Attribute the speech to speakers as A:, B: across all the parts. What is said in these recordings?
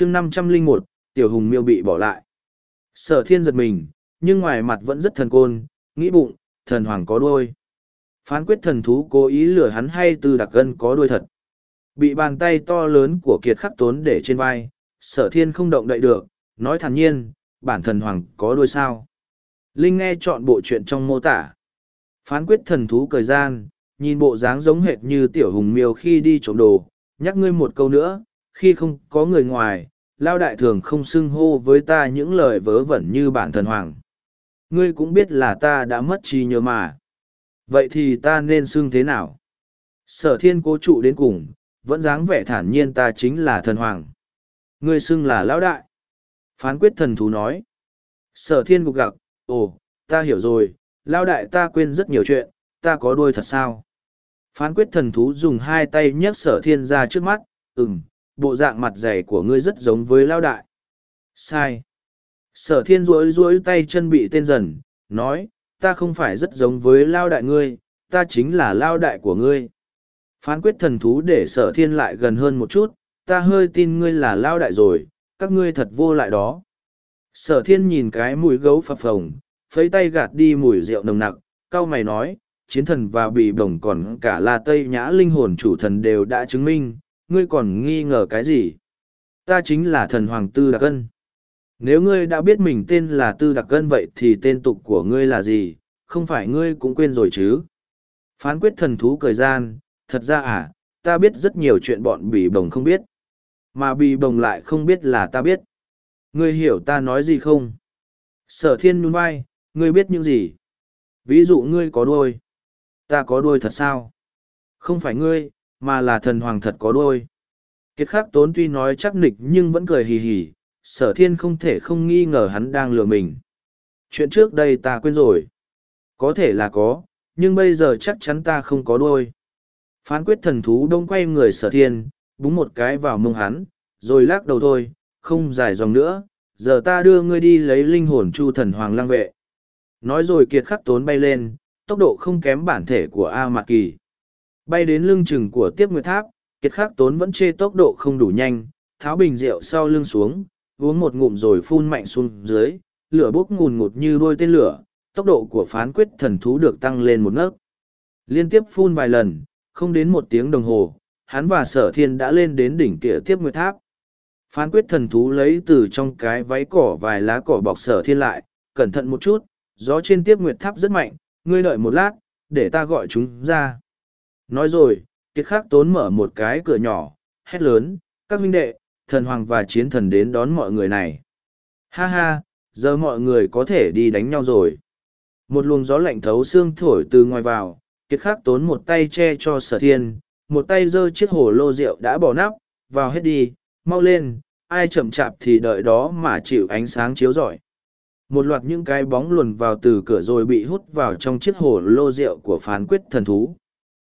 A: chương năm trăm linh một, tiểu hùng miêu bị bỏ lại. Sở thiên giật mình, nhưng ngoài mặt vẫn rất thần côn, nghĩ bụng, thần hoàng có đuôi. Phán quyết thần thú cố ý lừa hắn hay từ đặc gân có đuôi thật. Bị bàn tay to lớn của kiệt khắc tốn để trên vai, sở thiên không động đậy được, nói thản nhiên, bản thần hoàng có đuôi sao? Linh nghe chọn bộ chuyện trong mô tả. Phán quyết thần thú cười gian, nhìn bộ dáng giống hệt như tiểu hùng miêu khi đi trộm đồ, nhắc ngươi một câu nữa, khi không có người ngoài lao đại thường không xưng hô với ta những lời vớ vẩn như bản thần hoàng. Ngươi cũng biết là ta đã mất trí nhớ mà. Vậy thì ta nên xưng thế nào? Sở thiên cố trụ đến cùng, vẫn dáng vẻ thản nhiên ta chính là thần hoàng. Ngươi xưng là lão đại. Phán quyết thần thú nói. Sở thiên gục gặc, ồ, ta hiểu rồi lao đại ta quên rất nhiều chuyện, ta có đôi thật sao? Phán quyết thần thú dùng hai tay nhấc sở thiên ra trước mắt, ừm bộ dạng mặt dày của ngươi rất giống với lao đại. Sai. Sở thiên rối rối tay chân bị tên dần, nói, ta không phải rất giống với lao đại ngươi, ta chính là lao đại của ngươi. Phán quyết thần thú để sở thiên lại gần hơn một chút, ta hơi tin ngươi là lao đại rồi, các ngươi thật vô lại đó. Sở thiên nhìn cái mùi gấu phập phồng, phấy tay gạt đi mùi rượu nồng nặc cao mày nói, chiến thần và bị bổng còn cả là tây nhã linh hồn chủ thần đều đã chứng minh ngươi còn nghi ngờ cái gì? Ta chính là thần hoàng tư đặc Cân. nếu ngươi đã biết mình tên là tư đặc Cân vậy thì tên tục của ngươi là gì? Không phải ngươi cũng quên rồi chứ? Phán quyết thần thú cười gian, thật ra à ta biết rất nhiều chuyện bọn bì bồng không biết. Mà bì bồng lại không biết là ta biết. Ngươi hiểu ta nói gì không? Sở thiên nhún vai, ngươi biết những gì? Ví dụ ngươi có đuôi. ta có đuôi thật sao? Không phải ngươi mà là thần hoàng thật có đôi kiệt khắc tốn tuy nói chắc nịch nhưng vẫn cười hì hì, sở thiên không thể không nghi ngờ hắn đang lừa mình. Chuyện trước đây ta quên rồi. Có thể là có, nhưng bây giờ chắc chắn ta không có đôi phán quyết thần thú đông quay người sở thiên, búng một cái vào mông hắn, rồi lắc đầu thôi, không dài dòng nữa, giờ ta đưa ngươi đi lấy linh hồn chu thần hoàng lang vệ. Nói rồi kiệt khắc tốn bay lên, tốc độ không kém bản thể của a mạc kỳ bay đến lưng chừng của tiếp nguyệt tháp, kiệt khắc tốn vẫn chê tốc độ không đủ nhanh, tháo bình rượu sau lưng xuống, uống một ngụm rồi phun mạnh xuống dưới, lửa bốc ngùn ngụt như đôi tên lửa, tốc độ của phán quyết thần thú được tăng lên một ngấc. liên tiếp phun vài lần, không đến một tiếng đồng hồ, hắn và sở thiên đã lên đến đỉnh kia tiếp nguyệt tháp phán quyết thần thú lấy từ trong cái váy cỏ vài lá cỏ bọc sở thiên lại, cẩn thận một chút, gió trên tiếp nguyệt tháp rất mạnh, ngươi đợi một lát, để ta gọi chúng ra nói rồi, kiệt khắc tốn mở một cái cửa nhỏ, hét lớn, các huynh đệ, thần hoàng và chiến thần đến đón mọi người này. Ha ha, giờ mọi người có thể đi đánh nhau rồi. Một luồng gió lạnh thấu xương thổi từ ngoài vào, kiệt khắc tốn một tay che cho sở thiên, một tay giơ chiếc hồ lô rượu đã bỏ nắp, vào hết đi, mau lên, ai chậm chạp thì đợi đó mà chịu ánh sáng chiếu rọi. Một loạt những cái bóng luồn vào từ cửa rồi bị hút vào trong chiếc hồ lô rượu của phán quyết thần thú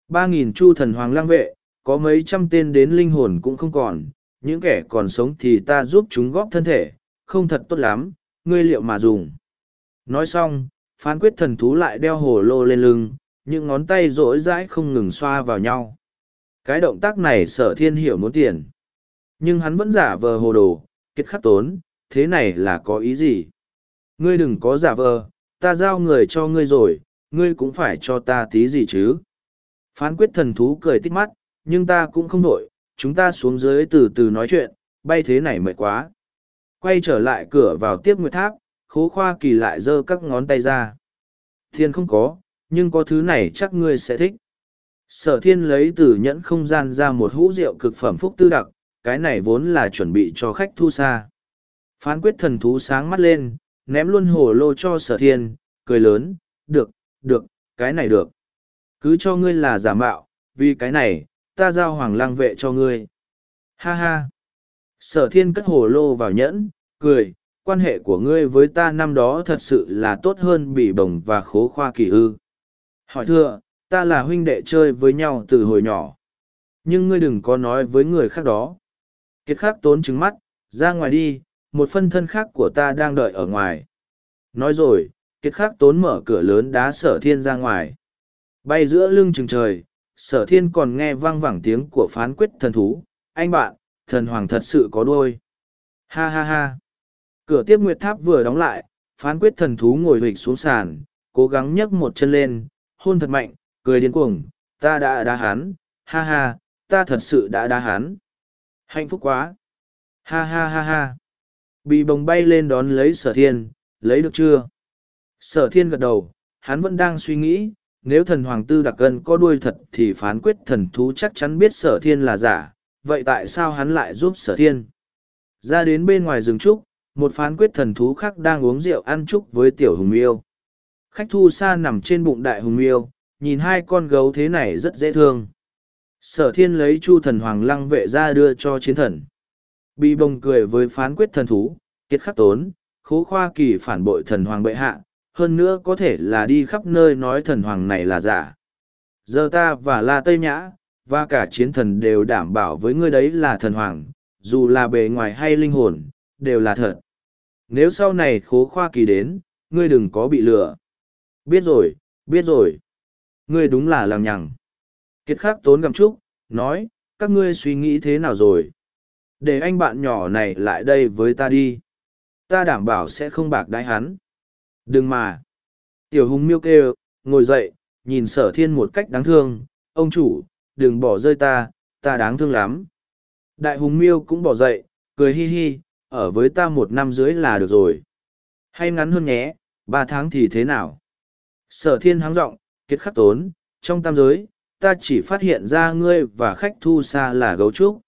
A: ba nghìn chu thần hoàng lang vệ, có mấy trăm tên đến linh hồn cũng không còn, những kẻ còn sống thì ta giúp chúng góp thân thể, không thật tốt lắm, ngươi liệu mà dùng. Nói xong, phán quyết thần thú lại đeo hồ lô lên lưng, những ngón tay rỗi rãi không ngừng xoa vào nhau. Cái động tác này sở thiên hiểu muốn tiền. Nhưng hắn vẫn giả vờ hồ đồ kết khắc tốn, thế này là có ý gì? Ngươi đừng có giả vờ, ta giao người cho ngươi rồi, ngươi cũng phải cho ta tí gì chứ? Phán quyết thần thú cười tít mắt, nhưng ta cũng không nổi chúng ta xuống dưới từ từ nói chuyện, bay thế này mệt quá. Quay trở lại cửa vào tiếp nguyệt tháp, khố khoa kỳ lại giơ các ngón tay ra. Thiên không có, nhưng có thứ này chắc ngươi sẽ thích. Sở thiên lấy từ nhẫn không gian ra một hũ rượu cực phẩm phúc tư đặc, cái này vốn là chuẩn bị cho khách thu xa. Phán quyết thần thú sáng mắt lên, ném luôn hồ lô cho sở thiên, cười lớn, được được, cái này được cứ cho ngươi là giả mạo, vì cái này, ta giao hoàng lang vệ cho ngươi. Ha ha. Sở thiên cất hồ lô vào nhẫn, cười, quan hệ của ngươi với ta năm đó thật sự là tốt hơn bỉ bổng và khố khoa kỳ ư. Hỏi thưa, ta là huynh đệ chơi với nhau từ hồi nhỏ. Nhưng ngươi đừng có nói với người khác đó. Kiệt khắc tốn trứng mắt, ra ngoài đi, một phân thân khác của ta đang đợi ở ngoài. Nói rồi, kiệt khắc tốn mở cửa lớn đá sở thiên ra ngoài bay giữa lưng chừng trời sở thiên còn nghe vang vẳng tiếng của phán quyết thần thú anh bạn thần hoàng thật sự có đôi Ha ha ha. Cửa tiếp nguyệt tháp vừa đóng lại, phán quyết thần thú ngồi hịch xuống sàn, cố gắng nhấc một chân lên, hôn thật mạnh, cười điên cuồng, ta đã đá hắn, ha ha, ta thật sự đã đá hắn. Hạnh phúc quá. Ha ha ha ha. Bị bồng bay lên đón lấy sở thiên, lấy được chưa? Sở thiên gật đầu, hắn vẫn đang suy nghĩ, nếu thần hoàng tư đặc cân có đuôi thật thì phán quyết thần thú chắc chắn biết sở thiên là giả, vậy tại sao hắn lại giúp sở thiên? Ra đến bên ngoài rừng trúc, một phán quyết thần thú khác đang uống rượu ăn trúc với tiểu hùng yêu Khách thu xa nằm trên bụng đại hùng yêu nhìn hai con gấu thế này rất dễ thương. Sở thiên lấy chu thần hoàng lăng vệ ra đưa cho chiến thần. Bị bồng cười với phán quyết thần thú, kiệt khắc tốn, khố khoa kỳ phản bội thần hoàng bệ hạ, hơn nữa có thể là đi khắp nơi nói thần hoàng này là giả. Giờ ta và La Tây Nhã, và cả chiến thần đều đảm bảo với ngươi đấy là thần hoàng, dù là bề ngoài hay linh hồn, đều là thật. Nếu sau này khố khoa kỳ đến, ngươi đừng có bị lừa. Biết rồi, biết rồi. Ngươi đúng là lằng nhằng. Kiệt khắc tốn gầm trúc, nói, các ngươi suy nghĩ thế nào rồi? Để anh bạn nhỏ này lại đây với ta đi. Ta đảm bảo sẽ không bạc đái hắn. Đừng mà. Tiểu hùng miêu kêu, ngồi dậy, nhìn sở thiên một cách đáng thương. Ông chủ, đừng bỏ rơi ta, ta đáng thương lắm. Đại hùng miêu cũng bỏ dậy, cười hi hi, ở với ta một năm dưới là được rồi. Hay ngắn hơn nhé, ba tháng thì thế nào? Sở thiên háng rộng, kiệt khắc tốn, trong tam giới, ta chỉ phát hiện ra ngươi và khách thu xa là gấu trúc.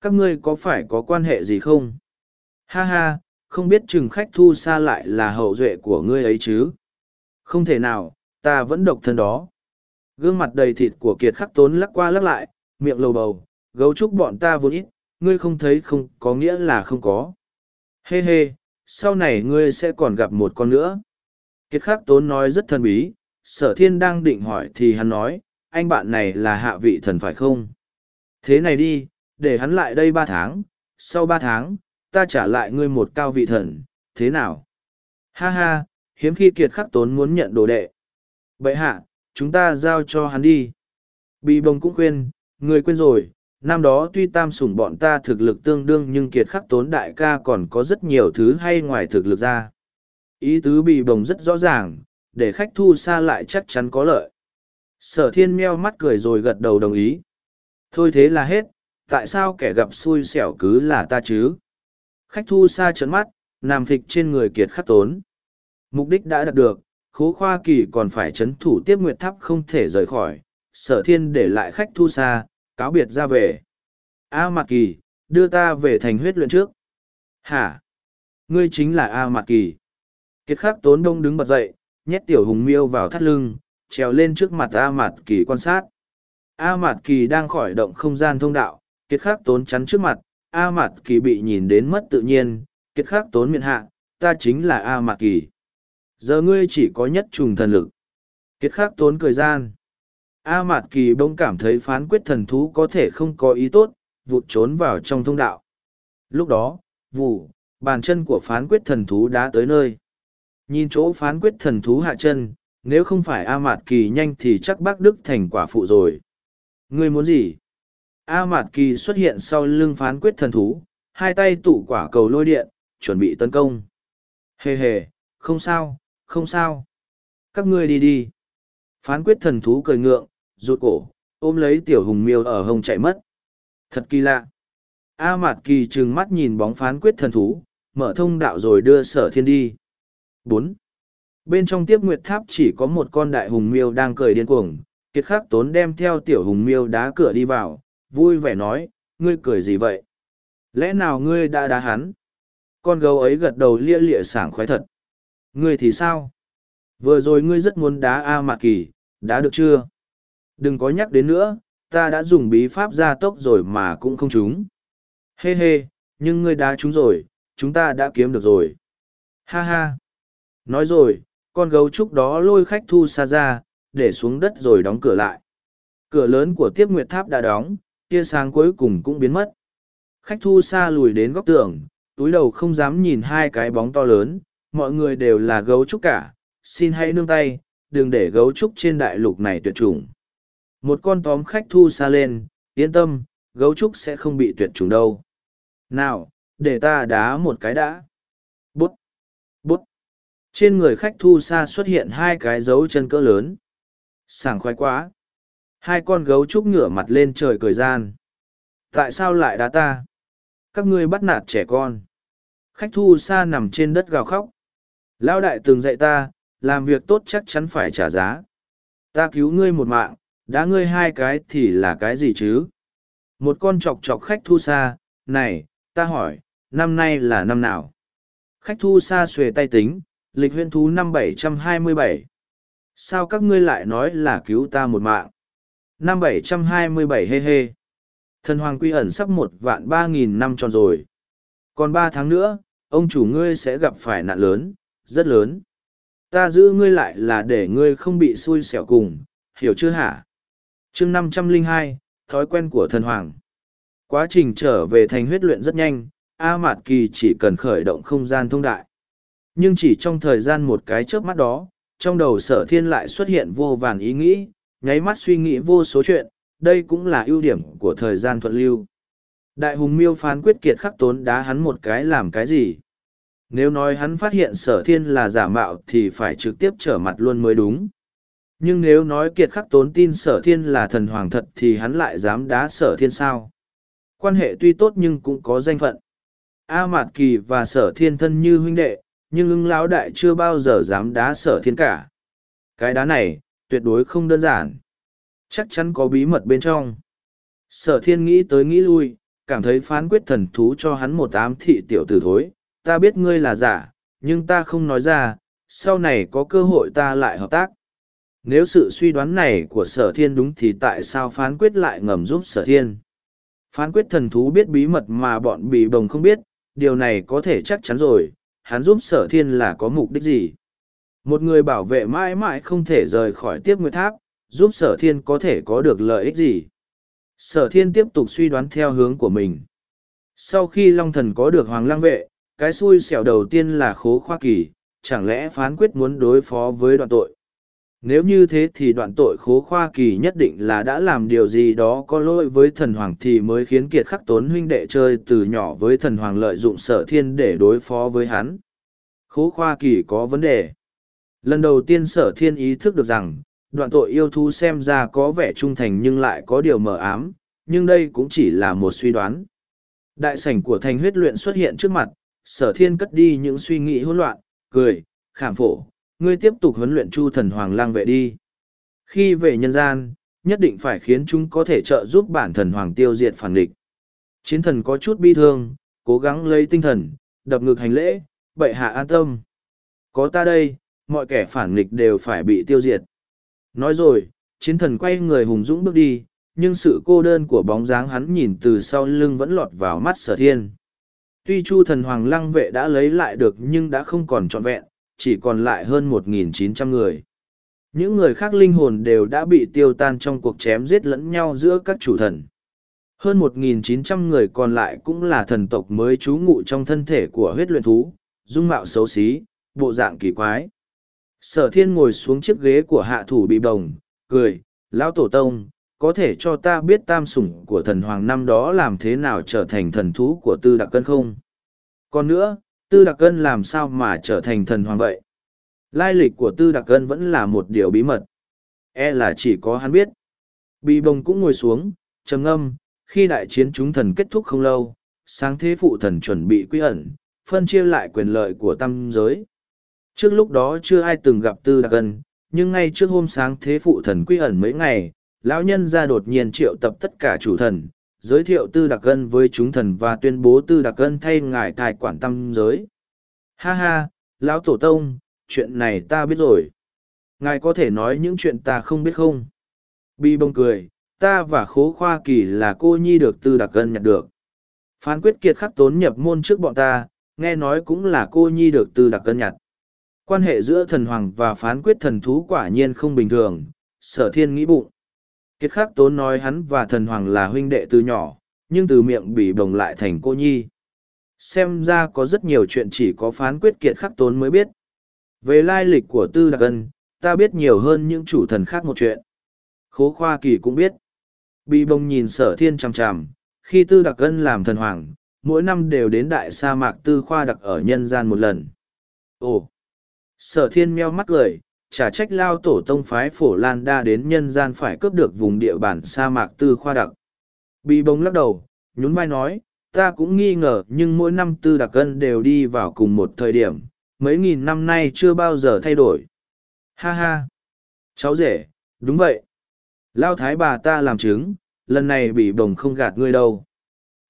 A: Các ngươi có phải có quan hệ gì không? Ha ha, không biết chừng khách thu xa lại là hậu duệ của ngươi ấy chứ? Không thể nào, ta vẫn độc thân đó. Gương mặt đầy thịt của kiệt khắc tốn lắc qua lắc lại, miệng lầu bầu, gấu trúc bọn ta vốn ít, ngươi không thấy không có nghĩa là không có. Hê hê, sau này ngươi sẽ còn gặp một con nữa. Kiệt khắc tốn nói rất thân bí, sở thiên đang định hỏi thì hắn nói, anh bạn này là hạ vị thần phải không? Thế này đi, để hắn lại đây ba tháng, sau ba tháng, ta trả lại ngươi một cao vị thần, thế nào? Ha ha, hiếm khi kiệt khắc tốn muốn nhận đồ đệ. Bậy hạ, chúng ta giao cho hắn đi. Bị bồng cũng khuyên, người quên rồi, năm đó tuy tam sủng bọn ta thực lực tương đương nhưng kiệt khắc tốn đại ca còn có rất nhiều thứ hay ngoài thực lực ra. Ý tứ bị bồng rất rõ ràng, để khách thu xa lại chắc chắn có lợi. Sở thiên meo mắt cười rồi gật đầu đồng ý. Thôi thế là hết, tại sao kẻ gặp xui xẻo cứ là ta chứ? Khách thu xa trấn mắt, nằm phịch trên người kiệt khắc tốn. Mục đích đã đạt được, khố khoa kỳ còn phải chấn thủ tiếp nguyệt tháp không thể rời khỏi. Sở thiên để lại khách thu xa, cáo biệt ra về. A Mạc Kỳ, đưa ta về thành huyết luyện trước. Hả? Ngươi chính là A Mạc Kỳ. Kiệt khắc tốn đông đứng bật dậy, nhét tiểu hùng miêu vào thắt lưng, trèo lên trước mặt A Mạt Kỳ quan sát. A Mạt Kỳ đang khỏi động không gian thông đạo, kiệt khắc tốn chắn trước mặt, A Mạt Kỳ bị nhìn đến mất tự nhiên, kiệt khắc tốn miệng hạ, ta chính là A Mạt Kỳ. Giờ ngươi chỉ có nhất trùng thần lực. Kiệt khắc tốn cười gian. A Mạt Kỳ bỗng cảm thấy phán quyết thần thú có thể không có ý tốt, vụt trốn vào trong thông đạo. Lúc đó, vụ, bàn chân của phán quyết thần thú đã tới nơi. Nhìn chỗ phán quyết thần thú hạ chân, nếu không phải A Mạt Kỳ nhanh thì chắc bác Đức thành quả phụ rồi. Ngươi muốn gì? A Mạt Kỳ xuất hiện sau lưng phán quyết thần thú, hai tay tụ quả cầu lôi điện, chuẩn bị tấn công. Hề hề, không sao, không sao. Các ngươi đi đi. Phán quyết thần thú cười ngượng, rụt cổ, ôm lấy tiểu hùng miêu ở hông chạy mất. Thật kỳ lạ. A Mạt Kỳ trừng mắt nhìn bóng phán quyết thần thú, mở thông đạo rồi đưa sở thiên đi. bốn Bên trong tiếp nguyệt tháp chỉ có một con đại hùng miêu đang cười điên cuồng, kiệt khắc tốn đem theo tiểu hùng miêu đá cửa đi vào, vui vẻ nói, ngươi cười gì vậy? Lẽ nào ngươi đã đá hắn? Con gấu ấy gật đầu lia lịa sảng khoái thật. Ngươi thì sao? Vừa rồi ngươi rất muốn đá A Mạc Kỳ, đá được chưa? Đừng có nhắc đến nữa, ta đã dùng bí pháp gia tốc rồi mà cũng không trúng. Hê hê, nhưng ngươi đá trúng rồi, chúng ta đã kiếm được rồi. Ha ha. Nói rồi, con gấu trúc đó lôi khách thu xa ra, để xuống đất rồi đóng cửa lại. Cửa lớn của tiếp nguyệt tháp đã đóng, tia sáng cuối cùng cũng biến mất. Khách thu xa lùi đến góc tường, túi đầu không dám nhìn hai cái bóng to lớn, mọi người đều là gấu trúc cả, xin hãy nương tay, đừng để gấu trúc trên đại lục này tuyệt chủng. Một con tóm khách thu xa lên, yên tâm, gấu trúc sẽ không bị tuyệt chủng đâu. Nào, để ta đá một cái đã. Bút! Bút! Trên người khách thu xa xuất hiện hai cái dấu chân cỡ lớn. Sảng khoái quá! Hai con gấu trúc ngửa mặt lên trời cười gian. Tại sao lại đá ta? Các ngươi bắt nạt trẻ con. Khách thu xa nằm trên đất gào khóc. Lão đại từng dạy ta, làm việc tốt chắc chắn phải trả giá. Ta cứu ngươi một mạng, đã ngươi hai cái thì là cái gì chứ? Một con chọc chọc khách thu xa, này, ta hỏi, năm nay là năm nào? Khách thu xa xuề tay tính, lịch huyên thú năm bảy trăm hai mươi bảy. Sao các ngươi lại nói là cứu ta một mạng? Năm bảy trăm hai mươi bảy hê hê. Thần hoàng quy ẩn sắp một vạn ba nghìn năm tròn rồi. Còn ba tháng nữa, ông chủ ngươi sẽ gặp phải nạn lớn, rất lớn. Ta giữ ngươi lại là để ngươi không bị xui xẻo cùng, hiểu chưa hả? chương năm trăm linh hai thói quen của thần hoàng. Quá trình trở về thành huyết luyện rất nhanh, A Mạt Kỳ chỉ cần khởi động không gian thông đại. Nhưng chỉ trong thời gian một cái chớp mắt đó, trong đầu sở thiên lại xuất hiện vô vàn ý nghĩ, nháy mắt suy nghĩ vô số chuyện, đây cũng là ưu điểm của thời gian thuận lưu. Đại hùng miêu phán quyết kiệt khắc tốn đá hắn một cái làm cái gì? Nếu nói hắn phát hiện sở thiên là giả mạo thì phải trực tiếp trở mặt luôn mới đúng. Nhưng nếu nói kiệt khắc tốn tin sở thiên là thần hoàng thật thì hắn lại dám đá sở thiên sao? Quan hệ tuy tốt nhưng cũng có danh phận. A Mạt Kỳ và sở thiên thân như huynh đệ, nhưng ưng lão đại chưa bao giờ dám đá sở thiên cả. Cái đá này, tuyệt đối không đơn giản. Chắc chắn có bí mật bên trong. Sở thiên nghĩ tới nghĩ lui, cảm thấy phán quyết thần thú cho hắn một ám thị tiểu tử thối. Ta biết ngươi là giả, nhưng ta không nói ra, sau này có cơ hội ta lại hợp tác. Nếu sự suy đoán này của sở thiên đúng thì tại sao phán quyết lại ngầm giúp sở thiên? Phán quyết thần thú biết bí mật mà bọn bị bồng không biết, điều này có thể chắc chắn rồi, hắn giúp sở thiên là có mục đích gì? Một người bảo vệ mãi mãi không thể rời khỏi tiếp nguyệt tháp, giúp sở thiên có thể có được lợi ích gì? Sở thiên tiếp tục suy đoán theo hướng của mình. Sau khi Long Thần có được Hoàng Lang Vệ, cái xui xẻo đầu tiên là khố khoa kỳ, chẳng lẽ phán quyết muốn đối phó với đoạn tội? Nếu như thế thì đoạn tội khố khoa kỳ nhất định là đã làm điều gì đó có lỗi với thần hoàng thì mới khiến kiệt khắc tốn huynh đệ chơi từ nhỏ với thần hoàng lợi dụng sở thiên để đối phó với hắn. Khố khoa kỳ có vấn đề. Lần đầu tiên sở thiên ý thức được rằng, đoạn tội yêu thú xem ra có vẻ trung thành nhưng lại có điều mờ ám, nhưng đây cũng chỉ là một suy đoán. Đại sảnh của thành huyết luyện xuất hiện trước mặt, sở thiên cất đi những suy nghĩ hỗn loạn, cười, khảm phổ, ngươi tiếp tục huấn luyện chu thần hoàng lang vệ đi. Khi về nhân gian, nhất định phải khiến chúng có thể trợ giúp bản thần hoàng tiêu diệt phản địch. Chiến thần có chút bi thương, cố gắng lấy tinh thần, đập ngực hành lễ, bệ hạ an tâm. Có ta đây, mọi kẻ phản nghịch đều phải bị tiêu diệt. Nói rồi, chiến thần quay người hùng dũng bước đi, nhưng sự cô đơn của bóng dáng hắn nhìn từ sau lưng vẫn lọt vào mắt sở thiên. Tuy chu thần hoàng lăng vệ đã lấy lại được nhưng đã không còn trọn vẹn, chỉ còn lại hơn 1.900 người. Những người khác linh hồn đều đã bị tiêu tan trong cuộc chém giết lẫn nhau giữa các chủ thần. Hơn 1.900 người còn lại cũng là thần tộc mới trú ngụ trong thân thể của huyết luyện thú, dung mạo xấu xí, bộ dạng kỳ quái. Sở thiên ngồi xuống chiếc ghế của hạ thủ bị bồng, cười, lão tổ tông, có thể cho ta biết tam sủng của thần hoàng năm đó làm thế nào trở thành thần thú của tư đặc cân không? Còn nữa, tư đặc cân làm sao mà trở thành thần hoàng vậy? Lai lịch của tư đặc cân vẫn là một điều bí mật. E là chỉ có hắn biết. Bị bồng cũng ngồi xuống, trầm ngâm, khi đại chiến chúng thần kết thúc không lâu, sáng thế phụ thần chuẩn bị quy ẩn, phân chia lại quyền lợi của tam giới. Trước lúc đó chưa ai từng gặp Tư Đạc Ân, nhưng ngay trước hôm sáng thế phụ thần quy ẩn mấy ngày, lão nhân ra đột nhiên triệu tập tất cả chủ thần, giới thiệu Tư Đạc Ân với chúng thần và tuyên bố Tư Đạc Ân thay ngài cai quản tâm giới. Ha ha, lão tổ tông, chuyện này ta biết rồi. Ngài có thể nói những chuyện ta không biết không? Bi bông cười, ta và khố khoa kỳ là cô nhi được Tư Đạc Ân nhận được. Phán quyết kiệt khắc tốn nhập môn trước bọn ta, nghe nói cũng là cô nhi được Tư Đạc Ân nhặt. Quan hệ giữa thần hoàng và phán quyết thần thú quả nhiên không bình thường, sở thiên nghĩ bụng. Kiệt khắc tốn nói hắn và thần hoàng là huynh đệ từ nhỏ, nhưng từ miệng bị bồng lại thành cô nhi. Xem ra có rất nhiều chuyện chỉ có phán quyết kiệt khắc tốn mới biết. Về lai lịch của tư đặc ân, ta biết nhiều hơn những chủ thần khác một chuyện. Khố khoa kỳ cũng biết. Bị bồng nhìn sở thiên chằm chằm, khi tư đặc ân làm thần hoàng, mỗi năm đều đến đại sa mạc tư khoa đặc ở nhân gian một lần. Ồ! Sở thiên meo mắt cười, trả trách lao tổ tông phái phổ lan đa đến nhân gian phải cướp được vùng địa bản sa mạc tư khoa đặc. Bị bông lắc đầu, nhún vai nói, ta cũng nghi ngờ nhưng mỗi năm tư đặc cân đều đi vào cùng một thời điểm, mấy nghìn năm nay chưa bao giờ thay đổi. Ha ha! Cháu rể, đúng vậy. Lao thái bà ta làm chứng, lần này bị bồng không gạt ngươi đâu.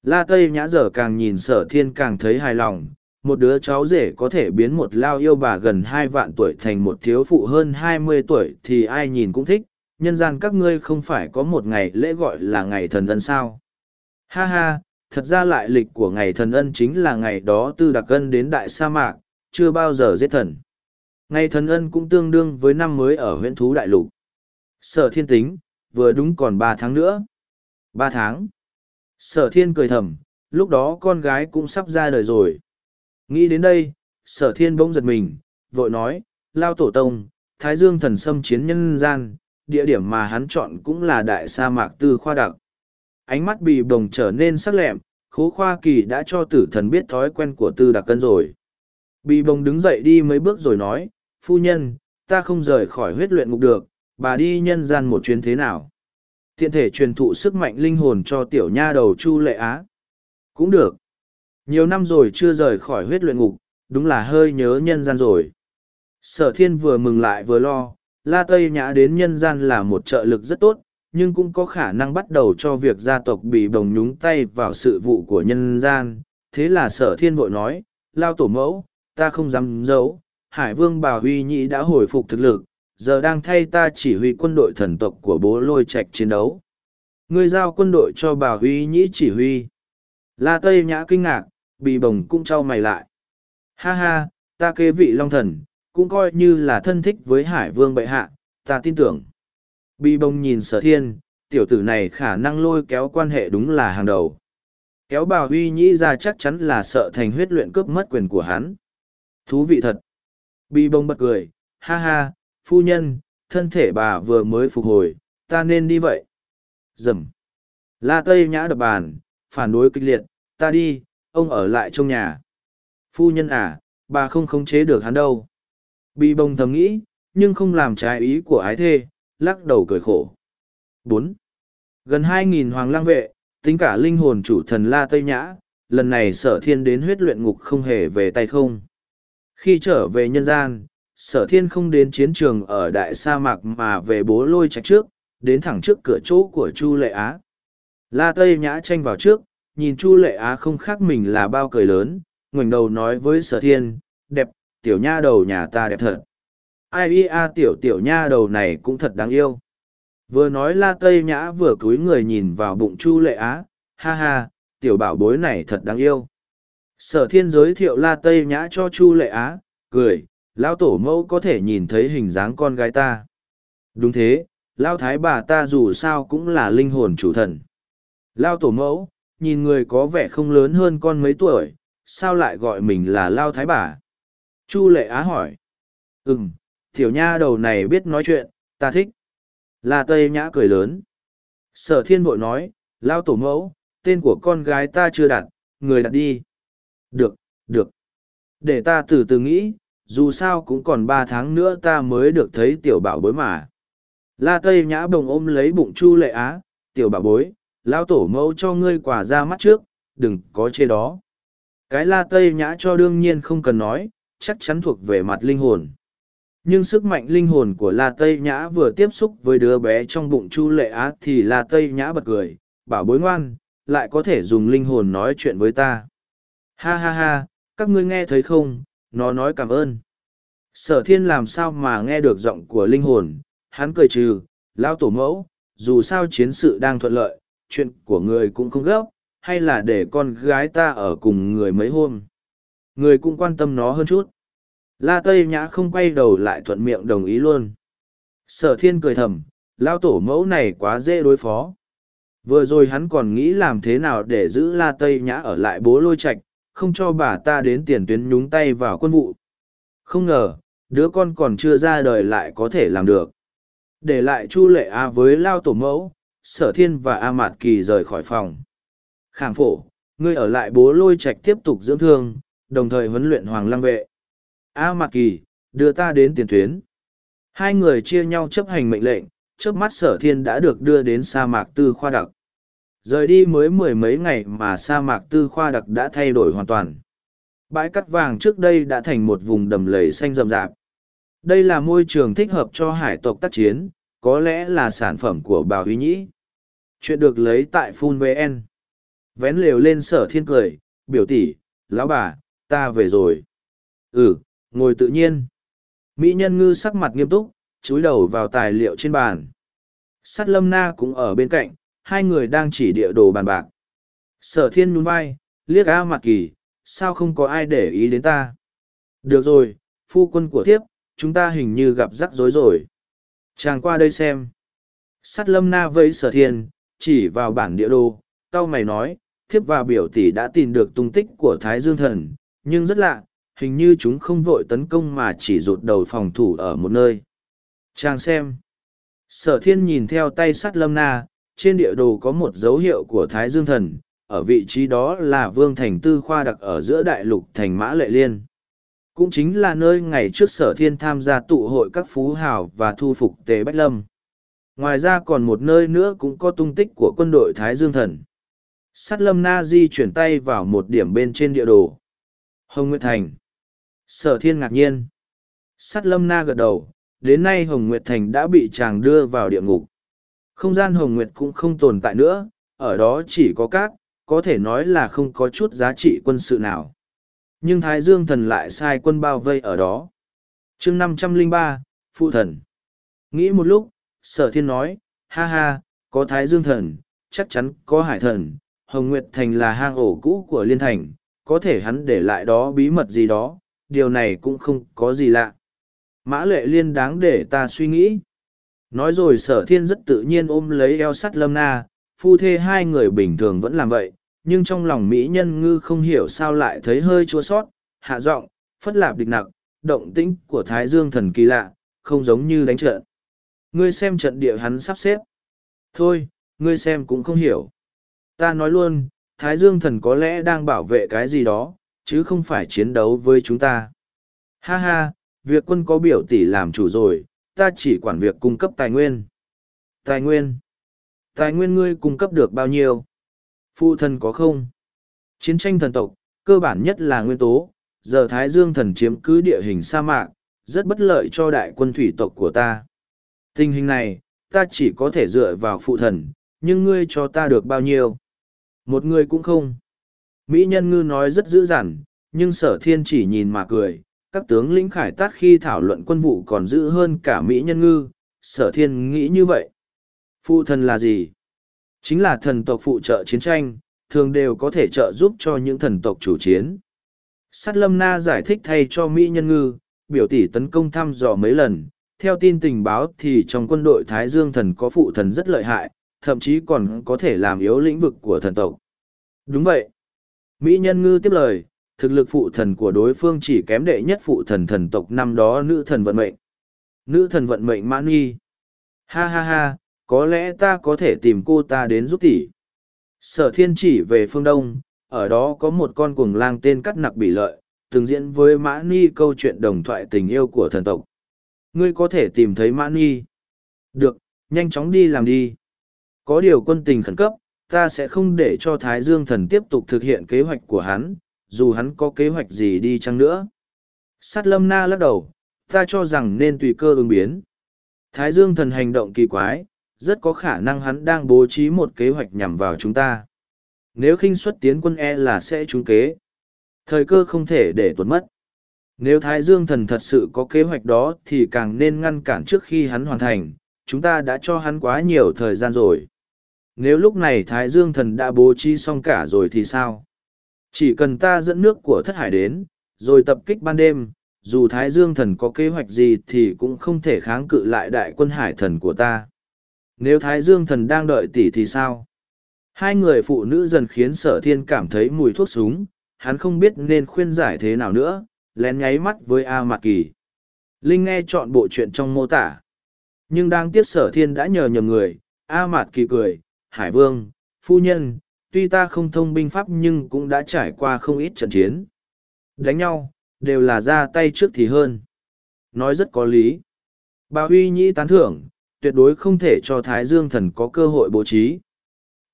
A: La Tây Nhã giờ càng nhìn sở thiên càng thấy hài lòng, một đứa cháu rể có thể biến một lao yêu bà gần hai vạn tuổi thành một thiếu phụ hơn hai mươi tuổi thì ai nhìn cũng thích, nhân gian các ngươi không phải có một ngày lễ gọi là ngày thần ân sao. Ha ha, thật ra lại lịch của ngày thần ân chính là ngày đó tư đặc ân đến đại sa mạc, chưa bao giờ giết thần. Ngày thần ân cũng tương đương với năm mới ở huyện thú đại lục. Sở thiên tính, vừa đúng còn ba tháng nữa. ba tháng. Sở thiên cười thầm, lúc đó con gái cũng sắp ra đời rồi. Nghĩ đến đây, sở thiên bỗng giật mình, vội nói, lao tổ tông, thái dương thần xâm chiến nhân gian, địa điểm mà hắn chọn cũng là đại sa mạc tư khoa đặc. Ánh mắt bị bồng trở nên sắc lẹm, khố khoa kỳ đã cho tử thần biết thói quen của tư đặc cân rồi. Bị bồng đứng dậy đi mấy bước rồi nói, phu nhân, ta không rời khỏi huyết luyện ngục được, bà đi nhân gian một chuyến thế nào? Tiện thể truyền thụ sức mạnh linh hồn cho tiểu nha đầu Chu Lệ Á. Cũng được. Nhiều năm rồi chưa rời khỏi huyết luyện ngục, đúng là hơi nhớ nhân gian rồi. Sở thiên vừa mừng lại vừa lo, La Tây Nhã đến nhân gian là một trợ lực rất tốt, nhưng cũng có khả năng bắt đầu cho việc gia tộc bị bồng nhúng tay vào sự vụ của nhân gian. Thế là sở thiên vội nói, lao tổ mẫu, ta không dám giấu, Hải Vương Bảo Huy Nhĩ đã hồi phục thực lực, giờ đang thay ta chỉ huy quân đội thần tộc của bố lôi Trạch chiến đấu. Ngươi giao quân đội cho Bảo Huy Nhĩ chỉ huy. La Tây Nhã kinh ngạc, Bì bồng cũng trao mày lại. Ha ha, ta kế vị Long Thần, cũng coi như là thân thích với Hải Vương bệ hạ, ta tin tưởng. Bì bồng nhìn sở thiên, tiểu tử này khả năng lôi kéo quan hệ đúng là hàng đầu. Kéo bào Huy Nhĩ ra chắc chắn là sợ thành huyết luyện cướp mất quyền của hắn. Thú vị thật. Bì Bồng bật cười, ha ha, phu nhân, thân thể bà vừa mới phục hồi, ta nên đi vậy. Dầm. La Tây Nhã đập bàn, phản đối kịch liệt, ta đi, ông ở lại trong nhà. Phu nhân à, bà không khống chế được hắn đâu. Bị bông thầm nghĩ, nhưng không làm trái ý của ái thê, lắc đầu cười khổ. bốn Gần hai nghìn hoàng lang vệ, tính cả linh hồn chủ thần La Tây Nhã, lần này sở thiên đến huyết luyện ngục không hề về tay không. Khi trở về nhân gian, sở thiên không đến chiến trường ở đại sa mạc mà về bố lôi trạch trước, đến thẳng trước cửa chỗ của Chu Lệ Á. La Tây Nhã tranh vào trước, nhìn Chu Lệ Á không khác mình là bao cười lớn, ngoảnh đầu nói với sở thiên, đẹp, tiểu nha đầu nhà ta đẹp thật. Ai ia tiểu tiểu nha đầu này cũng thật đáng yêu. Vừa nói La Tây Nhã vừa cúi người nhìn vào bụng Chu Lệ Á, ha ha, tiểu bảo bối này thật đáng yêu sở thiên giới thiệu la tây nhã cho chu lệ á cười lão tổ mẫu có thể nhìn thấy hình dáng con gái ta đúng thế lão thái bà ta dù sao cũng là linh hồn chủ thần lao tổ mẫu nhìn người có vẻ không lớn hơn con mấy tuổi sao lại gọi mình là lao thái bà? Chu lệ á hỏi. Ừ m thiểu nha đầu này biết nói chuyện ta thích. La tây nhã cười lớn. Sở thiên bội nói lao tổ mẫu tên của con gái ta chưa đặt người đặt đi. Được, được. Để ta từ từ nghĩ, dù sao cũng còn ba tháng nữa ta mới được thấy tiểu bảo bối mà. La Tây Nhã bồng ôm lấy bụng Chu Lệ Á, tiểu bảo bối, lão tổ mẫu cho ngươi quả ra mắt trước, đừng có chê đó. Cái La Tây Nhã cho đương nhiên không cần nói, chắc chắn thuộc về mặt linh hồn. Nhưng sức mạnh linh hồn của La Tây Nhã vừa tiếp xúc với đứa bé trong bụng Chu Lệ Á thì La Tây Nhã bật cười, bảo bối ngoan, lại có thể dùng linh hồn nói chuyện với ta. Ha ha ha, các ngươi nghe thấy không, nó nói cảm ơn. Sở thiên làm sao mà nghe được giọng của linh hồn, hắn cười trừ, lão tổ mẫu, dù sao chiến sự đang thuận lợi, chuyện của người cũng không gấp, hay là để con gái ta ở cùng người mấy hôm. Người cũng quan tâm nó hơn chút. La Tây Nhã không quay đầu lại thuận miệng đồng ý luôn. Sở thiên cười thầm, lao tổ mẫu này quá dễ đối phó. Vừa rồi hắn còn nghĩ làm thế nào để giữ La Tây Nhã ở lại bố lôi Trạch không cho bà ta đến tiền tuyến nhúng tay vào quân vụ. Không ngờ, đứa con còn chưa ra đời lại có thể làm được. Để lại Chu Lệ A với Lao Tổ Mẫu, Sở Thiên và A Mạt Kỳ rời khỏi phòng. Khảm phổ, Ngươi ở lại bố lôi Trạch tiếp tục dưỡng thương, đồng thời huấn luyện hoàng lăng vệ. A Mạt Kỳ, đưa ta đến tiền tuyến. Hai người chia nhau chấp hành mệnh lệnh, trước mắt sở thiên đã được đưa đến sa mạc tư khoa đặc. Rời đi mới mười mấy ngày mà sa mạc tư khoa đặc đã thay đổi hoàn toàn. Bãi cắt vàng trước đây đã thành một vùng đầm lầy xanh rậm rạp. Đây là môi trường thích hợp cho hải tộc tác chiến, có lẽ là sản phẩm của bà Huy Nhĩ. Chuyện được lấy tại Phun VN. Vén lều lên sở thiên cười, biểu tỷ, lão bà, ta về rồi. Ừ, ngồi tự nhiên. Mỹ nhân ngư sắc mặt nghiêm túc, chúi đầu vào tài liệu trên bàn. Sắt lâm na cũng ở bên cạnh, hai người đang chỉ địa đồ bàn bạc. Sở thiên nhún vai, liếc A mặt kỳ, sao không có ai để ý đến ta? Được rồi, phu quân của thiếp, chúng ta hình như gặp rắc rối rồi. Chàng qua đây xem. sát lâm na vây sở thiên, chỉ vào bản địa đồ, tao mày nói, thiếp và biểu tỷ đã tìm được tung tích của Thái Dương Thần, nhưng rất lạ, hình như chúng không vội tấn công mà chỉ rụt đầu phòng thủ ở một nơi. Chàng xem. Sở thiên nhìn theo tay sát lâm na, trên địa đồ có một dấu hiệu của Thái Dương Thần, ở vị trí đó là Vương Thành Tư Khoa đặc ở giữa đại lục thành Mã Lệ Liên. Cũng chính là nơi ngày trước sở thiên tham gia tụ hội các phú hào và thu phục Tế Bách Lâm. Ngoài ra còn một nơi nữa cũng có tung tích của quân đội Thái Dương Thần. Sắt lâm na di chuyển tay vào một điểm bên trên địa đồ. Hồng Nguyệt Thành. Sở thiên ngạc nhiên. Sắt lâm na gật đầu, đến nay Hồng Nguyệt Thành đã bị chàng đưa vào địa ngục. Không gian Hồng Nguyệt cũng không tồn tại nữa, ở đó chỉ có cát, có thể nói là không có chút giá trị quân sự nào. Nhưng Thái Dương Thần lại sai quân bao vây ở đó. chương năm trăm linh ba Phụ Thần. Nghĩ một lúc, Sở Thiên nói, ha ha, có Thái Dương Thần, chắc chắn có Hải Thần, Hồng Nguyệt Thành là hang ổ cũ của Liên Thành, có thể hắn để lại đó bí mật gì đó, điều này cũng không có gì lạ. Mã lệ liên đáng để ta suy nghĩ. Nói rồi sở thiên rất tự nhiên ôm lấy eo sắt lâm na, phu thê hai người bình thường vẫn làm vậy, nhưng trong lòng Mỹ nhân ngư không hiểu sao lại thấy hơi chua sót, hạ giọng, phất lạp địch nặc, động tĩnh của Thái Dương thần kỳ lạ, không giống như đánh trận. Ngươi xem trận địa hắn sắp xếp. Thôi, ngươi xem cũng không hiểu. Ta nói luôn, Thái Dương thần có lẽ đang bảo vệ cái gì đó, chứ không phải chiến đấu với chúng ta. Ha ha, việc quân có biểu tỷ làm chủ rồi, ta chỉ quản việc cung cấp tài nguyên. Tài nguyên? Tài nguyên ngươi cung cấp được bao nhiêu? Phụ thần có không? Chiến tranh thần tộc, cơ bản nhất là nguyên tố, giờ Thái Dương thần chiếm cứ địa hình sa mạc, rất bất lợi cho đại quân thủy tộc của ta. Tình hình này, ta chỉ có thể dựa vào phụ thần, nhưng ngươi cho ta được bao nhiêu? Một người cũng không. Mỹ nhân ngư nói rất dữ dằn, nhưng sở thiên chỉ nhìn mà cười. Các tướng lĩnh khải tát khi thảo luận quân vụ còn dữ hơn cả Mỹ nhân ngư, sở thiên nghĩ như vậy. Phụ thần là gì? Chính là thần tộc phụ trợ chiến tranh, thường đều có thể trợ giúp cho những thần tộc chủ chiến. Sát lâm na giải thích thay cho Mỹ nhân ngư, biểu tỷ tấn công thăm dò mấy lần. Theo tin tình báo thì trong quân đội Thái Dương thần có phụ thần rất lợi hại, thậm chí còn có thể làm yếu lĩnh vực của thần tộc. Đúng vậy. Mỹ nhân ngư tiếp lời, thực lực phụ thần của đối phương chỉ kém đệ nhất phụ thần thần tộc năm đó nữ thần vận mệnh. Nữ thần vận mệnh mãn nghi. Ha ha ha, có lẽ ta có thể tìm cô ta đến giúp tỷ. Sở thiên chỉ về phương Đông, ở đó có một con cuồng lang tên cắt nặc bị lợi, từng diễn với Mã Ni câu chuyện đồng thoại tình yêu của thần tộc. Ngươi có thể tìm thấy Mã Ni. Được, nhanh chóng đi làm đi. Có điều quân tình khẩn cấp, ta sẽ không để cho Thái Dương thần tiếp tục thực hiện kế hoạch của hắn, dù hắn có kế hoạch gì đi chăng nữa. Sát lâm na lắc đầu, ta cho rằng nên tùy cơ ứng biến. Thái Dương thần hành động kỳ quái, rất có khả năng hắn đang bố trí một kế hoạch nhằm vào chúng ta. Nếu khinh xuất tiến quân e là sẽ trúng kế. Thời cơ không thể để tuột mất. Nếu Thái Dương thần thật sự có kế hoạch đó thì càng nên ngăn cản trước khi hắn hoàn thành, chúng ta đã cho hắn quá nhiều thời gian rồi. Nếu lúc này Thái Dương thần đã bố trí xong cả rồi thì sao? Chỉ cần ta dẫn nước của thất hải đến, rồi tập kích ban đêm, dù Thái Dương thần có kế hoạch gì thì cũng không thể kháng cự lại đại quân hải thần của ta. Nếu Thái Dương thần đang đợi tỷ thì sao? Hai người phụ nữ dần khiến sở thiên cảm thấy mùi thuốc súng, hắn không biết nên khuyên giải thế nào nữa, lén nháy mắt với A Mạc Kỳ. Linh nghe chọn bộ chuyện trong mô tả. Nhưng đang tiếc sở thiên đã nhờ nhầm người, A Mạt Kỳ cười, Hải Vương, phu nhân, tuy ta không thông binh pháp nhưng cũng đã trải qua không ít trận chiến. Đánh nhau, đều là ra tay trước thì hơn. Nói rất có lý. Bà Huy Nhĩ tán thưởng, tuyệt đối không thể cho Thái Dương thần có cơ hội bố trí.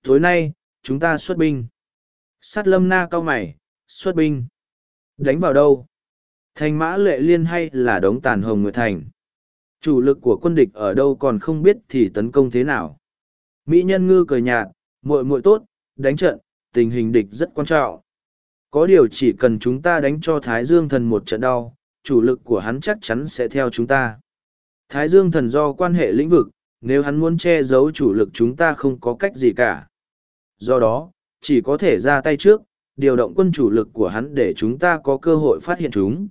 A: Tối nay, chúng ta xuất binh. Sát lâm na cao mày, xuất binh. Đánh vào đâu? Thành mã lệ liên hay là đống tàn hồng nguyệt thành? Chủ lực của quân địch ở đâu còn không biết thì tấn công thế nào? Mỹ nhân ngư cười nhạt, muội muội tốt, đánh trận, tình hình địch rất quan trọng. Có điều chỉ cần chúng ta đánh cho Thái Dương thần một trận đau, chủ lực của hắn chắc chắn sẽ theo chúng ta. Thái Dương thần do quan hệ lĩnh vực, nếu hắn muốn che giấu chủ lực chúng ta không có cách gì cả. Do đó, chỉ có thể ra tay trước, điều động quân chủ lực của hắn để chúng ta có cơ hội phát hiện chúng.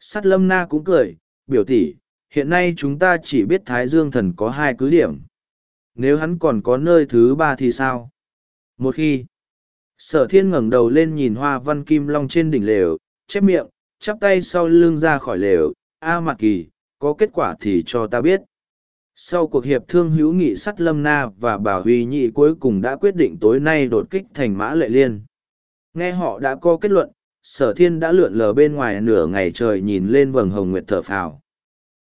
A: Sát lâm na cũng cười, biểu tỷ, hiện nay chúng ta chỉ biết Thái Dương thần có hai cứ điểm. Nếu hắn còn có nơi thứ ba thì sao? Một khi, sở thiên ngẩng đầu lên nhìn hoa văn kim long trên đỉnh lều, chép miệng, chắp tay sau lưng ra khỏi lều, A à, Mạc Kỳ, có kết quả thì cho ta biết. Sau cuộc hiệp thương hữu nghị sắt Lâm Na và Bảo Huy Nhị cuối cùng đã quyết định tối nay đột kích thành Mã Lệ Liên. Nghe họ đã có kết luận, sở thiên đã lượn lờ bên ngoài nửa ngày trời nhìn lên vầng hồng nguyệt thở phào.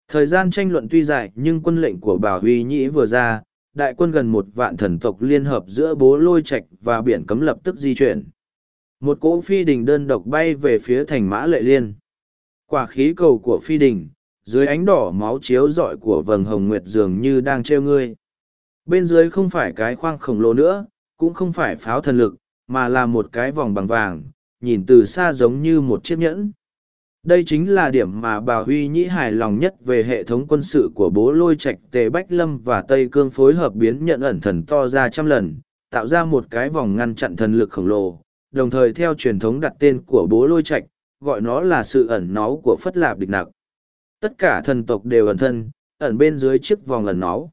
A: Thời gian tranh luận tuy dài nhưng quân lệnh của Bảo Huy Nhĩ vừa ra, đại quân gần một vạn thần tộc liên hợp giữa bố lôi Trạch và biển cấm lập tức di chuyển. Một cỗ phi đình đơn độc bay về phía thành mã lệ liên. Quả khí cầu của phi đình, dưới ánh đỏ máu chiếu rọi của vầng hồng nguyệt dường như đang treo ngươi. Bên dưới không phải cái khoang khổng lồ nữa, cũng không phải pháo thần lực, mà là một cái vòng bằng vàng, nhìn từ xa giống như một chiếc nhẫn. Đây chính là điểm mà bà Huy Nhĩ hài lòng nhất về hệ thống quân sự của bố lôi Trạch Tề Bách Lâm và Tây Cương phối hợp biến nhận ẩn thần to ra trăm lần, tạo ra một cái vòng ngăn chặn thần lực khổng lồ, đồng thời theo truyền thống đặt tên của bố lôi Trạch, gọi nó là sự ẩn náu của Phất Lạp Địch Nặc. Tất cả thần tộc đều ẩn thân, ẩn bên dưới chiếc vòng ẩn náu.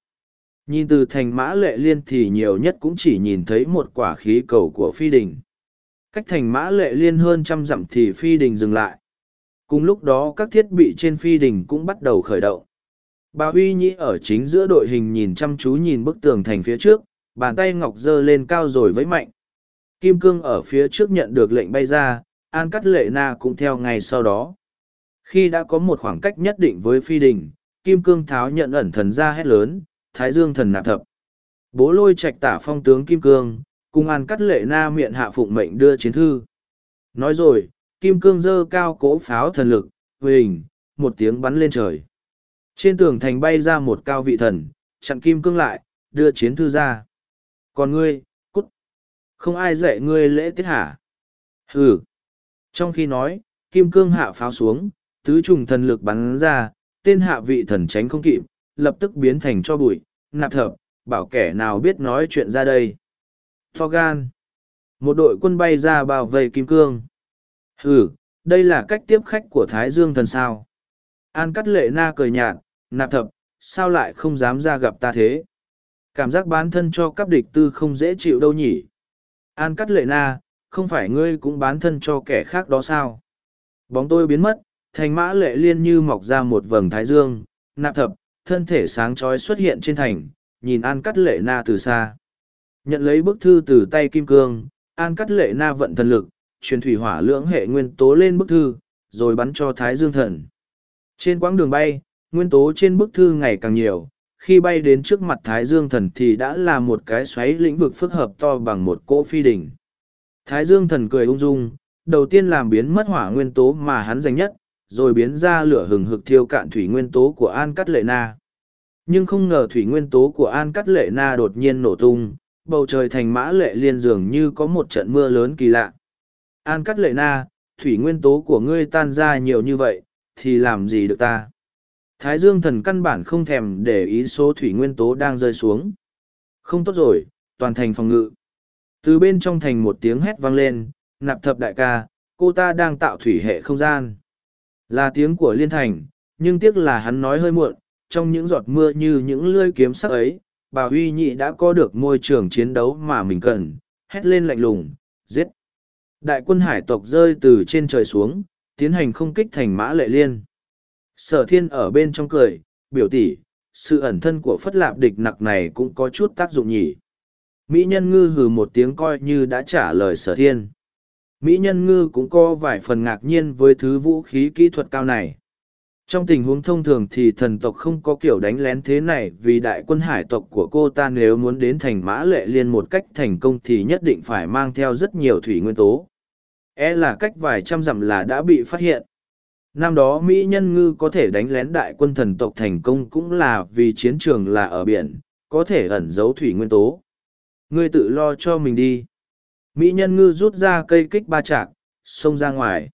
A: Nhìn từ thành mã lệ liên thì nhiều nhất cũng chỉ nhìn thấy một quả khí cầu của phi đình. Cách thành mã lệ liên hơn trăm dặm thì phi đình dừng lại cùng lúc đó các thiết bị trên phi đình cũng bắt đầu khởi động bà huy nhĩ ở chính giữa đội hình nhìn chăm chú nhìn bức tường thành phía trước bàn tay ngọc giơ lên cao rồi với mạnh kim cương ở phía trước nhận được lệnh bay ra an cắt lệ na cũng theo ngay sau đó khi đã có một khoảng cách nhất định với phi đình kim cương tháo nhận ẩn thần ra hét lớn thái dương thần nạp thập bố lôi trạch tả phong tướng kim cương cùng an cắt lệ na miệng hạ phụng mệnh đưa chiến thư nói rồi kim cương dơ cao cỗ pháo thần lực, hình, một tiếng bắn lên trời. Trên tường thành bay ra một cao vị thần, chặn kim cương lại, đưa chiến thư ra. Còn ngươi, cút. Không ai dạy ngươi lễ tiết hả? Hừ. Trong khi nói, kim cương hạ pháo xuống, tứ trùng thần lực bắn ra, tên hạ vị thần tránh không kịp, lập tức biến thành cho bụi, nạp thập, bảo kẻ nào biết nói chuyện ra đây. Tho gan. Một đội quân bay ra bao vây kim cương. Ừ, đây là cách tiếp khách của Thái Dương thần sao. An cắt lệ na cười nhạt, nạp thập, sao lại không dám ra gặp ta thế? Cảm giác bán thân cho các địch tư không dễ chịu đâu nhỉ? An cắt lệ na, không phải ngươi cũng bán thân cho kẻ khác đó sao? Bóng tôi biến mất, thành mã lệ liên như mọc ra một vầng thái dương, nạp thập, thân thể sáng trói xuất hiện trên thành, nhìn An cắt lệ na từ xa. Nhận lấy bức thư từ tay Kim Cương, An cắt lệ na vận thần lực, truyền thủy hỏa lưỡng hệ nguyên tố lên bức thư, rồi bắn cho Thái Dương Thần. Trên quãng đường bay, nguyên tố trên bức thư ngày càng nhiều, khi bay đến trước mặt Thái Dương Thần thì đã là một cái xoáy lĩnh vực phức hợp to bằng một cỗ phi đỉnh. Thái Dương Thần cười ung dung, đầu tiên làm biến mất hỏa nguyên tố mà hắn dành nhất, rồi biến ra lửa hừng hực thiêu cạn thủy nguyên tố của An Cắt Lệ Na. Nhưng không ngờ thủy nguyên tố của An Cắt Lệ Na đột nhiên nổ tung, bầu trời thành mã lệ liên dường như có một trận mưa lớn kỳ lạ. An cắt lệ na, thủy nguyên tố của ngươi tan ra nhiều như vậy, thì làm gì được ta? Thái dương thần căn bản không thèm để ý số thủy nguyên tố đang rơi xuống. Không tốt rồi, toàn thành phòng ngự. Từ bên trong thành một tiếng hét vang lên, nạp thập đại ca, cô ta đang tạo thủy hệ không gian. Là tiếng của liên thành, nhưng tiếc là hắn nói hơi muộn, trong những giọt mưa như những lưỡi kiếm sắc ấy, bà Huy Nhị đã có được môi trường chiến đấu mà mình cần, hét lên lạnh lùng, giết. Đại quân hải tộc rơi từ trên trời xuống, tiến hành không kích thành mã lệ liên. Sở thiên ở bên trong cười, biểu tỷ, sự ẩn thân của phất lạp địch nặc này cũng có chút tác dụng nhỉ. Mỹ nhân ngư hừ một tiếng coi như đã trả lời sở thiên. Mỹ nhân ngư cũng có vài phần ngạc nhiên với thứ vũ khí kỹ thuật cao này. Trong tình huống thông thường thì thần tộc không có kiểu đánh lén thế này vì đại quân hải tộc của cô ta nếu muốn đến thành mã lệ liên một cách thành công thì nhất định phải mang theo rất nhiều thủy nguyên tố. E là cách vài trăm dặm là đã bị phát hiện. Năm đó Mỹ nhân ngư có thể đánh lén đại quân thần tộc thành công cũng là vì chiến trường là ở biển, có thể ẩn giấu thủy nguyên tố. Ngươi tự lo cho mình đi. Mỹ nhân ngư rút ra cây kích ba chạc, xông ra ngoài.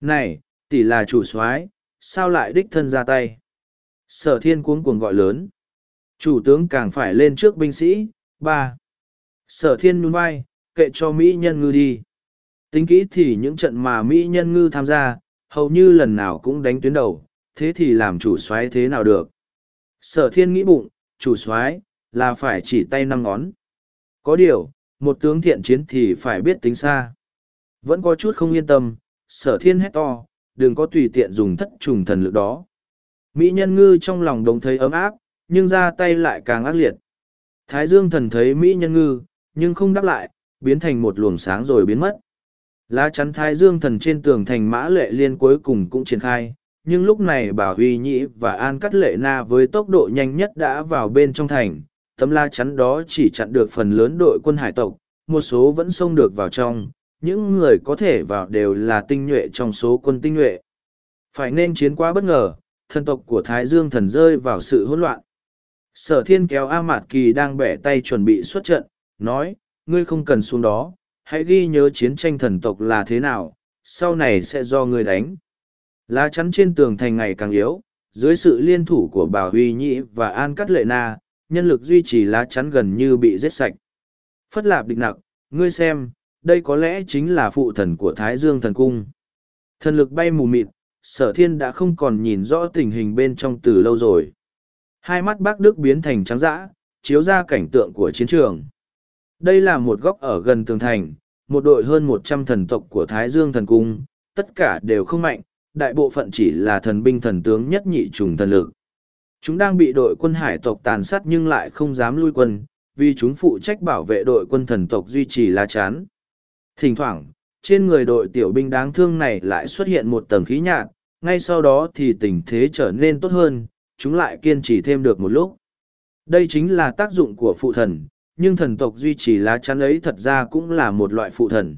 A: Này, tỷ là chủ soái sao lại đích thân ra tay? Sở thiên cuống cuồng gọi lớn. Chủ tướng càng phải lên trước binh sĩ, ba. Sở thiên nhún vai, kệ cho Mỹ nhân ngư đi. Tính kỹ thì những trận mà Mỹ nhân ngư tham gia, hầu như lần nào cũng đánh tuyến đầu, thế thì làm chủ soái thế nào được? Sở thiên nghĩ bụng, chủ soái là phải chỉ tay năm ngón. Có điều, một tướng thiện chiến thì phải biết tính xa. Vẫn có chút không yên tâm, sở thiên hét to, đừng có tùy tiện dùng thất trùng thần lực đó. Mỹ nhân ngư trong lòng đồng thấy ấm áp, nhưng ra tay lại càng ác liệt. Thái dương thần thấy Mỹ nhân ngư, nhưng không đáp lại, biến thành một luồng sáng rồi biến mất. Lá chắn thái dương thần trên tường thành mã lệ liên cuối cùng cũng triển khai, nhưng lúc này bảo huy nhĩ và an cắt lệ na với tốc độ nhanh nhất đã vào bên trong thành, tấm la chắn đó chỉ chặn được phần lớn đội quân hải tộc, một số vẫn xông được vào trong, những người có thể vào đều là tinh nhuệ trong số quân tinh nhuệ. Phải nên chiến quá bất ngờ, thân tộc của Thái Dương thần rơi vào sự hỗn loạn. Sở thiên kéo A Mạt Kỳ đang bẻ tay chuẩn bị xuất trận, nói, ngươi không cần xuống đó, hãy ghi nhớ chiến tranh thần tộc là thế nào, sau này sẽ do ngươi đánh. Lá chắn trên tường thành ngày càng yếu, dưới sự liên thủ của Bảo Huy Nhĩ và An Cắt Lệ Na, nhân lực duy trì lá chắn gần như bị giết sạch. Phất lạp địch nặc, ngươi xem, đây có lẽ chính là phụ thần của Thái Dương thần cung. Thần lực bay mù mịt, sở thiên đã không còn nhìn rõ tình hình bên trong từ lâu rồi. Hai mắt bác Đức biến thành trắng dã, chiếu ra cảnh tượng của chiến trường. Đây là một góc ở gần tường thành, một đội hơn một trăm thần tộc của Thái Dương thần cung, tất cả đều không mạnh, đại bộ phận chỉ là thần binh thần tướng nhất nhị trùng thần lực. Chúng đang bị đội quân hải tộc tàn sát nhưng lại không dám lui quân, vì chúng phụ trách bảo vệ đội quân thần tộc duy trì lá chắn. Thỉnh thoảng, trên người đội tiểu binh đáng thương này lại xuất hiện một tầng khí nhạt, ngay sau đó thì tình thế trở nên tốt hơn, chúng lại kiên trì thêm được một lúc. Đây chính là tác dụng của phụ thần, nhưng thần tộc duy trì lá chắn ấy thật ra cũng là một loại phụ thần.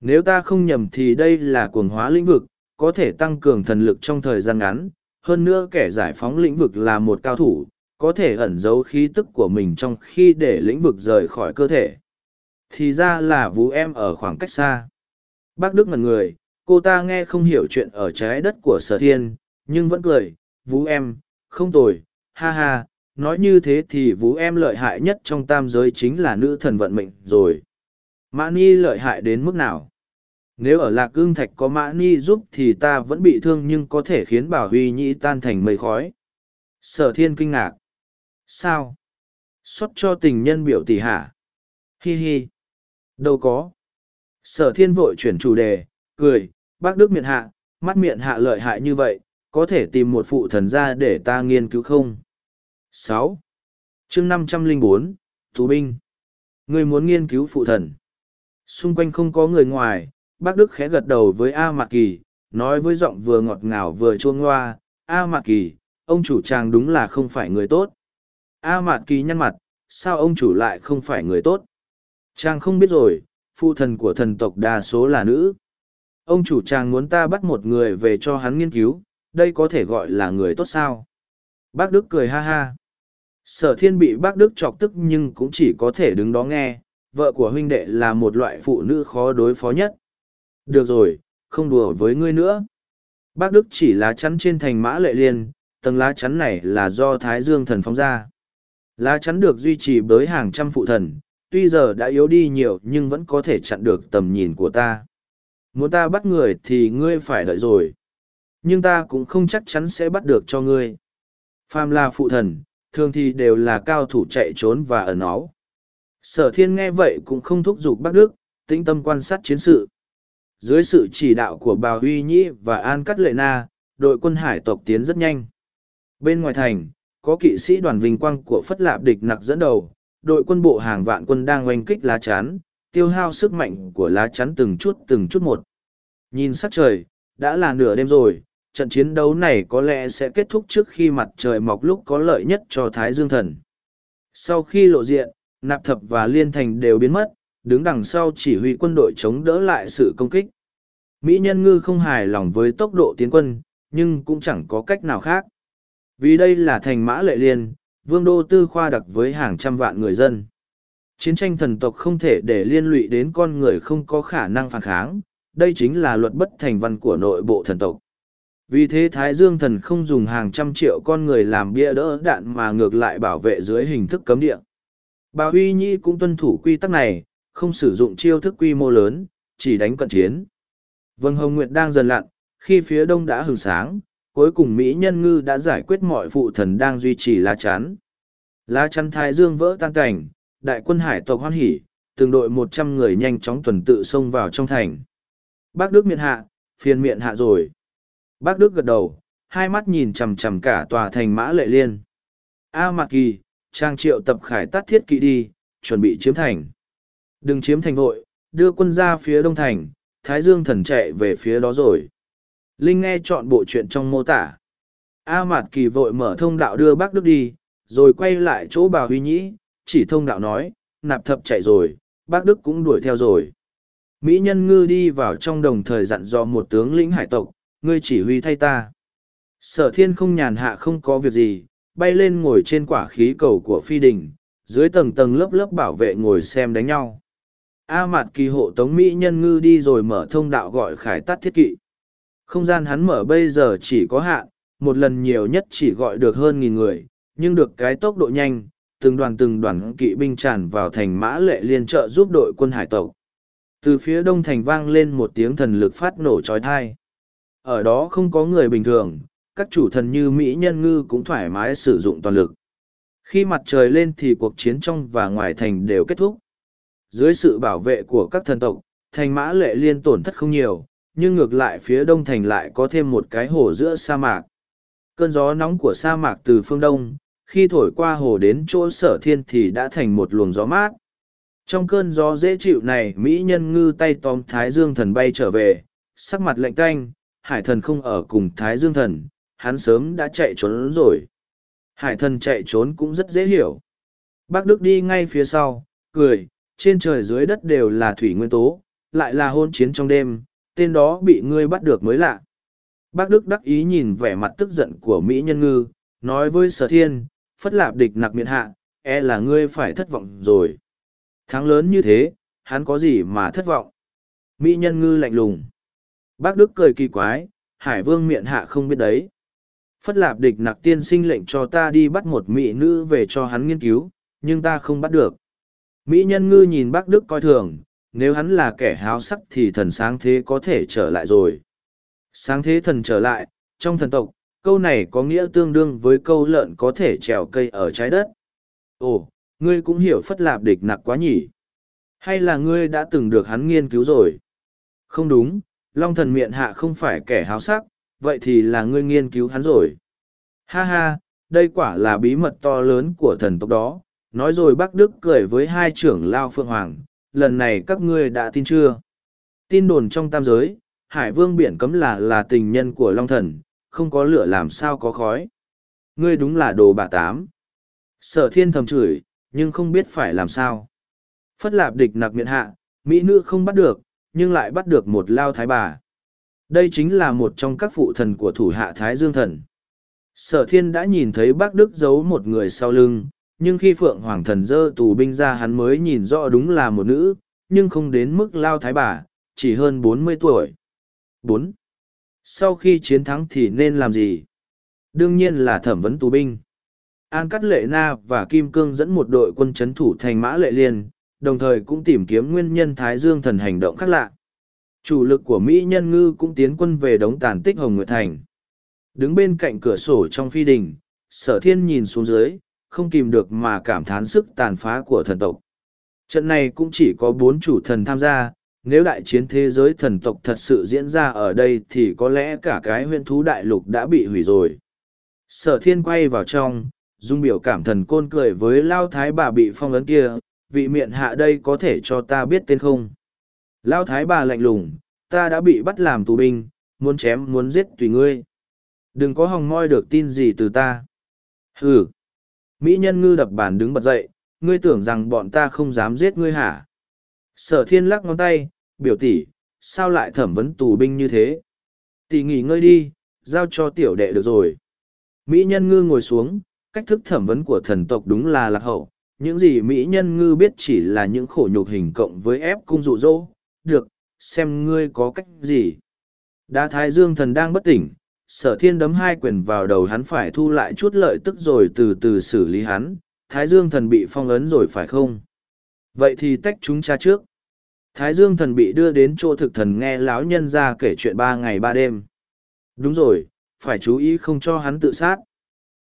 A: Nếu ta không nhầm thì đây là cuồng hóa lĩnh vực, có thể tăng cường thần lực trong thời gian ngắn, hơn nữa kẻ giải phóng lĩnh vực là một cao thủ, có thể ẩn giấu khí tức của mình trong khi để lĩnh vực rời khỏi cơ thể. Thì ra là vũ em ở khoảng cách xa. Bác Đức ngần người, cô ta nghe không hiểu chuyện ở trái đất của sở thiên, nhưng vẫn cười, vũ em, không tồi, ha ha, nói như thế thì vũ em lợi hại nhất trong tam giới chính là nữ thần vận mệnh rồi. Mã Ni lợi hại đến mức nào? Nếu ở lạc ương thạch có mã ni giúp thì ta vẫn bị thương nhưng có thể khiến bảo huy nhĩ tan thành mây khói. Sở thiên kinh ngạc. Sao? Xót cho tình nhân biểu tỷ hả? Hi hi. Đâu có. Sở thiên vội chuyển chủ đề, cười, bác Đức miệng hạ, mắt miệng hạ lợi hại như vậy, có thể tìm một phụ thần ra để ta nghiên cứu không? sáu chương năm trăm linh bốn Tù binh. Người muốn nghiên cứu phụ thần. Xung quanh không có người ngoài, bác Đức khẽ gật đầu với A Mạc Kỳ, nói với giọng vừa ngọt ngào vừa chuông loa, A Mạc Kỳ, ông chủ chàng đúng là không phải người tốt. A Mạc Kỳ nhăn mặt, sao ông chủ lại không phải người tốt? Chàng không biết rồi, phụ thần của thần tộc đa số là nữ. Ông chủ chàng muốn ta bắt một người về cho hắn nghiên cứu, đây có thể gọi là người tốt sao? Bác Đức cười ha ha. Sở thiên bị bác Đức chọc tức nhưng cũng chỉ có thể đứng đó nghe, vợ của huynh đệ là một loại phụ nữ khó đối phó nhất. Được rồi, không đùa với ngươi nữa. Bác Đức chỉ lá chắn trên thành mã lệ liên, tầng lá chắn này là do Thái Dương thần phóng ra. Lá chắn được duy trì bởi hàng trăm phụ thần, tuy giờ đã yếu đi nhiều nhưng vẫn có thể chặn được tầm nhìn của ta. Muốn ta bắt người thì ngươi phải đợi rồi. Nhưng ta cũng không chắc chắn sẽ bắt được cho ngươi. Phàm là phụ thần, thường thì đều là cao thủ chạy trốn và ẩn náu. Sở thiên nghe vậy cũng không thúc giục bác Đức, tĩnh tâm quan sát chiến sự. Dưới sự chỉ đạo của bà Huy Nhĩ và An Cắt Lệ Na, đội quân hải tộc tiến rất nhanh. Bên ngoài thành, có kỵ sĩ đoàn vinh quang của Phất Lạp Địch Nặc dẫn đầu, đội quân bộ hàng vạn quân đang oanh kích lá chắn, tiêu hao sức mạnh của lá chắn từng chút từng chút một. Nhìn sắc trời, đã là nửa đêm rồi, trận chiến đấu này có lẽ sẽ kết thúc trước khi mặt trời mọc lúc có lợi nhất cho Thái Dương Thần. Sau khi lộ diện, Nạp Thập và Liên Thành đều biến mất, đứng đằng sau chỉ huy quân đội chống đỡ lại sự công kích. Mỹ Nhân Ngư không hài lòng với tốc độ tiến quân, nhưng cũng chẳng có cách nào khác. Vì đây là thành mã lệ liên, vương đô tư khoa đặc với hàng trăm vạn người dân. Chiến tranh thần tộc không thể để liên lụy đến con người không có khả năng phản kháng, đây chính là luật bất thành văn của nội bộ thần tộc. Vì thế Thái Dương thần không dùng hàng trăm triệu con người làm bia đỡ đạn mà ngược lại bảo vệ dưới hình thức cấm địa. Bà Huy Nhi cũng tuân thủ quy tắc này, không sử dụng chiêu thức quy mô lớn, chỉ đánh cận chiến. Vâng Hồng Nguyệt đang dần lặn, khi phía đông đã hừng sáng, cuối cùng Mỹ Nhân Ngư đã giải quyết mọi phụ thần đang duy trì lá chắn. Lá chắn Thái Dương vỡ tan cảnh, đại quân hải tộc hoan hỉ, từng đội một trăm người nhanh chóng tuần tự xông vào trong thành. Bác Đức miệng hạ, phiền miệng hạ rồi. Bác Đức gật đầu, hai mắt nhìn chằm chằm cả tòa thành mã lệ liên. A Mạc Kỳ, trang triệu tập khải tắt thiết kỵ đi, chuẩn bị chiếm thành. Đừng chiếm thành vội, đưa quân ra phía đông thành, Thái Dương thần chạy về phía đó rồi. Linh nghe chọn bộ chuyện trong mô tả. A Mạt Kỳ vội mở thông đạo đưa bác Đức đi, rồi quay lại chỗ bà Huy Nhĩ, chỉ thông đạo nói, nạp thập chạy rồi, bác Đức cũng đuổi theo rồi. Mỹ nhân ngư đi vào trong đồng thời dặn dò một tướng lĩnh hải tộc, ngươi chỉ huy thay ta. Sở thiên không nhàn hạ không có việc gì, bay lên ngồi trên quả khí cầu của phi đình, dưới tầng tầng lớp lớp bảo vệ ngồi xem đánh nhau. A Mạt kỳ hộ tống Mỹ nhân ngư đi rồi mở thông đạo gọi khải tắt thiết kỵ. Không gian hắn mở bây giờ chỉ có hạn, một lần nhiều nhất chỉ gọi được hơn nghìn người, nhưng được cái tốc độ nhanh, từng đoàn từng đoàn kỵ binh tràn vào thành mã lệ liên trợ giúp đội quân hải tộc. Từ phía đông thành vang lên một tiếng thần lực phát nổ trói thai. Ở đó không có người bình thường, các chủ thần như Mỹ Nhân Ngư cũng thoải mái sử dụng toàn lực. Khi mặt trời lên thì cuộc chiến trong và ngoài thành đều kết thúc. Dưới sự bảo vệ của các thần tộc, thành mã lệ liên tổn thất không nhiều, nhưng ngược lại phía đông thành lại có thêm một cái hồ giữa sa mạc. Cơn gió nóng của sa mạc từ phương đông, khi thổi qua hồ đến chỗ sở thiên thì đã thành một luồng gió mát. Trong cơn gió dễ chịu này Mỹ nhân ngư tay tóm Thái Dương thần bay trở về, sắc mặt lạnh canh, hải thần không ở cùng Thái Dương thần, hắn sớm đã chạy trốn rồi. Hải thần chạy trốn cũng rất dễ hiểu. Bác Đức đi ngay phía sau, cười, trên trời dưới đất đều là thủy nguyên tố, lại là hôn chiến trong đêm, tên đó bị ngươi bắt được mới lạ. Bác Đức đắc ý nhìn vẻ mặt tức giận của Mỹ Nhân Ngư, nói với sở thiên, phất lạp địch nặc miệng hạ, e là ngươi phải thất vọng rồi. Thắng lớn như thế, hắn có gì mà thất vọng? Mỹ Nhân Ngư lạnh lùng. Bác Đức cười kỳ quái, Hải Vương miệng hạ không biết đấy. Phất lạp địch nặc tiên sinh lệnh cho ta đi bắt một mỹ nữ về cho hắn nghiên cứu, nhưng ta không bắt được. Mỹ nhân ngư nhìn bác Đức coi thường, nếu hắn là kẻ háo sắc thì thần sáng thế có thể trở lại rồi. Sáng thế thần trở lại, trong thần tộc, câu này có nghĩa tương đương với câu lợn có thể trèo cây ở trái đất. Ồ, ngươi cũng hiểu phất lạp địch nặc quá nhỉ? Hay là ngươi đã từng được hắn nghiên cứu rồi? Không đúng, long thần miệng hạ không phải kẻ háo sắc, vậy thì là ngươi nghiên cứu hắn rồi. Ha ha, đây quả là bí mật to lớn của thần tộc đó, nói rồi bác đức cười với hai trưởng lao phượng hoàng, lần này các ngươi đã tin chưa? Tin đồn trong tam giới, hải vương biển cấm là là tình nhân của long thần, không có lửa làm sao có khói. Ngươi đúng là đồ bà tám. Sở thiên thầm chửi, nhưng không biết phải làm sao. Phất lạp địch nặc miệng hạ, mỹ nữ không bắt được, nhưng lại bắt được một lao thái bà. Đây chính là một trong các phụ thần của thủ hạ thái dương thần. Sở thiên đã nhìn thấy bác đức giấu một người sau lưng nhưng khi phượng hoàng thần dơ tù binh ra hắn mới nhìn rõ đúng là một nữ, nhưng không đến mức lao thái bà, chỉ hơn bốn mươi tuổi. Bốn. Sau khi chiến thắng thì nên làm gì? Đương nhiên là thẩm vấn tù binh. An cắt lệ na và kim cương dẫn một đội quân c h ấ n thủ thành mã lệ liên, đồng thời cũng tìm kiếm nguyên nhân thái dương thần hành động khác lạ. Chủ lực của mỹ nhân ngư cũng tiến quân về đống tàn tích hồng nguyệt thành. Đứng bên cạnh cửa sổ trong phi đình, sở thiên nhìn xuống dưới không kìm được mà cảm thán sức tàn phá của thần tộc. Trận này cũng chỉ có bốn chủ thần tham gia, nếu đại chiến thế giới thần tộc thật sự diễn ra ở đây thì có lẽ cả cái huyện thú đại lục đã bị hủy rồi. Sở thiên quay vào trong, dung biểu cảm thần côn cười với lao thái bà bị phong ấn kia vị miệng hạ đây có thể cho ta biết tên không lao thái bà lạnh lùng ta đã bị bắt làm tù binh muốn chém muốn giết tùy ngươi đừng có hòng moi được tin gì từ ta hừ mỹ nhân ngư đập bàn đứng bật dậy, ngươi tưởng rằng bọn ta không dám giết ngươi hả? Sở thiên lắc ngón tay, biểu tỷ, sao lại thẩm vấn tù binh như thế? Tỷ nghỉ ngơi đi, giao cho tiểu đệ được rồi. Mỹ nhân ngư ngồi xuống, cách thức thẩm vấn của thần tộc đúng là lạc hậu. Những gì mỹ nhân ngư biết chỉ là những khổ nhục hình cộng với ép cung dụ dỗ. được, xem ngươi có cách gì. Đa thái dương thần đang bất tỉnh sở thiên đấm hai quyền vào đầu hắn phải thu lại chút lợi tức rồi từ từ xử lý hắn, thái dương thần bị phong ấn rồi phải không? Vậy thì tách chúng cha trước. Thái dương thần bị đưa đến chỗ thực thần nghe lão nhân ra kể chuyện ba ngày ba đêm. Đúng rồi, phải chú ý không cho hắn tự sát.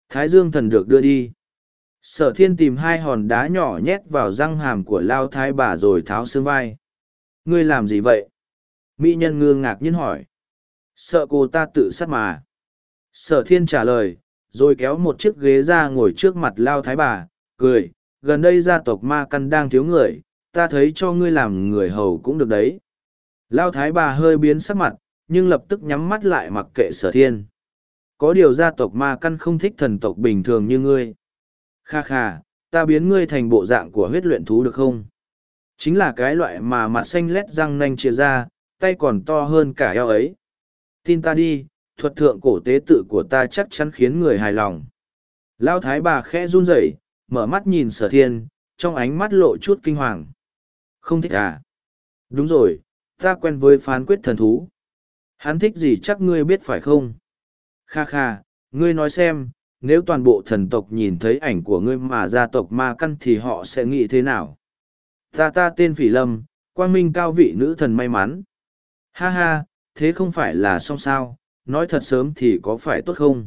A: Thái dương thần được đưa đi. Sở thiên tìm hai hòn đá nhỏ nhét vào răng hàm của lao thái bà rồi tháo xương vai. Ngươi làm gì vậy? Mỹ nhân ngương ngạc nhiên hỏi sợ cô ta tự sát mà. Sở thiên trả lời, rồi kéo một chiếc ghế ra ngồi trước mặt lao thái bà, cười, gần đây gia tộc ma căn đang thiếu người, ta thấy cho ngươi làm người hầu cũng được đấy. Lao thái bà hơi biến sắc mặt, nhưng lập tức nhắm mắt lại mặc kệ sở thiên. Có điều gia tộc ma căn không thích thần tộc bình thường như ngươi. Kha kha, ta biến ngươi thành bộ dạng của huyết luyện thú được không? Chính là cái loại mà mặt xanh lét răng nanh chia ra, tay còn to hơn cả eo ấy tin ta đi, thuật thượng cổ tế tự của ta chắc chắn khiến người hài lòng. Lao thái bà khẽ run rẩy, mở mắt nhìn sở thiên, trong ánh mắt lộ chút kinh hoàng. Không thích à? Đúng rồi, ta quen với phán quyết thần thú. Hắn thích gì chắc ngươi biết phải không? Kha kha, ngươi nói xem, nếu toàn bộ thần tộc nhìn thấy ảnh của ngươi mà gia tộc ma căn thì họ sẽ nghĩ thế nào? Ta ta tên phỉ lâm, quang minh cao vị nữ thần may mắn. Ha ha thế không phải là xong sao, nói thật sớm thì có phải tốt không?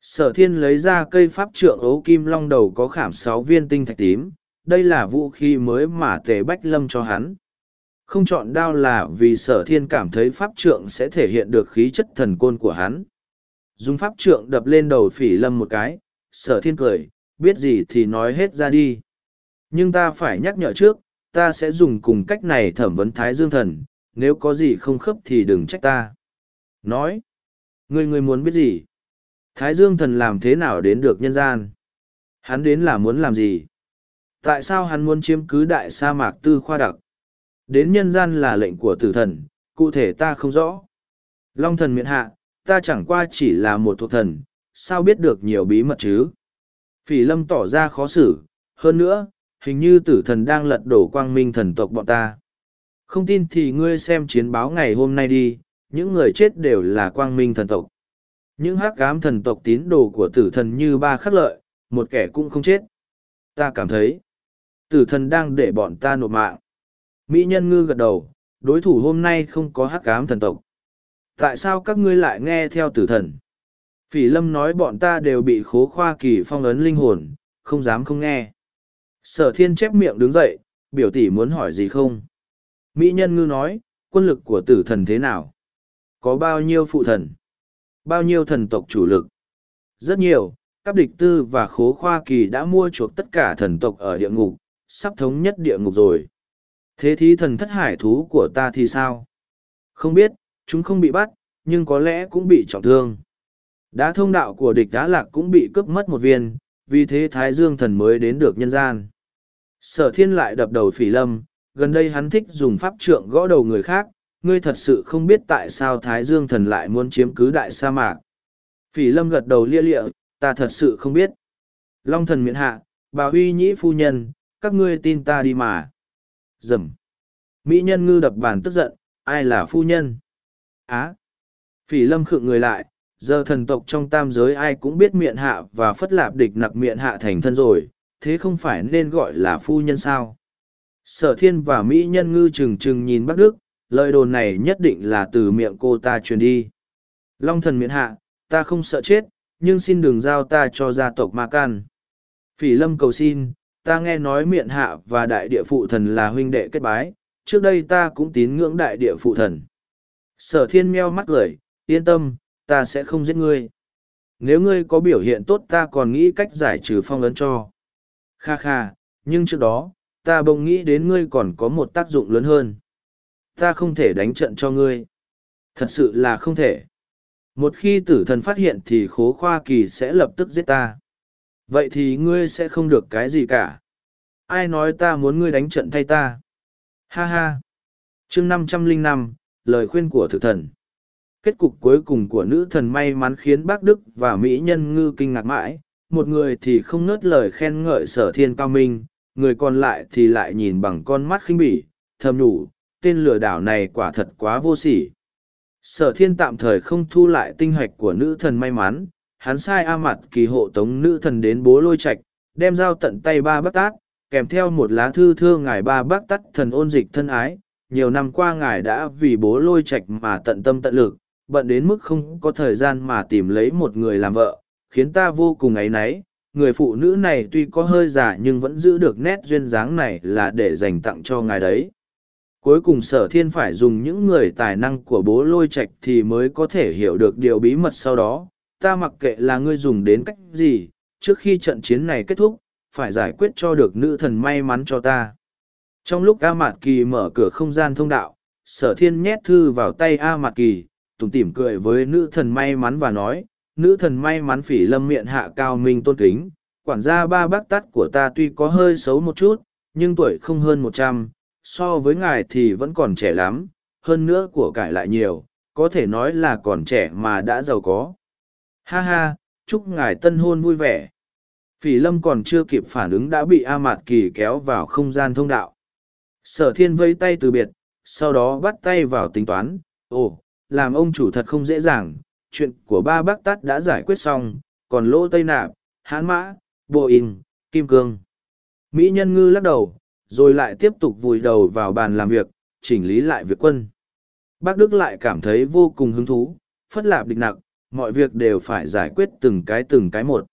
A: Sở thiên lấy ra cây pháp trượng ấu kim long đầu có khảm sáu viên tinh thạch tím, đây là vũ khí mới mà tề bách lâm cho hắn. Không chọn đao là vì sở thiên cảm thấy pháp trượng sẽ thể hiện được khí chất thần côn của hắn. Dùng pháp trượng đập lên đầu phỉ lâm một cái, sở thiên cười, biết gì thì nói hết ra đi. Nhưng ta phải nhắc nhở trước, ta sẽ dùng cùng cách này thẩm vấn thái dương thần nếu có gì không khớp thì đừng trách ta. Nói người người muốn biết gì? Thái dương thần làm thế nào đến được nhân gian? Hắn đến là muốn làm gì? Tại sao hắn muốn chiếm cứ đại sa mạc tư khoa đặc? Đến nhân gian là lệnh của tử thần, cụ thể ta không rõ. Long thần miện hạ, ta chẳng qua chỉ là một thuộc thần, sao biết được nhiều bí mật chứ? Phỉ lâm tỏ ra khó xử, hơn nữa, hình như tử thần đang lật đổ quang minh thần tộc bọn ta không tin thì ngươi xem chiến báo ngày hôm nay đi, những người chết đều là quang minh thần tộc. Những hắc cám thần tộc tín đồ của tử thần như ba khắc lợi, một kẻ cũng không chết. Ta cảm thấy, tử thần đang để bọn ta nộp mạng. Mỹ nhân ngư gật đầu, đối thủ hôm nay không có hắc cám thần tộc. Tại sao các ngươi lại nghe theo tử thần? Phỉ lâm nói bọn ta đều bị khố khoa kỳ phong ấn linh hồn, không dám không nghe. Sở thiên chép miệng đứng dậy, biểu tỷ muốn hỏi gì không? Mỹ nhân ngư nói, quân lực của tử thần thế nào? Có bao nhiêu phụ thần? Bao nhiêu thần tộc chủ lực? Rất nhiều, các địch tư và khố khoa kỳ đã mua chuộc tất cả thần tộc ở địa ngục, sắp thống nhất địa ngục rồi. Thế thì thần thất hải thú của ta thì sao? Không biết, chúng không bị bắt, nhưng có lẽ cũng bị trọng thương. Đá thông đạo của địch đá lạc cũng bị cướp mất một viên, vì thế thái dương thần mới đến được nhân gian. Sở thiên lại đập đầu phỉ lâm gần đây hắn thích dùng pháp trượng gõ đầu người khác, ngươi thật sự không biết tại sao thái dương thần lại muốn chiếm cứ đại sa mạc. Phỉ lâm gật đầu lia lịa, ta thật sự không biết. Long thần miễn hạ, bà huy nhĩ phu nhân, các ngươi tin ta đi mà. Dầm. Mỹ nhân ngư đập bàn tức giận, ai là phu nhân? Á. Phỉ lâm khựng người lại, giờ thần tộc trong tam giới ai cũng biết miệng hạ và phất lạp địch nặc miệng hạ thành thân rồi, thế không phải nên gọi là phu nhân sao? Sở thiên và mỹ nhân ngư trừng trừng nhìn bắc đức lời đồn này nhất định là từ miệng cô ta truyền đi. Long thần miệng hạ ta không sợ chết nhưng xin đừng giao ta cho gia tộc ma can. Phỉ lâm cầu xin ta nghe nói miệng hạ và đại địa phụ thần là huynh đệ kết bái trước đây ta cũng tín ngưỡng đại địa phụ thần. Sở thiên meo mắt cười yên tâm ta sẽ không giết ngươi. Nếu ngươi có biểu hiện tốt ta còn nghĩ cách giải trừ phong ấn cho. Kha kha, nhưng trước đó, ta bỗng nghĩ đến ngươi còn có một tác dụng lớn hơn. Ta không thể đánh trận cho ngươi. Thật sự là không thể. Một khi tử thần phát hiện thì khố khoa kỳ sẽ lập tức giết ta. Vậy thì ngươi sẽ không được cái gì cả. Ai nói ta muốn ngươi đánh trận thay ta? Ha ha. chương năm trăm linh năm lời khuyên của thực thần. Kết cục cuối cùng của nữ thần may mắn khiến bác Đức và Mỹ nhân ngư kinh ngạc mãi. Một người thì không nớt lời khen ngợi sở thiên cao minh, người còn lại thì lại nhìn bằng con mắt khinh bỉ, thầm nhủ, tên lừa đảo này quả thật quá vô sỉ. Sở thiên tạm thời không thu lại tinh hoạch của nữ thần may mắn, hắn sai A mặt kỳ hộ tống nữ thần đến bố lôi Trạch, đem dao tận tay ba bác tát, kèm theo một lá thư thưa ngài ba bác tát thần ôn dịch thân ái. Nhiều năm qua ngài đã vì bố lôi Trạch mà tận tâm tận lực, bận đến mức không có thời gian mà tìm lấy một người làm vợ, khiến ta vô cùng áy náy. Người phụ nữ này tuy có hơi già nhưng vẫn giữ được nét duyên dáng này là để dành tặng cho ngài đấy. Cuối cùng sở thiên phải dùng những người tài năng của bố lôi Trạch thì mới có thể hiểu được điều bí mật sau đó. Ta mặc kệ là ngươi dùng đến cách gì, trước khi trận chiến này kết thúc, phải giải quyết cho được nữ thần may mắn cho ta. Trong lúc A Mạt Kỳ mở cửa không gian thông đạo, sở thiên nhét thư vào tay A Mạt Kỳ, tùng tỉm cười với nữ thần may mắn và nói, nữ thần may mắn phỉ lâm miệng hạ cao minh tôn kính, quản gia ba bác tắt của ta tuy có hơi xấu một chút, nhưng tuổi không hơn một trăm, so với ngài thì vẫn còn trẻ lắm, hơn nữa của cải lại nhiều, có thể nói là còn trẻ mà đã giàu có. Ha ha, chúc ngài tân hôn vui vẻ. Phỉ lâm còn chưa kịp phản ứng đã bị A Mạt Kỳ kéo vào không gian thông đạo. Sở thiên vây tay từ biệt, sau đó bắt tay vào tính toán, ồ, làm ông chủ thật không dễ dàng, chuyện của ba bác tát đã giải quyết xong, còn lỗ tây nạp, hán mã, bộ in, kim cương. Mỹ nhân ngư lắc đầu, rồi lại tiếp tục vùi đầu vào bàn làm việc, chỉnh lý lại việc quân. Bác Đức lại cảm thấy vô cùng hứng thú, phất lạp địch nặng, mọi việc đều phải giải quyết từng cái từng cái một.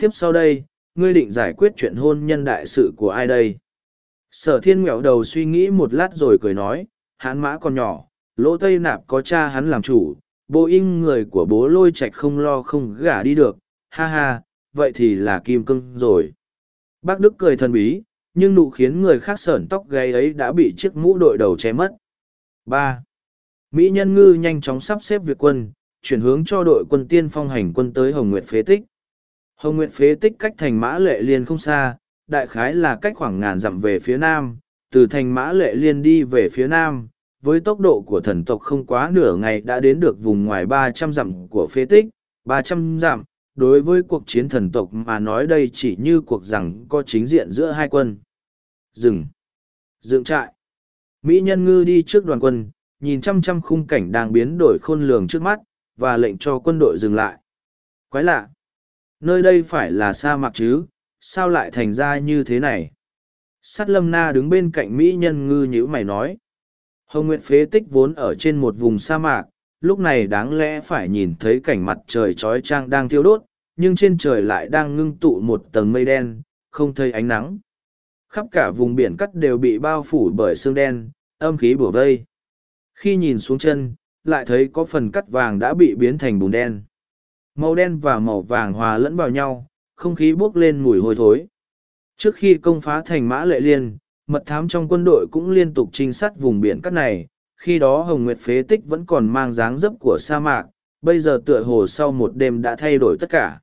A: Tiếp sau đây, ngươi định giải quyết chuyện hôn nhân đại sự của ai đây? Sở thiên nghẹo đầu suy nghĩ một lát rồi cười nói, hán mã còn nhỏ, lỗ tây nạp có cha hắn làm chủ, bố in người của bố lôi Trạch không lo không gả đi được, ha ha, vậy thì là kim cưng rồi. Bác Đức cười thần bí, nhưng nụ khiến người khác sởn tóc gáy ấy đã bị chiếc mũ đội đầu che mất. ba Mỹ Nhân Ngư nhanh chóng sắp xếp việc quân, chuyển hướng cho đội quân tiên phong hành quân tới Hồng Nguyệt Phế Tích. Hồng Nguyệt Phế Tích cách thành Mã Lệ Liên không xa, đại khái là cách khoảng ngàn dặm về phía nam, từ thành Mã Lệ Liên đi về phía nam, với tốc độ của thần tộc không quá nửa ngày đã đến được vùng ngoài ba trăm dặm của phế tích, ba trăm dặm, đối với cuộc chiến thần tộc mà nói đây chỉ như cuộc rằng có chính diện giữa hai quân. Dừng. Dựng trại. Mỹ nhân ngư đi trước đoàn quân, nhìn chăm chăm khung cảnh đang biến đổi khôn lường trước mắt, và lệnh cho quân đội dừng lại. Quái lạ. Nơi đây phải là sa mạc chứ, sao lại thành ra như thế này? Sát lâm na đứng bên cạnh Mỹ nhân ngư nhữ mày nói. Hồng Nguyệt phế tích vốn ở trên một vùng sa mạc, lúc này đáng lẽ phải nhìn thấy cảnh mặt trời trói trang đang thiêu đốt, nhưng trên trời lại đang ngưng tụ một tầng mây đen, không thấy ánh nắng. Khắp cả vùng biển cắt đều bị bao phủ bởi sương đen, âm khí bủa vây. Khi nhìn xuống chân, lại thấy có phần cắt vàng đã bị biến thành bùn đen. Màu đen và màu vàng hòa lẫn vào nhau, không khí bốc lên mùi hôi thối. Trước khi công phá thành mã lệ liên, mật thám trong quân đội cũng liên tục trinh sát vùng biển cắt này, khi đó Hồng Nguyệt phế tích vẫn còn mang dáng dấp của sa mạc, bây giờ tựa hồ sau một đêm đã thay đổi tất cả.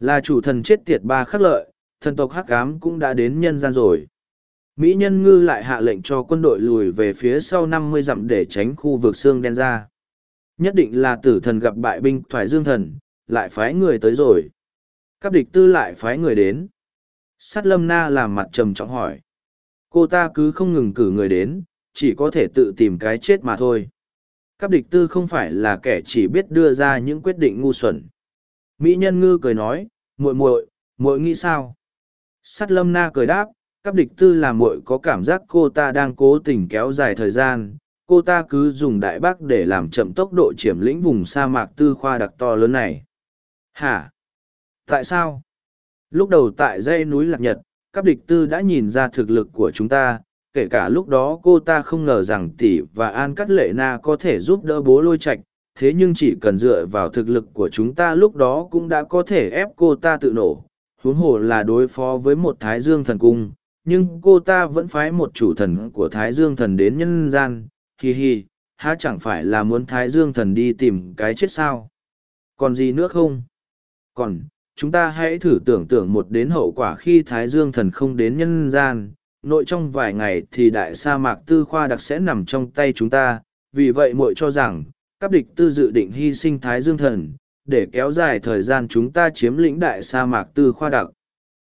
A: Là chủ thần chết tiệt ba khắc lợi, thần tộc hắc ám cũng đã đến nhân gian rồi. Mỹ nhân ngư lại hạ lệnh cho quân đội lùi về phía sau năm mươi dặm để tránh khu vực xương đen ra. Nhất định là tử thần gặp bại binh thoải dương thần, lại phái người tới rồi. Các địch tư lại phái người đến. Sát lâm na làm mặt trầm trọng hỏi cô ta cứ không ngừng cử người đến, chỉ có thể tự tìm cái chết mà thôi. Các địch tư không phải là kẻ chỉ biết đưa ra những quyết định ngu xuẩn. Mỹ nhân ngư cười nói, muội muội muội nghĩ sao? Sắt lâm na cười đáp các địch tư là muội có cảm giác cô ta đang cố tình kéo dài thời gian. Cô ta cứ dùng đại bác để làm chậm tốc độ chiếm lĩnh vùng sa mạc tư khoa đặc to lớn này. Hả? Tại sao? Lúc đầu tại dãy núi lạc nhật các địch tư đã nhìn ra thực lực của chúng ta, kể cả lúc đó cô ta không ngờ rằng tỷ và An Cắt Lệ Na có thể giúp đỡ bố lôi Trạch thế nhưng chỉ cần dựa vào thực lực của chúng ta lúc đó cũng đã có thể ép cô ta tự nổ. Huống hồ là đối phó với một thái dương thần cung nhưng cô ta vẫn phái một chủ thần của thái dương thần đến nhân gian. Hi hi há chẳng phải là muốn thái dương thần đi tìm cái chết sao? Còn gì nữa không? Còn chúng ta hãy thử tưởng tượng một đến hậu quả khi thái dương thần không đến nhân gian, nội trong vài ngày thì đại sa mạc tư khoa đặc sẽ nằm trong tay chúng ta, vì vậy muội cho rằng, các địch tư dự định hy sinh thái dương thần, để kéo dài thời gian chúng ta chiếm lĩnh đại sa mạc tư khoa đặc.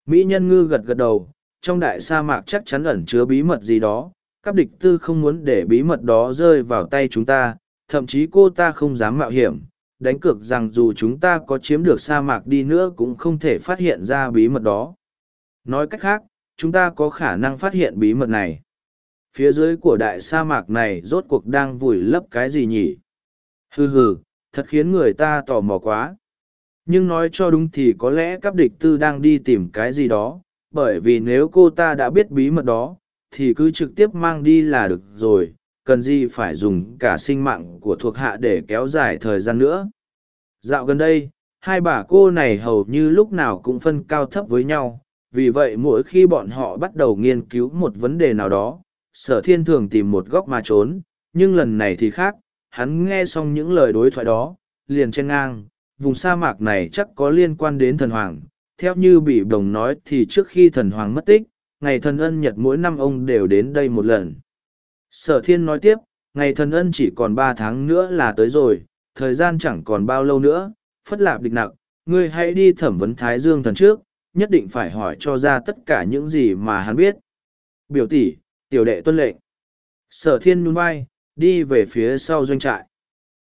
A: Mỹ nhân ngư gật gật đầu, trong đại sa mạc chắc chắn ẩn chứa bí mật gì đó, các địch tư không muốn để bí mật đó rơi vào tay chúng ta, thậm chí cô ta không dám mạo hiểm đánh cược rằng dù chúng ta có chiếm được sa mạc đi nữa cũng không thể phát hiện ra bí mật đó. Nói cách khác, chúng ta có khả năng phát hiện bí mật này. Phía dưới của đại sa mạc này rốt cuộc đang vùi lấp cái gì nhỉ? Hừ hừ, thật khiến người ta tò mò quá. Nhưng nói cho đúng thì có lẽ các địch tư đang đi tìm cái gì đó, bởi vì nếu cô ta đã biết bí mật đó, thì cứ trực tiếp mang đi là được rồi cần gì phải dùng cả sinh mạng của thuộc hạ để kéo dài thời gian nữa. Dạo gần đây, hai bà cô này hầu như lúc nào cũng phân cao thấp với nhau, vì vậy mỗi khi bọn họ bắt đầu nghiên cứu một vấn đề nào đó, sở thiên thường tìm một góc mà trốn, nhưng lần này thì khác, hắn nghe xong những lời đối thoại đó, liền chen ngang, vùng sa mạc này chắc có liên quan đến thần hoàng, theo như bị đồng nói thì trước khi thần hoàng mất tích, ngày thần ân nhật mỗi năm ông đều đến đây một lần sở thiên nói tiếp ngày thần ân chỉ còn ba tháng nữa là tới rồi thời gian chẳng còn bao lâu nữa phất lạp địch nặng, ngươi hãy đi thẩm vấn thái dương thần trước nhất định phải hỏi cho ra tất cả những gì mà hắn biết. Biểu tỷ tiểu đệ tuân lệnh. Sở thiên nhún vai đi về phía sau doanh trại.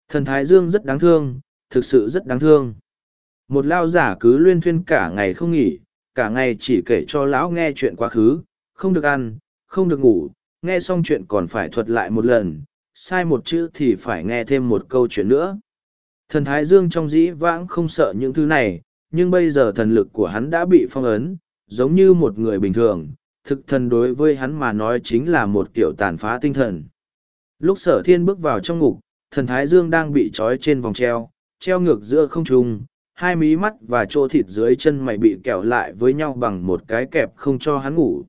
A: Thần thái dương rất đáng thương thực sự rất đáng thương. Một lao giả cứ luyên thuyên cả ngày không nghỉ cả ngày chỉ kể cho lão nghe chuyện quá khứ không được ăn không được ngủ nghe xong chuyện còn phải thuật lại một lần, sai một chữ thì phải nghe thêm một câu chuyện nữa. Thần thái dương trong dĩ vãng không sợ những thứ này, nhưng bây giờ thần lực của hắn đã bị phong ấn, giống như một người bình thường. Thực thần đối với hắn mà nói chính là một kiểu tàn phá tinh thần. Lúc sở thiên bước vào trong ngục, thần thái dương đang bị trói trên vòng treo treo ngược giữa không trung, hai mí mắt và chỗ thịt dưới chân mày bị kẹo lại với nhau bằng một cái kẹp không cho hắn ngủ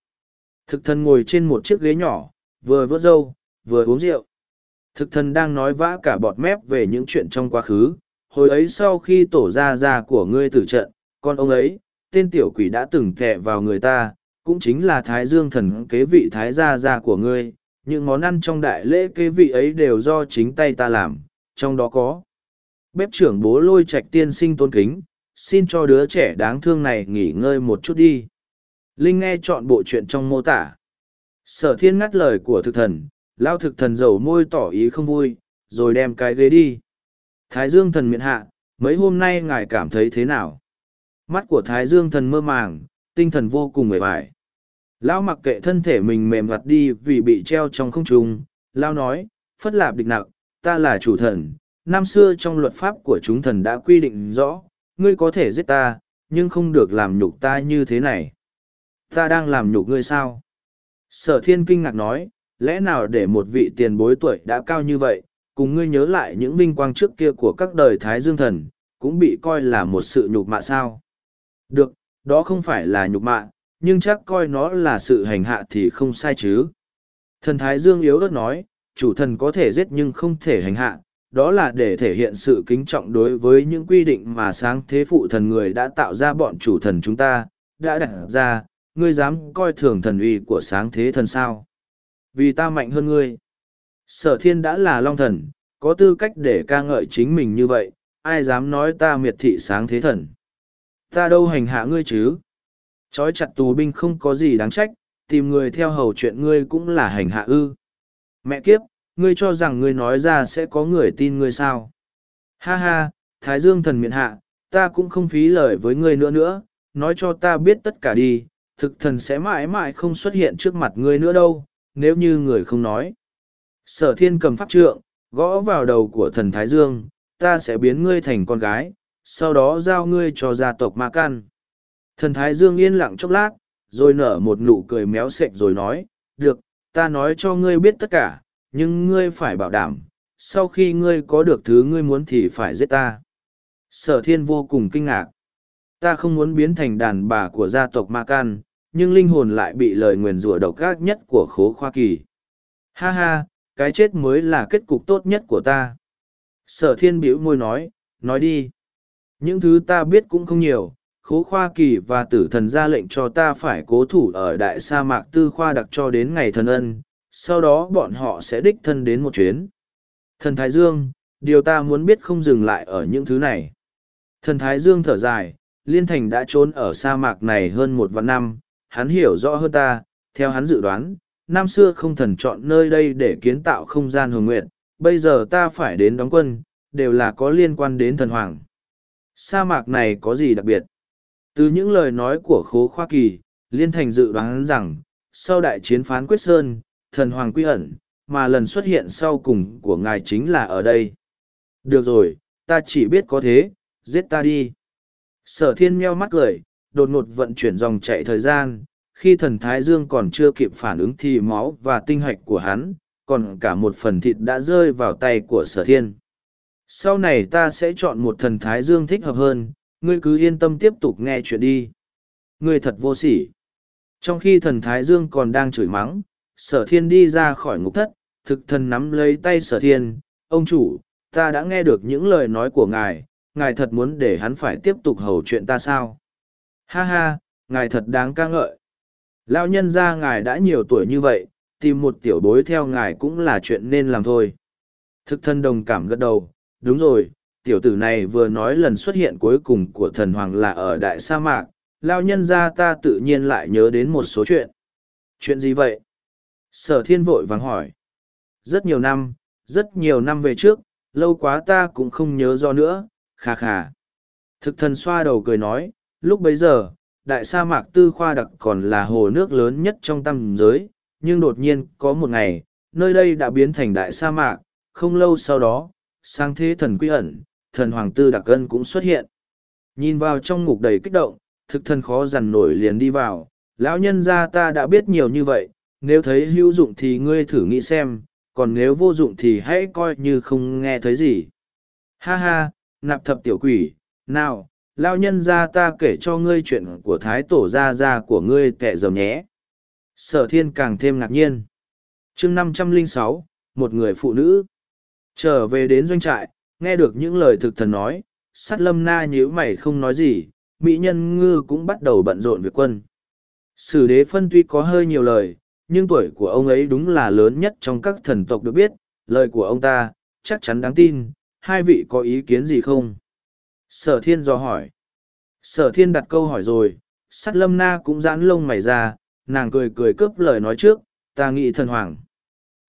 A: thực thần ngồi trên một chiếc ghế nhỏ, vừa vớt râu, vừa uống rượu. Thực thần đang nói vã cả bọt mép về những chuyện trong quá khứ. Hồi ấy sau khi tổ ra ra của ngươi tử trận, con ông ấy, tên tiểu quỷ đã từng kẹ vào người ta, cũng chính là thái dương thần kế vị thái gia gia của ngươi. Những món ăn trong đại lễ kế vị ấy đều do chính tay ta làm, trong đó có bếp trưởng bố lôi trạch tiên sinh tôn kính. Xin cho đứa trẻ đáng thương này nghỉ ngơi một chút đi linh nghe chọn bộ chuyện trong mô tả. Sở thiên ngắt lời của thực thần, lao thực thần dầu môi tỏ ý không vui, rồi đem cái ghế đi. Thái dương thần miệng hạ, mấy hôm nay ngài cảm thấy thế nào? Mắt của thái dương thần mơ màng, tinh thần vô cùng mệt mỏi lão mặc kệ thân thể mình mềm vặt đi vì bị treo trong không trung, lao nói, phất lạp địch nặc, ta là chủ thần, năm xưa trong luật pháp của chúng thần đã quy định rõ, ngươi có thể giết ta, nhưng không được làm nhục ta như thế này ta đang làm nhục ngươi sao? Sở thiên kinh ngạc nói, lẽ nào để một vị tiền bối tuổi đã cao như vậy, cùng ngươi nhớ lại những vinh quang trước kia của các đời thái dương thần, cũng bị coi là một sự nhục mạ sao? Được, đó không phải là nhục mạ, nhưng chắc coi nó là sự hành hạ thì không sai chứ. Thần thái dương yếu ớt nói, chủ thần có thể giết nhưng không thể hành hạ, đó là để thể hiện sự kính trọng đối với những quy định mà sáng thế phụ thần người đã tạo ra bọn chủ thần chúng ta, đã đặt ra ngươi dám coi thường thần uy của sáng thế thần sao? Vì ta mạnh hơn ngươi. Sở thiên đã là long thần, có tư cách để ca ngợi chính mình như vậy, ai dám nói ta miệt thị sáng thế thần? Ta đâu hành hạ ngươi chứ? Chói chặt tù binh không có gì đáng trách, tìm người theo hầu chuyện ngươi cũng là hành hạ ư. Mẹ kiếp, ngươi cho rằng ngươi nói ra sẽ có người tin ngươi sao? Ha ha, thái dương thần miệng hạ, ta cũng không phí lời với ngươi nữa nữa, nói cho ta biết tất cả đi thực thần sẽ mãi mãi không xuất hiện trước mặt ngươi nữa đâu, nếu như người không nói sở thiên cầm pháp trượng, gõ vào đầu của thần thái dương, ta sẽ biến ngươi thành con gái, sau đó giao ngươi cho gia tộc ma căn thần thái dương yên lặng chốc lát, rồi nở một nụ cười méo sệch rồi nói, được, ta nói cho ngươi biết tất cả, nhưng ngươi phải bảo đảm, sau khi ngươi có được thứ ngươi muốn thì phải giết ta. Sở thiên vô cùng kinh ngạc. Ta không muốn biến thành đàn bà của gia tộc Ma Can, nhưng linh hồn lại bị lời nguyền rủa độc ác nhất của khố khoa kỳ. Ha ha, cái chết mới là kết cục tốt nhất của ta. Sở thiên bĩu môi nói, nói đi. Những thứ ta biết cũng không nhiều, khố khoa kỳ và tử thần ra lệnh cho ta phải cố thủ ở đại sa mạc tư khoa đặc cho đến ngày thần ân, sau đó bọn họ sẽ đích thân đến một chuyến. Thần Thái Dương, điều ta muốn biết không dừng lại ở những thứ này. Thần Thái Dương thở dài, Liên Thành đã trốn ở sa mạc này hơn một vạn năm, hắn hiểu rõ hơn ta, theo hắn dự đoán, năm xưa không thần chọn nơi đây để kiến tạo không gian hồng nguyện. bây giờ ta phải đến đóng quân, đều là có liên quan đến thần hoàng. Sa mạc này có gì đặc biệt? Từ những lời nói của khố khoa kỳ, Liên Thành dự đoán rằng, sau đại chiến phán quyết sơn, thần hoàng quy ẩn, mà lần xuất hiện sau cùng của ngài chính là ở đây. Được rồi, ta chỉ biết có thế, giết ta đi. Sở thiên meo mắt cười, đột ngột vận chuyển dòng chạy thời gian, khi thần Thái Dương còn chưa kịp phản ứng thì máu và tinh hạch của hắn, còn cả một phần thịt đã rơi vào tay của sở thiên. Sau này ta sẽ chọn một thần Thái Dương thích hợp hơn, ngươi cứ yên tâm tiếp tục nghe chuyện đi. Ngươi thật vô sỉ. Trong khi thần Thái Dương còn đang chửi mắng, sở thiên đi ra khỏi ngục thất, thực thần nắm lấy tay sở thiên, ông chủ, ta đã nghe được những lời nói của ngài, ngài thật muốn để hắn phải tiếp tục hầu chuyện ta sao? Ha ha, ngài thật đáng ca ngợi. Lão nhân ra ngài đã nhiều tuổi như vậy, tìm một tiểu bối theo ngài cũng là chuyện nên làm thôi. Thực thân đồng cảm gật đầu, đúng rồi, tiểu tử này vừa nói lần xuất hiện cuối cùng của thần hoàng là ở đại sa mạc, lao nhân ra ta tự nhiên lại nhớ đến một số chuyện. Chuyện gì vậy? Sở thiên vội vàng hỏi. Rất nhiều năm, rất nhiều năm về trước, lâu quá ta cũng không nhớ do nữa, khà khà. Thực thần xoa đầu cười nói, lúc bấy giờ, đại sa mạc tư khoa đặc còn là hồ nước lớn nhất trong tam giới, nhưng đột nhiên có một ngày, nơi đây đã biến thành đại sa mạc, không lâu sau đó, sang thế thần quy ẩn, thần hoàng tư đặc ân cũng xuất hiện. Nhìn vào trong ngục đầy kích động, thực thần khó dằn nổi liền đi vào, lão nhân gia ta đã biết nhiều như vậy, nếu thấy hữu dụng thì ngươi thử nghĩ xem, còn nếu vô dụng thì hãy coi như không nghe thấy gì. Ha ha, nạp thập tiểu quỷ, nào, lao nhân ra ta kể cho ngươi chuyện của thái tổ gia gia của ngươi tệ dầu nhé. Sở thiên càng thêm ngạc nhiên. chương năm trăm linh sáu một người phụ nữ. Trở về đến doanh trại, nghe được những lời thực thần nói, sát lâm na nhíu mày không nói gì, mỹ nhân ngư cũng bắt đầu bận rộn việc quân. Sử đế phân tuy có hơi nhiều lời, nhưng tuổi của ông ấy đúng là lớn nhất trong các thần tộc được biết, lời của ông ta, chắc chắn đáng tin, hai vị có ý kiến gì không? Sở thiên dò hỏi. Sở thiên đặt câu hỏi rồi, sắt lâm na cũng giãn lông mày ra, nàng cười cười cướp lời nói trước, ta nghĩ thần hoàng.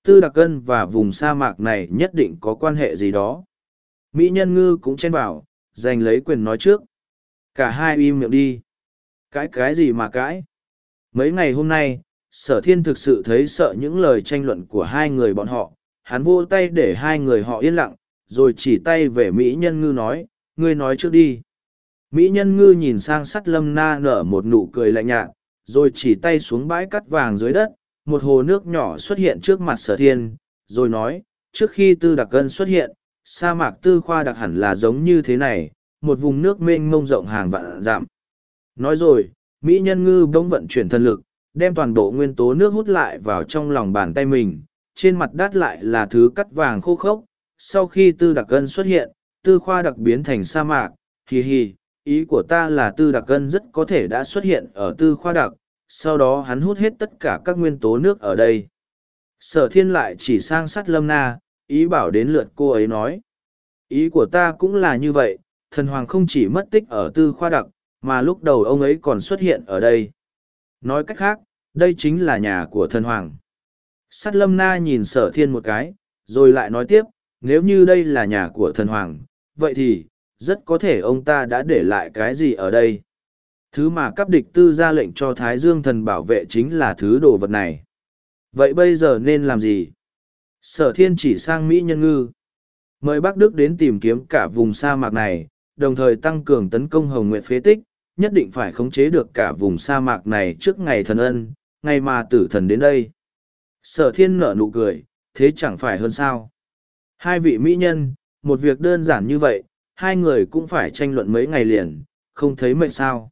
A: Tư đặc cân và vùng sa mạc này nhất định có quan hệ gì đó. Mỹ nhân ngư cũng chen vào, giành lấy quyền nói trước. Cả hai im miệng đi. Cãi cái gì mà cãi? Mấy ngày hôm nay, sở thiên thực sự thấy sợ những lời tranh luận của hai người bọn họ. Hắn vô tay để hai người họ yên lặng, rồi chỉ tay về Mỹ nhân ngư nói, ngươi nói trước đi. Mỹ nhân ngư nhìn sang sắt lâm na nở một nụ cười lạnh nhạt, rồi chỉ tay xuống bãi cắt vàng dưới đất, một hồ nước nhỏ xuất hiện trước mặt sở thiên, rồi nói, trước khi tư đặc cân xuất hiện, sa mạc tư khoa đặc hẳn là giống như thế này, một vùng nước mênh mông rộng hàng vạn dặm. Nói rồi, Mỹ nhân ngư bỗng vận chuyển thân lực, đem toàn bộ nguyên tố nước hút lại vào trong lòng bàn tay mình, trên mặt đát lại là thứ cắt vàng khô khốc. Sau khi tư đặc cân xuất hiện, tư khoa đặc biến thành sa mạc, hì hì, ý của ta là tư đặc cân rất có thể đã xuất hiện ở tư khoa đặc, sau đó hắn hút hết tất cả các nguyên tố nước ở đây. Sở thiên lại chỉ sang Sắt lâm na, ý bảo đến lượt cô ấy nói. Ý của ta cũng là như vậy, thần hoàng không chỉ mất tích ở tư khoa đặc, mà lúc đầu ông ấy còn xuất hiện ở đây. Nói cách khác, đây chính là nhà của thần hoàng. Sắt lâm na nhìn sở thiên một cái, rồi lại nói tiếp, nếu như đây là nhà của thần hoàng, vậy thì, rất có thể ông ta đã để lại cái gì ở đây. Thứ mà cấp địch tư ra lệnh cho Thái Dương thần bảo vệ chính là thứ đồ vật này. Vậy bây giờ nên làm gì? Sở thiên chỉ sang Mỹ nhân ngư. Mời Bắc Đức đến tìm kiếm cả vùng sa mạc này, đồng thời tăng cường tấn công Hồng Nguyệt phế tích, nhất định phải khống chế được cả vùng sa mạc này trước ngày thần ân, ngày mà tử thần đến đây. Sở thiên nở nụ cười, thế chẳng phải hơn sao. Hai vị mỹ nhân, một việc đơn giản như vậy, hai người cũng phải tranh luận mấy ngày liền, không thấy mệt sao.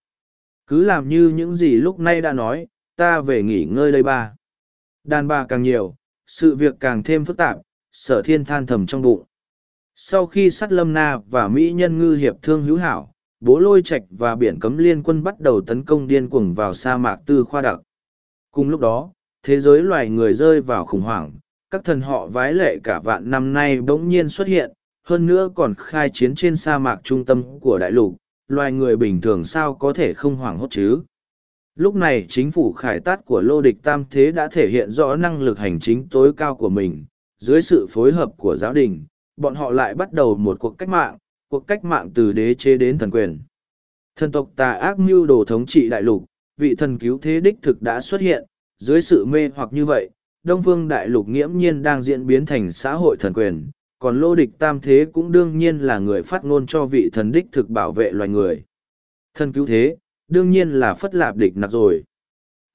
A: Cứ làm như những gì lúc nay đã nói, ta về nghỉ ngơi đây ba. Đàn bà càng nhiều, sự việc càng thêm phức tạp, sở thiên than thầm trong bụng. Sau khi sát lâm na và Mỹ nhân ngư hiệp thương hữu hảo, bố lôi Trạch và biển cấm liên quân bắt đầu tấn công điên cuồng vào sa mạc tư khoa đặc. Cùng lúc đó, thế giới loài người rơi vào khủng hoảng, các thần họ vái lệ cả vạn năm nay bỗng nhiên xuất hiện, hơn nữa còn khai chiến trên sa mạc trung tâm của đại lục, loài người bình thường sao có thể không hoảng hốt chứ. Lúc này chính phủ khải tát của lô địch tam thế đã thể hiện rõ năng lực hành chính tối cao của mình, dưới sự phối hợp của giáo đình, bọn họ lại bắt đầu một cuộc cách mạng, cuộc cách mạng từ đế chế đến thần quyền. Thần tộc tà ác mưu đồ thống trị đại lục, vị thần cứu thế đích thực đã xuất hiện, dưới sự mê hoặc như vậy, Đông Phương Đại Lục nghiễm nhiên đang diễn biến thành xã hội thần quyền, còn lô địch tam thế cũng đương nhiên là người phát ngôn cho vị thần đích thực bảo vệ loài người. Thần cứu thế, đương nhiên là phất lạp địch nặc rồi.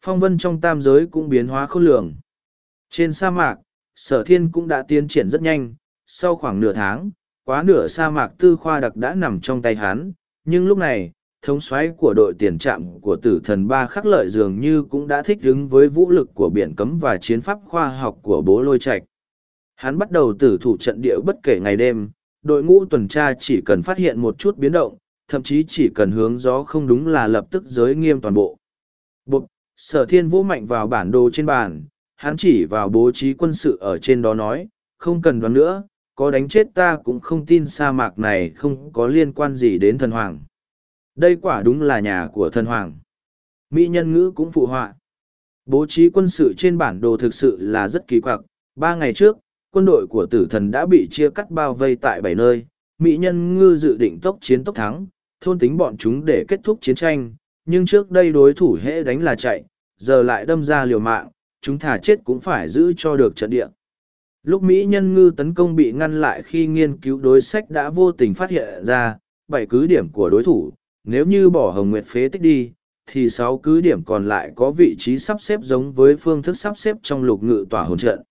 A: Phong vân trong tam giới cũng biến hóa khôn lường. Trên sa mạc, sở thiên cũng đã tiến triển rất nhanh, sau khoảng nửa tháng, quá nửa sa mạc tư khoa đặc đã nằm trong tay hắn, nhưng lúc này, thống soái của đội tiền trạm của tử thần ba khắc lợi dường như cũng đã thích ứng với vũ lực của biển cấm và chiến pháp khoa học của bố lôi trạch. Hắn bắt đầu tử thủ trận địa bất kể ngày đêm đội ngũ tuần tra chỉ cần phát hiện một chút biến động thậm chí chỉ cần hướng gió không đúng là lập tức giới nghiêm toàn bộ. Bụt, sở thiên vũ mạnh vào bản đồ trên bàn hắn chỉ vào bố trí quân sự ở trên đó nói không cần đoán nữa có đánh chết ta cũng không tin sa mạc này không có liên quan gì đến thần hoàng đây quả đúng là nhà của thần hoàng. Mỹ nhân ngữ cũng phụ họa. Bố trí quân sự trên bản đồ thực sự là rất kỳ quặc. Ba ngày trước, quân đội của tử thần đã bị chia cắt bao vây tại bảy nơi. Mỹ nhân ngư dự định tốc chiến tốc thắng, thôn tính bọn chúng để kết thúc chiến tranh. Nhưng trước đây đối thủ hễ đánh là chạy, giờ lại đâm ra liều mạng, chúng thả chết cũng phải giữ cho được trận địa. Lúc Mỹ nhân ngư tấn công bị ngăn lại khi nghiên cứu đối sách đã vô tình phát hiện ra, bảy cứ điểm của đối thủ, nếu như bỏ hồng nguyệt phế tích đi, thì sáu cứ điểm còn lại có vị trí sắp xếp giống với phương thức sắp xếp trong lục ngự tỏa hồn trận.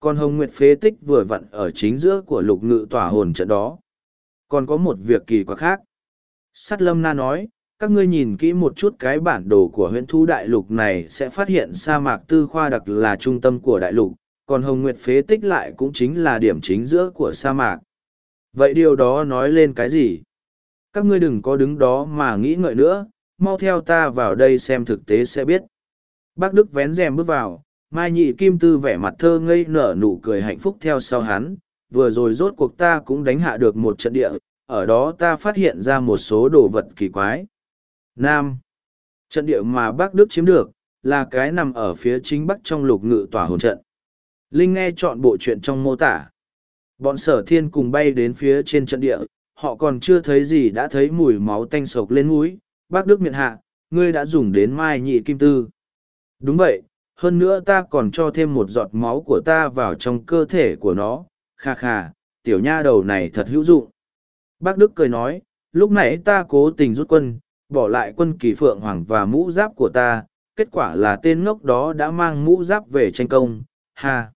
A: Còn hồng nguyệt phế tích vừa vặn ở chính giữa của lục ngự tỏa hồn trận đó. Còn có một việc kỳ quặc khác. Sắt lâm na nói, các ngươi nhìn kỹ một chút cái bản đồ của huyện thu đại lục này sẽ phát hiện sa mạc tư khoa đặc là trung tâm của đại lục, còn hồng nguyệt phế tích lại cũng chính là điểm chính giữa của sa mạc. Vậy điều đó nói lên cái gì? Các ngươi đừng có đứng đó mà nghĩ ngợi nữa, mau theo ta vào đây xem thực tế sẽ biết. Bác Đức vén rèm bước vào, Mai Nhị Kim Tư vẻ mặt thơ ngây nở nụ cười hạnh phúc theo sau hắn, vừa rồi rốt cuộc ta cũng đánh hạ được một trận địa, ở đó ta phát hiện ra một số đồ vật kỳ quái. Nam Trận địa mà bác Đức chiếm được, là cái nằm ở phía chính bắc trong lục ngự tỏa hồn trận. Linh nghe chọn bộ chuyện trong mô tả. Bọn sở thiên cùng bay đến phía trên trận địa, họ còn chưa thấy gì đã thấy mùi máu tanh sộc lên mũi. Bác đức miệng hạ, ngươi đã dùng đến mai nhị kim tư. Đúng vậy, hơn nữa ta còn cho thêm một giọt máu của ta vào trong cơ thể của nó. Kha kha, tiểu nha đầu này thật hữu dụng. Bác đức cười nói, lúc nãy ta cố tình rút quân, bỏ lại quân kỳ phượng hoàng và mũ giáp của ta. Kết quả là tên ngốc đó đã mang mũ giáp về tranh công. Ha!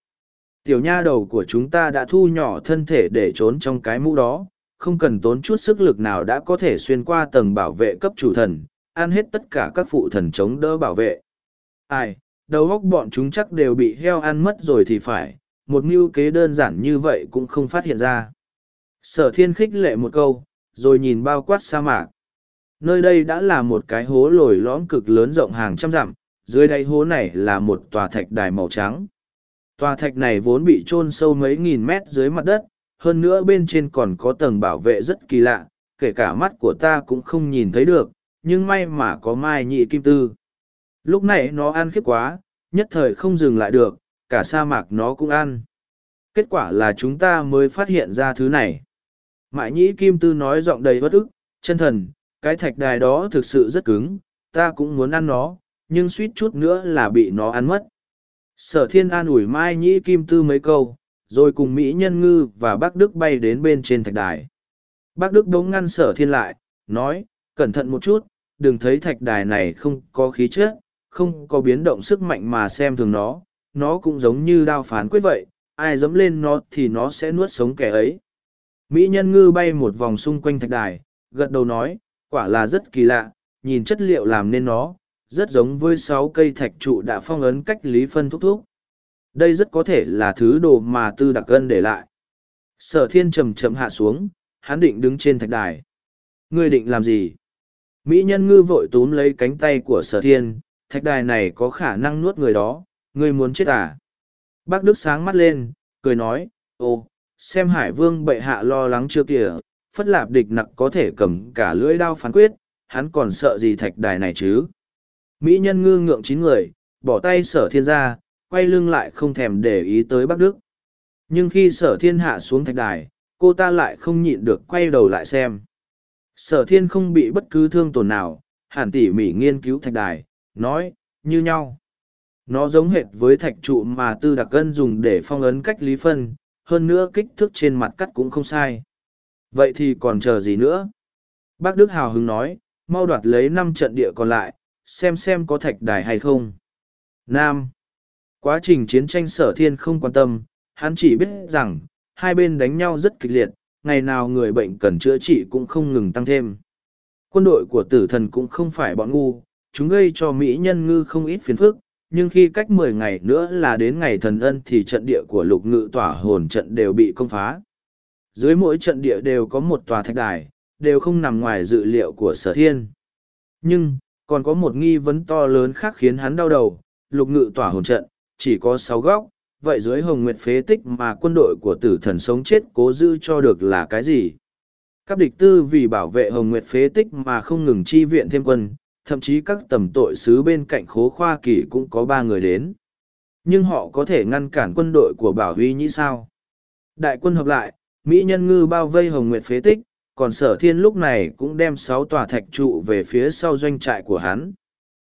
A: Tiểu nha đầu của chúng ta đã thu nhỏ thân thể để trốn trong cái mũ đó không cần tốn chút sức lực nào đã có thể xuyên qua tầng bảo vệ cấp chủ thần, ăn hết tất cả các phụ thần chống đỡ bảo vệ. Ai, đầu óc bọn chúng chắc đều bị heo ăn mất rồi thì phải, một mưu kế đơn giản như vậy cũng không phát hiện ra. Sở thiên khích lệ một câu, rồi nhìn bao quát sa mạc. Nơi đây đã là một cái hố lồi lõm cực lớn rộng hàng trăm dặm, dưới đáy hố này là một tòa thạch đài màu trắng. Tòa thạch này vốn bị chôn sâu mấy nghìn mét dưới mặt đất, hơn nữa bên trên còn có tầng bảo vệ rất kỳ lạ, kể cả mắt của ta cũng không nhìn thấy được, nhưng may mà có mai nhị kim tư. Lúc này nó ăn khiếp quá, nhất thời không dừng lại được, cả sa mạc nó cũng ăn. Kết quả là chúng ta mới phát hiện ra thứ này. Mại nhĩ kim tư nói giọng đầy bất ức, chân thần, cái thạch đài đó thực sự rất cứng, ta cũng muốn ăn nó, nhưng suýt chút nữa là bị nó ăn mất. Sở thiên an ủi mai nhĩ kim tư mấy câu, rồi cùng Mỹ Nhân Ngư và bác Đức bay đến bên trên thạch đài. Bác Đức đống ngăn sở thiên lại, nói, cẩn thận một chút, đừng thấy thạch đài này không có khí chất, không có biến động sức mạnh mà xem thường nó, nó cũng giống như đao phán quyết vậy, ai dẫm lên nó thì nó sẽ nuốt sống kẻ ấy. Mỹ nhân ngư bay một vòng xung quanh thạch đài, gật đầu nói, quả là rất kỳ lạ, nhìn chất liệu làm nên nó, rất giống với sáu cây thạch trụ đã phong ấn cách lý phân thúc thúc. Đây rất có thể là thứ đồ mà tư đặc cân để lại. Sở thiên trầm trầm hạ xuống, hắn định đứng trên thạch đài. Ngươi định làm gì? Mỹ nhân ngư vội túm lấy cánh tay của sở thiên, thạch đài này có khả năng nuốt người đó, ngươi muốn chết à? Bác Đức sáng mắt lên, cười nói, ô, xem hải vương bệ hạ lo lắng chưa kìa, phất lạp địch nặc có thể cầm cả lưỡi đao phán quyết, hắn còn sợ gì thạch đài này chứ? Mỹ nhân ngư ngượng chín người, bỏ tay sở thiên ra, quay lưng lại không thèm để ý tới Bắc Đức. Nhưng khi sở thiên hạ xuống thạch đài, cô ta lại không nhịn được quay đầu lại xem. Sở thiên không bị bất cứ thương tổn nào, hẳn tỉ mỉ nghiên cứu thạch đài, nói, như nhau. Nó giống hệt với thạch trụ mà tư đặc cân dùng để phong ấn cách lý phân, hơn nữa kích thước trên mặt cắt cũng không sai. Vậy thì còn chờ gì nữa? Bác Đức Hào hứng nói, mau đoạt lấy năm trận địa còn lại, xem xem có thạch đài hay không. Nam. Quá trình chiến tranh sở thiên không quan tâm, hắn chỉ biết rằng, hai bên đánh nhau rất kịch liệt, ngày nào người bệnh cần chữa trị cũng không ngừng tăng thêm. Quân đội của tử thần cũng không phải bọn ngu, chúng gây cho Mỹ nhân ngư không ít phiền phức, nhưng khi cách mười ngày nữa là đến ngày thần ân thì trận địa của lục ngự tỏa hồn trận đều bị công phá. Dưới mỗi trận địa đều có một tòa thạch đài, đều không nằm ngoài dự liệu của sở thiên. Nhưng, còn có một nghi vấn to lớn khác khiến hắn đau đầu, lục ngự tỏa hồn trận, chỉ có sáu góc, vậy dưới hồng nguyệt phế tích mà quân đội của tử thần sống chết cố giữ cho được là cái gì? Các địch tư vì bảo vệ hồng nguyệt phế tích mà không ngừng chi viện thêm quân, thậm chí các tầm tội sứ bên cạnh khố khoa kỷ cũng có ba người đến. Nhưng họ có thể ngăn cản quân đội của Bảo Huy Nhĩ sao? Đại quân hợp lại, Mỹ nhân ngư bao vây Hồng Nguyệt phế tích, còn sở thiên lúc này cũng đem sáu tòa thạch trụ về phía sau doanh trại của hắn.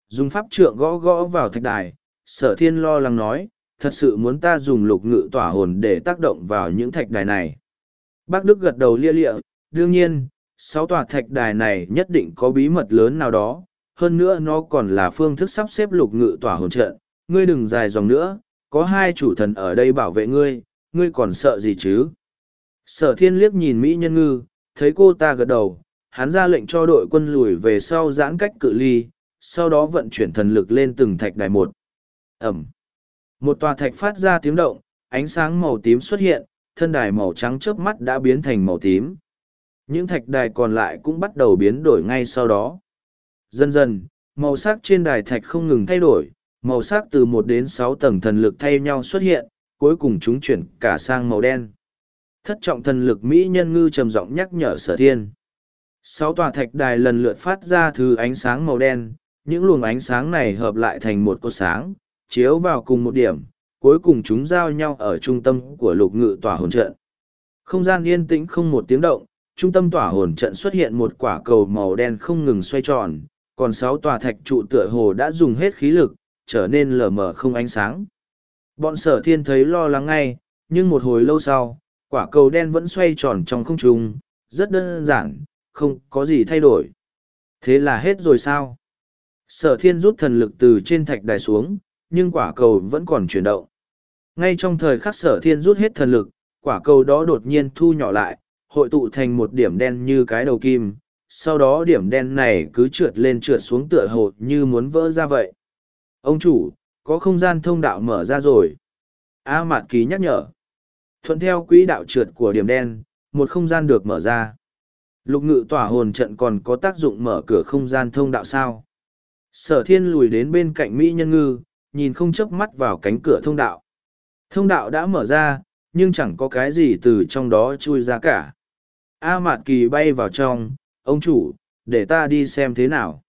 A: Dùng pháp trượng gõ gõ vào thạch đài, sở thiên lo lắng nói, thật sự muốn ta dùng lục ngự tỏa hồn để tác động vào những thạch đài này. Bác Đức gật đầu lia lịa, đương nhiên, sáu tòa thạch đài này nhất định có bí mật lớn nào đó, hơn nữa nó còn là phương thức sắp xếp lục ngự tỏa hồn trận, ngươi đừng dài dòng nữa, có hai chủ thần ở đây bảo vệ ngươi, ngươi còn sợ gì chứ? Sở thiên liếc nhìn Mỹ nhân ngư, thấy cô ta gật đầu, hắn ra lệnh cho đội quân lùi về sau giãn cách cự ly, sau đó vận chuyển thần lực lên từng thạch đài một. Ẩm. Một tòa thạch phát ra tiếng động, ánh sáng màu tím xuất hiện, thân đài màu trắng trước mắt đã biến thành màu tím. Những thạch đài còn lại cũng bắt đầu biến đổi ngay sau đó. Dần dần, màu sắc trên đài thạch không ngừng thay đổi, màu sắc từ một đến sáu tầng thần lực thay nhau xuất hiện, cuối cùng chúng chuyển cả sang màu đen. Thất trọng thần lực Mỹ nhân ngư trầm giọng nhắc nhở sở thiên. Sáu tòa thạch đài lần lượt phát ra thứ ánh sáng màu đen, những luồng ánh sáng này hợp lại thành một cột sáng, chiếu vào cùng một điểm, cuối cùng chúng giao nhau ở trung tâm của lục ngự tỏa hồn trận. Không gian yên tĩnh không một tiếng động, trung tâm tỏa hồn trận xuất hiện một quả cầu màu đen không ngừng xoay tròn, còn sáu tòa thạch trụ tựa hồ đã dùng hết khí lực, trở nên lờ mờ không ánh sáng. Bọn sở thiên thấy lo lắng ngay, nhưng một hồi lâu sau, quả cầu đen vẫn xoay tròn trong không trung, rất đơn giản, không có gì thay đổi. Thế là hết rồi sao? Sở thiên rút thần lực từ trên thạch đài xuống, nhưng quả cầu vẫn còn chuyển động. Ngay trong thời khắc sở thiên rút hết thần lực, quả cầu đó đột nhiên thu nhỏ lại, hội tụ thành một điểm đen như cái đầu kim, sau đó điểm đen này cứ trượt lên trượt xuống tựa hồ như muốn vỡ ra vậy. Ông chủ, có không gian thông đạo mở ra rồi. A Mạt Ký nhắc nhở. Thuận theo quỹ đạo trượt của điểm đen, một không gian được mở ra. Lục ngự tỏa hồn trận còn có tác dụng mở cửa không gian thông đạo sao. Sở thiên lùi đến bên cạnh Mỹ nhân ngư, nhìn không chớp mắt vào cánh cửa thông đạo. Thông đạo đã mở ra, nhưng chẳng có cái gì từ trong đó chui ra cả. A Mạt Kỳ bay vào trong, ông chủ, để ta đi xem thế nào.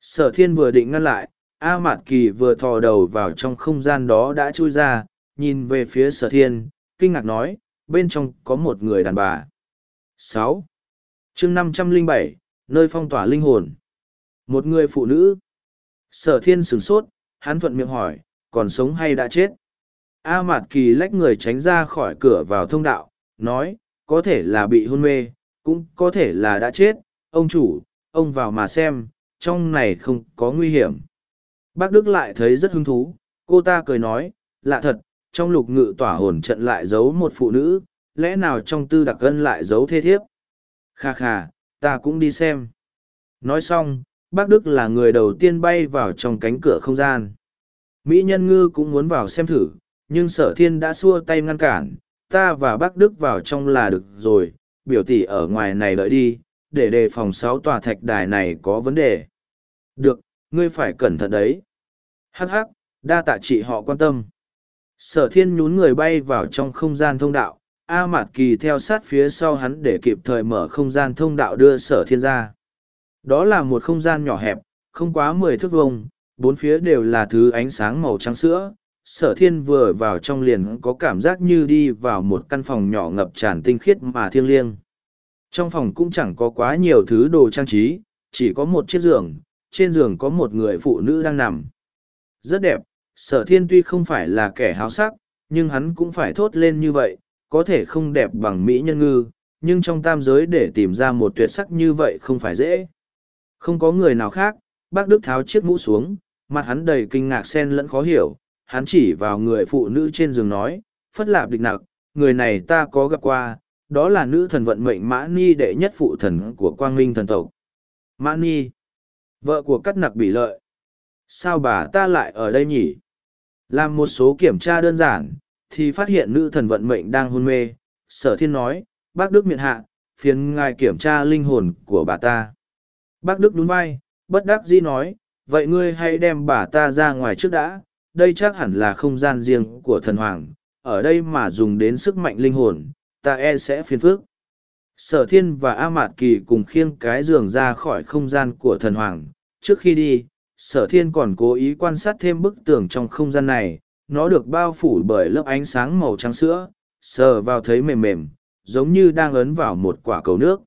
A: Sở thiên vừa định ngăn lại, A Mạt Kỳ vừa thò đầu vào trong không gian đó đã chui ra, nhìn về phía sở thiên, kinh ngạc nói, bên trong có một người đàn bà. sáu chương năm trăm linh bảy nơi phong tỏa linh hồn. Một người phụ nữ. Sở thiên sửng sốt, hắn thuận miệng hỏi, còn sống hay đã chết? A Mạt Kỳ lách người tránh ra khỏi cửa vào thông đạo, nói, có thể là bị hôn mê, cũng có thể là đã chết. Ông chủ, ông vào mà xem, trong này không có nguy hiểm. Bác Đức lại thấy rất hứng thú, cô ta cười nói, lạ thật, trong lục ngự tỏa hồn trận lại giấu một phụ nữ, lẽ nào trong tư đặc ân lại giấu thế thiếp? Kha kha, ta cũng đi xem. Nói xong, bác Đức là người đầu tiên bay vào trong cánh cửa không gian. Mỹ nhân ngư cũng muốn vào xem thử, nhưng sở thiên đã xua tay ngăn cản, ta và bác Đức vào trong là được rồi, biểu tỷ ở ngoài này đợi đi, để đề phòng sáu tòa thạch đài này có vấn đề. Được, ngươi phải cẩn thận đấy. Hắc hắc, đa tạ chị họ quan tâm. Sở thiên nhún người bay vào trong không gian thông đạo, A Mạt Kỳ theo sát phía sau hắn để kịp thời mở không gian thông đạo đưa sở thiên ra. Đó là một không gian nhỏ hẹp, không quá mười thước vuông, bốn phía đều là thứ ánh sáng màu trắng sữa. Sở thiên vừa vào trong liền có cảm giác như đi vào một căn phòng nhỏ ngập tràn tinh khiết mà thiêng liêng. Trong phòng cũng chẳng có quá nhiều thứ đồ trang trí, chỉ có một chiếc giường, trên giường có một người phụ nữ đang nằm. Rất đẹp, sở thiên tuy không phải là kẻ háo sắc, nhưng hắn cũng phải thốt lên như vậy, có thể không đẹp bằng Mỹ nhân ngư, nhưng trong tam giới để tìm ra một tuyệt sắc như vậy không phải dễ. Không có người nào khác, bác Đức tháo chiếc mũ xuống, mặt hắn đầy kinh ngạc xen lẫn khó hiểu, hắn chỉ vào người phụ nữ trên giường nói, phất lạp địch nặc, người này ta có gặp qua, đó là nữ thần vận mệnh Mã Ni đệ nhất phụ thần của quang minh thần tộc. Mã Ni, vợ của cắt nặc bị lợi. Sao bà ta lại ở đây nhỉ? Làm một số kiểm tra đơn giản, thì phát hiện nữ thần vận mệnh đang hôn mê. Sở thiên nói, bác Đức miệng hạ, phiền ngài kiểm tra linh hồn của bà ta. Bác Đức đúng vai, bất đắc dĩ nói, vậy ngươi hãy đem bà ta ra ngoài trước đã, đây chắc hẳn là không gian riêng của thần hoàng, ở đây mà dùng đến sức mạnh linh hồn, ta e sẽ phiền phước. Sở thiên và A Mạt Kỳ cùng khiêng cái giường ra khỏi không gian của thần hoàng. Trước khi đi, sở thiên còn cố ý quan sát thêm bức tường trong không gian này, nó được bao phủ bởi lớp ánh sáng màu trắng sữa, sờ vào thấy mềm mềm, giống như đang ấn vào một quả cầu nước.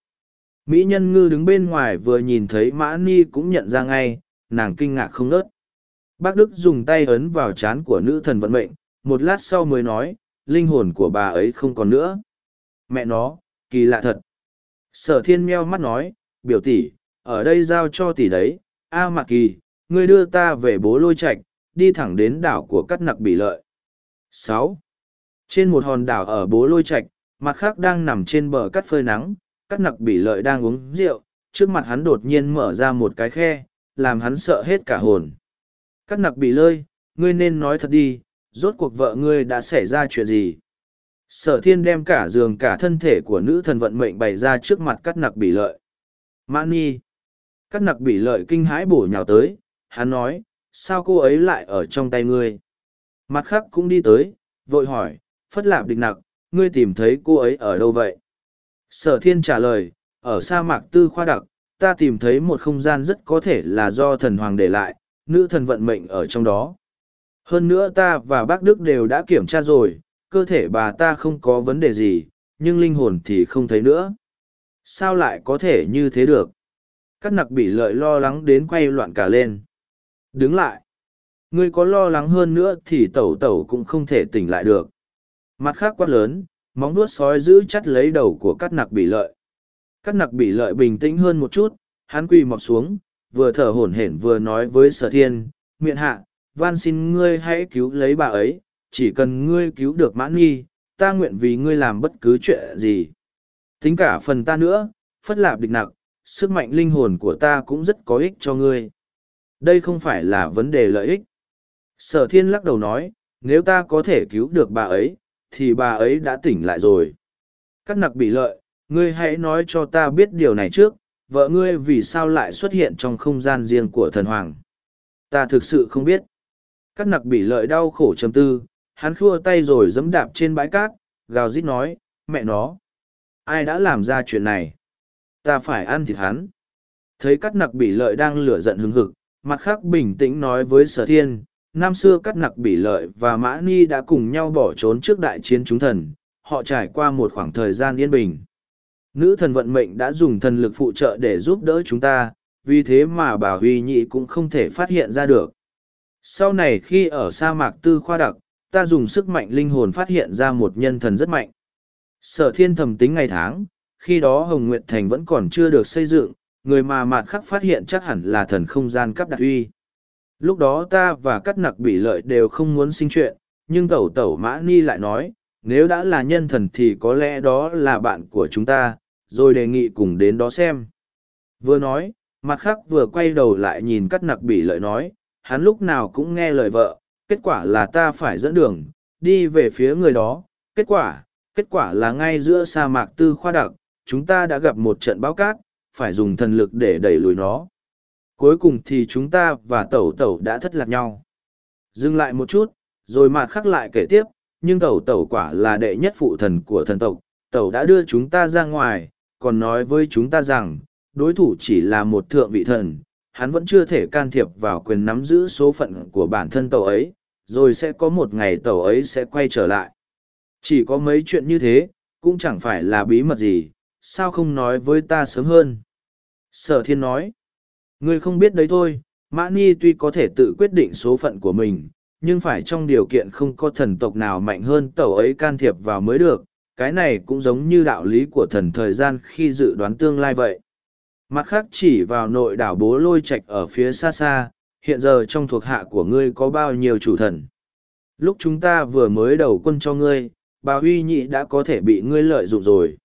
A: Mỹ nhân ngư đứng bên ngoài vừa nhìn thấy mã ni cũng nhận ra ngay, nàng kinh ngạc không nớt. Bác Đức dùng tay ấn vào trán của nữ thần vận mệnh, một lát sau mới nói, linh hồn của bà ấy không còn nữa. Mẹ nó, kỳ lạ thật. Sở thiên meo mắt nói, biểu tỷ, ở đây giao cho tỷ đấy, A Mạc Kỳ, ngươi đưa ta về bố lôi Trạch, đi thẳng đến đảo của cắt nặc bị lợi. sáu Trên một hòn đảo ở bố lôi Trạch, mặt khác đang nằm trên bờ cắt phơi nắng, cắt nặc bị lợi đang uống rượu, trước mặt hắn đột nhiên mở ra một cái khe, làm hắn sợ hết cả hồn. Cắt nặc bị lơi, ngươi nên nói thật đi, rốt cuộc vợ ngươi đã xảy ra chuyện gì? Sở thiên đem cả giường cả thân thể của nữ thần vận mệnh bày ra trước mặt cắt nặc bị lợi. Mãn nhi. Cắt nặc bị lợi kinh hãi bổ nhào tới, hắn nói, sao cô ấy lại ở trong tay ngươi? Mặt khác cũng đi tới, vội hỏi, phất lạp địch nặc, ngươi tìm thấy cô ấy ở đâu vậy? Sở thiên trả lời, ở sa mạc tư khoa đặc, ta tìm thấy một không gian rất có thể là do thần hoàng để lại, nữ thần vận mệnh ở trong đó. Hơn nữa ta và bác Đức đều đã kiểm tra rồi, cơ thể bà ta không có vấn đề gì, nhưng linh hồn thì không thấy nữa. Sao lại có thể như thế được? Các nặc bị lợi lo lắng đến quay loạn cả lên. Đứng lại. Ngươi có lo lắng hơn nữa thì tẩu tẩu cũng không thể tỉnh lại được. Mặt khác quát lớn, móng vuốt sói giữ chắt lấy đầu của các nặc bị lợi. Các nặc bị lợi bình tĩnh hơn một chút, hắn quỳ mọc xuống, vừa thở hổn hển vừa nói với sở thiên, miệng hạ, van xin ngươi hãy cứu lấy bà ấy, chỉ cần ngươi cứu được mãn nghi, ta nguyện vì ngươi làm bất cứ chuyện gì. Tính cả phần ta nữa, phất lạp địch nặc, sức mạnh linh hồn của ta cũng rất có ích cho ngươi. Đây không phải là vấn đề lợi ích. Sở thiên lắc đầu nói, nếu ta có thể cứu được bà ấy, thì bà ấy đã tỉnh lại rồi. Các nặc bị lợi, ngươi hãy nói cho ta biết điều này trước, vợ ngươi vì sao lại xuất hiện trong không gian riêng của thần hoàng. Ta thực sự không biết. Các nặc bị lợi đau khổ trầm tư, hắn khua tay rồi giẫm đạp trên bãi cát, gào rít nói, mẹ nó. Ai đã làm ra chuyện này? Ta phải ăn thịt hắn. Thấy cắt nặc bị lợi đang lửa giận hứng hực, mặt khác bình tĩnh nói với sở thiên, năm xưa cắt nặc bỉ lợi và mã ni đã cùng nhau bỏ trốn trước đại chiến chúng thần, họ trải qua một khoảng thời gian yên bình. Nữ thần vận mệnh đã dùng thần lực phụ trợ để giúp đỡ chúng ta, vì thế mà bà Huy Nhị cũng không thể phát hiện ra được. Sau này khi ở sa mạc tư khoa đặc, ta dùng sức mạnh linh hồn phát hiện ra một nhân thần rất mạnh. Sở thiên thầm tính ngày tháng, khi đó Hồng Nguyệt Thành vẫn còn chưa được xây dựng, người mà mạt khắc phát hiện chắc hẳn là thần không gian cấp đặc uy. Lúc đó ta và cắt nặc bị lợi đều không muốn sinh chuyện, nhưng tẩu tẩu mã ni lại nói, nếu đã là nhân thần thì có lẽ đó là bạn của chúng ta, rồi đề nghị cùng đến đó xem. Vừa nói, mặt khác vừa quay đầu lại nhìn cắt nặc bỉ lợi nói, hắn lúc nào cũng nghe lời vợ, kết quả là ta phải dẫn đường, đi về phía người đó, kết quả, kết quả là ngay giữa sa mạc tư khoa đặc, chúng ta đã gặp một trận bão cát, phải dùng thần lực để đẩy lùi nó. Cuối cùng thì chúng ta và tẩu tẩu đã thất lạc nhau. Dừng lại một chút, rồi mạt khắc lại kể tiếp, nhưng tẩu tẩu quả là đệ nhất phụ thần của thần tộc, tẩu đã đưa chúng ta ra ngoài, còn nói với chúng ta rằng, đối thủ chỉ là một thượng vị thần, hắn vẫn chưa thể can thiệp vào quyền nắm giữ số phận của bản thân tàu ấy, rồi sẽ có một ngày tàu ấy sẽ quay trở lại. Chỉ có mấy chuyện như thế, cũng chẳng phải là bí mật gì, sao không nói với ta sớm hơn. Sở thiên nói, ngươi không biết đấy thôi, Mã Ni tuy có thể tự quyết định số phận của mình, nhưng phải trong điều kiện không có thần tộc nào mạnh hơn tẩu ấy can thiệp vào mới được, cái này cũng giống như đạo lý của thần thời gian khi dự đoán tương lai vậy. Mặt khác chỉ vào nội đảo bố lôi Trạch ở phía xa xa, hiện giờ trong thuộc hạ của ngươi có bao nhiêu chủ thần. Lúc chúng ta vừa mới đầu quân cho ngươi, bà huy nhị đã có thể bị ngươi lợi dụng rồi.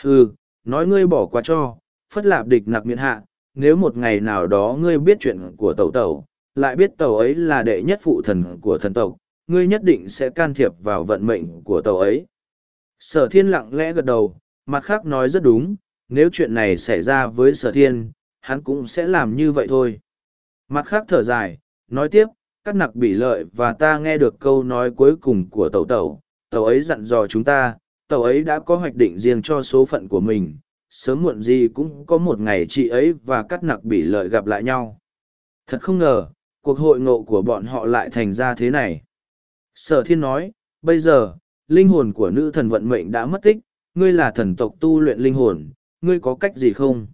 A: Hừ, nói ngươi bỏ qua cho, phất lạp địch nặc miệng hạ, nếu một ngày nào đó ngươi biết chuyện của tẩu tẩu, lại biết Tẩu ấy là đệ nhất phụ thần của thần tộc, ngươi nhất định sẽ can thiệp vào vận mệnh của tàu ấy. Sở thiên lặng lẽ gật đầu, mặt khác nói rất đúng, nếu chuyện này xảy ra với sở thiên, hắn cũng sẽ làm như vậy thôi. Mặt khác thở dài, nói tiếp, các nặc bị lợi và ta nghe được câu nói cuối cùng của tàu tàu, tàu ấy dặn dò chúng ta, tàu ấy đã có hoạch định riêng cho số phận của mình, sớm muộn gì cũng có một ngày chị ấy và các nặc bỉ lợi gặp lại nhau. Thật không ngờ, cuộc hội ngộ của bọn họ lại thành ra thế này. Sở thiên nói, bây giờ, linh hồn của nữ thần vận mệnh đã mất tích, ngươi là thần tộc tu luyện linh hồn, ngươi có cách gì không?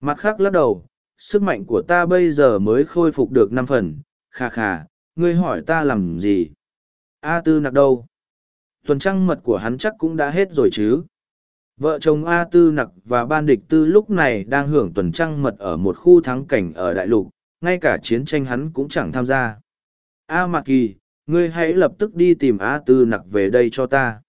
A: Mặt khác lắc đầu, sức mạnh của ta bây giờ mới khôi phục được năm phần, khà khà, ngươi hỏi ta làm gì? A tư nặc đâu? Tuần trăng mật của hắn chắc cũng đã hết rồi chứ? Vợ chồng A tư nặc và ban địch tư lúc này đang hưởng tuần trăng mật ở một khu thắng cảnh ở đại lục, ngay cả chiến tranh hắn cũng chẳng tham gia. A Mạc Kỳ, ngươi hãy lập tức đi tìm A Tư nặc về đây cho ta.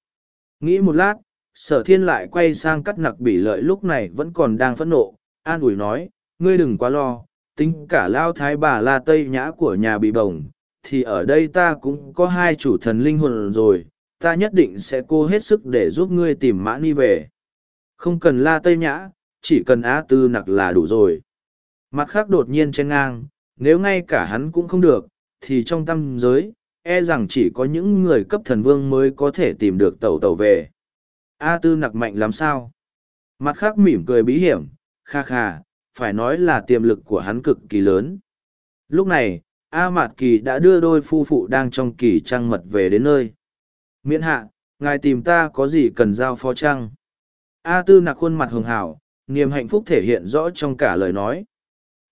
A: Nghĩ một lát, sở thiên lại quay sang cắt nặc bị lợi lúc này vẫn còn đang phẫn nộ, an ủi nói, ngươi đừng quá lo, tính cả lao thái bà la tây nhã của nhà bị bồng, thì ở đây ta cũng có hai chủ thần linh hồn rồi, ta nhất định sẽ cố hết sức để giúp ngươi tìm mã ni về. Không cần la tây nhã, chỉ cần A Tư nặc là đủ rồi. Mặt khác đột nhiên chen ngang, nếu ngay cả hắn cũng không được, thì trong tâm giới, e rằng chỉ có những người cấp thần vương mới có thể tìm được tẩu tẩu về. A tư nặc mạnh làm sao? Mặt khác mỉm cười bí hiểm, kha kha, phải nói là tiềm lực của hắn cực kỳ lớn. Lúc này, A Mạt Kỳ đã đưa đôi phu phụ đang trong kỳ trăng mật về đến nơi. Miễn hạ, ngài tìm ta có gì cần giao phó trăng? A tư nặc khuôn mặt hường hảo, niềm hạnh phúc thể hiện rõ trong cả lời nói.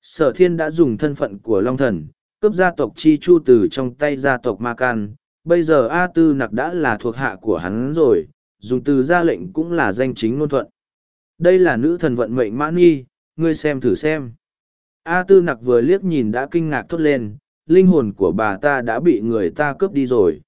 A: Sở thiên đã dùng thân phận của Long Thần, cướp gia tộc Chi Chu từ trong tay gia tộc Ma Can. Bây giờ A Tư Nặc đã là thuộc hạ của hắn rồi, dùng từ ra lệnh cũng là danh chính ngôn thuận. Đây là nữ thần vận mệnh Mã Nhi, ngươi xem thử xem. A Tư Nặc vừa liếc nhìn đã kinh ngạc thốt lên, linh hồn của bà ta đã bị người ta cướp đi rồi.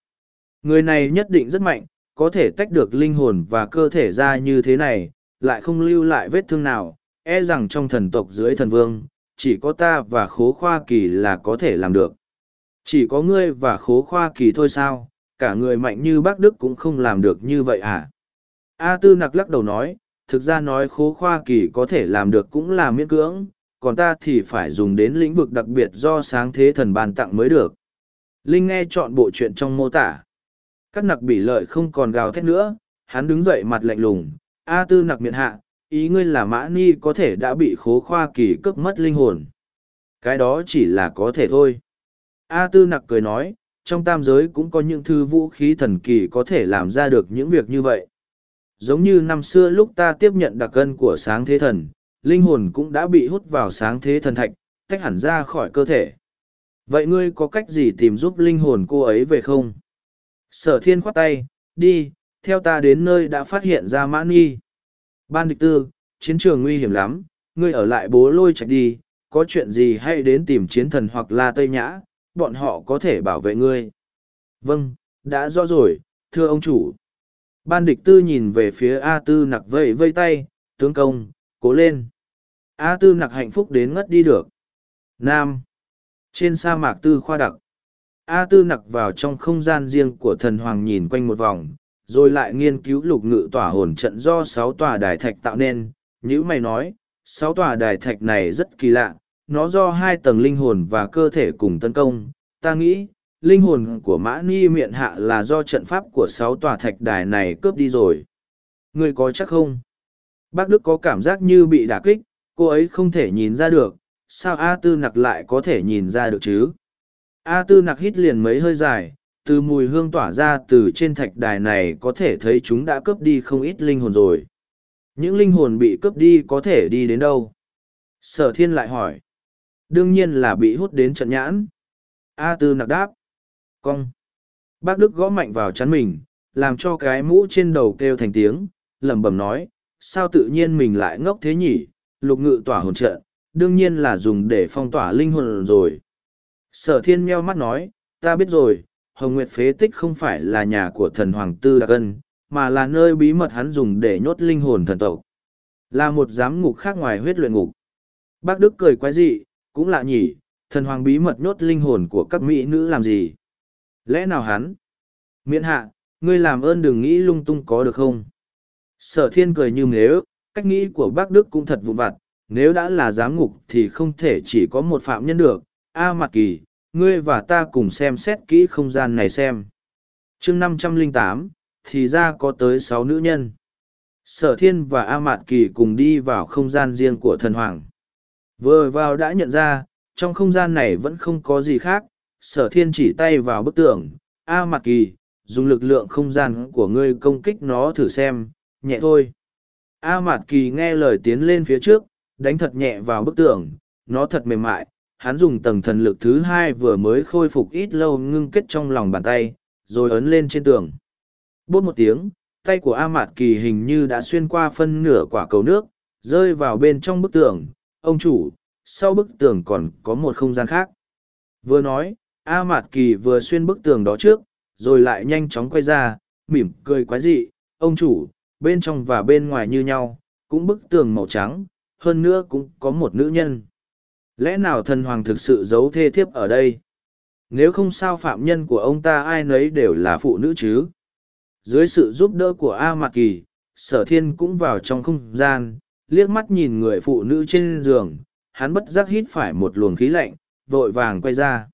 A: Người này nhất định rất mạnh, có thể tách được linh hồn và cơ thể ra như thế này, lại không lưu lại vết thương nào, e rằng trong thần tộc dưới thần vương, chỉ có ta và khố khoa kỳ là có thể làm được. Chỉ có ngươi và khố khoa kỳ thôi sao, cả người mạnh như bác Đức cũng không làm được như vậy à? A tư nặc lắc đầu nói, thực ra nói khố khoa kỳ có thể làm được cũng là miễn cưỡng, còn ta thì phải dùng đến lĩnh vực đặc biệt do sáng thế thần ban tặng mới được. Linh nghe chọn bộ chuyện trong mô tả. Các nặc bị lợi không còn gào thét nữa, hắn đứng dậy mặt lạnh lùng, A tư nặc miệng hạ, ý ngươi là mã ni có thể đã bị khố khoa kỳ cướp mất linh hồn. Cái đó chỉ là có thể thôi. A tư nặc cười nói trong tam giới cũng có những thứ vũ khí thần kỳ có thể làm ra được những việc như vậy. Giống như năm xưa lúc ta tiếp nhận đặc cân của sáng thế thần linh hồn cũng đã bị hút vào sáng thế thần thạch tách hẳn ra khỏi cơ thể. Vậy ngươi có cách gì tìm giúp linh hồn cô ấy về không? Sở thiên khoát tay đi theo ta đến nơi đã phát hiện ra mã nghi. Ban địch tư, chiến trường nguy hiểm lắm, ngươi ở lại bố lôi chạy đi, có chuyện gì hãy đến tìm chiến thần hoặc là Tây Nhã, bọn họ có thể bảo vệ ngươi. Vâng, đã rõ rồi, thưa ông chủ. Ban địch tư nhìn về phía A tư nặc vây vây tay, tướng công, cố lên. A tư nặc hạnh phúc đến ngất đi được. Nam. Trên sa mạc tư khoa đặc. A tư nặc vào trong không gian riêng của thần hoàng nhìn quanh một vòng, rồi lại nghiên cứu lục ngự tỏa hồn trận do sáu tòa đài thạch tạo nên. Như mày nói, sáu tòa đài thạch này rất kỳ lạ, nó do hai tầng linh hồn và cơ thể cùng tấn công. Ta nghĩ, linh hồn của mã ni miệng hạ là do trận pháp của sáu tòa thạch đài này cướp đi rồi. Người có chắc không? Bác Đức có cảm giác như bị đả kích, cô ấy không thể nhìn ra được, sao A Tư Nặc lại có thể nhìn ra được chứ? A Tư Nặc hít liền mấy hơi dài, từ mùi hương tỏa ra từ trên thạch đài này có thể thấy chúng đã cướp đi không ít linh hồn rồi. Những linh hồn bị cướp đi có thể đi đến đâu? Sở thiên lại hỏi. Đương nhiên là bị hút đến trận nhãn. A Tư Nặc đáp. Cong. Bác Đức gõ mạnh vào chắn mình, làm cho cái mũ trên đầu kêu thành tiếng, lẩm bẩm nói, sao tự nhiên mình lại ngốc thế nhỉ, lục ngự tỏa hồn trận, đương nhiên là dùng để phong tỏa linh hồn rồi. Sở thiên meo mắt nói, ta biết rồi, Hồng Nguyệt phế tích không phải là nhà của thần Hoàng Tư Đặc Ân, mà là nơi bí mật hắn dùng để nhốt linh hồn thần tộc. Là một giám ngục khác ngoài huyết luyện ngục. Bác Đức cười quái dị, cũng lạ nhỉ, thần hoàng bí mật nhốt linh hồn của các mỹ nữ làm gì? Lẽ nào hắn? Miễn hạ, ngươi làm ơn đừng nghĩ lung tung có được không? Sở thiên cười như nếu, cách nghĩ của bác Đức cũng thật vụn vặt, nếu đã là giám ngục thì không thể chỉ có một phạm nhân được. A à, Mạc Kỳ, ngươi và ta cùng xem xét kỹ không gian này xem. chương năm trăm linh tám thì ra có tới sáu nữ nhân. Sở thiên và A Mạt Kỳ cùng đi vào không gian riêng của thần hoàng. Vừa vào đã nhận ra, trong không gian này vẫn không có gì khác, sở thiên chỉ tay vào bức tường. A Mạt Kỳ, dùng lực lượng không gian của ngươi công kích nó thử xem, nhẹ thôi. A Mạt Kỳ nghe lời tiến lên phía trước, đánh thật nhẹ vào bức tường, nó thật mềm mại, hắn dùng tầng thần lực thứ hai vừa mới khôi phục ít lâu ngưng kết trong lòng bàn tay, rồi ấn lên trên tường. Bốt một tiếng, tay của A Mạt Kỳ hình như đã xuyên qua phân nửa quả cầu nước, rơi vào bên trong bức tường. Ông chủ, sau bức tường còn có một không gian khác. Vừa nói, A Mạt Kỳ vừa xuyên bức tường đó trước, rồi lại nhanh chóng quay ra, mỉm cười quái dị. Ông chủ, bên trong và bên ngoài như nhau, cũng bức tường màu trắng, hơn nữa cũng có một nữ nhân. Lẽ nào thần hoàng thực sự giấu thê thiếp ở đây? Nếu không sao phạm nhân của ông ta ai nấy đều là phụ nữ chứ? Dưới sự giúp đỡ của A Mạc Kỳ, sở thiên cũng vào trong không gian, liếc mắt nhìn người phụ nữ trên giường, hắn bất giác hít phải một luồng khí lạnh, vội vàng quay ra.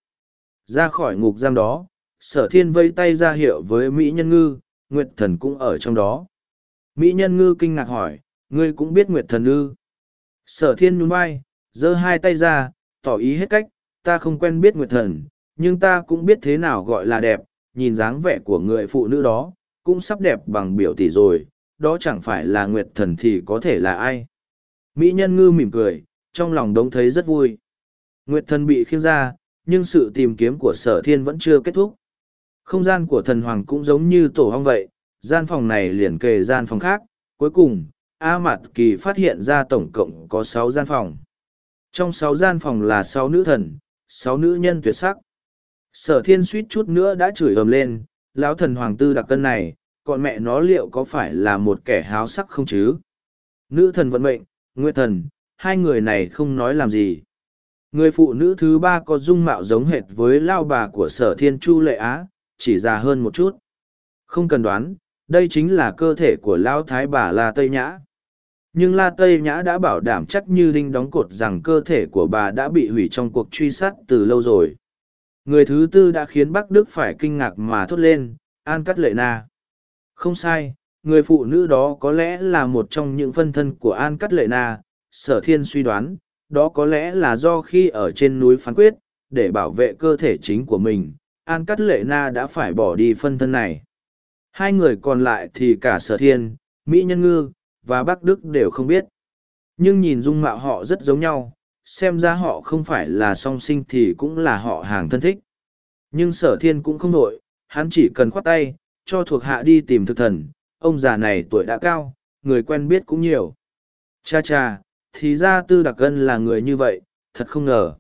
A: Ra khỏi ngục giam đó, sở thiên vây tay ra hiệu với Mỹ Nhân Ngư, Nguyệt Thần cũng ở trong đó. Mỹ Nhân Ngư kinh ngạc hỏi, ngươi cũng biết Nguyệt Thần ư. Sở thiên nhún vai, giơ hai tay ra, tỏ ý hết cách, ta không quen biết Nguyệt Thần, nhưng ta cũng biết thế nào gọi là đẹp, nhìn dáng vẻ của người phụ nữ đó, cũng sắp đẹp bằng biểu tỷ rồi, đó chẳng phải là Nguyệt Thần thì có thể là ai. Mỹ nhân ngư mỉm cười, trong lòng đống thấy rất vui. Nguyệt Thần bị khiêng ra, nhưng sự tìm kiếm của sở thiên vẫn chưa kết thúc. Không gian của thần hoàng cũng giống như tổ hong vậy, gian phòng này liền kề gian phòng khác, cuối cùng, A Mạt Kỳ phát hiện ra tổng cộng có sáu gian phòng. Trong sáu gian phòng là sáu nữ thần, sáu nữ nhân tuyệt sắc. Sở thiên suýt chút nữa đã chửi ầm lên, lão thần hoàng tư đặc cân này, còn mẹ nó liệu có phải là một kẻ háo sắc không chứ? Nữ thần vận mệnh, nguyệt thần, hai người này không nói làm gì. Người phụ nữ thứ ba có dung mạo giống hệt với lao bà của sở thiên chu lệ á, chỉ già hơn một chút. Không cần đoán, đây chính là cơ thể của lao thái bà La Tây Nhã. Nhưng La Tây Nhã đã bảo đảm chắc như đinh đóng cột rằng cơ thể của bà đã bị hủy trong cuộc truy sát từ lâu rồi. Người thứ tư đã khiến Bắc Đức phải kinh ngạc mà thốt lên, An Cắt Lệ Na. Không sai, người phụ nữ đó có lẽ là một trong những phân thân của An Cắt Lệ Na, sở thiên suy đoán, đó có lẽ là do khi ở trên núi phán quyết, để bảo vệ cơ thể chính của mình, An Cắt Lệ Na đã phải bỏ đi phân thân này. Hai người còn lại thì cả sở thiên, Mỹ Nhân Ngư, và Bắc Đức đều không biết. Nhưng nhìn dung mạo họ rất giống nhau, xem ra họ không phải là song sinh thì cũng là họ hàng thân thích. Nhưng sở thiên cũng không nội, hắn chỉ cần khoát tay, cho thuộc hạ đi tìm thực thần, ông già này tuổi đã cao, người quen biết cũng nhiều. Cha cha, thì ra tư đặc gân là người như vậy, thật không ngờ.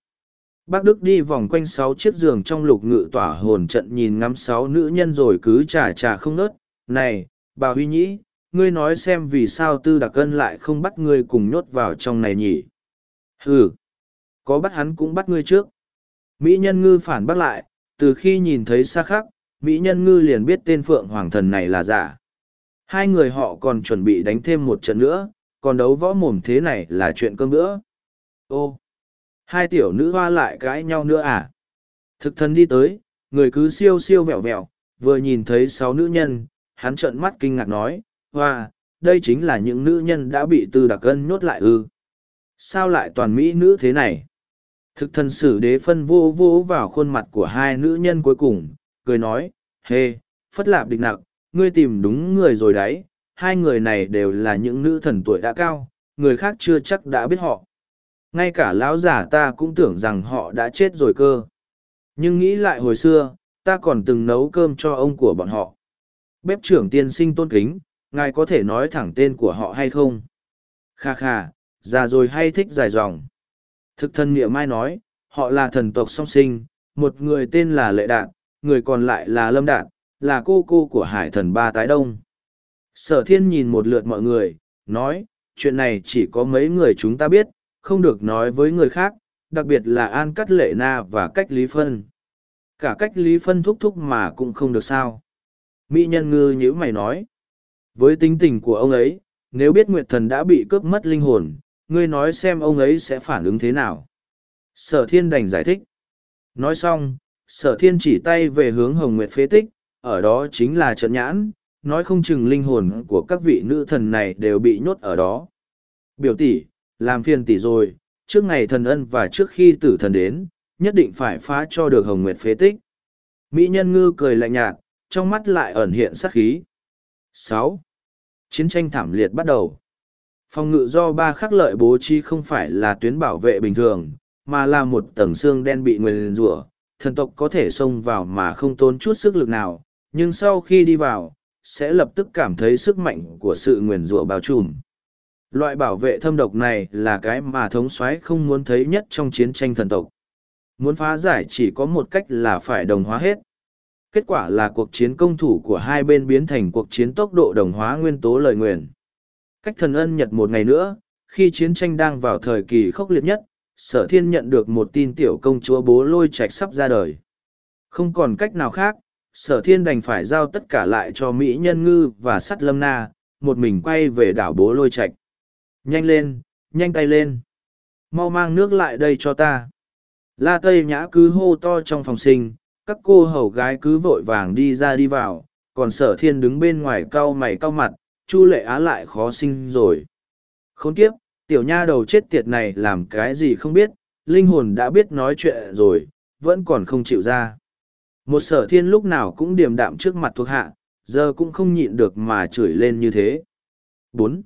A: Bác Đức đi vòng quanh sáu chiếc giường trong lục ngự tỏa hồn trận nhìn ngắm sáu nữ nhân rồi cứ trà trà không nớt. Này, bà Huy Nhĩ, ngươi nói xem vì sao tư đặc cân lại không bắt ngươi cùng nhốt vào trong này nhỉ? Ừ, có bắt hắn cũng bắt ngươi trước. Mỹ nhân ngư phản bác lại, từ khi nhìn thấy xa khắc, Mỹ nhân ngư liền biết tên Phượng Hoàng thần này là giả. Hai người họ còn chuẩn bị đánh thêm một trận nữa, còn đấu võ mồm thế này là chuyện cơm nữa. Ô, hai tiểu nữ hoa lại cãi nhau nữa à? Thực thần đi tới, người cứ siêu siêu vẹo vẹo, vừa nhìn thấy sáu nữ nhân, hắn trợn mắt kinh ngạc nói, hoa, đây chính là những nữ nhân đã bị tư đặc cân nhốt lại ư. Sao lại toàn mỹ nữ thế này? Thực thần sử đế phân vô vô vào khuôn mặt của hai nữ nhân cuối cùng, cười nói, hê, phất lạp địch nặc, ngươi tìm đúng người rồi đấy, hai người này đều là những nữ thần tuổi đã cao, người khác chưa chắc đã biết họ. Ngay cả lão giả ta cũng tưởng rằng họ đã chết rồi cơ. Nhưng nghĩ lại hồi xưa, ta còn từng nấu cơm cho ông của bọn họ. Bếp trưởng tiên sinh tôn kính, ngài có thể nói thẳng tên của họ hay không? Kha kha, già rồi hay thích dài dòng. Thực thân nghĩa mai nói, họ là thần tộc song sinh, một người tên là Lệ Đạt, người còn lại là Lâm Đạt, là cô cô của hải thần ba tái đông. Sở thiên nhìn một lượt mọi người, nói, chuyện này chỉ có mấy người chúng ta biết, không được nói với người khác, đặc biệt là An Cắt Lệ Na và Cách Lý Phân. Cả Cách Lý Phân thúc thúc mà cũng không được sao. Mỹ nhân ngư như mày nói, với tính tình của ông ấy, nếu biết Nguyệt Thần đã bị cướp mất linh hồn, ngươi nói xem ông ấy sẽ phản ứng thế nào. Sở thiên đành giải thích. Nói xong, sở thiên chỉ tay về hướng Hồng Nguyệt phế tích, ở đó chính là trận nhãn, nói không chừng linh hồn của các vị nữ thần này đều bị nhốt ở đó. Biểu tỷ, làm phiền tỷ rồi, trước ngày thần ân và trước khi tử thần đến, nhất định phải phá cho được Hồng Nguyệt phế tích. Mỹ nhân ngư cười lạnh nhạt, trong mắt lại ẩn hiện sát khí. sáu Chiến tranh thảm liệt bắt đầu. Phòng ngự do ba khắc lợi bố trí không phải là tuyến bảo vệ bình thường, mà là một tầng xương đen bị nguyền rủa. Thần tộc có thể xông vào mà không tốn chút sức lực nào, nhưng sau khi đi vào, sẽ lập tức cảm thấy sức mạnh của sự nguyền rủa bao trùm. Loại bảo vệ thâm độc này là cái mà thống soái không muốn thấy nhất trong chiến tranh thần tộc. Muốn phá giải chỉ có một cách là phải đồng hóa hết. Kết quả là cuộc chiến công thủ của hai bên biến thành cuộc chiến tốc độ đồng hóa nguyên tố lời nguyền. Cách thần ân nhật một ngày nữa, khi chiến tranh đang vào thời kỳ khốc liệt nhất, sở thiên nhận được một tin tiểu công chúa bố lôi Trạch sắp ra đời. Không còn cách nào khác, sở thiên đành phải giao tất cả lại cho Mỹ Nhân Ngư và sắt lâm na, một mình quay về đảo bố lôi Trạch. Nhanh lên, nhanh tay lên. Mau mang nước lại đây cho ta. La Tây Nhã cứ hô to trong phòng sinh, các cô hầu gái cứ vội vàng đi ra đi vào, còn sở thiên đứng bên ngoài cau mày cau mặt, chu lệ á lại khó sinh rồi. Khốn kiếp, tiểu nha đầu chết tiệt này làm cái gì không biết, linh hồn đã biết nói chuyện rồi, vẫn còn không chịu ra. Một sở thiên lúc nào cũng điềm đạm trước mặt thuộc hạ, giờ cũng không nhịn được mà chửi lên như thế. bốn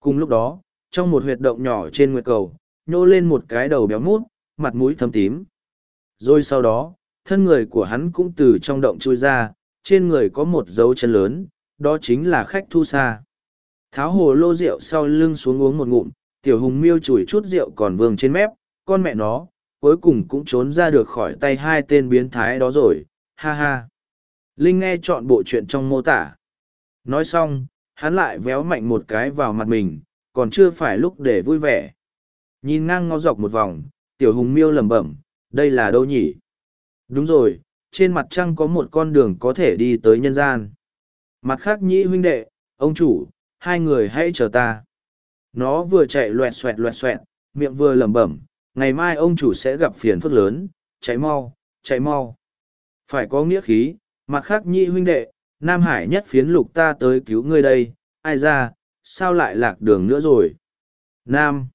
A: Cùng lúc đó, trong một huyệt động nhỏ trên nguyệt cầu, nhô lên một cái đầu béo mút, mặt mũi thâm tím. Rồi sau đó, thân người của hắn cũng từ trong động chui ra, trên người có một dấu chân lớn, đó chính là khách thu xa. Tháo hồ lô rượu sau lưng xuống uống một ngụm, tiểu hùng miêu chùi chút rượu còn vương trên mép, con mẹ nó, cuối cùng cũng trốn ra được khỏi tay hai tên biến thái đó rồi, ha ha. Linh nghe chọn bộ chuyện trong mô tả. Nói xong, hắn lại véo mạnh một cái vào mặt mình, còn chưa phải lúc để vui vẻ. Nhìn ngang ngó dọc một vòng, tiểu hùng miêu lẩm bẩm, đây là đâu nhỉ? Đúng rồi, trên mặt trăng có một con đường có thể đi tới nhân gian. Mặt khác nhĩ huynh đệ, ông chủ, hai người hãy chờ ta. Nó vừa chạy loẹt xoẹt loẹt xoẹt, miệng vừa lẩm bẩm, ngày mai ông chủ sẽ gặp phiền phức lớn, chạy mau, chạy mau. Phải có nghĩa khí, mặt khác nhĩ huynh đệ, Nam Hải nhất phiến lục ta tới cứu ngươi đây, ai ra, sao lại lạc đường nữa rồi? Nam.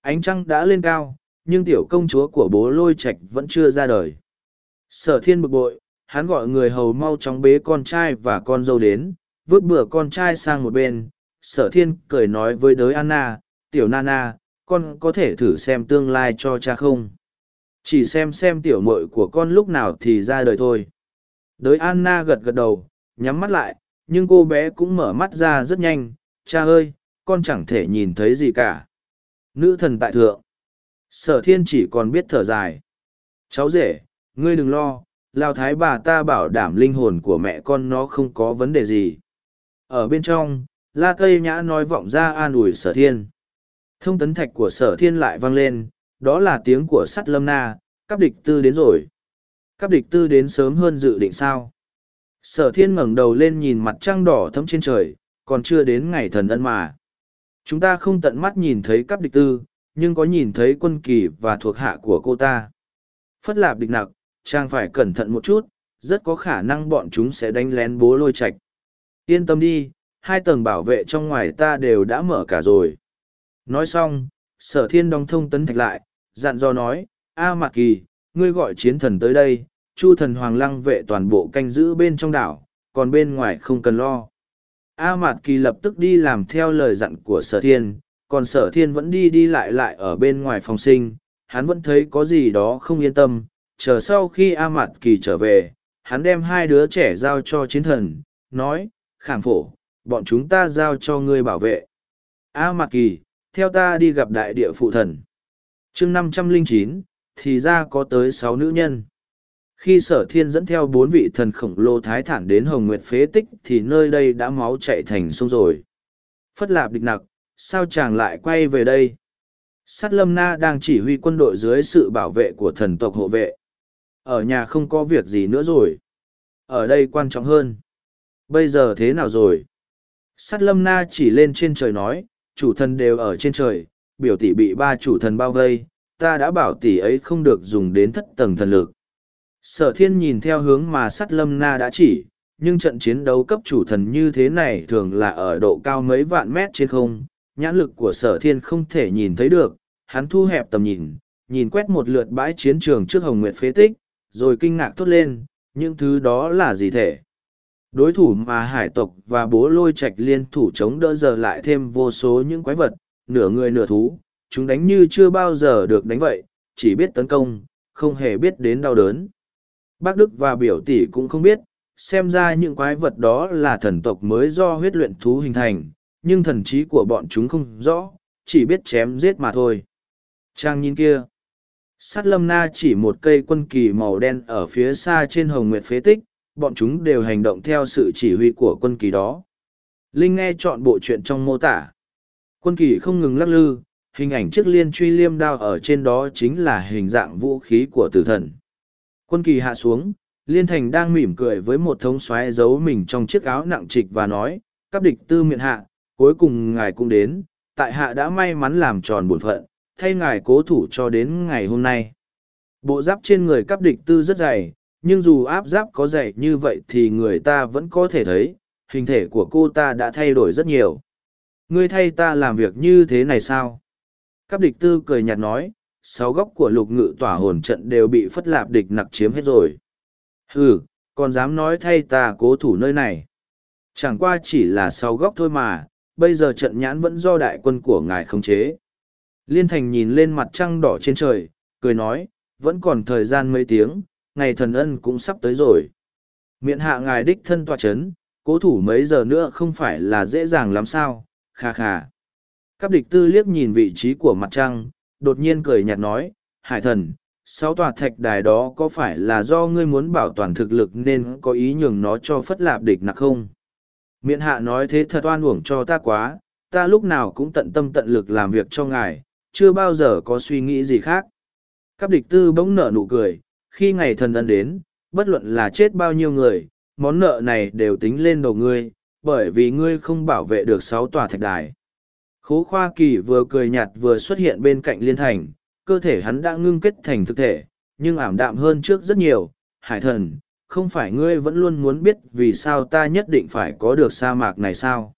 A: Ánh trăng đã lên cao, nhưng tiểu công chúa của bố lôi Trạch vẫn chưa ra đời. Sở thiên bực bội, hắn gọi người hầu mau chóng bế con trai và con dâu đến, vứt bừa con trai sang một bên. Sở thiên cười nói với đới Anna, tiểu Nana, con có thể thử xem tương lai cho cha không? Chỉ xem xem tiểu mội của con lúc nào thì ra đời thôi. Đới Anna gật gật đầu, nhắm mắt lại, nhưng cô bé cũng mở mắt ra rất nhanh. Cha ơi, con chẳng thể nhìn thấy gì cả. Nữ thần tại thượng. Sở thiên chỉ còn biết thở dài. Cháu rể, ngươi đừng lo, lao thái bà ta bảo đảm linh hồn của mẹ con nó không có vấn đề gì. Ở bên trong, La Tây Nhã nói vọng ra an ủi sở thiên. Thông tấn thạch của sở thiên lại vang lên, đó là tiếng của sắt lâm na, cắp địch tư đến rồi. Cắp địch tư đến sớm hơn dự định sao. Sở thiên ngẩng đầu lên nhìn mặt trăng đỏ thấm trên trời, còn chưa đến ngày thần ân mà. Chúng ta không tận mắt nhìn thấy cắp địch tư, nhưng có nhìn thấy quân kỳ và thuộc hạ của cô ta. Phất lạp địch nặc, chàng phải cẩn thận một chút, rất có khả năng bọn chúng sẽ đánh lén bố lôi Trạch. Yên tâm đi, hai tầng bảo vệ trong ngoài ta đều đã mở cả rồi. Nói xong, sở thiên đóng thông tấn thạch lại, dặn dò nói, A Mạc Kỳ, ngươi gọi chiến thần tới đây, chu thần hoàng lăng vệ toàn bộ canh giữ bên trong đảo, còn bên ngoài không cần lo. A Mạt Kỳ lập tức đi làm theo lời dặn của sở thiên, còn sở thiên vẫn đi đi lại lại ở bên ngoài phòng sinh, hắn vẫn thấy có gì đó không yên tâm, chờ sau khi A Mạt Kỳ trở về, hắn đem hai đứa trẻ giao cho chiến thần, nói, khảm phổ, bọn chúng ta giao cho ngươi bảo vệ. A Mạt Kỳ, theo ta đi gặp đại địa phụ thần. chương năm trăm linh chín thì ra có tới sáu nữ nhân. Khi sở thiên dẫn theo bốn vị thần khổng lồ thái thản đến Hồng Nguyệt phế tích thì nơi đây đã máu chạy thành sông rồi. Phất lạp địch nặc, sao chàng lại quay về đây? Sát lâm na đang chỉ huy quân đội dưới sự bảo vệ của thần tộc hộ vệ. Ở nhà không có việc gì nữa rồi. Ở đây quan trọng hơn. Bây giờ thế nào rồi? Sát lâm na chỉ lên trên trời nói, chủ thần đều ở trên trời, biểu tỷ bị ba chủ thần bao vây, ta đã bảo tỷ ấy không được dùng đến thất tầng thần lực. Sở thiên nhìn theo hướng mà sát lâm na đã chỉ, nhưng trận chiến đấu cấp chủ thần như thế này thường là ở độ cao mấy vạn mét trên không, nhãn lực của sở thiên không thể nhìn thấy được, hắn thu hẹp tầm nhìn, nhìn quét một lượt bãi chiến trường trước hồng nguyệt phế tích, rồi kinh ngạc thốt lên, những thứ đó là gì thể? Đối thủ mà hải tộc và bố lôi Trạch liên thủ chống đỡ giờ lại thêm vô số những quái vật, nửa người nửa thú, chúng đánh như chưa bao giờ được đánh vậy, chỉ biết tấn công, không hề biết đến đau đớn. Bác Đức và biểu tỷ cũng không biết, xem ra những quái vật đó là thần tộc mới do huyết luyện thú hình thành, nhưng thần trí của bọn chúng không rõ, chỉ biết chém giết mà thôi. Trang nhìn kia. Sát lâm na chỉ một cây quân kỳ màu đen ở phía xa trên hồng nguyệt phế tích, bọn chúng đều hành động theo sự chỉ huy của quân kỳ đó. Linh nghe chọn bộ chuyện trong mô tả. Quân kỳ không ngừng lắc lư, hình ảnh chiếc liên truy liêm đao ở trên đó chính là hình dạng vũ khí của tử thần. Quân kỳ hạ xuống, Liên Thành đang mỉm cười với một thống xoáy giấu mình trong chiếc áo nặng trịch và nói, các địch tư miệng hạ, cuối cùng ngài cũng đến, tại hạ đã may mắn làm tròn bổn phận, thay ngài cố thủ cho đến ngày hôm nay. Bộ giáp trên người cắp địch tư rất dày, nhưng dù áp giáp có dày như vậy thì người ta vẫn có thể thấy, hình thể của cô ta đã thay đổi rất nhiều. Ngươi thay ta làm việc như thế này sao? Cắp địch tư cười nhạt nói, sáu góc của lục ngự tỏa hồn trận đều bị phất lạp địch nặc chiếm hết rồi. Ừ, còn dám nói thay ta cố thủ nơi này. Chẳng qua chỉ là sáu góc thôi mà, bây giờ trận nhãn vẫn do đại quân của ngài khống chế. Liên thành nhìn lên mặt trăng đỏ trên trời, cười nói, vẫn còn thời gian mấy tiếng, ngày thần ân cũng sắp tới rồi. Miện hạ ngài đích thân tòa chấn, cố thủ mấy giờ nữa không phải là dễ dàng lắm sao, kha kha. Các địch tư liếc nhìn vị trí của mặt trăng, đột nhiên cười nhạt nói, hải thần, sáu tòa thạch đài đó có phải là do ngươi muốn bảo toàn thực lực nên có ý nhường nó cho phất lạp địch nặc không? Miện hạ nói thế thật oan uổng cho ta quá, ta lúc nào cũng tận tâm tận lực làm việc cho ngài, chưa bao giờ có suy nghĩ gì khác. Các địch tư bỗng nở nụ cười, khi ngày thần ân đến, bất luận là chết bao nhiêu người, món nợ này đều tính lên đầu ngươi, bởi vì ngươi không bảo vệ được sáu tòa thạch đài. Khố khoa kỳ vừa cười nhạt vừa xuất hiện bên cạnh liên thành, cơ thể hắn đã ngưng kết thành thực thể, nhưng ảm đạm hơn trước rất nhiều. Hải thần, không phải ngươi vẫn luôn muốn biết vì sao ta nhất định phải có được sa mạc này sao?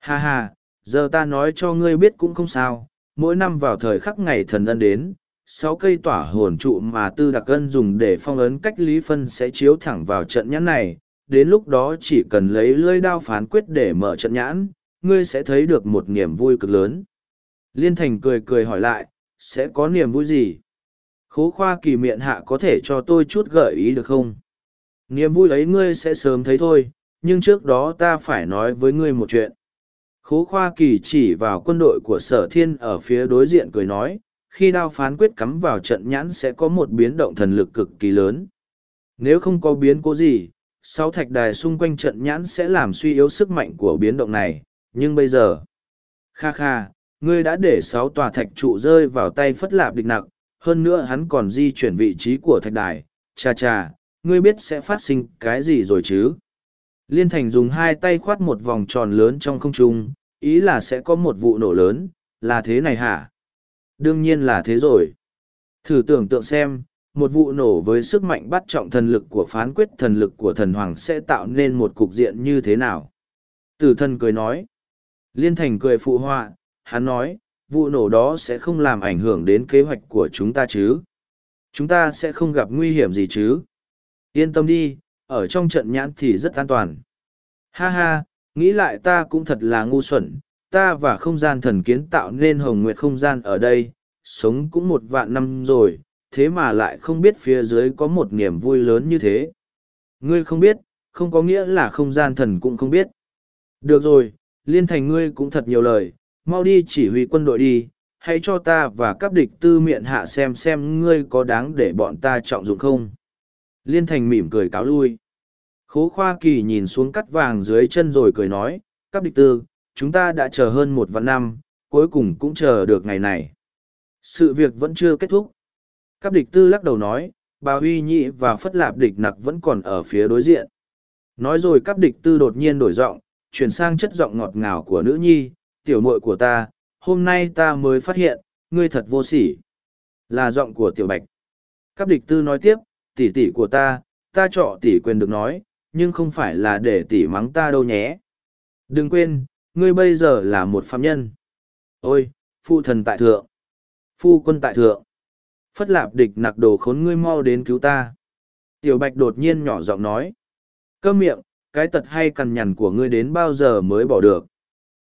A: Ha ha, giờ ta nói cho ngươi biết cũng không sao, mỗi năm vào thời khắc ngày thần ân đến, sáu cây tỏa hồn trụ mà tư đặc ân dùng để phong ấn cách lý phân sẽ chiếu thẳng vào trận nhãn này, đến lúc đó chỉ cần lấy lưỡi đao phán quyết để mở trận nhãn, ngươi sẽ thấy được một niềm vui cực lớn. Liên Thành cười cười hỏi lại, sẽ có niềm vui gì? Khố khoa kỳ miệng hạ có thể cho tôi chút gợi ý được không? Niềm vui ấy ngươi sẽ sớm thấy thôi, nhưng trước đó ta phải nói với ngươi một chuyện. Khố khoa kỳ chỉ vào quân đội của sở thiên ở phía đối diện cười nói, khi đao phán quyết cắm vào trận nhãn sẽ có một biến động thần lực cực kỳ lớn. Nếu không có biến cố gì, sáu thạch đài xung quanh trận nhãn sẽ làm suy yếu sức mạnh của biến động này, nhưng bây giờ... Kha kha, ngươi đã để sáu tòa thạch trụ rơi vào tay phất lạp địch nặc, hơn nữa hắn còn di chuyển vị trí của thạch đài. Cha cha, ngươi biết sẽ phát sinh cái gì rồi chứ? Liên Thành dùng hai tay khoát một vòng tròn lớn trong không trung, ý là sẽ có một vụ nổ lớn, là thế này hả? Đương nhiên là thế rồi. Thử tưởng tượng xem, một vụ nổ với sức mạnh bắt trọng thần lực của phán quyết thần lực của thần hoàng sẽ tạo nên một cục diện như thế nào? Tử thần cười nói. Liên Thành cười phụ họa, hắn nói, vụ nổ đó sẽ không làm ảnh hưởng đến kế hoạch của chúng ta chứ. Chúng ta sẽ không gặp nguy hiểm gì chứ. Yên tâm đi, ở trong trận nhãn thì rất an toàn. Ha ha, nghĩ lại ta cũng thật là ngu xuẩn, ta và không gian thần kiến tạo nên hồng nguyệt không gian ở đây, sống cũng một vạn năm rồi, thế mà lại không biết phía dưới có một niềm vui lớn như thế. Ngươi không biết, không có nghĩa là không gian thần cũng không biết. Được rồi, liên thành ngươi cũng thật nhiều lời, mau đi chỉ huy quân đội đi, hãy cho ta và các địch tư miệng hạ xem xem ngươi có đáng để bọn ta trọng dụng không. Liên thành mỉm cười cáo lui. Khố khoa kỳ nhìn xuống cắt vàng dưới chân rồi cười nói, các địch tư, chúng ta đã chờ hơn một vạn năm, cuối cùng cũng chờ được ngày này. Sự việc vẫn chưa kết thúc. Các địch tư lắc đầu nói, bà Huy Nhị và Phất Lạp địch nặc vẫn còn ở phía đối diện. Nói rồi các địch tư đột nhiên đổi giọng, chuyển sang chất giọng ngọt ngào của nữ nhi, tiểu muội của ta, hôm nay ta mới phát hiện, ngươi thật vô sỉ. Là giọng của tiểu bạch. Các địch tư nói tiếp, tỷ tỷ của ta, ta trọ tỷ quyền được nói, nhưng không phải là để tỷ mắng ta đâu nhé. Đừng quên, ngươi bây giờ là một phạm nhân. Ôi, phụ thần tại thượng. Phu quân tại thượng. Phất lạp địch nặc đồ khốn ngươi mau đến cứu ta. Tiểu bạch đột nhiên nhỏ giọng nói. Cơm miệng, cái tật hay cằn nhằn của ngươi đến bao giờ mới bỏ được.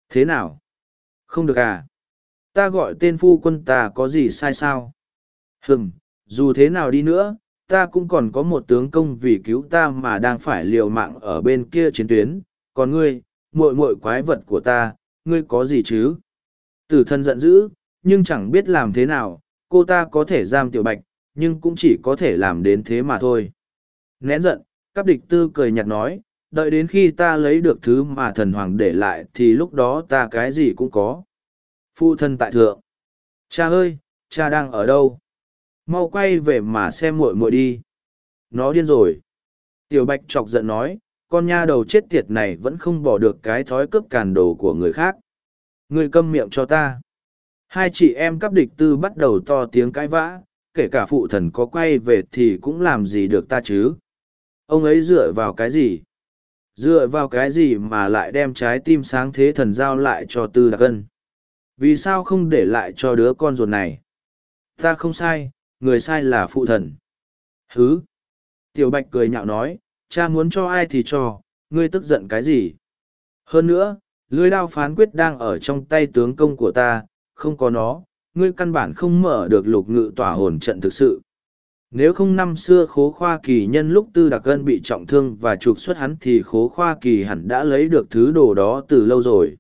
A: Thế nào? Không được à? Ta gọi tên phu quân ta có gì sai sao? Hừm, dù thế nào đi nữa, ta cũng còn có một tướng công vì cứu ta mà đang phải liều mạng ở bên kia chiến tuyến. Còn ngươi, muội muội quái vật của ta, ngươi có gì chứ? Tử thân giận dữ, nhưng chẳng biết làm thế nào, cô ta có thể giam tiểu bạch, nhưng cũng chỉ có thể làm đến thế mà thôi. Nén giận, cắp địch tư cười nhạt nói, đợi đến khi ta lấy được thứ mà thần hoàng để lại thì lúc đó ta cái gì cũng có. Phụ thân tại thượng. Cha ơi, cha đang ở đâu? Mau quay về mà xem muội muội đi. Nó điên rồi. Tiểu bạch chọc giận nói, con nha đầu chết tiệt này vẫn không bỏ được cái thói cướp càn đồ của người khác. Người câm miệng cho ta. Hai chị em cắp địch tư bắt đầu to tiếng cãi vã, kể cả phụ thần có quay về thì cũng làm gì được ta chứ. Ông ấy dựa vào cái gì? Dựa vào cái gì mà lại đem trái tim sáng thế thần giao lại cho tư đặc ân? Vì sao không để lại cho đứa con ruột này? Ta không sai, người sai là phụ thần. Hứ! Tiểu Bạch cười nhạo nói, cha muốn cho ai thì cho, ngươi tức giận cái gì? Hơn nữa, lưới đao phán quyết đang ở trong tay tướng công của ta, không có nó, ngươi căn bản không mở được lục ngự tỏa hồn trận thực sự. Nếu không năm xưa khố khoa kỳ nhân lúc tư đặc cân bị trọng thương và trục xuất hắn thì khố khoa kỳ hẳn đã lấy được thứ đồ đó từ lâu rồi.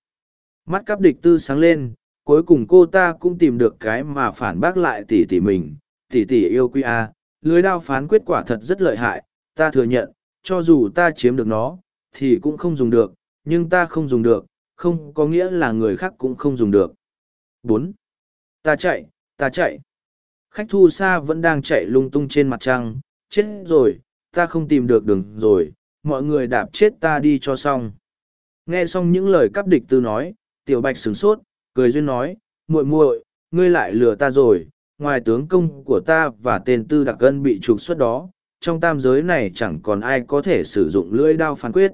A: Mắt cắp địch tư sáng lên, cuối cùng cô ta cũng tìm được cái mà phản bác lại tỷ tỷ mình. Tỷ tỷ yêu quy a, lưới đao phán quyết quả thật rất lợi hại, ta thừa nhận, cho dù ta chiếm được nó, thì cũng không dùng được, nhưng ta không dùng được, không có nghĩa là người khác cũng không dùng được. bốn Ta chạy, ta chạy. Khách thu xa vẫn đang chạy lung tung trên mặt trăng, chết rồi, ta không tìm được đường rồi, mọi người đạp chết ta đi cho xong. Nghe xong những lời cắp địch tư nói, tiểu bạch sửng sốt, cười duyên nói, muội muội, ngươi lại lừa ta rồi, ngoài tướng công của ta và tên tư đặc ân bị trục xuất đó, trong tam giới này chẳng còn ai có thể sử dụng lưỡi đao phán quyết.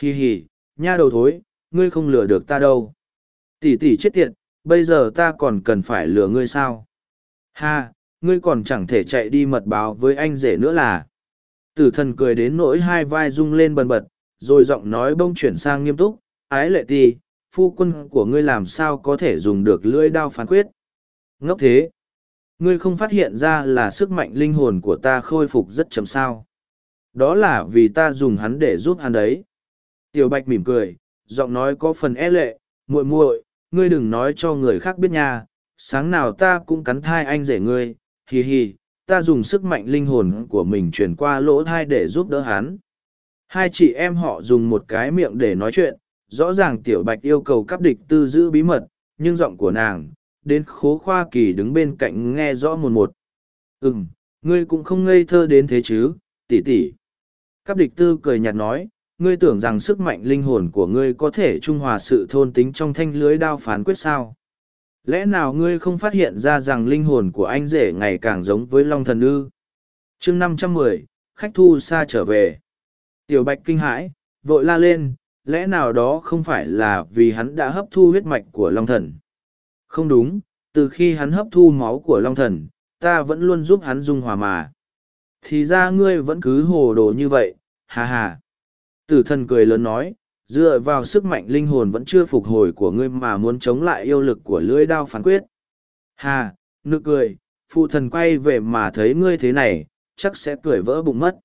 A: hì hì nha đầu thối, ngươi không lừa được ta đâu. Tỷ tỷ chết tiệt, bây giờ ta còn cần phải lừa ngươi sao? Ha, ngươi còn chẳng thể chạy đi mật báo với anh rể nữa là. Tử thần cười đến nỗi hai vai rung lên bần bật, rồi giọng nói bông chuyển sang nghiêm túc, ái lệ ti, phu quân của ngươi làm sao có thể dùng được lưỡi đao phán quyết. Ngốc thế, ngươi không phát hiện ra là sức mạnh linh hồn của ta khôi phục rất chậm sao. Đó là vì ta dùng hắn để giúp hắn đấy. Tiểu bạch mỉm cười, giọng nói có phần e lệ, muội muội, ngươi đừng nói cho người khác biết nha, sáng nào ta cũng cắn thai anh rể ngươi, hì hì, ta dùng sức mạnh linh hồn của mình truyền qua lỗ thai để giúp đỡ hắn. Hai chị em họ dùng một cái miệng để nói chuyện, rõ ràng tiểu bạch yêu cầu cắp địch tư giữ bí mật, nhưng giọng của nàng, đến khố khoa kỳ đứng bên cạnh nghe rõ một một. Ừm, ngươi cũng không ngây thơ đến thế chứ, tỷ tỷ. Cắp địch tư cười nhạt nói, ngươi tưởng rằng sức mạnh linh hồn của ngươi có thể trung hòa sự thôn tính trong thanh lưới đao phán quyết sao? Lẽ nào ngươi không phát hiện ra rằng linh hồn của anh rể ngày càng giống với Long Thần ư? chương năm trăm mười khách thu xa trở về. Tiểu Bạch kinh hãi, vội la lên, lẽ nào đó không phải là vì hắn đã hấp thu huyết mạch của Long Thần? Không đúng, từ khi hắn hấp thu máu của Long Thần, ta vẫn luôn giúp hắn dung hòa mà. Thì ra ngươi vẫn cứ hồ đồ như vậy, hà hà. Tử thần cười lớn nói, dựa vào sức mạnh linh hồn vẫn chưa phục hồi của ngươi mà muốn chống lại yêu lực của lưỡi đao phán quyết. Hà, nực cười, phụ thần quay về mà thấy ngươi thế này, chắc sẽ cười vỡ bụng mất.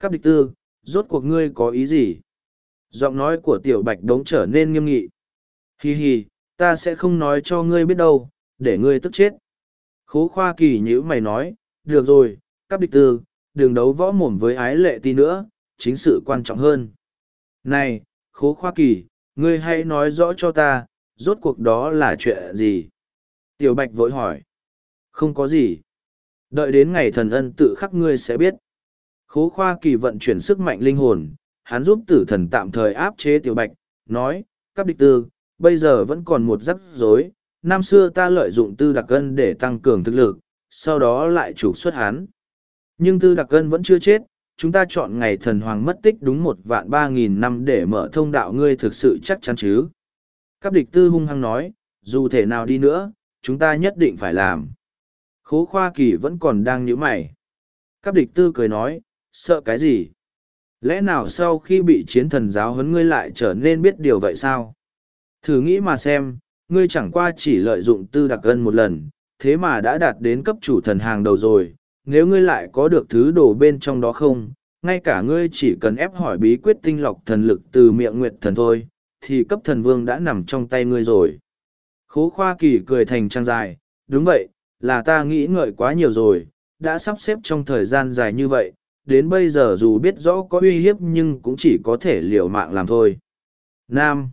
A: Các địch tư, rốt cuộc ngươi có ý gì? Giọng nói của tiểu bạch đống trở nên nghiêm nghị. Hi hi, ta sẽ không nói cho ngươi biết đâu, để ngươi tức chết. Khố khoa kỳ nhữ mày nói, được rồi, các địch tư, đừng đấu võ mồm với ái lệ ti nữa, chính sự quan trọng hơn. Này, khố khoa kỳ, ngươi hãy nói rõ cho ta, rốt cuộc đó là chuyện gì? Tiểu Bạch vội hỏi. Không có gì. Đợi đến ngày thần ân tự khắc ngươi sẽ biết. Khố khoa kỳ vận chuyển sức mạnh linh hồn, hắn giúp tử thần tạm thời áp chế Tiểu Bạch, nói, các địch tư, bây giờ vẫn còn một rắc rối. Năm xưa ta lợi dụng tư đặc cân để tăng cường thực lực, sau đó lại trục xuất hắn. Nhưng tư đặc cân vẫn chưa chết, chúng ta chọn ngày thần hoàng mất tích đúng một vạn ba nghìn năm để mở thông đạo ngươi thực sự chắc chắn chứ. Các địch tư hung hăng nói, dù thể nào đi nữa, chúng ta nhất định phải làm. Khố khoa kỳ vẫn còn đang nhíu mày. Các địch tư cười nói, sợ cái gì? Lẽ nào sau khi bị chiến thần giáo huấn ngươi lại trở nên biết điều vậy sao? Thử nghĩ mà xem, ngươi chẳng qua chỉ lợi dụng tư đặc ân một lần, thế mà đã đạt đến cấp chủ thần hàng đầu rồi, nếu ngươi lại có được thứ đồ bên trong đó không, ngay cả ngươi chỉ cần ép hỏi bí quyết tinh lọc thần lực từ miệng nguyệt thần thôi, thì cấp thần vương đã nằm trong tay ngươi rồi. Khố khoa kỳ cười thành trang dài, đúng vậy, là ta nghĩ ngợi quá nhiều rồi, đã sắp xếp trong thời gian dài như vậy, đến bây giờ dù biết rõ có uy hiếp nhưng cũng chỉ có thể liều mạng làm thôi. Nam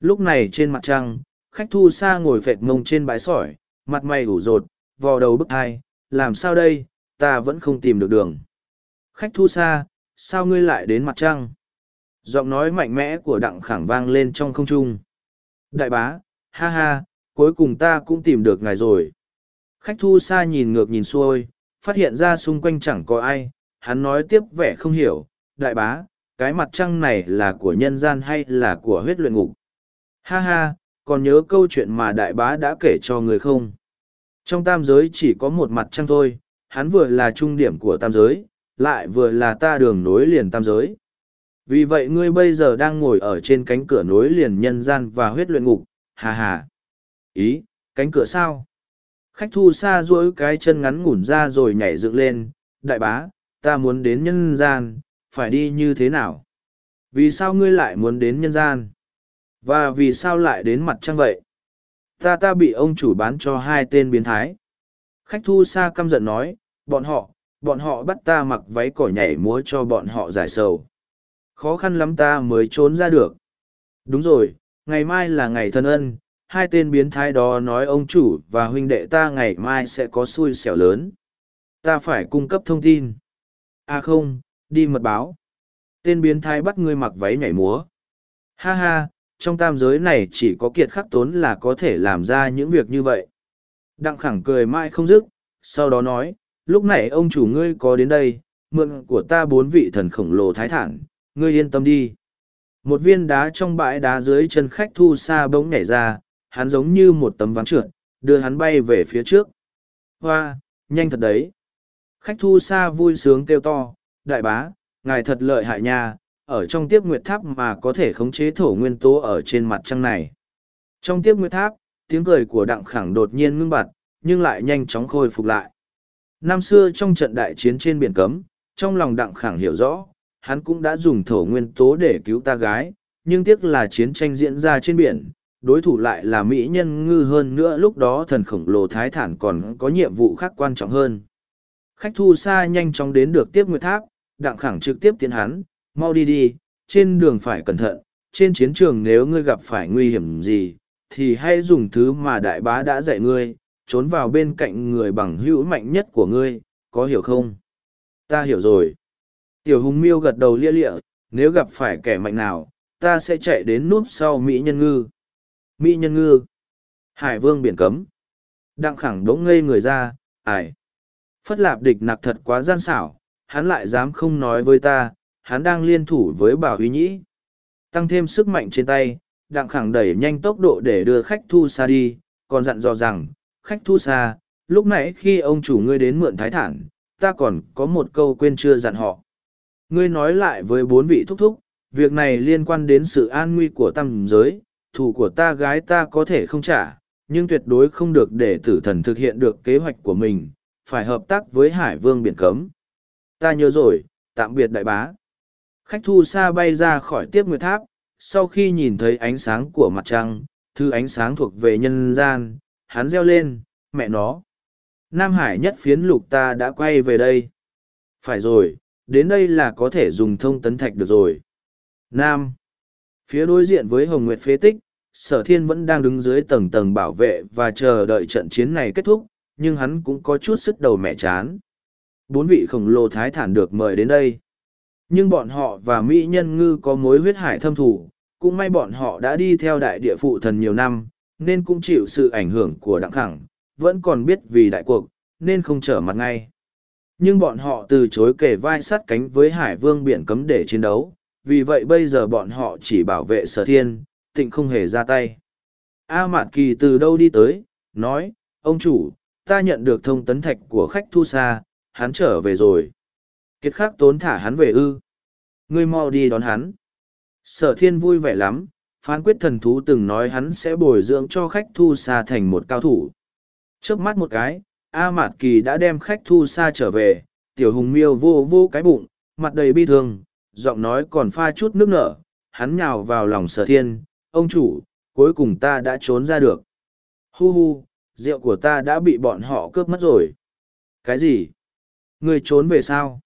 A: Lúc này trên mặt trăng, khách thu xa ngồi phệt mông trên bãi sỏi, mặt mày ủ rột, vò đầu bức hai, làm sao đây, ta vẫn không tìm được đường. Khách thu xa, sao ngươi lại đến mặt trăng? Giọng nói mạnh mẽ của đặng khẳng vang lên trong không trung. Đại bá, ha ha, cuối cùng ta cũng tìm được ngài rồi. Khách thu xa nhìn ngược nhìn xuôi, phát hiện ra xung quanh chẳng có ai, hắn nói tiếp vẻ không hiểu, đại bá, cái mặt trăng này là của nhân gian hay là của huyết luyện ngục? Ha ha, còn nhớ câu chuyện mà đại bá đã kể cho người không? Trong tam giới chỉ có một mặt trăng thôi, hắn vừa là trung điểm của tam giới, lại vừa là ta đường nối liền tam giới. Vì vậy ngươi bây giờ đang ngồi ở trên cánh cửa nối liền nhân gian và huyết luyện ngục, hà hà. Ý, cánh cửa sao? Khách thu xa duỗi cái chân ngắn ngủn ra rồi nhảy dựng lên, đại bá, ta muốn đến nhân gian, phải đi như thế nào? Vì sao ngươi lại muốn đến nhân gian? Và vì sao lại đến mặt trăng vậy? Ta ta bị ông chủ bán cho hai tên biến thái. Khách thu xa căm giận nói, bọn họ, bọn họ bắt ta mặc váy cỏ nhảy múa cho bọn họ giải sầu. Khó khăn lắm ta mới trốn ra được. Đúng rồi, ngày mai là ngày thân ân, hai tên biến thái đó nói ông chủ và huynh đệ ta ngày mai sẽ có xui xẻo lớn. Ta phải cung cấp thông tin. À không, đi mật báo. Tên biến thái bắt ngươi mặc váy nhảy múa. Ha ha, trong tam giới này chỉ có kiệt khắc tốn là có thể làm ra những việc như vậy. Đặng khẳng cười mãi không dứt, sau đó nói, lúc này ông chủ ngươi có đến đây, mượn của ta bốn vị thần khổng lồ thái thản, ngươi yên tâm đi. Một viên đá trong bãi đá dưới chân khách thu xa bỗng nhảy ra, hắn giống như một tấm ván trượt, đưa hắn bay về phía trước. Hoa, nhanh thật đấy. Khách thu xa vui sướng kêu to, đại bá, ngài thật lợi hại nha, ở trong tiếp nguyệt tháp mà có thể khống chế thổ nguyên tố ở trên mặt trăng này. Trong tiếp nguyệt tháp, tiếng cười của đặng khẳng đột nhiên ngưng bặt, nhưng lại nhanh chóng khôi phục lại. Năm xưa trong trận đại chiến trên biển cấm, trong lòng đặng khẳng hiểu rõ, hắn cũng đã dùng thổ nguyên tố để cứu ta gái, nhưng tiếc là chiến tranh diễn ra trên biển, đối thủ lại là Mỹ nhân ngư hơn nữa lúc đó thần khổng lồ thái thản còn có nhiệm vụ khác quan trọng hơn. Khách thu xa nhanh chóng đến được tiếp nguyệt tháp, đặng khẳng trực tiếp tiến hắn, mau đi đi, trên đường phải cẩn thận, trên chiến trường nếu ngươi gặp phải nguy hiểm gì, thì hãy dùng thứ mà đại bá đã dạy ngươi, trốn vào bên cạnh người bằng hữu mạnh nhất của ngươi, có hiểu không? Ta hiểu rồi. Tiểu hùng miêu gật đầu lia lịa, nếu gặp phải kẻ mạnh nào, ta sẽ chạy đến núp sau Mỹ nhân ngư. Mỹ nhân ngư. Hải vương biển cấm. Đặng khẳng đống ngây người ra, ải. Phất lạp địch nặc thật quá gian xảo, hắn lại dám không nói với ta, hắn đang liên thủ với bảo huy nhĩ. Tăng thêm sức mạnh trên tay, đặng khẳng đẩy nhanh tốc độ để đưa khách thu xa đi, còn dặn dò rằng, khách thu xa, lúc nãy khi ông chủ ngươi đến mượn thái thản, ta còn có một câu quên chưa dặn họ. Ngươi nói lại với bốn vị thúc thúc, việc này liên quan đến sự an nguy của tam giới, thủ của ta gái ta có thể không trả, nhưng tuyệt đối không được để tử thần thực hiện được kế hoạch của mình, phải hợp tác với hải vương biển cấm. Ta nhớ rồi, tạm biệt đại bá. Khách thu xa bay ra khỏi tiếp nguyệt tháp, sau khi nhìn thấy ánh sáng của mặt trăng, thứ ánh sáng thuộc về nhân gian, hắn reo lên, mẹ nó. Nam Hải nhất phiến lục ta đã quay về đây. Phải rồi, đến đây là có thể dùng thông tấn thạch được rồi. Nam. Phía đối diện với Hồng Nguyệt phế tích, sở thiên vẫn đang đứng dưới tầng tầng bảo vệ và chờ đợi trận chiến này kết thúc, nhưng hắn cũng có chút sức đầu mẹ chán. Bốn vị khổng lồ thái thản được mời đến đây. Nhưng bọn họ và Mỹ nhân ngư có mối huyết hải thâm thủ, cũng may bọn họ đã đi theo đại địa phụ thần nhiều năm, nên cũng chịu sự ảnh hưởng của đặng khẳng, vẫn còn biết vì đại cuộc, nên không trở mặt ngay. Nhưng bọn họ từ chối kể vai sát cánh với hải vương biển cấm để chiến đấu, vì vậy bây giờ bọn họ chỉ bảo vệ sở thiên, tịnh không hề ra tay. A mạn Kỳ từ đâu đi tới, nói, ông chủ, ta nhận được thông tấn thạch của khách thu xa, hắn trở về rồi. Kiệt khắc tốn thả hắn về ư. Ngươi mau đi đón hắn. Sở thiên vui vẻ lắm, phán quyết thần thú từng nói hắn sẽ bồi dưỡng cho khách thu xa thành một cao thủ. Trước mắt một cái, A Mạt Kỳ đã đem khách thu xa trở về, tiểu hùng miêu vô vô cái bụng, mặt đầy bi thương, giọng nói còn pha chút nước nở, hắn nhào vào lòng sở thiên, ông chủ, cuối cùng ta đã trốn ra được. Hu hu, rượu của ta đã bị bọn họ cướp mất rồi. Cái gì? Người trốn về sao?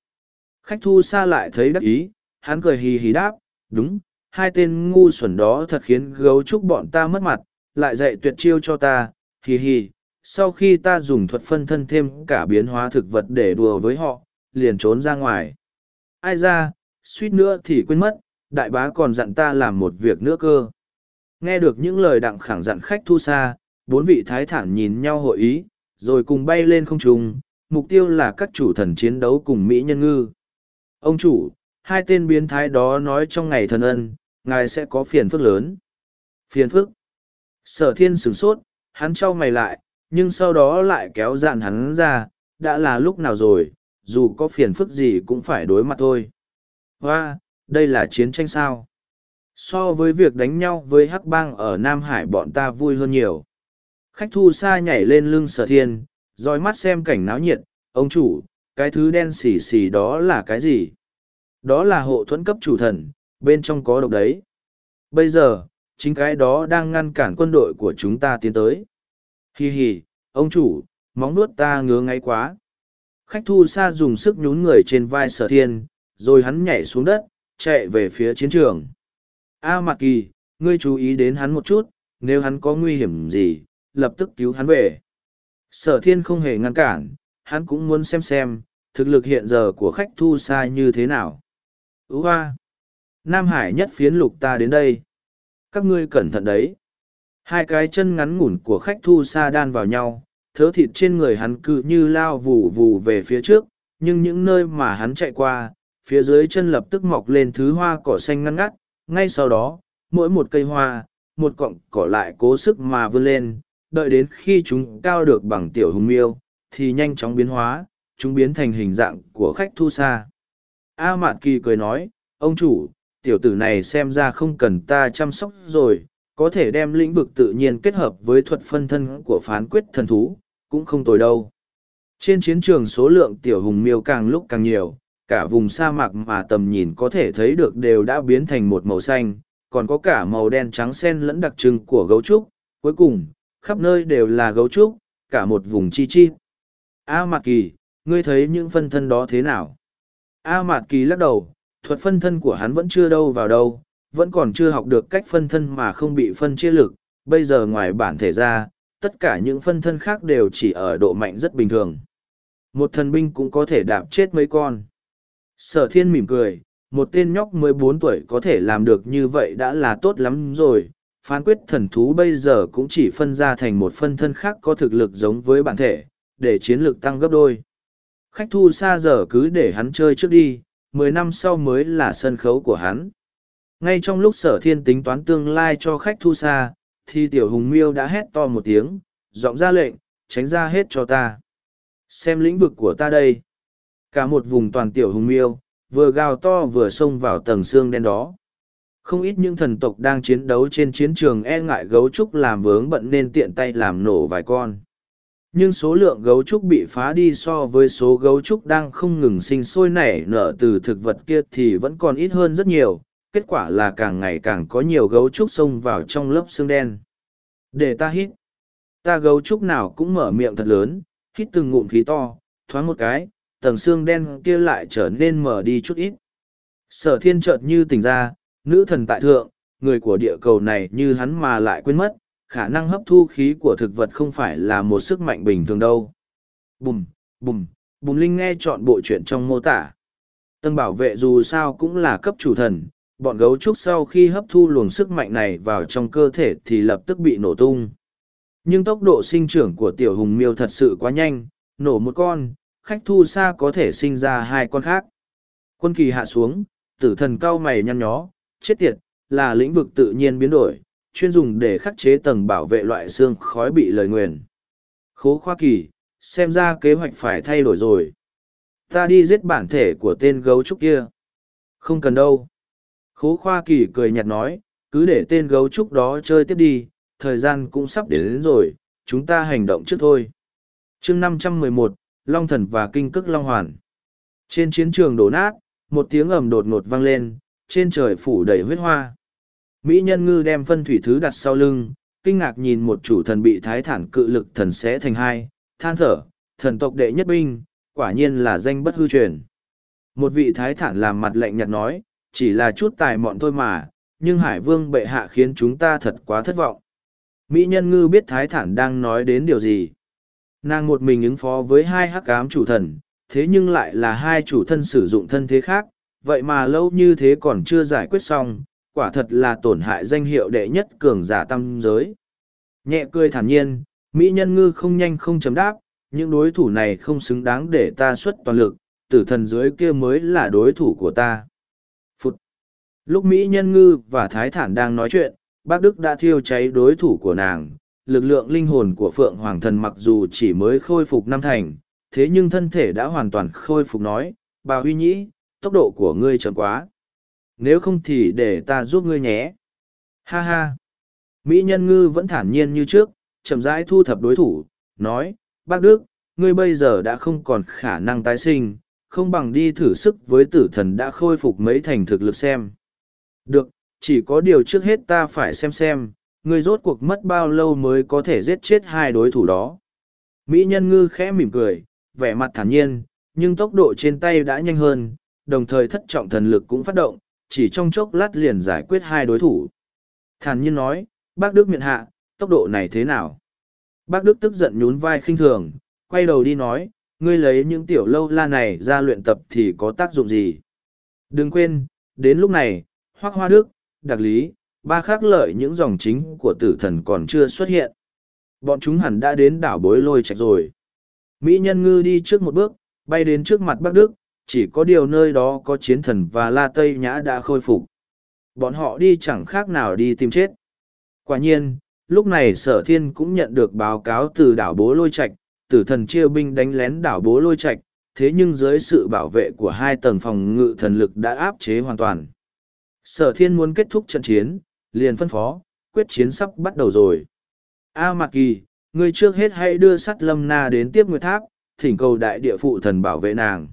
A: Khách thu xa lại thấy đắc ý, hắn cười hì hì đáp, đúng, hai tên ngu xuẩn đó thật khiến gấu trúc bọn ta mất mặt, lại dạy tuyệt chiêu cho ta, hì hì. Sau khi ta dùng thuật phân thân thêm cả biến hóa thực vật để đùa với họ, liền trốn ra ngoài. Ai ra, suýt nữa thì quên mất, đại bá còn dặn ta làm một việc nữa cơ. Nghe được những lời đặng khẳng dặn khách thu xa, bốn vị thái thản nhìn nhau hội ý, rồi cùng bay lên không trung, mục tiêu là các chủ thần chiến đấu cùng Mỹ nhân ngư. Ông chủ, hai tên biến thái đó nói trong ngày thần ân, ngài sẽ có phiền phức lớn. Phiền phức. Sở thiên sửng sốt, hắn trao mày lại, nhưng sau đó lại kéo dạn hắn ra, đã là lúc nào rồi, dù có phiền phức gì cũng phải đối mặt thôi. Hoa, đây là chiến tranh sao? So với việc đánh nhau với hắc bang ở Nam Hải bọn ta vui hơn nhiều. Khách thu xa nhảy lên lưng sở thiên, dõi mắt xem cảnh náo nhiệt, ông chủ, cái thứ đen xì xì đó là cái gì? Đó là hộ thuẫn cấp chủ thần, bên trong có độc đấy. Bây giờ, chính cái đó đang ngăn cản quân đội của chúng ta tiến tới. Hi hi, ông chủ, móng nuốt ta ngứa ngay quá. Khách thu xa dùng sức nhún người trên vai sở thiên, rồi hắn nhảy xuống đất, chạy về phía chiến trường. A Mạc Kỳ, ngươi chú ý đến hắn một chút, nếu hắn có nguy hiểm gì, lập tức cứu hắn về. Sở thiên không hề ngăn cản, hắn cũng muốn xem xem, thực lực hiện giờ của khách thu xa như thế nào. Ú hoa! Nam Hải nhất phiến lục ta đến đây. Các ngươi cẩn thận đấy. Hai cái chân ngắn ngủn của khách thu xa đan vào nhau, thớ thịt trên người hắn cứ như lao vù vù về phía trước, nhưng những nơi mà hắn chạy qua, phía dưới chân lập tức mọc lên thứ hoa cỏ xanh ngăn ngắt, ngay sau đó, mỗi một cây hoa, một cọng cỏ lại cố sức mà vươn lên, đợi đến khi chúng cao được bằng tiểu hùng miêu, thì nhanh chóng biến hóa, chúng biến thành hình dạng của khách thu xa. A Mạn Kỳ cười nói, ông chủ, tiểu tử này xem ra không cần ta chăm sóc rồi, có thể đem lĩnh vực tự nhiên kết hợp với thuật phân thân của phán quyết thần thú, cũng không tồi đâu. Trên chiến trường số lượng tiểu hùng miêu càng lúc càng nhiều, cả vùng sa mạc mà tầm nhìn có thể thấy được đều đã biến thành một màu xanh, còn có cả màu đen trắng xen lẫn đặc trưng của gấu trúc, cuối cùng, khắp nơi đều là gấu trúc, cả một vùng chi chi. A Mạt Kỳ, ngươi thấy những phân thân đó thế nào? A Mạt Kỳ lắc đầu, thuật phân thân của hắn vẫn chưa đâu vào đâu, vẫn còn chưa học được cách phân thân mà không bị phân chia lực, bây giờ ngoài bản thể ra, tất cả những phân thân khác đều chỉ ở độ mạnh rất bình thường. Một thần binh cũng có thể đạp chết mấy con. Sở thiên mỉm cười, một tên nhóc mười bốn tuổi có thể làm được như vậy đã là tốt lắm rồi. Phán quyết thần thú bây giờ cũng chỉ phân ra thành một phân thân khác có thực lực giống với bản thể, để chiến lực tăng gấp đôi. Khách thu xa giờ cứ để hắn chơi trước đi, mười năm sau mới là sân khấu của hắn. Ngay trong lúc sở thiên tính toán tương lai cho khách thu xa, thì tiểu hùng miêu đã hét to một tiếng, giọng ra lệnh, tránh ra hết cho ta. Xem lĩnh vực của ta đây. Cả một vùng toàn tiểu hùng miêu, vừa gào to vừa xông vào tầng xương đen đó. Không ít những thần tộc đang chiến đấu trên chiến trường e ngại gấu trúc làm vướng bận nên tiện tay làm nổ vài con. Nhưng số lượng gấu trúc bị phá đi so với số gấu trúc đang không ngừng sinh sôi nảy nở từ thực vật kia thì vẫn còn ít hơn rất nhiều, kết quả là càng ngày càng có nhiều gấu trúc xông vào trong lớp xương đen. Để ta hít. Ta gấu trúc nào cũng mở miệng thật lớn, hít từng ngụm khí to, thoáng một cái, tầng xương đen kia lại trở nên mở đi chút ít. Sở thiên chợt như tỉnh ra, nữ thần tại thượng, người của địa cầu này như hắn mà lại quên mất, khả năng hấp thu khí của thực vật không phải là một sức mạnh bình thường đâu. Bùm, bùm, bùm linh nghe chọn bộ chuyện trong mô tả. Tân bảo vệ dù sao cũng là cấp chủ thần, bọn gấu trúc sau khi hấp thu luồng sức mạnh này vào trong cơ thể thì lập tức bị nổ tung. Nhưng tốc độ sinh trưởng của tiểu hùng miêu thật sự quá nhanh, nổ một con, khách thu xa có thể sinh ra hai con khác. Quân kỳ hạ xuống, tử thần cao mày nhăn nhó, chết tiệt, là lĩnh vực tự nhiên biến đổi, chuyên dùng để khắc chế tầng bảo vệ loại xương khói bị lời nguyền. Khố khoa kỳ, xem ra kế hoạch phải thay đổi rồi. Ta đi giết bản thể của tên gấu trúc kia. Không cần đâu. Khố khoa kỳ cười nhạt nói, cứ để tên gấu trúc đó chơi tiếp đi, thời gian cũng sắp đến, đến rồi, chúng ta hành động trước thôi. chương năm trăm mười một, Long Thần và Kinh Cức Long Hoàn. Trên chiến trường đổ nát, một tiếng ầm đột ngột vang lên, trên trời phủ đầy huyết hoa. Mỹ nhân ngư đem phân thủy thứ đặt sau lưng, kinh ngạc nhìn một chủ thần bị thái thản cự lực thần xé thành hai, than thở, thần tộc đệ nhất binh, quả nhiên là danh bất hư truyền. Một vị thái thản làm mặt lạnh nhạt nói, chỉ là chút tài mọn thôi mà, nhưng Hải Vương bệ hạ khiến chúng ta thật quá thất vọng. Mỹ nhân ngư biết thái thản đang nói đến điều gì. Nàng một mình ứng phó với hai hắc ám chủ thần, thế nhưng lại là hai chủ thân sử dụng thân thế khác, vậy mà lâu như thế còn chưa giải quyết xong, quả thật là tổn hại danh hiệu đệ nhất cường giả tâm giới. Nhẹ cười thản nhiên, Mỹ nhân ngư không nhanh không chấm đáp, những đối thủ này không xứng đáng để ta xuất toàn lực, tử thần dưới kia mới là đối thủ của ta. Phụt! Lúc Mỹ nhân ngư và Thái Thản đang nói chuyện, bác Đức đã thiêu cháy đối thủ của nàng. Lực lượng linh hồn của Phượng Hoàng Thần mặc dù chỉ mới khôi phục năm thành, thế nhưng thân thể đã hoàn toàn khôi phục nói, bà huy nhĩ, tốc độ của ngươi chậm quá. Nếu không thì để ta giúp ngươi nhé. Ha ha! Mỹ nhân ngư vẫn thản nhiên như trước, chậm rãi thu thập đối thủ, nói, bác Đức, ngươi bây giờ đã không còn khả năng tái sinh, không bằng đi thử sức với tử thần đã khôi phục mấy thành thực lực xem. Được, chỉ có điều trước hết ta phải xem xem, ngươi rốt cuộc mất bao lâu mới có thể giết chết hai đối thủ đó. Mỹ nhân ngư khẽ mỉm cười, vẻ mặt thản nhiên, nhưng tốc độ trên tay đã nhanh hơn, đồng thời thất trọng thần lực cũng phát động, chỉ trong chốc lát liền giải quyết hai đối thủ. Thản nhiên nói, bác Đức miệng hạ, tốc độ này thế nào? Bác Đức tức giận nhún vai khinh thường, quay đầu đi nói, ngươi lấy những tiểu lâu la này ra luyện tập thì có tác dụng gì? Đừng quên, đến lúc này, Hoác Hoa Đức, Đặc Lý, ba khác lợi những dòng chính của tử thần còn chưa xuất hiện. Bọn chúng hẳn đã đến đảo bối lôi trạch rồi. Mỹ nhân ngư đi trước một bước, bay đến trước mặt Bác Đức, chỉ có điều nơi đó có chiến thần và La Tây Nhã đã khôi phục. Bọn họ đi chẳng khác nào đi tìm chết. Quả nhiên, lúc này sở thiên cũng nhận được báo cáo từ đảo bố lôi Trạch, tử thần chia binh đánh lén đảo bố lôi Trạch, thế nhưng dưới sự bảo vệ của hai tầng phòng ngự thần lực đã áp chế hoàn toàn. Sở thiên muốn kết thúc trận chiến, liền phân phó, quyết chiến sắp bắt đầu rồi. A Mạc Kỳ, ngươi trước hết hãy đưa sắt lâm na đến tiếp nguyệt tháp, thỉnh cầu đại địa phụ thần bảo vệ nàng.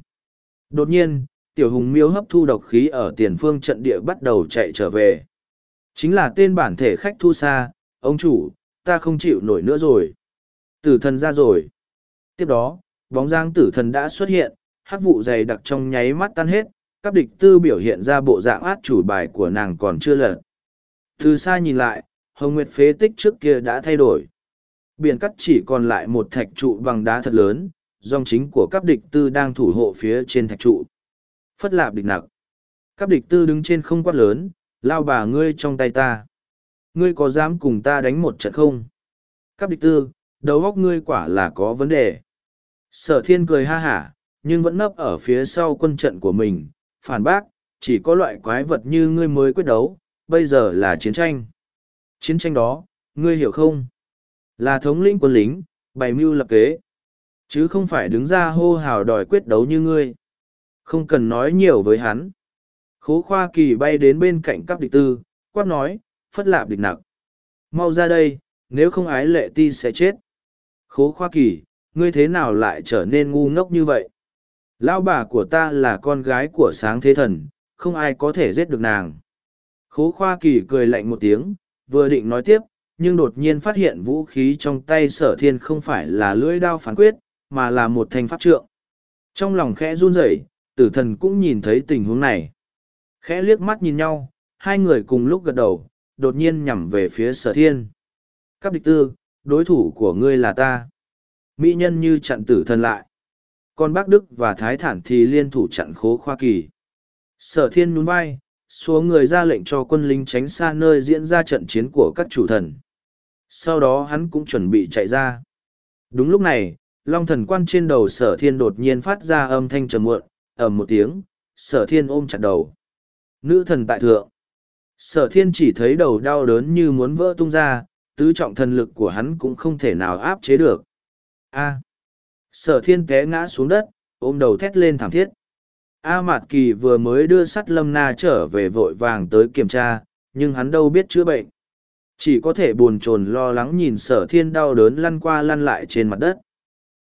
A: Đột nhiên, tiểu hùng miêu hấp thu độc khí ở tiền phương trận địa bắt đầu chạy trở về. Chính là tên bản thể khách thu xa, ông chủ, ta không chịu nổi nữa rồi. Tử thần ra rồi. Tiếp đó, bóng dáng tử thần đã xuất hiện, hắc vụ dày đặc trong nháy mắt tan hết, các địch tư biểu hiện ra bộ dạng át chủ bài của nàng còn chưa lật. Từ xa nhìn lại, hồng nguyệt phế tích trước kia đã thay đổi. Biển cắt chỉ còn lại một thạch trụ bằng đá thật lớn, dòng chính của các địch tư đang thủ hộ phía trên thạch trụ. Phất lạp địch nặc. Các địch tư đứng trên không quát lớn, lao bà ngươi trong tay ta. Ngươi có dám cùng ta đánh một trận không? Các địch tư, đầu góc ngươi quả là có vấn đề. Sở thiên cười ha hả, nhưng vẫn nấp ở phía sau quân trận của mình, phản bác, chỉ có loại quái vật như ngươi mới quyết đấu, bây giờ là chiến tranh. Chiến tranh đó, ngươi hiểu không? Là thống lĩnh quân lính, bày mưu lập kế. Chứ không phải đứng ra hô hào đòi quyết đấu như ngươi. Không cần nói nhiều với hắn. Khố khoa kỳ bay đến bên cạnh các địch tư, quát nói, phất lạp địch nặc. Mau ra đây, nếu không ái lệ ti sẽ chết. Khố khoa kỳ, ngươi thế nào lại trở nên ngu ngốc như vậy? Lão bà của ta là con gái của sáng thế thần, không ai có thể giết được nàng. Khố khoa kỳ cười lạnh một tiếng, vừa định nói tiếp, nhưng đột nhiên phát hiện vũ khí trong tay sở thiên không phải là lưỡi đao phán quyết, mà là một thanh pháp trượng. Trong lòng khẽ run rẩy, tử thần cũng nhìn thấy tình huống này. Khẽ liếc mắt nhìn nhau, hai người cùng lúc gật đầu, đột nhiên nhằm về phía sở thiên. Các địch tư, đối thủ của ngươi là ta. Mỹ nhân như chặn tử thần lại. Còn bác Đức và Thái Thản thì liên thủ chặn khố khoa kỳ. Sở thiên nhún vai, số người ra lệnh cho quân lính tránh xa nơi diễn ra trận chiến của các chủ thần. Sau đó hắn cũng chuẩn bị chạy ra. Đúng lúc này, long thần quan trên đầu sở thiên đột nhiên phát ra âm thanh trầm muộn, ầm một tiếng, sở thiên ôm chặt đầu. Nữ thần tại thượng. Sở thiên chỉ thấy đầu đau đớn như muốn vỡ tung ra, tứ trọng thần lực của hắn cũng không thể nào áp chế được. A. Sở thiên té ngã xuống đất, ôm đầu thét lên thảm thiết. A Mạt Kỳ vừa mới đưa sắt lâm na trở về vội vàng tới kiểm tra, nhưng hắn đâu biết chữa bệnh. Chỉ có thể buồn chồn lo lắng nhìn sở thiên đau đớn lăn qua lăn lại trên mặt đất.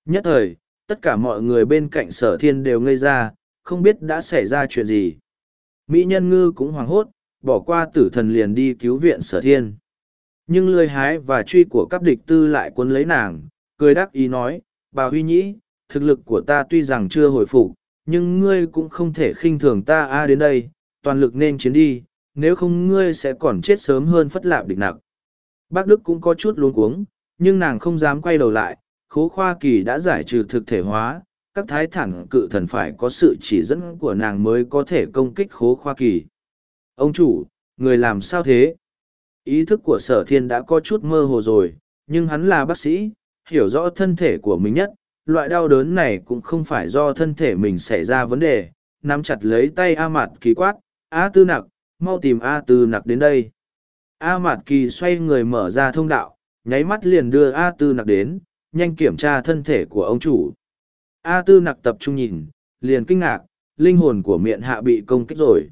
A: Nhất thời, tất cả mọi người bên cạnh sở thiên đều ngây ra, không biết đã xảy ra chuyện gì. Mỹ nhân ngư cũng hoảng hốt, bỏ qua tử thần liền đi cứu viện sở thiên. Nhưng lươi hái và truy của các địch tư lại cuốn lấy nàng, cười đắc ý nói, bà huy nhĩ, thực lực của ta tuy rằng chưa hồi phục, nhưng ngươi cũng không thể khinh thường ta a đến đây, toàn lực nên chiến đi, nếu không ngươi sẽ còn chết sớm hơn phất lạp địch nặc. Bác Đức cũng có chút luống cuống, nhưng nàng không dám quay đầu lại, khố khoa kỳ đã giải trừ thực thể hóa, các thái thẳng cự thần phải có sự chỉ dẫn của nàng mới có thể công kích khố khoa kỳ. Ông chủ, người làm sao thế? Ý thức của sở thiên đã có chút mơ hồ rồi, nhưng hắn là bác sĩ, hiểu rõ thân thể của mình nhất, loại đau đớn này cũng không phải do thân thể mình xảy ra vấn đề, nắm chặt lấy tay A Mạt Kỳ quát, A Tư Nặc, mau tìm A Tư Nặc đến đây. A Mạt Kỳ xoay người mở ra thông đạo, nháy mắt liền đưa A Tư Nặc đến, nhanh kiểm tra thân thể của ông chủ. A Tư Nặc tập trung nhìn, liền kinh ngạc, linh hồn của miệng hạ bị công kích rồi.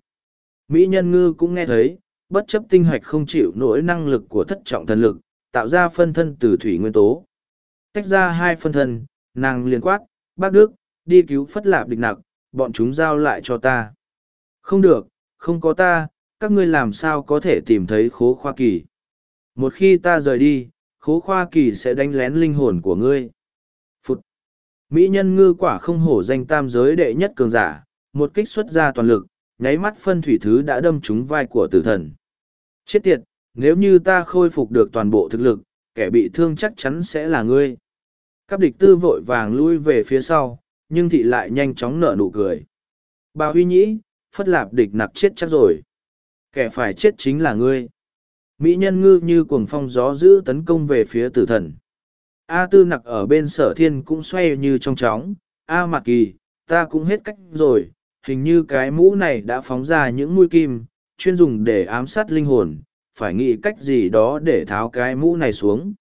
A: Mỹ nhân ngư cũng nghe thấy, bất chấp tinh hoạch không chịu nổi năng lực của thất trọng thần lực, tạo ra phân thân từ thủy nguyên tố. Tách ra hai phân thân, nàng liền quát, bác Đức, đi cứu phất lạp địch nặc, bọn chúng giao lại cho ta. Không được, không có ta, các ngươi làm sao có thể tìm thấy khố khoa kỳ. Một khi ta rời đi, khố khoa kỳ sẽ đánh lén linh hồn của ngươi. Phụt! Mỹ nhân ngư quả không hổ danh tam giới đệ nhất cường giả, một kích xuất ra toàn lực, nháy mắt phân thủy thứ đã đâm trúng vai của tử thần. Chết tiệt, nếu như ta khôi phục được toàn bộ thực lực, kẻ bị thương chắc chắn sẽ là ngươi. Các địch tư vội vàng lui về phía sau, nhưng thị lại nhanh chóng nở nụ cười. Bà huy nhĩ, phất lạp địch nặc chết chắc rồi. Kẻ phải chết chính là ngươi. Mỹ nhân ngư như cuồng phong gió giữ tấn công về phía tử thần. A tư nặc ở bên sở thiên cũng xoay như trong chóng. A mạc kỳ, ta cũng hết cách rồi. Hình như cái mũ này đã phóng ra những mũi kim, chuyên dùng để ám sát linh hồn. Phải nghĩ cách gì đó để tháo cái mũ này xuống.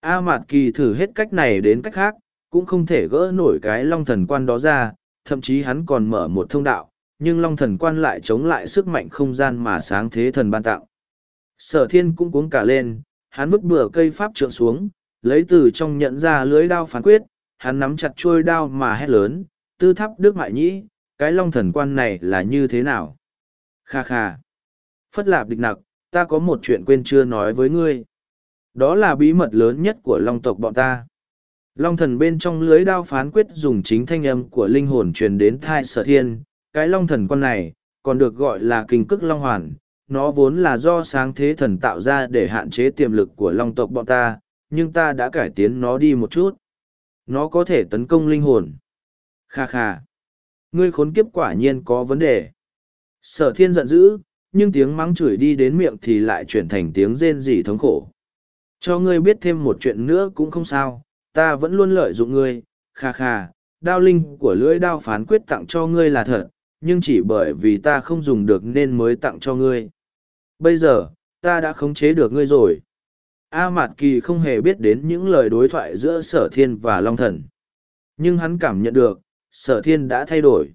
A: A Mạt Kỳ thử hết cách này đến cách khác, cũng không thể gỡ nổi cái long thần quan đó ra, thậm chí hắn còn mở một thông đạo, nhưng long thần quan lại chống lại sức mạnh không gian mà sáng thế thần ban tặng. Sở thiên cũng cuống cả lên, hắn vứt bừa cây pháp trượng xuống, lấy từ trong nhận ra lưới đao phán quyết, hắn nắm chặt chuôi đao mà hét lớn, tư thắp đức mại nhĩ, cái long thần quan này là như thế nào? Kha kha. Phất lạp địch nặc, ta có một chuyện quên chưa nói với ngươi. Đó là bí mật lớn nhất của long tộc bọn ta. Long thần bên trong lưới đao phán quyết dùng chính thanh âm của linh hồn truyền đến thai sở thiên. Cái long thần con này, còn được gọi là kinh cức long hoàn. Nó vốn là do sáng thế thần tạo ra để hạn chế tiềm lực của long tộc bọn ta, nhưng ta đã cải tiến nó đi một chút. Nó có thể tấn công linh hồn. Kha kha. Ngươi khốn kiếp quả nhiên có vấn đề. Sở thiên giận dữ, nhưng tiếng mắng chửi đi đến miệng thì lại chuyển thành tiếng rên rỉ thống khổ. Cho ngươi biết thêm một chuyện nữa cũng không sao, ta vẫn luôn lợi dụng ngươi, kha kha, đao linh của lưỡi đao phán quyết tặng cho ngươi là thật, nhưng chỉ bởi vì ta không dùng được nên mới tặng cho ngươi. Bây giờ, ta đã khống chế được ngươi rồi. A Mạt Kỳ không hề biết đến những lời đối thoại giữa sở thiên và Long Thần. Nhưng hắn cảm nhận được, sở thiên đã thay đổi.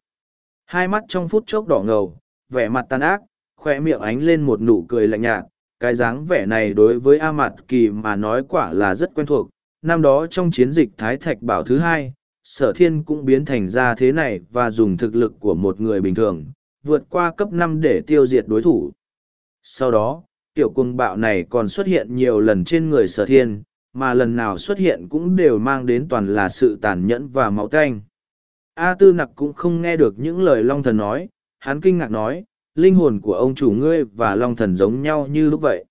A: Hai mắt trong phút chốc đỏ ngầu, vẻ mặt tàn ác, khoe miệng ánh lên một nụ cười lạnh nhạt. Cái dáng vẻ này đối với A Mạt Kỳ mà nói quả là rất quen thuộc. Năm đó trong chiến dịch Thái Thạch Bảo thứ hai, sở thiên cũng biến thành ra thế này và dùng thực lực của một người bình thường, vượt qua cấp năm để tiêu diệt đối thủ. Sau đó, tiểu cuồng bạo này còn xuất hiện nhiều lần trên người sở thiên, mà lần nào xuất hiện cũng đều mang đến toàn là sự tàn nhẫn và máu tanh. A tư nặc cũng không nghe được những lời long thần nói, hắn kinh ngạc nói, linh hồn của ông chủ ngươi và long thần giống nhau như lúc vậy.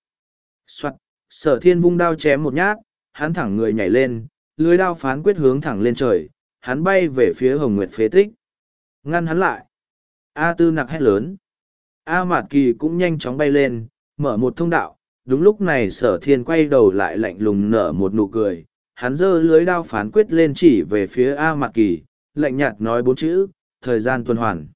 A: Soạn, sở thiên vung đao chém một nhát, hắn thẳng người nhảy lên, lưới đao phán quyết hướng thẳng lên trời, hắn bay về phía hồng nguyệt phế tích. Ngăn hắn lại. A tư nặc hét lớn. A mạt kỳ cũng nhanh chóng bay lên, mở một thông đạo. Đúng lúc này sở thiên quay đầu lại lạnh lùng nở một nụ cười. Hắn giơ lưới đao phán quyết lên chỉ về phía A mạt kỳ, lạnh nhạt nói bốn chữ, thời gian tuần hoàn.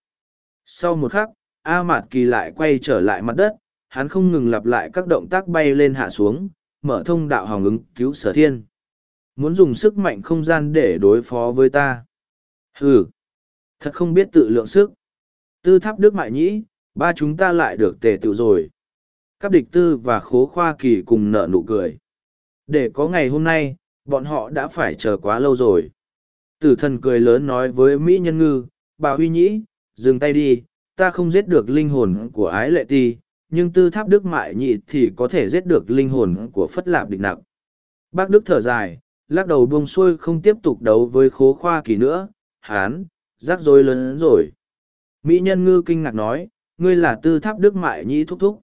A: Sau một khắc, A Mạt Kỳ lại quay trở lại mặt đất, hắn không ngừng lặp lại các động tác bay lên hạ xuống, mở thông đạo hòng ứng cứu sở thiên. Muốn dùng sức mạnh không gian để đối phó với ta. Hừ, thật không biết tự lượng sức. Tư tháp Đức Mại Nhĩ, ba chúng ta lại được tề tựu rồi. Các địch tư và khố khoa kỳ cùng nở nụ cười. Để có ngày hôm nay, bọn họ đã phải chờ quá lâu rồi. Tử thần cười lớn nói với Mỹ Nhân Ngư, bà Huy Nhĩ, dừng tay đi, ta không giết được linh hồn của ái lệ ti, nhưng tư tháp đức mại nhị thì có thể giết được linh hồn của phất lạp địch nặc. Bác Đức thở dài, lắc đầu buông xuôi không tiếp tục đấu với khố khoa kỳ nữa, hán, rắc rối lớn rồi. Mỹ nhân ngư kinh ngạc nói, ngươi là tư tháp đức mại Nhĩ thúc thúc.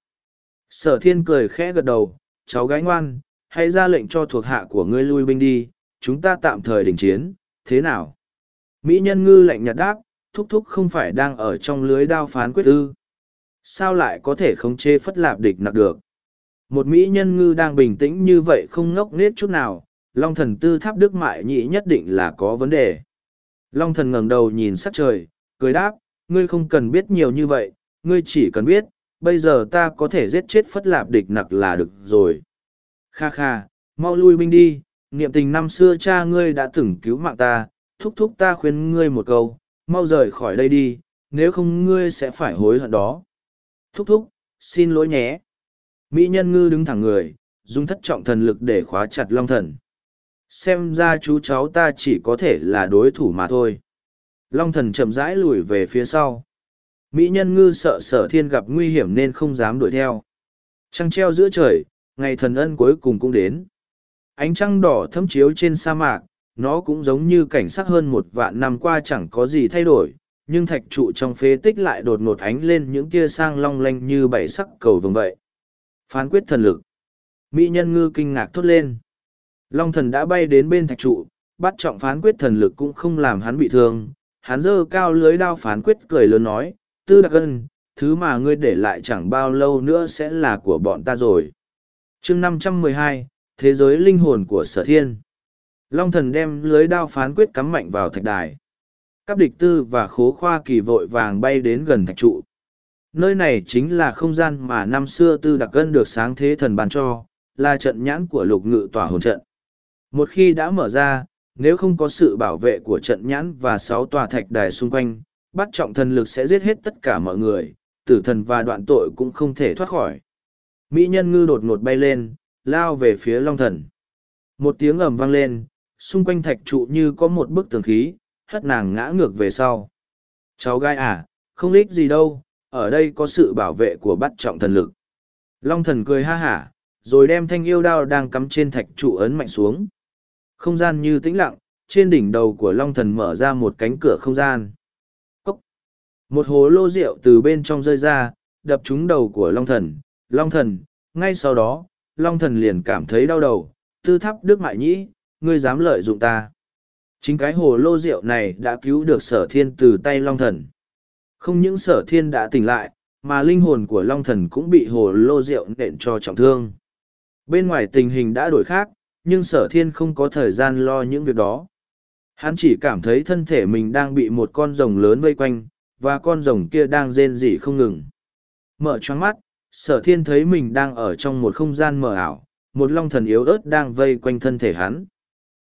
A: Sở thiên cười khẽ gật đầu, cháu gái ngoan, hãy ra lệnh cho thuộc hạ của ngươi lui binh đi, chúng ta tạm thời đình chiến, thế nào? Mỹ nhân ngư lạnh nhạt đáp, thúc thúc không phải đang ở trong lưới đao phán quyết ư. Sao lại có thể khống chế phất lạp địch nặc được? Một Mỹ nhân ngư đang bình tĩnh như vậy không ngốc nết chút nào, Long thần tư tháp đức mại nhị nhất định là có vấn đề. Long thần ngẩng đầu nhìn sắc trời, cười đáp, ngươi không cần biết nhiều như vậy, ngươi chỉ cần biết, bây giờ ta có thể giết chết phất lạp địch nặc là được rồi. Kha kha, mau lui binh đi, niệm tình năm xưa cha ngươi đã từng cứu mạng ta, thúc thúc ta khuyên ngươi một câu, mau rời khỏi đây đi, nếu không ngươi sẽ phải hối hận đó. Thúc thúc, xin lỗi nhé. Mỹ nhân ngư đứng thẳng người, dùng thất trọng thần lực để khóa chặt long thần. Xem ra chú cháu ta chỉ có thể là đối thủ mà thôi. Long thần chậm rãi lùi về phía sau. Mỹ nhân ngư sợ sở thiên gặp nguy hiểm nên không dám đuổi theo. Trăng treo giữa trời, ngày thần ân cuối cùng cũng đến. Ánh trăng đỏ thấm chiếu trên sa mạc, nó cũng giống như cảnh sắc hơn một vạn năm qua chẳng có gì thay đổi nhưng thạch trụ trong phế tích lại đột ngột ánh lên những tia sang long lanh như bảy sắc cầu vồng vậy phán quyết thần lực mỹ nhân ngư kinh ngạc thốt lên long thần đã bay đến bên thạch trụ bắt trọng phán quyết thần lực cũng không làm hắn bị thương hắn giơ cao lưới đao phán quyết cười lớn nói tư đặc ân thứ mà ngươi để lại chẳng bao lâu nữa sẽ là của bọn ta rồi chương năm trăm mười hai thế giới linh hồn của sở thiên Long thần đem lưới đao phán quyết cắm mạnh vào thạch đài. Các địch tư và khố khoa kỳ vội vàng bay đến gần thạch trụ. Nơi này chính là không gian mà năm xưa tư đặc cân được sáng thế thần bàn cho, là trận nhãn của lục ngự tỏa hồn trận. Một khi đã mở ra, nếu không có sự bảo vệ của trận nhãn và sáu tòa thạch đài xung quanh, bắt trọng thần lực sẽ giết hết tất cả mọi người, tử thần và đoạn tội cũng không thể thoát khỏi. Mỹ nhân ngư đột ngột bay lên, lao về phía long thần. Một tiếng ầm vang lên, xung quanh thạch trụ như có một bức tường khí, hất nàng ngã ngược về sau. Cháu gai à, không lích gì đâu, ở đây có sự bảo vệ của bắt trọng thần lực. Long thần cười ha hả, rồi đem thanh yêu đao đang cắm trên thạch trụ ấn mạnh xuống. Không gian như tĩnh lặng, trên đỉnh đầu của Long thần mở ra một cánh cửa không gian. Một hồ lô rượu từ bên trong rơi ra, đập trúng đầu của Long thần. Long thần, ngay sau đó, Long thần liền cảm thấy đau đầu, tư thắp đức mại nhĩ, ngươi dám lợi dụng ta. Chính cái hồ lô rượu này đã cứu được sở thiên từ tay Long thần. Không những sở thiên đã tỉnh lại, mà linh hồn của Long thần cũng bị hồ lô rượu nện cho trọng thương. Bên ngoài tình hình đã đổi khác, nhưng sở thiên không có thời gian lo những việc đó. Hắn chỉ cảm thấy thân thể mình đang bị một con rồng lớn vây quanh, và con rồng kia đang rên rỉ không ngừng. Mở choáng mắt, sở thiên thấy mình đang ở trong một không gian mờ ảo, một long thần yếu ớt đang vây quanh thân thể hắn.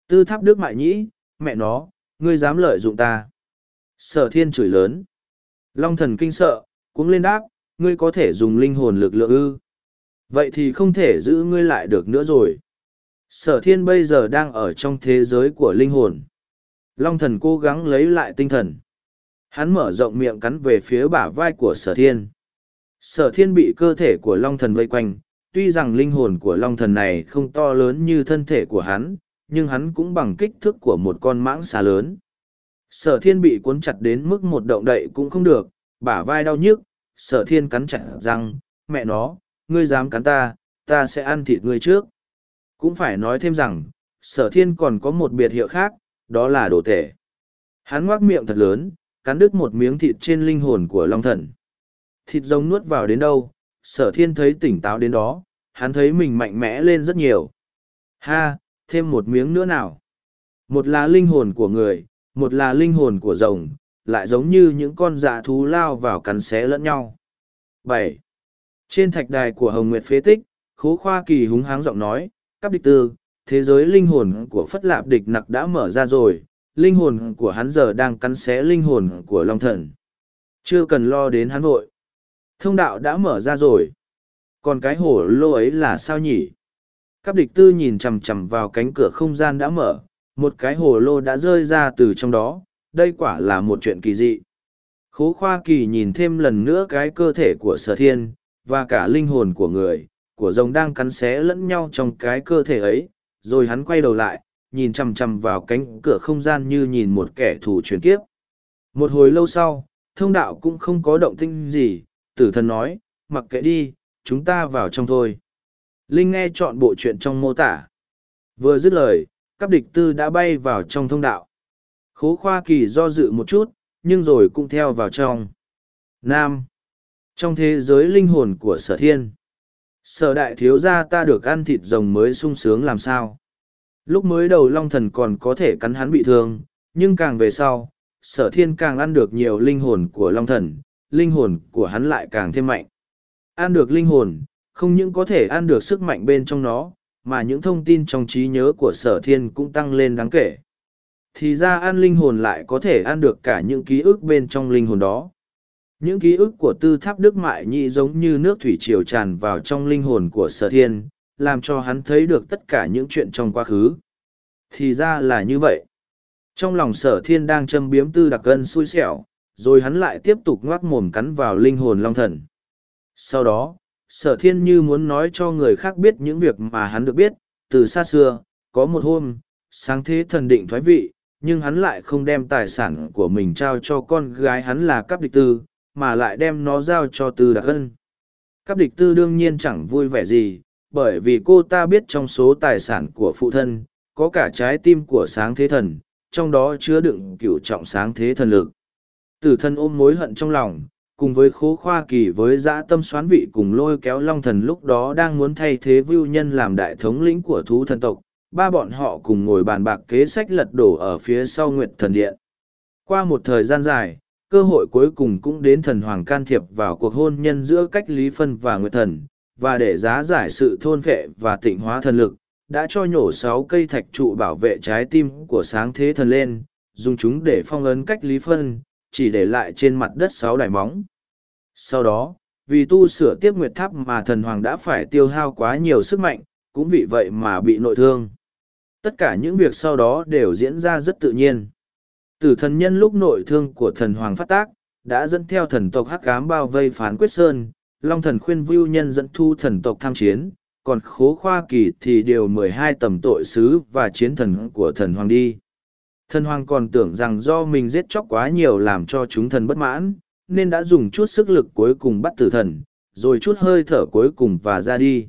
A: Tư tháp đức mại nhĩ, mẹ nó, ngươi dám lợi dụng ta. Sở thiên chửi lớn. Long thần kinh sợ, cũng lên đáp, ngươi có thể dùng linh hồn lực lượng ư. Vậy thì không thể giữ ngươi lại được nữa rồi. Sở thiên bây giờ đang ở trong thế giới của linh hồn. Long thần cố gắng lấy lại tinh thần. Hắn mở rộng miệng cắn về phía bả vai của sở thiên. Sở thiên bị cơ thể của long thần vây quanh, tuy rằng linh hồn của long thần này không to lớn như thân thể của hắn, nhưng hắn cũng bằng kích thước của một con mãng xà lớn. Sở thiên bị cuốn chặt đến mức một động đậy cũng không được, bả vai đau nhức, sở thiên cắn chặt răng, mẹ nó, ngươi dám cắn ta, ta sẽ ăn thịt ngươi trước. Cũng phải nói thêm rằng, sở thiên còn có một biệt hiệu khác, đó là đồ tể. Hắn ngoác miệng thật lớn, cắn đứt một miếng thịt trên linh hồn của long thần. Thịt rồng nuốt vào đến đâu, sở thiên thấy tỉnh táo đến đó, hắn thấy mình mạnh mẽ lên rất nhiều. Ha, thêm một miếng nữa nào. Một là linh hồn của người, một là linh hồn của rồng, lại giống như những con dạ thú lao vào cắn xé lẫn nhau. bảy Trên thạch đài của Hồng Nguyệt Phế Tích, Khố Khoa Kỳ húng háng giọng nói, các địch tư, thế giới linh hồn của Phất Lạp địch nặc đã mở ra rồi, linh hồn của hắn giờ đang cắn xé linh hồn của Long Thần. Chưa cần lo đến hắn vội. Thông đạo đã mở ra rồi. Còn cái hổ lô ấy là sao nhỉ? Các địch tư nhìn chằm chằm vào cánh cửa không gian đã mở, một cái hồ lô đã rơi ra từ trong đó, đây quả là một chuyện kỳ dị. Khố khoa kỳ nhìn thêm lần nữa cái cơ thể của sở thiên, và cả linh hồn của người, của rồng đang cắn xé lẫn nhau trong cái cơ thể ấy, rồi hắn quay đầu lại, nhìn chằm chằm vào cánh cửa không gian như nhìn một kẻ thù truyền kiếp. Một hồi lâu sau, thông đạo cũng không có động tinh gì, tử thần nói, mặc kệ đi, chúng ta vào trong thôi. Linh nghe chọn bộ chuyện trong mô tả. Vừa dứt lời, các địch tư đã bay vào trong thông đạo. Khố khoa kỳ do dự một chút, nhưng rồi cũng theo vào trong. Nam. Trong thế giới linh hồn của sở thiên. Sở đại thiếu gia ta được ăn thịt rồng mới sung sướng làm sao. Lúc mới đầu long thần còn có thể cắn hắn bị thương, nhưng càng về sau, sở thiên càng ăn được nhiều linh hồn của long thần, linh hồn của hắn lại càng thêm mạnh. Ăn được linh hồn, không những có thể ăn được sức mạnh bên trong nó, mà những thông tin trong trí nhớ của sở thiên cũng tăng lên đáng kể. Thì ra ăn linh hồn lại có thể ăn được cả những ký ức bên trong linh hồn đó. Những ký ức của tư tháp đức mại nhị giống như nước thủy triều tràn vào trong linh hồn của sở thiên, làm cho hắn thấy được tất cả những chuyện trong quá khứ. Thì ra là như vậy. Trong lòng sở thiên đang châm biếm tư đặc cân xui xẻo, rồi hắn lại tiếp tục ngoác mồm cắn vào linh hồn long thần. Sau đó, sở thiên như muốn nói cho người khác biết những việc mà hắn được biết, từ xa xưa, có một hôm, sáng thế thần định thoái vị, nhưng hắn lại không đem tài sản của mình trao cho con gái hắn là cắp địch tư, mà lại đem nó giao cho tư đặc ân. Cắp địch tư đương nhiên chẳng vui vẻ gì, bởi vì cô ta biết trong số tài sản của phụ thân, có cả trái tim của sáng thế thần, trong đó chứa đựng cửu trọng sáng thế thần lực. Tử thân ôm mối hận trong lòng, cùng với khố khoa kỳ với dã tâm xoán vị cùng lôi kéo long thần lúc đó đang muốn thay thế vưu nhân làm đại thống lĩnh của thú thần tộc ba bọn họ cùng ngồi bàn bạc kế sách lật đổ ở phía sau nguyệt thần điện qua một thời gian dài cơ hội cuối cùng cũng đến thần hoàng can thiệp vào cuộc hôn nhân giữa cách lý phân và nguyệt thần và để giá giải sự thôn vệ và tịnh hóa thần lực đã cho nhổ sáu cây thạch trụ bảo vệ trái tim của sáng thế thần lên dùng chúng để phong ấn cách lý phân chỉ để lại trên mặt đất sáu đài móng. Sau đó, vì tu sửa tiếp nguyệt tháp mà thần hoàng đã phải tiêu hao quá nhiều sức mạnh, cũng vì vậy mà bị nội thương. Tất cả những việc sau đó đều diễn ra rất tự nhiên. Tử thần nhân lúc nội thương của thần hoàng phát tác, đã dẫn theo thần tộc hắc cám bao vây phán quyết sơn, Long thần khuyên vưu nhân dẫn thu thần tộc tham chiến, còn khố khoa kỳ thì điều mười hai tầm tội sứ và chiến thần của thần hoàng đi. Thần hoàng còn tưởng rằng do mình giết chóc quá nhiều làm cho chúng thần bất mãn, nên đã dùng chút sức lực cuối cùng bắt tử thần, rồi chút hơi thở cuối cùng và ra đi.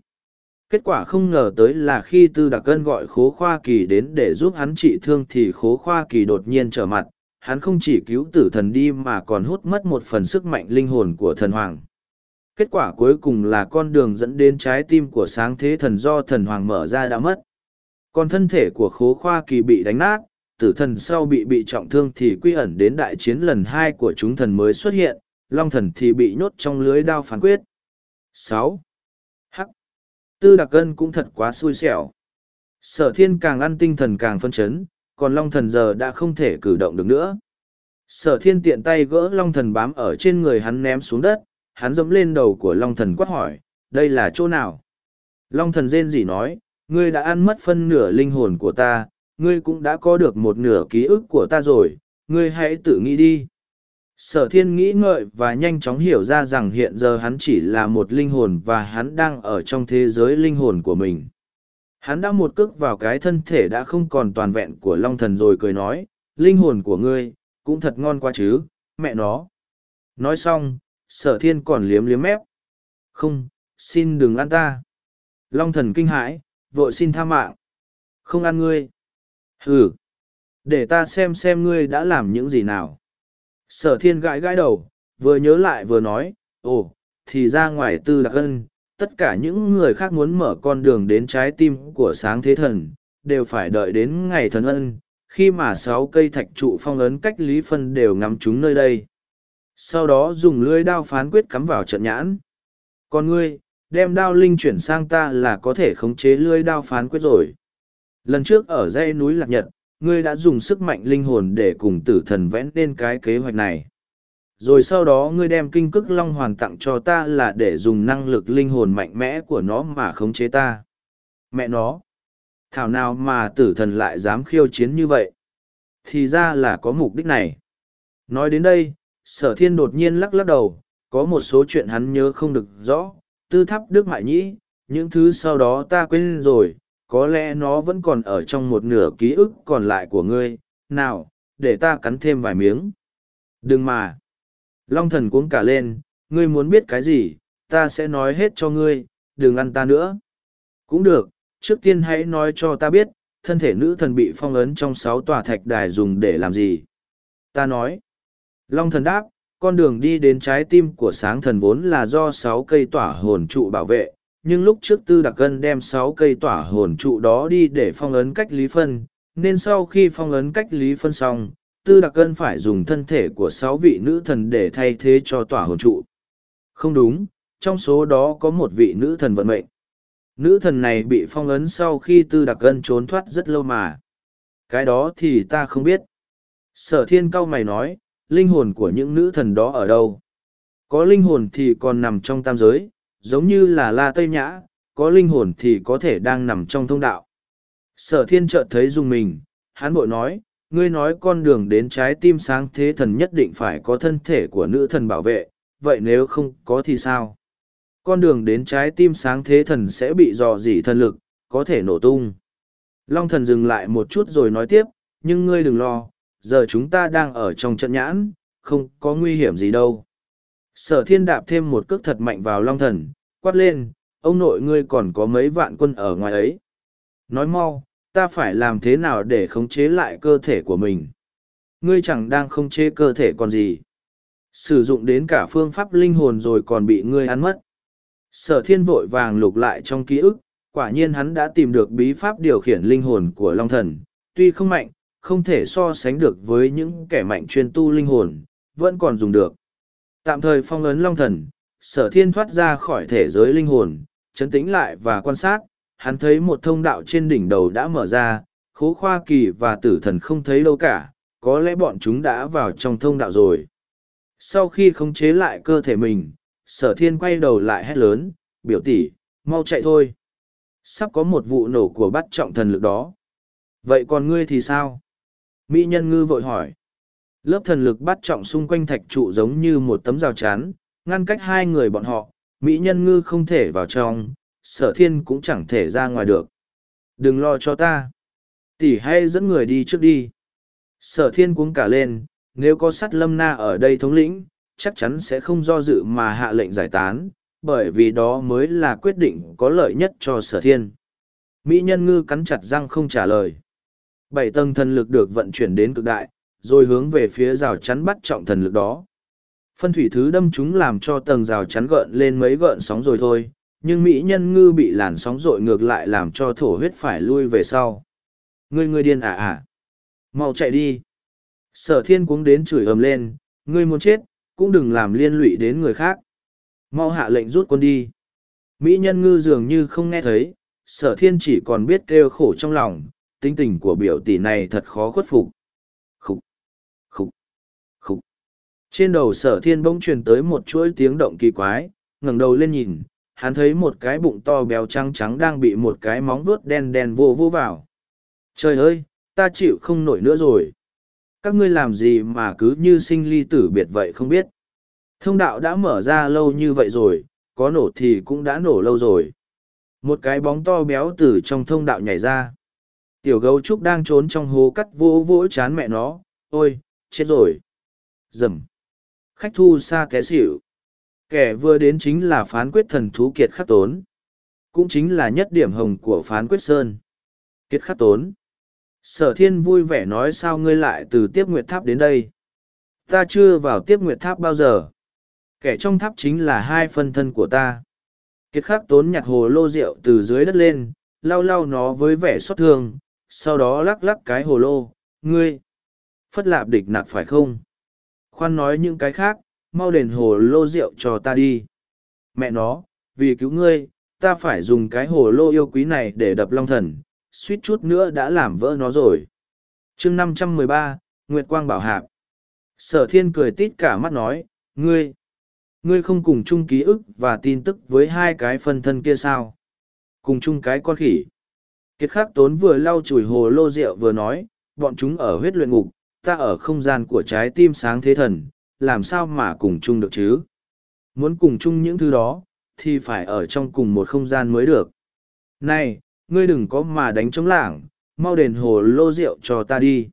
A: Kết quả không ngờ tới là khi Tư Đặc Cân gọi Khố Khoa Kỳ đến để giúp hắn trị thương thì Khố Khoa Kỳ đột nhiên trở mặt, hắn không chỉ cứu tử thần đi mà còn hút mất một phần sức mạnh linh hồn của thần hoàng. Kết quả cuối cùng là con đường dẫn đến trái tim của sáng thế thần do thần hoàng mở ra đã mất. Còn thân thể của Khố Khoa Kỳ bị đánh nát, tử thần sau bị bị trọng thương thì quy ẩn đến đại chiến lần hai của chúng thần mới xuất hiện, long thần thì bị nhốt trong lưới đao phán quyết. sáu Hắc. Tư đặc cân cũng thật quá xui xẻo. Sở thiên càng ăn tinh thần càng phân chấn, còn long thần giờ đã không thể cử động được nữa. Sở thiên tiện tay gỡ long thần bám ở trên người hắn ném xuống đất, hắn dẫm lên đầu của long thần quát hỏi, đây là chỗ nào? Long thần rên rỉ nói, ngươi đã ăn mất phân nửa linh hồn của ta, ngươi cũng đã có được một nửa ký ức của ta rồi, ngươi hãy tự nghĩ đi. Sở thiên nghĩ ngợi và nhanh chóng hiểu ra rằng hiện giờ hắn chỉ là một linh hồn và hắn đang ở trong thế giới linh hồn của mình. Hắn đã một cước vào cái thân thể đã không còn toàn vẹn của Long Thần rồi cười nói, linh hồn của ngươi, cũng thật ngon quá chứ, mẹ nó. Nói xong, sở thiên còn liếm liếm mép. Không, xin đừng ăn ta. Long Thần kinh hãi, vội xin tha mạng. Không ăn ngươi. Ừ. Để ta xem xem ngươi đã làm những gì nào. Sở thiên gãi gãi đầu, vừa nhớ lại vừa nói, ồ, thì ra ngoài tư đặc ân, tất cả những người khác muốn mở con đường đến trái tim của sáng thế thần, đều phải đợi đến ngày thần ân, khi mà sáu cây thạch trụ phong ấn cách lý phân đều ngắm chúng nơi đây. Sau đó dùng lưới đao phán quyết cắm vào trận nhãn. Còn ngươi, đem đao linh chuyển sang ta là có thể khống chế lưới đao phán quyết rồi. Lần trước ở dãy núi Lạc Nhật, ngươi đã dùng sức mạnh linh hồn để cùng tử thần vẽn nên cái kế hoạch này. Rồi sau đó ngươi đem kinh cức long hoàn tặng cho ta là để dùng năng lực linh hồn mạnh mẽ của nó mà khống chế ta. Mẹ nó! Thảo nào mà tử thần lại dám khiêu chiến như vậy? Thì ra là có mục đích này. Nói đến đây, sở thiên đột nhiên lắc lắc đầu, có một số chuyện hắn nhớ không được rõ, tư thắp đức mại nhĩ, những thứ sau đó ta quên rồi, có lẽ nó vẫn còn ở trong một nửa ký ức còn lại của ngươi. Nào để ta cắn thêm vài miếng. Đừng mà. Long thần cuống cả lên ngươi muốn biết cái gì ta sẽ nói hết cho ngươi đừng ăn ta nữa. Cũng được trước tiên hãy nói cho ta biết thân thể nữ thần bị phong ấn trong sáu tòa thạch đài dùng để làm gì. Ta nói long thần đáp, con đường đi đến trái tim của sáng thần vốn là do sáu cây tỏa hồn trụ bảo vệ, nhưng lúc trước tư đặc cân đem sáu cây tỏa hồn trụ đó đi để phong ấn cách lý phân, nên sau khi phong ấn cách lý phân xong, tư đặc cân phải dùng thân thể của sáu vị nữ thần để thay thế cho tỏa hồn trụ. Không đúng, trong số đó có một vị nữ thần vận mệnh. Nữ thần này bị phong ấn sau khi tư đặc cân trốn thoát rất lâu mà. Cái đó thì ta không biết. Sở thiên cao mày nói linh hồn của những nữ thần đó ở đâu có linh hồn thì còn nằm trong tam giới giống như là la tây nhã, có linh hồn thì có thể đang nằm trong thông đạo. Sở thiên chợt thấy dùng mình, hắn bội nói, ngươi nói con đường đến trái tim sáng thế thần nhất định phải có thân thể của nữ thần bảo vệ, vậy nếu không có thì sao? Con đường đến trái tim sáng thế thần sẽ bị dò dỉ thần lực, có thể nổ tung. Long thần dừng lại một chút rồi nói tiếp, nhưng ngươi đừng lo, giờ chúng ta đang ở trong trận nhãn, không có nguy hiểm gì đâu. Sở thiên đạp thêm một cước thật mạnh vào long thần, quát lên, ông nội ngươi còn có mấy vạn quân ở ngoài ấy. Nói mau, ta phải làm thế nào để khống chế lại cơ thể của mình? Ngươi chẳng đang khống chế cơ thể còn gì. Sử dụng đến cả phương pháp linh hồn rồi còn bị ngươi ăn mất. Sở thiên vội vàng lục lại trong ký ức, quả nhiên hắn đã tìm được bí pháp điều khiển linh hồn của Long Thần, tuy không mạnh, không thể so sánh được với những kẻ mạnh chuyên tu linh hồn, vẫn còn dùng được. Tạm thời phong ấn long thần, sở thiên thoát ra khỏi thể giới linh hồn, chấn tĩnh lại và quan sát, hắn thấy một thông đạo trên đỉnh đầu đã mở ra, khố khoa kỳ và tử thần không thấy đâu cả, có lẽ bọn chúng đã vào trong thông đạo rồi. Sau khi khống chế lại cơ thể mình, sở thiên quay đầu lại hét lớn, biểu tỷ mau chạy thôi. Sắp có một vụ nổ của bắt trọng thần lực đó. Vậy còn ngươi thì sao? Mỹ nhân ngư vội hỏi. Lớp thần lực bắt trọng xung quanh thạch trụ giống như một tấm rào chắn, ngăn cách hai người bọn họ, Mỹ nhân ngư không thể vào trong, sở thiên cũng chẳng thể ra ngoài được. Đừng lo cho ta. Tỷ hay dẫn người đi trước đi. Sở thiên cuống cả lên, nếu có sắt lâm na ở đây thống lĩnh, chắc chắn sẽ không do dự mà hạ lệnh giải tán, bởi vì đó mới là quyết định có lợi nhất cho sở thiên. Mỹ nhân ngư cắn chặt răng không trả lời. Bảy tầng thần lực được vận chuyển đến cực đại, rồi hướng về phía rào chắn bắt trọng thần lực đó. Phân thủy thứ đâm chúng làm cho tầng rào chắn gợn lên mấy gợn sóng rồi thôi, nhưng Mỹ nhân ngư bị làn sóng dội ngược lại làm cho thổ huyết phải lui về sau. Ngươi ngươi điên à à? Mau chạy đi! Sở thiên cuống đến chửi ầm lên, ngươi muốn chết, cũng đừng làm liên lụy đến người khác. Mau hạ lệnh rút quân đi. Mỹ nhân ngư dường như không nghe thấy, sở thiên chỉ còn biết kêu khổ trong lòng, tính tình của biểu tỷ này thật khó khuất phục. Khúc, khúc, khúc. Trên đầu sở thiên bỗng truyền tới một chuỗi tiếng động kỳ quái, ngẩng đầu lên nhìn, hắn thấy một cái bụng to béo trắng trắng đang bị một cái móng vuốt đen đen vô vô vào. Trời ơi, ta chịu không nổi nữa rồi. Các ngươi làm gì mà cứ như sinh ly tử biệt vậy không biết. Thông đạo đã mở ra lâu như vậy rồi, có nổ thì cũng đã nổ lâu rồi. Một cái bóng to béo từ trong thông đạo nhảy ra. Tiểu gấu trúc đang trốn trong hố cắt vỗ vỗ chán mẹ nó, ôi, chết rồi. Dầm. Khách thu xa té xỉu. Kẻ vừa đến chính là phán quyết thần thú kiệt khắc tốn. Cũng chính là nhất điểm hồng của phán quyết sơn. Kiệt khắc tốn. Sở thiên vui vẻ nói sao ngươi lại từ tiếp nguyệt tháp đến đây. Ta chưa vào tiếp nguyệt tháp bao giờ. Kẻ trong tháp chính là hai phân thân của ta. Kiệt khắc tốn nhặt hồ lô rượu từ dưới đất lên, lau lau nó với vẻ xót thương, sau đó lắc lắc cái hồ lô, ngươi. Phất lạp địch nặc phải không? Khoan nói những cái khác, mau đền hồ lô rượu cho ta đi. Mẹ nó, vì cứu ngươi, ta phải dùng cái hồ lô yêu quý này để đập long thần, suýt chút nữa đã làm vỡ nó rồi. chương năm trăm mười ba Nguyệt Quang Bảo Hạp. Sở thiên cười tít cả mắt nói, ngươi, ngươi không cùng chung ký ức và tin tức với hai cái phân thân kia sao? Cùng chung cái con khỉ. Kiệt khắc tốn vừa lau chùi hồ lô rượu vừa nói, bọn chúng ở huyết luyện ngục, ta ở không gian của trái tim sáng thế thần, làm sao mà cùng chung được chứ? Muốn cùng chung những thứ đó, thì phải ở trong cùng một không gian mới được. Này, ngươi đừng có mà đánh trống lảng, mau đền hồ lô rượu cho ta đi.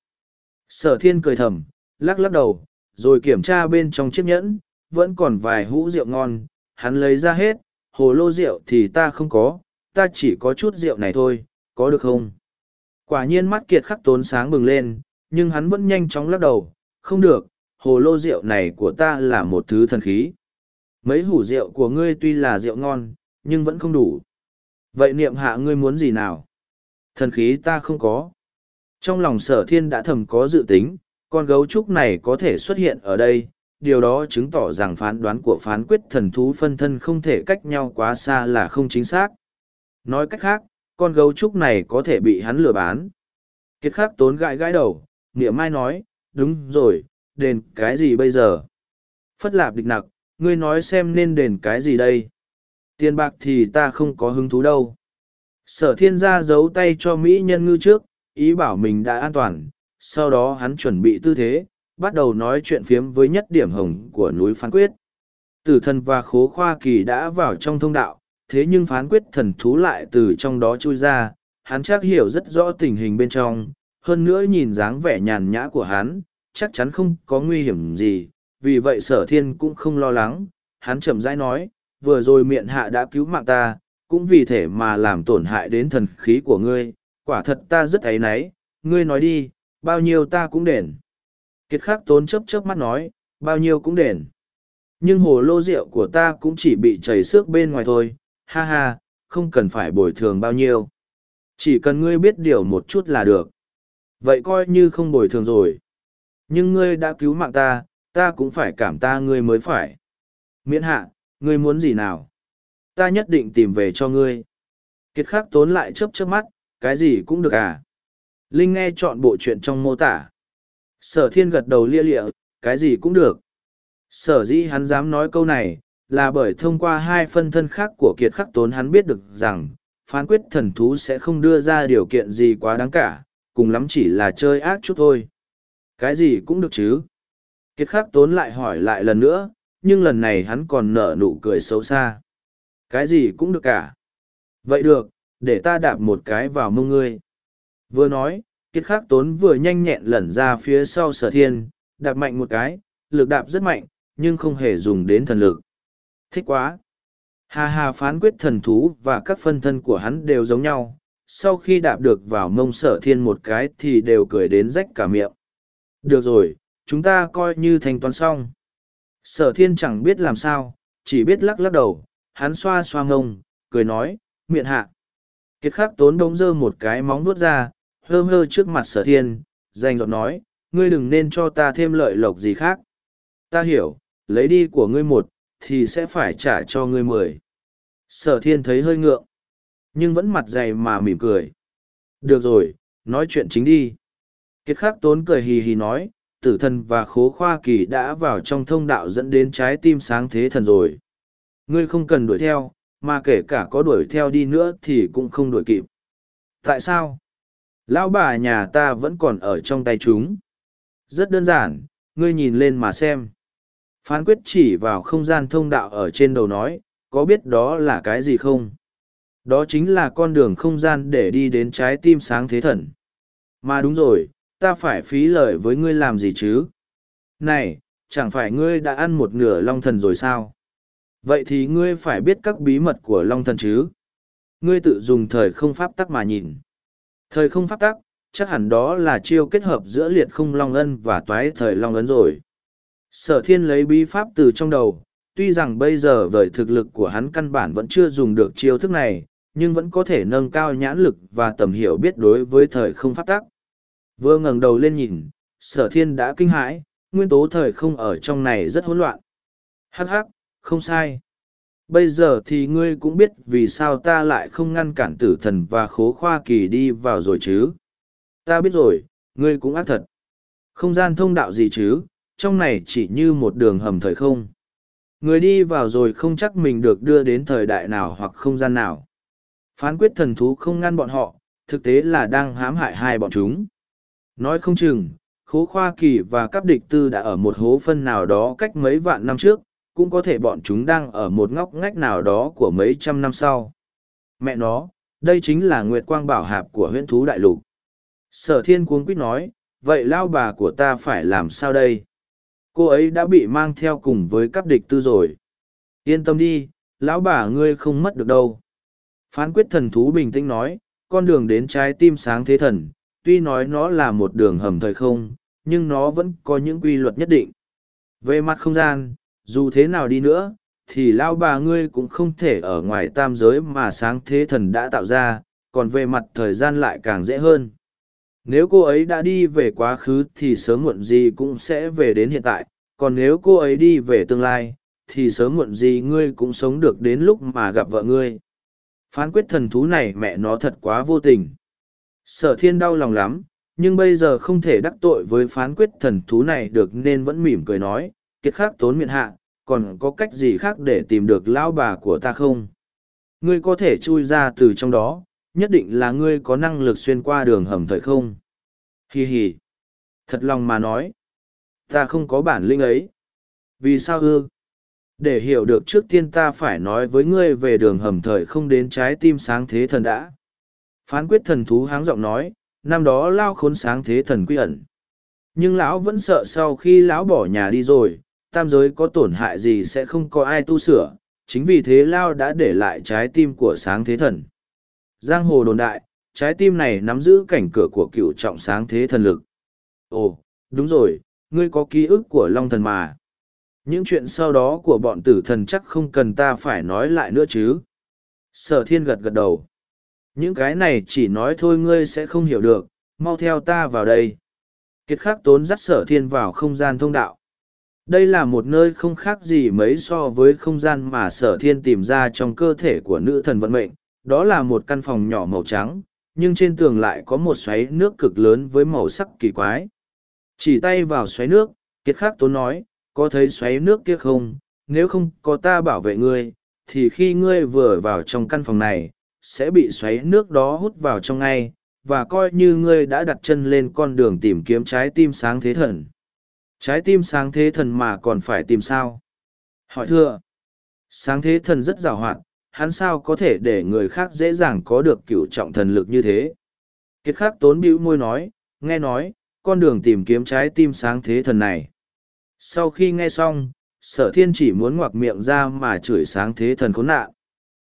A: Sở thiên cười thầm, lắc lắc đầu, rồi kiểm tra bên trong chiếc nhẫn, vẫn còn vài hũ rượu ngon, hắn lấy ra hết, hồ lô rượu thì ta không có, ta chỉ có chút rượu này thôi, có được không? Quả nhiên mắt kiệt khắc tốn sáng bừng lên, nhưng hắn vẫn nhanh chóng lắc đầu, không được, hồ lô rượu này của ta là một thứ thần khí. Mấy hủ rượu của ngươi tuy là rượu ngon, nhưng vẫn không đủ. Vậy niệm hạ ngươi muốn gì nào? Thần khí ta không có. Trong lòng sở thiên đã thầm có dự tính, con gấu trúc này có thể xuất hiện ở đây, điều đó chứng tỏ rằng phán đoán của phán quyết thần thú phân thân không thể cách nhau quá xa là không chính xác. Nói cách khác, con gấu trúc này có thể bị hắn lừa bán. Kiệt khắc tốn gãi gãi đầu, nghĩa mai nói, đúng rồi, đền cái gì bây giờ? Phất lạp địch nặc, ngươi nói xem nên đền cái gì đây? Tiền bạc thì ta không có hứng thú đâu. Sở thiên gia giấu tay cho Mỹ nhân ngư trước, ý bảo mình đã an toàn, sau đó hắn chuẩn bị tư thế, bắt đầu nói chuyện phiếm với nhất điểm hồng của núi phán quyết. Tử thần và khố khoa kỳ đã vào trong thông đạo, thế nhưng phán quyết thần thú lại từ trong đó chui ra, hắn chắc hiểu rất rõ tình hình bên trong, hơn nữa nhìn dáng vẻ nhàn nhã của hắn, chắc chắn không có nguy hiểm gì, vì vậy sở thiên cũng không lo lắng, hắn chậm rãi nói, vừa rồi miệng hạ đã cứu mạng ta, cũng vì thể mà làm tổn hại đến thần khí của ngươi, quả thật ta rất ấy náy, ngươi nói đi, bao nhiêu ta cũng đền. Kiệt khắc tốn chấp chớp mắt nói, bao nhiêu cũng đền. Nhưng hồ lô rượu của ta cũng chỉ bị chảy xước bên ngoài thôi, ha ha, không cần phải bồi thường bao nhiêu. Chỉ cần ngươi biết điều một chút là được. Vậy coi như không bồi thường rồi. Nhưng ngươi đã cứu mạng ta, ta cũng phải cảm ta ngươi mới phải. Miễn hạ, ngươi muốn gì nào? Ta nhất định tìm về cho ngươi. Kiệt khắc tốn lại chớp chớp mắt, cái gì cũng được à? Linh nghe chọn bộ chuyện trong mô tả. Sở thiên gật đầu lia lịa, cái gì cũng được. Sở dĩ hắn dám nói câu này, là bởi thông qua hai phân thân khác của kiệt khắc tốn hắn biết được rằng, phán quyết thần thú sẽ không đưa ra điều kiện gì quá đáng cả, cùng lắm chỉ là chơi ác chút thôi. Cái gì cũng được chứ. Kiệt khắc tốn lại hỏi lại lần nữa, nhưng lần này hắn còn nở nụ cười xấu xa. Cái gì cũng được cả. Vậy được, để ta đạp một cái vào mông ngươi. Vừa nói, kiệt khắc tốn vừa nhanh nhẹn lẩn ra phía sau sở thiên, đạp mạnh một cái, lực đạp rất mạnh, nhưng không hề dùng đến thần lực. Thích quá! Hà hà phán quyết thần thú và các phân thân của hắn đều giống nhau, sau khi đạp được vào mông sở thiên một cái thì đều cười đến rách cả miệng. Được rồi, chúng ta coi như thành toán xong. Sở thiên chẳng biết làm sao, chỉ biết lắc lắc đầu, hắn xoa xoa ngông, cười nói, miệng hạ. Kiệt khắc tốn đống dơ một cái móng nuốt ra, hơ hơ trước mặt sở thiên, danh giọt nói, ngươi đừng nên cho ta thêm lợi lộc gì khác. Ta hiểu, lấy đi của ngươi một, thì sẽ phải trả cho ngươi mười. Sở thiên thấy hơi ngượng, nhưng vẫn mặt dày mà mỉm cười. Được rồi, nói chuyện chính đi. Kiệt khắc tốn cười hì hì nói, tử thần và khố khoa kỳ đã vào trong thông đạo dẫn đến trái tim sáng thế thần rồi. Ngươi không cần đuổi theo, mà kể cả có đuổi theo đi nữa thì cũng không đuổi kịp. Tại sao? Lão bà nhà ta vẫn còn ở trong tay chúng. Rất đơn giản, ngươi nhìn lên mà xem. Phán quyết chỉ vào không gian thông đạo ở trên đầu nói, có biết đó là cái gì không? Đó chính là con đường không gian để đi đến trái tim sáng thế thần. Mà đúng rồi, ta phải phí lời với ngươi làm gì chứ? Này, chẳng phải ngươi đã ăn một nửa long thần rồi sao? Vậy thì ngươi phải biết các bí mật của long thần chứ? Ngươi tự dùng thời không pháp tắc mà nhìn. Thời không pháp tắc, chắc hẳn đó là chiêu kết hợp giữa liệt không long ân và toái thời long ấn rồi. Sở thiên lấy bí pháp từ trong đầu, tuy rằng bây giờ với thực lực của hắn căn bản vẫn chưa dùng được chiêu thức này, nhưng vẫn có thể nâng cao nhãn lực và tầm hiểu biết đối với thời không pháp tắc. Vừa ngẩng đầu lên nhìn, sở thiên đã kinh hãi, nguyên tố thời không ở trong này rất hỗn loạn. Hắc hắc, không sai. Bây giờ thì ngươi cũng biết vì sao ta lại không ngăn cản tử thần và khố khoa kỳ đi vào rồi chứ. Ta biết rồi, ngươi cũng ác thật. Không gian thông đạo gì chứ, trong này chỉ như một đường hầm thời không. Người đi vào rồi không chắc mình được đưa đến thời đại nào hoặc không gian nào. Phán quyết thần thú không ngăn bọn họ, thực tế là đang hãm hại hai bọn chúng. Nói không chừng, khố khoa kỳ và các địch tư đã ở một hố phân nào đó cách mấy vạn năm trước, cũng có thể bọn chúng đang ở một ngóc ngách nào đó của mấy trăm năm sau. Mẹ nó, đây chính là Nguyệt Quang Bảo Hạp của huyễn thú đại lục. Sở thiên cuống quýt nói, vậy lao bà của ta phải làm sao đây? Cô ấy đã bị mang theo cùng với các địch tư rồi. Yên tâm đi, lão bà ngươi không mất được đâu. Phán quyết thần thú bình tĩnh nói, con đường đến trái tim sáng thế thần, tuy nói nó là một đường hầm thời không, nhưng nó vẫn có những quy luật nhất định. Về mặt không gian, dù thế nào đi nữa, thì lão bà ngươi cũng không thể ở ngoài tam giới mà sáng thế thần đã tạo ra, còn về mặt thời gian lại càng dễ hơn. Nếu cô ấy đã đi về quá khứ thì sớm muộn gì cũng sẽ về đến hiện tại, còn nếu cô ấy đi về tương lai, thì sớm muộn gì ngươi cũng sống được đến lúc mà gặp vợ ngươi. Phán quyết thần thú này mẹ nó thật quá vô tình. Sở thiên đau lòng lắm, nhưng bây giờ không thể đắc tội với phán quyết thần thú này được nên vẫn mỉm cười nói, kiệt khác tốn miệng hạ, còn có cách gì khác để tìm được lão bà của ta không? Ngươi có thể chui ra từ trong đó, nhất định là ngươi có năng lực xuyên qua đường hầm thời không? Hi hi. Thật lòng mà nói, ta không có bản lĩnh ấy. Vì sao ư? Để hiểu được trước tiên ta phải nói với ngươi về đường hầm thời không đến trái tim sáng thế thần đã. Phán quyết thần thú háng giọng nói, năm đó lao khốn sáng thế thần quy ẩn. Nhưng lão vẫn sợ sau khi lão bỏ nhà đi rồi, tam giới có tổn hại gì sẽ không có ai tu sửa, chính vì thế Lao đã để lại trái tim của sáng thế thần. Giang hồ đồn đại, trái tim này nắm giữ cảnh cửa của cựu trọng sáng thế thần lực. Ồ, đúng rồi, ngươi có ký ức của Long thần mà. Những chuyện sau đó của bọn tử thần chắc không cần ta phải nói lại nữa chứ. Sở thiên gật gật đầu. Những cái này chỉ nói thôi ngươi sẽ không hiểu được, mau theo ta vào đây. Kiệt khắc tốn dắt sở thiên vào không gian thông đạo đây là một nơi không khác gì mấy so với không gian mà sở thiên tìm ra trong cơ thể của nữ thần vận mệnh đó là một căn phòng nhỏ màu trắng nhưng trên tường lại có một xoáy nước cực lớn với màu sắc kỳ quái chỉ tay vào xoáy nước kiệt khắc tốn nói có thấy xoáy nước kia không nếu không có ta bảo vệ ngươi thì khi ngươi vừa vào trong căn phòng này sẽ bị xoáy nước đó hút vào trong ngay và coi như ngươi đã đặt chân lên con đường tìm kiếm trái tim sáng thế thần Trái tim sáng thế thần mà còn phải tìm sao? Hỏi thưa. Sáng thế thần rất giàu hoạt, hắn sao có thể để người khác dễ dàng có được cựu trọng thần lực như thế. Kiệt khắc tốn bĩu môi nói, nghe nói, con đường tìm kiếm trái tim sáng thế thần này. Sau khi nghe xong, sở thiên chỉ muốn ngoặc miệng ra mà chửi sáng thế thần khốn nạn.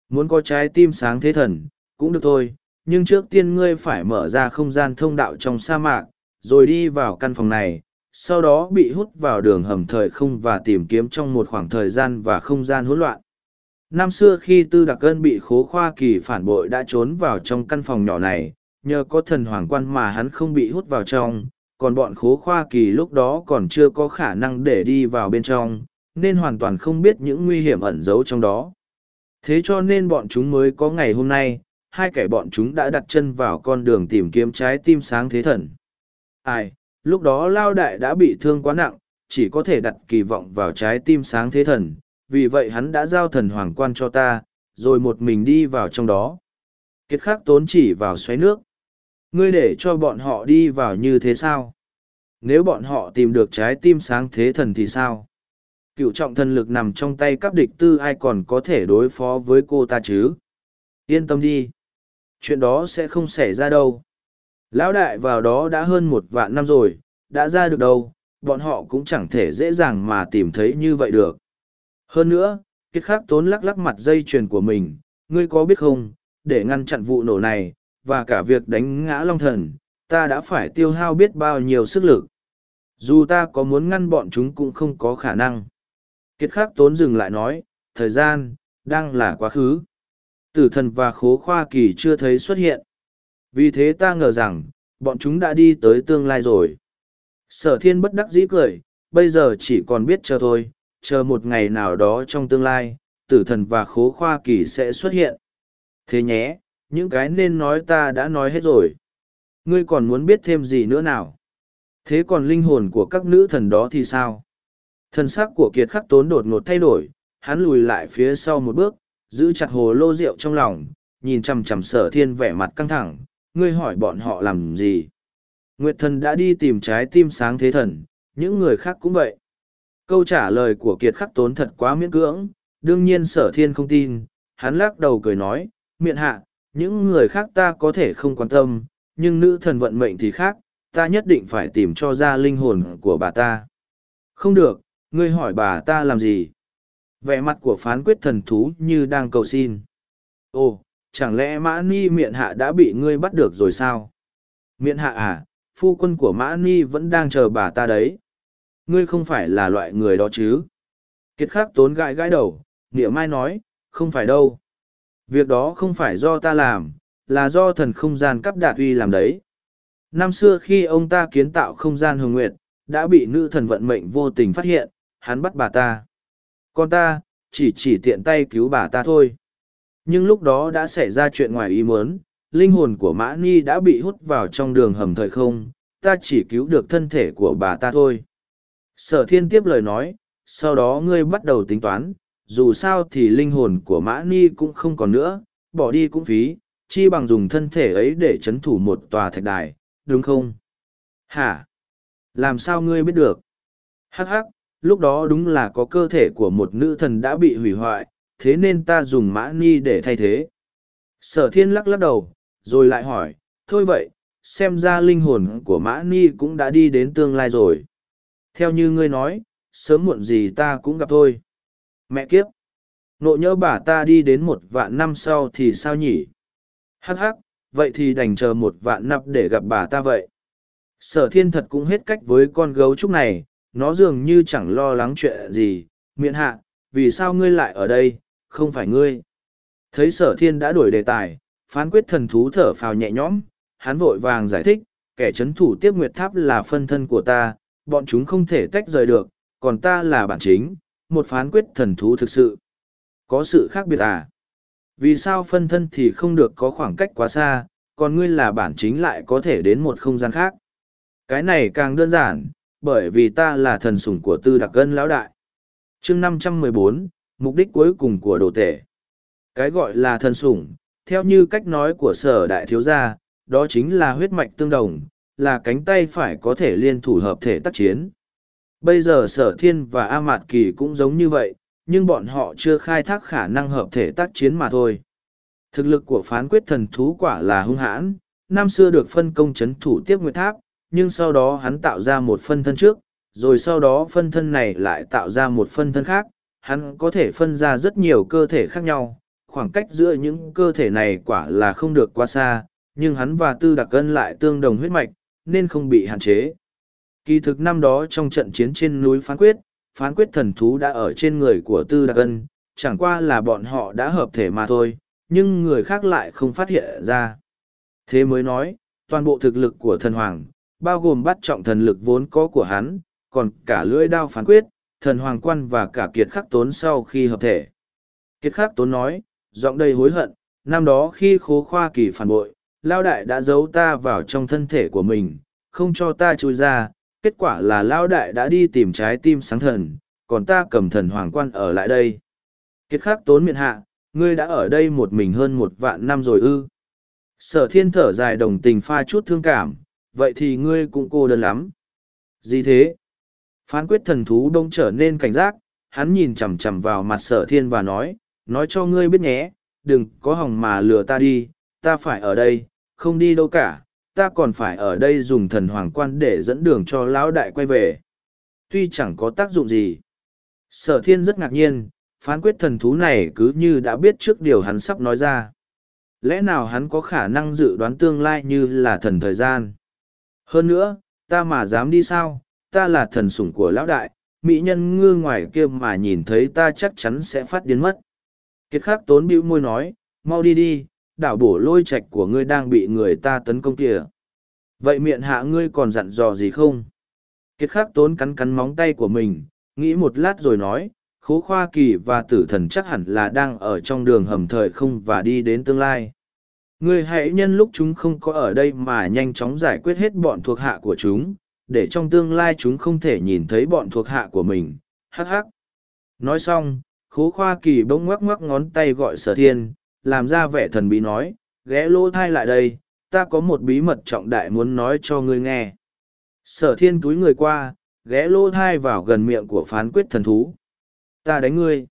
A: Muốn có trái tim sáng thế thần, cũng được thôi, nhưng trước tiên ngươi phải mở ra không gian thông đạo trong sa mạc, rồi đi vào căn phòng này, sau đó bị hút vào đường hầm thời không và tìm kiếm trong một khoảng thời gian và không gian hỗn loạn. Năm xưa khi Tư Đặc Cơn bị khố khoa kỳ phản bội đã trốn vào trong căn phòng nhỏ này, nhờ có thần hoàng quan mà hắn không bị hút vào trong, còn bọn khố khoa kỳ lúc đó còn chưa có khả năng để đi vào bên trong, nên hoàn toàn không biết những nguy hiểm ẩn giấu trong đó. Thế cho nên bọn chúng mới có ngày hôm nay, hai kẻ bọn chúng đã đặt chân vào con đường tìm kiếm trái tim sáng thế thần. Ai, lúc đó Lao Đại đã bị thương quá nặng, chỉ có thể đặt kỳ vọng vào trái tim sáng thế thần, vì vậy hắn đã giao thần hoàng quan cho ta, rồi một mình đi vào trong đó. Kiệt khắc tốn chỉ vào xoáy nước. Ngươi để cho bọn họ đi vào như thế sao? Nếu bọn họ tìm được trái tim sáng thế thần thì sao? Cựu trọng thần lực nằm trong tay các địch tư ai còn có thể đối phó với cô ta chứ? Yên tâm đi. Chuyện đó sẽ không xảy ra đâu. Lão đại vào đó đã hơn một vạn năm rồi, đã ra được đâu, bọn họ cũng chẳng thể dễ dàng mà tìm thấy như vậy được. Hơn nữa, kiệt khắc tốn lắc lắc mặt dây chuyền của mình, ngươi có biết không, để ngăn chặn vụ nổ này, và cả việc đánh ngã long thần, ta đã phải tiêu hao biết bao nhiêu sức lực. Dù ta có muốn ngăn bọn chúng cũng không có khả năng. Kiệt khắc tốn dừng lại nói, thời gian, đang là quá khứ. Tử thần và khố khoa kỳ chưa thấy xuất hiện. Vì thế ta ngờ rằng, bọn chúng đã đi tới tương lai rồi. Sở thiên bất đắc dĩ cười, bây giờ chỉ còn biết chờ thôi, chờ một ngày nào đó trong tương lai, tử thần và khố khoa kỳ sẽ xuất hiện. Thế nhé, những cái nên nói ta đã nói hết rồi. Ngươi còn muốn biết thêm gì nữa nào? Thế còn linh hồn của các nữ thần đó thì sao? Thần sắc của kiệt khắc tốn đột ngột thay đổi, hắn lùi lại phía sau một bước, giữ chặt hồ lô rượu trong lòng, nhìn chằm chằm sở thiên vẻ mặt căng thẳng, ngươi hỏi bọn họ làm gì? Nguyệt thần đã đi tìm trái tim sáng thế thần, những người khác cũng vậy. Câu trả lời của kiệt khắc tốn thật quá miễn cưỡng, đương nhiên sở thiên không tin, hắn lắc đầu cười nói, miệng hạ, những người khác ta có thể không quan tâm, nhưng nữ thần vận mệnh thì khác, ta nhất định phải tìm cho ra linh hồn của bà ta. Không được, ngươi hỏi bà ta làm gì? Vẻ mặt của phán quyết thần thú như đang cầu xin. Ồ, chẳng lẽ mã ni miệng hạ đã bị ngươi bắt được rồi sao? Miệng hạ à, phu quân của mã ni vẫn đang chờ bà ta đấy. Ngươi không phải là loại người đó chứ? Kiệt khắc tốn gãi gãi đầu, nghĩa mai nói, không phải đâu. Việc đó không phải do ta làm, là do thần không gian cắp đạt uy làm đấy. Năm xưa khi ông ta kiến tạo không gian hồng nguyệt, đã bị nữ thần vận mệnh vô tình phát hiện, hắn bắt bà ta. Con ta, chỉ chỉ tiện tay cứu bà ta thôi. Nhưng lúc đó đã xảy ra chuyện ngoài ý muốn, linh hồn của Mã Ni đã bị hút vào trong đường hầm thời không, ta chỉ cứu được thân thể của bà ta thôi. Sở thiên tiếp lời nói, sau đó ngươi bắt đầu tính toán, dù sao thì linh hồn của Mã Ni cũng không còn nữa, bỏ đi cũng phí, chi bằng dùng thân thể ấy để chấn thủ một tòa thạch đài, đúng không? Hả? Làm sao ngươi biết được? Hắc hắc, lúc đó đúng là có cơ thể của một nữ thần đã bị hủy hoại, thế nên ta dùng mã ni để thay thế. Sở thiên lắc lắc đầu, rồi lại hỏi, thôi vậy, xem ra linh hồn của mã ni cũng đã đi đến tương lai rồi. Theo như ngươi nói, sớm muộn gì ta cũng gặp thôi. Mẹ kiếp! Nộ nhớ bà ta đi đến một vạn năm sau thì sao nhỉ? Hắc hắc, vậy thì đành chờ một vạn năm để gặp bà ta vậy. Sở thiên thật cũng hết cách với con gấu trúc này, nó dường như chẳng lo lắng chuyện gì. Miệng hạ, vì sao ngươi lại ở đây, không phải ngươi. Thấy sở thiên đã đổi đề tài, phán quyết thần thú thở phào nhẹ nhõm, hắn vội vàng giải thích, kẻ chấn thủ tiếp nguyệt tháp là phân thân của ta, bọn chúng không thể tách rời được, còn ta là bản chính, một phán quyết thần thú thực sự. Có sự khác biệt à? Vì sao phân thân thì không được có khoảng cách quá xa, còn ngươi là bản chính lại có thể đến một không gian khác? Cái này càng đơn giản, bởi vì ta là thần sủng của tư đặc cân lão đại. chương năm trăm mười bốn mục đích cuối cùng của đồ tể. Cái gọi là thần sủng, theo như cách nói của sở đại thiếu gia, đó chính là huyết mạch tương đồng, là cánh tay phải có thể liên thủ hợp thể tác chiến. Bây giờ sở thiên và A Mạt Kỳ cũng giống như vậy, nhưng bọn họ chưa khai thác khả năng hợp thể tác chiến mà thôi. Thực lực của phán quyết thần thú quả là hung hãn, năm xưa được phân công chấn thủ tiếp nguyệt tháp, nhưng sau đó hắn tạo ra một phân thân trước, rồi sau đó phân thân này lại tạo ra một phân thân khác, hắn có thể phân ra rất nhiều cơ thể khác nhau, khoảng cách giữa những cơ thể này quả là không được quá xa, nhưng hắn và Tư Đặc Cân lại tương đồng huyết mạch, nên không bị hạn chế. Kỳ thực năm đó trong trận chiến trên núi Phán Quyết, Phán Quyết thần thú đã ở trên người của Tư Đặc Ân, chẳng qua là bọn họ đã hợp thể mà thôi, nhưng người khác lại không phát hiện ra. Thế mới nói, toàn bộ thực lực của thần hoàng, bao gồm bắt trọng thần lực vốn có của hắn, còn cả lưỡi đao phán quyết, thần hoàng quan và cả kiệt khắc tốn sau khi hợp thể. Kiệt khắc tốn nói, giọng đầy hối hận, năm đó khi khố khoa kỳ phản bội, Lao Đại đã giấu ta vào trong thân thể của mình, không cho ta chui ra, kết quả là Lao Đại đã đi tìm trái tim sáng thần, còn ta cầm thần hoàng quan ở lại đây. Kiệt khắc tốn miệng hạ, ngươi đã ở đây một mình hơn một vạn năm rồi ư. Sở thiên thở dài đồng tình pha chút thương cảm, vậy thì ngươi cũng cô đơn lắm. Gì thế? Phán quyết thần thú đông trở nên cảnh giác, hắn nhìn chằm chằm vào mặt sở thiên và nói, nói cho ngươi biết nhé, đừng có hỏng mà lừa ta đi, ta phải ở đây, không đi đâu cả, ta còn phải ở đây dùng thần hoàng quan để dẫn đường cho lão đại quay về. Tuy chẳng có tác dụng gì. Sở thiên rất ngạc nhiên, phán quyết thần thú này cứ như đã biết trước điều hắn sắp nói ra. Lẽ nào hắn có khả năng dự đoán tương lai như là thần thời gian? Hơn nữa, ta mà dám đi sao, ta là thần sủng của lão đại, mỹ nhân ngư ngoài kia mà nhìn thấy ta chắc chắn sẽ phát điên mất. Kiệt khắc tốn bĩu môi nói, mau đi đi, đảo bổ lôi Trạch của ngươi đang bị người ta tấn công kìa. Vậy miệng hạ ngươi còn dặn dò gì không? Kiệt khắc tốn cắn cắn móng tay của mình, nghĩ một lát rồi nói, khố khoa kỳ và tử thần chắc hẳn là đang ở trong đường hầm thời không và đi đến tương lai. Ngươi hãy nhân lúc chúng không có ở đây mà nhanh chóng giải quyết hết bọn thuộc hạ của chúng, để trong tương lai chúng không thể nhìn thấy bọn thuộc hạ của mình. Hắc hắc. Nói xong, khố khoa kỳ bỗng ngoắc ngoắc ngón tay gọi sở thiên, làm ra vẻ thần bí nói, ghé lỗ thai lại đây, ta có một bí mật trọng đại muốn nói cho ngươi nghe. Sở thiên túi người qua, ghé lỗ thai vào gần miệng của phán quyết thần thú. Ta đánh ngươi.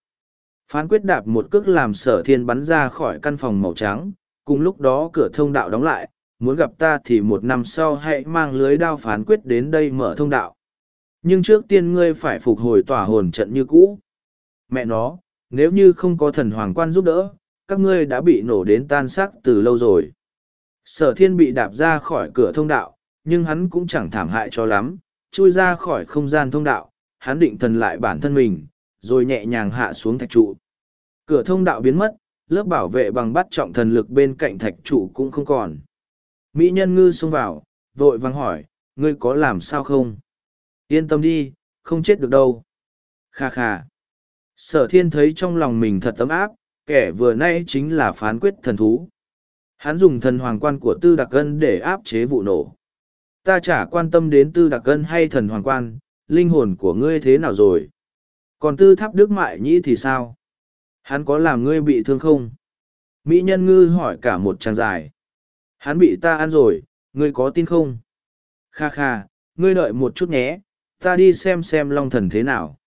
A: Phán quyết đạp một cước làm sở thiên bắn ra khỏi căn phòng màu trắng, cùng lúc đó cửa thông đạo đóng lại, muốn gặp ta thì một năm sau hãy mang lưới đao phán quyết đến đây mở thông đạo. Nhưng trước tiên ngươi phải phục hồi tỏa hồn trận như cũ. Mẹ nó, nếu như không có thần hoàng quan giúp đỡ, các ngươi đã bị nổ đến tan xác từ lâu rồi. Sở thiên bị đạp ra khỏi cửa thông đạo, nhưng hắn cũng chẳng thảm hại cho lắm, chui ra khỏi không gian thông đạo, hắn định thần lại bản thân mình, rồi nhẹ nhàng hạ xuống thạch trụ. Cửa thông đạo biến mất, lớp bảo vệ bằng bắt trọng thần lực bên cạnh thạch trụ cũng không còn. Mỹ nhân ngư xông vào, vội vàng hỏi, ngươi có làm sao không? Yên tâm đi, không chết được đâu. Kha kha. Sở thiên thấy trong lòng mình thật ấm áp, kẻ vừa nay chính là phán quyết thần thú. Hắn dùng thần hoàng quan của tư đặc cân để áp chế vụ nổ. Ta chả quan tâm đến tư đặc cân hay thần hoàng quan, linh hồn của ngươi thế nào rồi? Còn tư tháp đức mại nhĩ thì sao? Hắn có làm ngươi bị thương không? Mỹ nhân ngư hỏi cả một trang dài. Hắn bị ta ăn rồi, ngươi có tin không? Kha kha, ngươi đợi một chút nhé, ta đi xem xem long thần thế nào.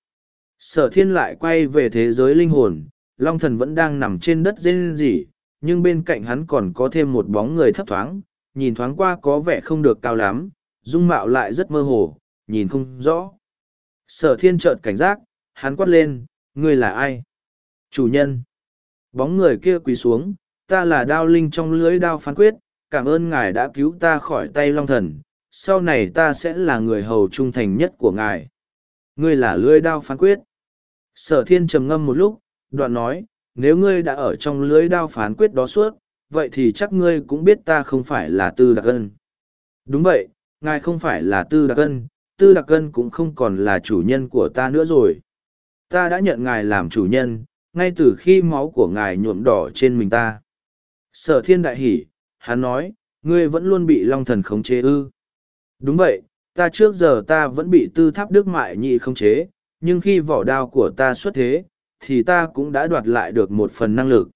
A: Sở thiên lại quay về thế giới linh hồn, long thần vẫn đang nằm trên đất rên rỉ, nhưng bên cạnh hắn còn có thêm một bóng người thấp thoáng, nhìn thoáng qua có vẻ không được cao lắm, dung mạo lại rất mơ hồ, nhìn không rõ. Sở thiên chợt cảnh giác, hắn quát lên, ngươi là ai? Chủ nhân. Bóng người kia quỳ xuống, ta là đao linh trong lưới đao phán quyết, cảm ơn ngài đã cứu ta khỏi tay long thần, sau này ta sẽ là người hầu trung thành nhất của ngài. Ngươi là lưới đao phán quyết. Sở thiên trầm ngâm một lúc, đoạn nói, nếu ngươi đã ở trong lưới đao phán quyết đó suốt, vậy thì chắc ngươi cũng biết ta không phải là tư đặc ân. Đúng vậy, ngài không phải là tư đặc ân, tư đặc ân cũng không còn là chủ nhân của ta nữa rồi. Ta đã nhận ngài làm chủ nhân, ngay từ khi máu của ngài nhuộm đỏ trên mình ta. Sở thiên đại hỉ, hắn nói, ngươi vẫn luôn bị long thần khống chế ư. Đúng vậy, ta trước giờ ta vẫn bị tư tháp đức mại nhị khống chế, nhưng khi vỏ đao của ta xuất thế, thì ta cũng đã đoạt lại được một phần năng lực.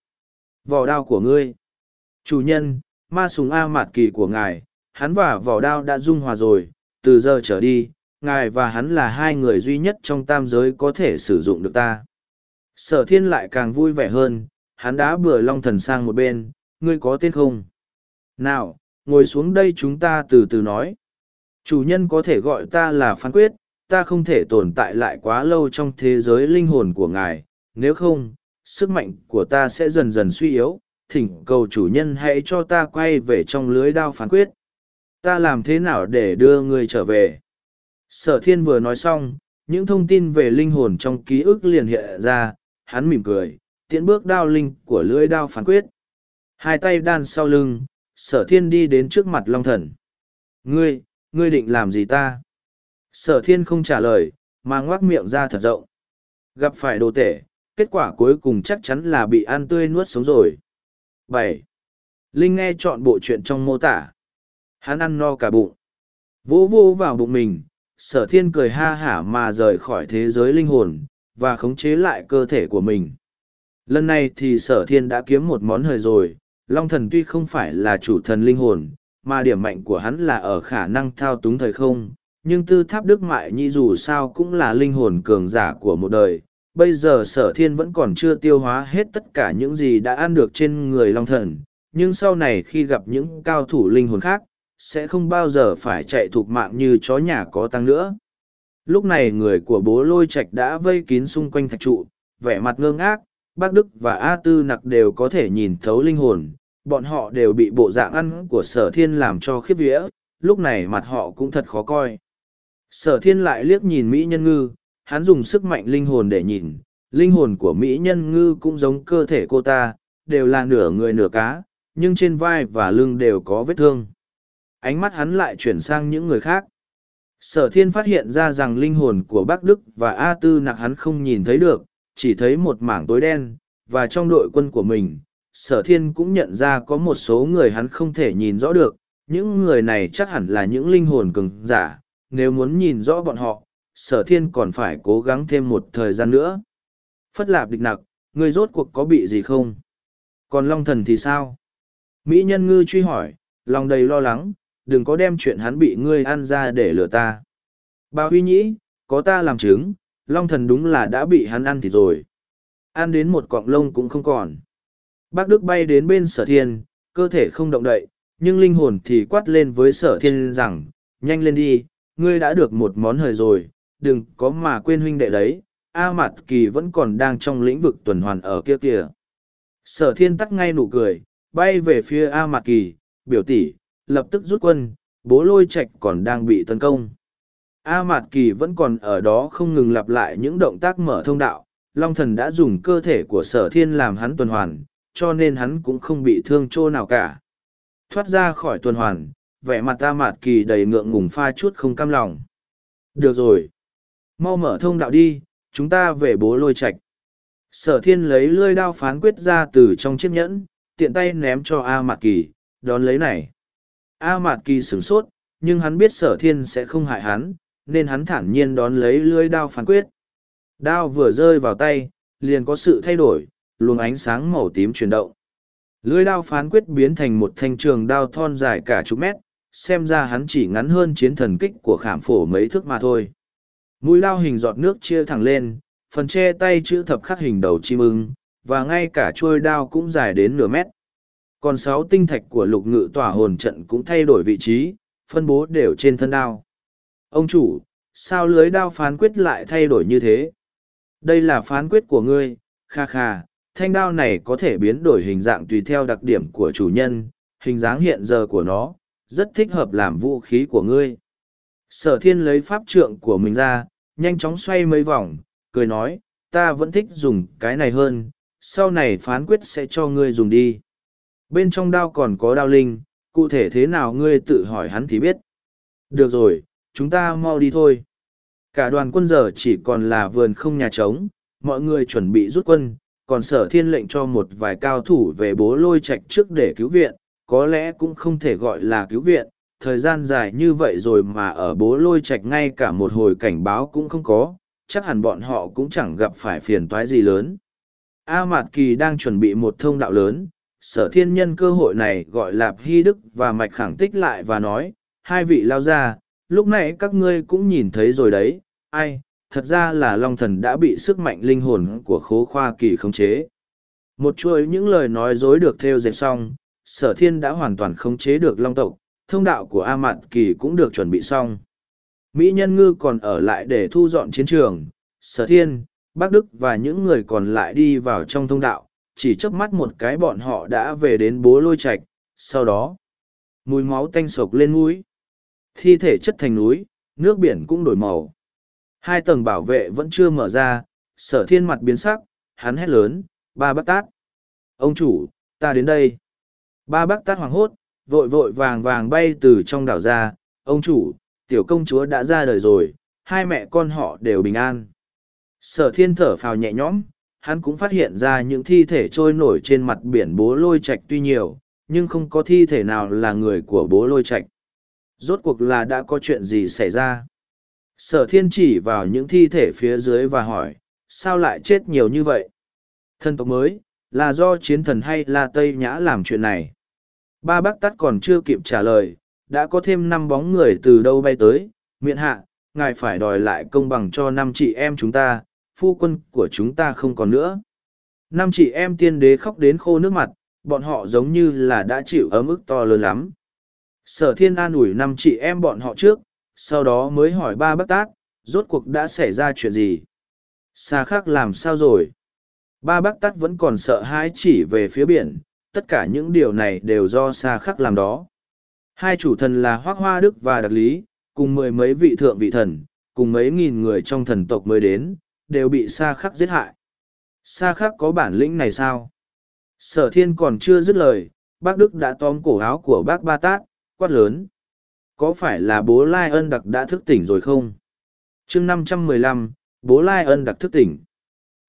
A: Vỏ đao của ngươi. Chủ nhân, ma súng A mạt kỳ của ngài, hắn và vỏ đao đã dung hòa rồi, từ giờ trở đi, ngài và hắn là hai người duy nhất trong tam giới có thể sử dụng được ta. Sở thiên lại càng vui vẻ hơn, hắn đã bừa long thần sang một bên, ngươi có tên không? Nào, ngồi xuống đây chúng ta từ từ nói. Chủ nhân có thể gọi ta là phán quyết, ta không thể tồn tại lại quá lâu trong thế giới linh hồn của ngài, nếu không, sức mạnh của ta sẽ dần dần suy yếu, thỉnh cầu chủ nhân hãy cho ta quay về trong lưới đao phán quyết. Ta làm thế nào để đưa người trở về? Sở thiên vừa nói xong, những thông tin về linh hồn trong ký ức liền hiện ra, hắn mỉm cười, tiễn bước đao linh của lưỡi đao phán quyết. Hai tay đan sau lưng, sở thiên đi đến trước mặt long thần. Ngươi, ngươi định làm gì ta? Sở thiên không trả lời, mà ngoác miệng ra thật rộng. Gặp phải đồ tể, kết quả cuối cùng chắc chắn là bị ăn tươi nuốt sống rồi. bảy Linh nghe chọn bộ chuyện trong mô tả. Hắn ăn no cả bụng. Vỗ vô vào bụng mình, sở thiên cười ha hả mà rời khỏi thế giới linh hồn, và khống chế lại cơ thể của mình. Lần này thì sở thiên đã kiếm một món hời rồi, Long thần tuy không phải là chủ thần linh hồn, mà điểm mạnh của hắn là ở khả năng thao túng thời không, nhưng tư tháp đức mại nhi dù sao cũng là linh hồn cường giả của một đời. Bây giờ sở thiên vẫn còn chưa tiêu hóa hết tất cả những gì đã ăn được trên người long thần, nhưng sau này khi gặp những cao thủ linh hồn khác, sẽ không bao giờ phải chạy thục mạng như chó nhà có tăng nữa. Lúc này người của bố lôi Trạch đã vây kín xung quanh thạch trụ, vẻ mặt ngơ ngác, bác Đức và A Tư nặc đều có thể nhìn thấu linh hồn, bọn họ đều bị bộ dạng ăn của sở thiên làm cho khiếp vía, lúc này mặt họ cũng thật khó coi. Sở thiên lại liếc nhìn Mỹ nhân ngư, hắn dùng sức mạnh linh hồn để nhìn, linh hồn của Mỹ nhân ngư cũng giống cơ thể cô ta, đều là nửa người nửa cá, nhưng trên vai và lưng đều có vết thương. Ánh mắt hắn lại chuyển sang những người khác. Sở thiên phát hiện ra rằng linh hồn của bác Đức và A Tư nặc hắn không nhìn thấy được, chỉ thấy một mảng tối đen, và trong đội quân của mình, sở thiên cũng nhận ra có một số người hắn không thể nhìn rõ được, những người này chắc hẳn là những linh hồn cường giả, nếu muốn nhìn rõ bọn họ, sở thiên còn phải cố gắng thêm một thời gian nữa. Phất lạp địch nặc, ngươi rốt cuộc có bị gì không? Còn Long Thần thì sao? Mỹ nhân ngư truy hỏi, lòng đầy lo lắng, đừng có đem chuyện hắn bị ngươi ăn ra để lừa ta. Bà huy nhĩ, có ta làm chứng, Long Thần đúng là đã bị hắn ăn thịt rồi. Ăn đến một cọng lông cũng không còn. Bác Đức bay đến bên sở thiên, cơ thể không động đậy, nhưng linh hồn thì quát lên với sở thiên rằng, nhanh lên đi, ngươi đã được một món hời rồi, đừng có mà quên huynh đệ đấy, A Mạt Kỳ vẫn còn đang trong lĩnh vực tuần hoàn ở kia kìa. Sở thiên tắt ngay nụ cười, bay về phía A Mạt Kỳ, biểu tỷ, lập tức rút quân, bố lôi Trạch còn đang bị tấn công. A Mạt Kỳ vẫn còn ở đó không ngừng lặp lại những động tác mở thông đạo, Long Thần đã dùng cơ thể của sở thiên làm hắn tuần hoàn, cho nên hắn cũng không bị thương chỗ nào cả. Thoát ra khỏi tuần hoàn, vẻ mặt A mạt kỳ đầy ngượng ngùng pha chút không cam lòng. Được rồi. Mau mở thông đạo đi, chúng ta về bố lôi Trạch. Sở thiên lấy lơi đao phán quyết ra từ trong chiếc nhẫn, tiện tay ném cho A Mạt Kỳ, đón lấy này. A Mạt Kỳ sửng sốt, nhưng hắn biết sở thiên sẽ không hại hắn, nên hắn thản nhiên đón lấy lưới đao phán quyết. Đao vừa rơi vào tay, liền có sự thay đổi, luồng ánh sáng màu tím chuyển động. Lưới đao phán quyết biến thành một thanh trường đao thon dài cả chục mét, xem ra hắn chỉ ngắn hơn chiến thần kích của khảm phổ mấy thước mà thôi. Mũi lao hình giọt nước chia thẳng lên, phần che tay chữ thập khắc hình đầu chim ưng, và ngay cả chuôi đao cũng dài đến nửa mét. Còn sáu tinh thạch của lục ngự tỏa hồn trận cũng thay đổi vị trí, phân bố đều trên thân đao. Ông chủ, sao lưới đao phán quyết lại thay đổi như thế? Đây là phán quyết của ngươi, kha kha, thanh đao này có thể biến đổi hình dạng tùy theo đặc điểm của chủ nhân, hình dáng hiện giờ của nó, rất thích hợp làm vũ khí của ngươi. Sở thiên lấy pháp trượng của mình ra, nhanh chóng xoay mấy vòng, cười nói, ta vẫn thích dùng cái này hơn, sau này phán quyết sẽ cho ngươi dùng đi. Bên trong đao còn có đao linh, cụ thể thế nào ngươi tự hỏi hắn thì biết. Được rồi, chúng ta mau đi thôi. Cả đoàn quân giờ chỉ còn là vườn không nhà trống, mọi người chuẩn bị rút quân, còn sở thiên lệnh cho một vài cao thủ về bố lôi Trạch trước để cứu viện, có lẽ cũng không thể gọi là cứu viện, thời gian dài như vậy rồi mà ở bố lôi Trạch ngay cả một hồi cảnh báo cũng không có, chắc hẳn bọn họ cũng chẳng gặp phải phiền toái gì lớn. A Mạt Kỳ đang chuẩn bị một thông đạo lớn, sở thiên nhân cơ hội này gọi Lạp Hy Đức và Mạch Khẳng Tích lại và nói, hai vị lao ra, lúc này các ngươi cũng nhìn thấy rồi đấy, ai, thật ra là long thần đã bị sức mạnh linh hồn của khố khoa kỳ khống chế một chuỗi những lời nói dối được theo dệt xong sở thiên đã hoàn toàn khống chế được long tộc thông đạo của a mạn kỳ cũng được chuẩn bị xong. Mỹ nhân ngư còn ở lại để thu dọn chiến trường, sở thiên, bác đức và những người còn lại đi vào trong thông đạo, chỉ chớp mắt một cái bọn họ đã về đến bố lôi trạch, sau đó, mùi máu tanh sộc lên mũi thi thể chất thành núi, nước biển cũng đổi màu. Hai tầng bảo vệ vẫn chưa mở ra, sở thiên mặt biến sắc, hắn hét lớn, ba bác tát! Ông chủ, ta đến đây! Ba bác tát hoảng hốt vội vội vàng vàng bay từ trong đảo ra, ông chủ, tiểu công chúa đã ra đời rồi, hai mẹ con họ đều bình an. Sở thiên thở phào nhẹ nhõm, hắn cũng phát hiện ra những thi thể trôi nổi trên mặt biển bố lôi trạch tuy nhiều, nhưng không có thi thể nào là người của bố lôi trạch. Rốt cuộc là đã có chuyện gì xảy ra? Sở thiên chỉ vào những thi thể phía dưới và hỏi, sao lại chết nhiều như vậy? Thân tộc mới, là do chiến thần hay là tây nhã làm chuyện này? Ba bác tắt còn chưa kịp trả lời, đã có thêm năm bóng người từ đâu bay tới. Miện hạ, ngài phải đòi lại công bằng cho năm chị em chúng ta, phu quân của chúng ta không còn nữa. Năm chị em tiên đế khóc đến khô nước mặt, bọn họ giống như là đã chịu ấm ức to lớn lắm. Sở thiên an ủi năm chị em bọn họ trước, sau đó mới hỏi ba bác tát, rốt cuộc đã xảy ra chuyện gì? Xa khác làm sao rồi? Ba bác tát vẫn còn sợ hãi chỉ về phía biển tất cả những điều này đều do xa khắc làm đó. Hai chủ thần là hoác hoa đức và đặc lý, cùng mười mấy vị thượng vị thần, cùng mấy nghìn người trong thần tộc mới đến, đều bị xa khắc giết hại. Xa khắc có bản lĩnh này sao? Sở thiên còn chưa dứt lời, bác đức đã tóm cổ áo của bác ba tát, quát lớn. Có phải là bố lai ân đặc đã thức tỉnh rồi không? Chương năm trăm mười lăm, bố lai ân đặc thức tỉnh.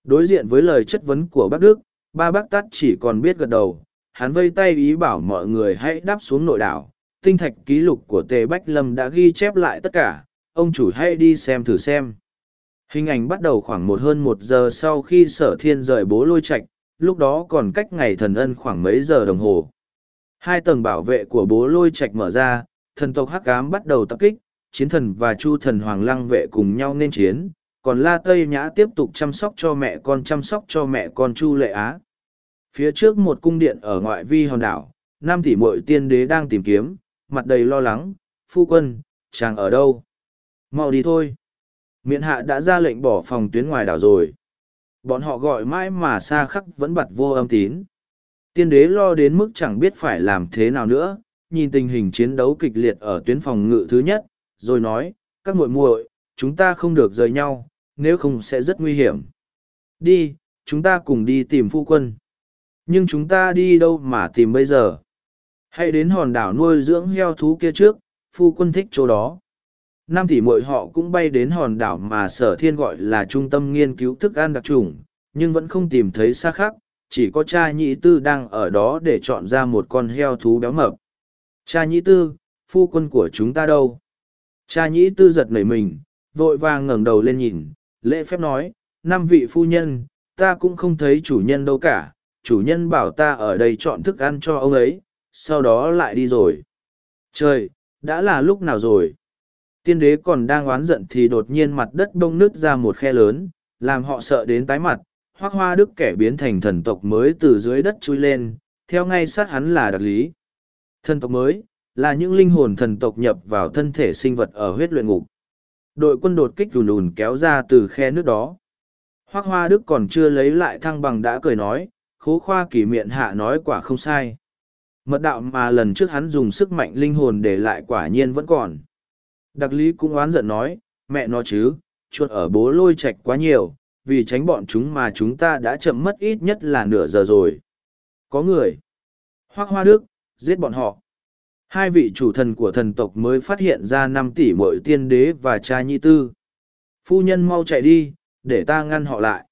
A: Đối diện với lời chất vấn của bác đức, ba bác tát chỉ còn biết gật đầu hắn vây tay ý bảo mọi người hãy đáp xuống nội đảo. Tinh thạch ký lục của tề bách lâm đã ghi chép lại tất cả. Ông chủ hãy đi xem thử xem. Hình ảnh bắt đầu khoảng một hơn một giờ sau khi sở thiên rời bố lôi Trạch, lúc đó còn cách ngày thần ân khoảng mấy giờ đồng hồ. Hai tầng bảo vệ của bố lôi Trạch mở ra thần tộc hắc cám bắt đầu tập kích chiến thần và chu thần hoàng lăng vệ cùng nhau nên chiến còn la tây nhã tiếp tục chăm sóc cho mẹ con chăm sóc cho mẹ con chu lệ á phía trước một cung điện ở ngoại vi hòn đảo, năm tỷ mội tiên đế đang tìm kiếm, mặt đầy lo lắng, phu quân, chàng ở đâu? Mau đi thôi. Miệng hạ đã ra lệnh bỏ phòng tuyến ngoài đảo rồi. Bọn họ gọi mãi mà xa khắc vẫn bặt vô âm tín. Tiên đế lo đến mức chẳng biết phải làm thế nào nữa, nhìn tình hình chiến đấu kịch liệt ở tuyến phòng ngự thứ nhất, rồi nói, các muội muội, chúng ta không được rời nhau, nếu không sẽ rất nguy hiểm. Đi, chúng ta cùng đi tìm phu quân nhưng chúng ta đi đâu mà tìm bây giờ? Hãy đến hòn đảo nuôi dưỡng heo thú kia trước, phu quân thích chỗ đó. Năm tỷ muội họ cũng bay đến hòn đảo mà sở thiên gọi là trung tâm nghiên cứu thức ăn đặc trùng, nhưng vẫn không tìm thấy xa khác, chỉ có cha nhị tư đang ở đó để chọn ra một con heo thú béo mập. Cha nhị tư, phu quân của chúng ta đâu? Cha nhị tư giật nảy mình, vội vàng ngẩng đầu lên nhìn, lễ phép nói, năm vị phu nhân, ta cũng không thấy chủ nhân đâu cả chủ nhân bảo ta ở đây chọn thức ăn cho ông ấy, sau đó lại đi rồi. Trời, đã là lúc nào rồi? Tiên đế còn đang oán giận thì đột nhiên mặt đất bông nứt ra một khe lớn, làm họ sợ đến tái mặt, hoác hoa đức kẻ biến thành thần tộc mới từ dưới đất chui lên, theo ngay sát hắn là đặc lý. Thần tộc mới, là những linh hồn thần tộc nhập vào thân thể sinh vật ở huyết luyện ngục. Đội quân đột kích đùn đùn kéo ra từ khe nước đó. Hoác hoa đức còn chưa lấy lại thăng bằng đã cười nói khố khoa kỳ miệng hạ nói quả không sai. Mật đạo mà lần trước hắn dùng sức mạnh linh hồn để lại quả nhiên vẫn còn. Đặc lý cũng oán giận nói, mẹ nó chứ, chuột ở bố lôi chạch quá nhiều, vì tránh bọn chúng mà chúng ta đã chậm mất ít nhất là nửa giờ rồi. Có người, hoác hoa đức, giết bọn họ. Hai vị chủ thần của thần tộc mới phát hiện ra năm tỷ mội tiên đế và cha nhi tư. Phu nhân mau chạy đi, để ta ngăn họ lại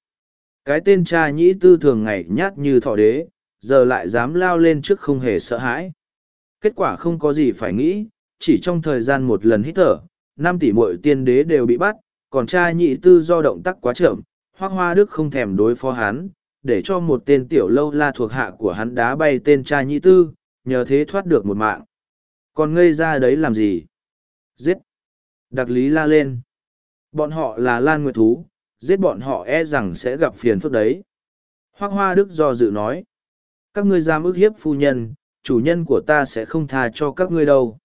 A: cái tên cha nhĩ tư thường ngày nhát như thọ đế giờ lại dám lao lên trước không hề sợ hãi. Kết quả không có gì phải nghĩ chỉ trong thời gian một lần hít thở năm tỷ muội tiên đế đều bị bắt còn cha nhị tư do động tác quá chậm hoác hoa đức không thèm đối phó hắn để cho một tên tiểu lâu la thuộc hạ của hắn đá bay tên cha nhị tư nhờ thế thoát được một mạng. Còn ngây ra đấy làm gì? Giết! Đặc lý la lên. Bọn họ là Lan Nguyệt Thú, giết bọn họ e rằng sẽ gặp phiền phức đấy. Hoác Hoa Đức do dự nói. Các ngươi dám ức hiếp phu nhân, chủ nhân của ta sẽ không tha cho các ngươi đâu.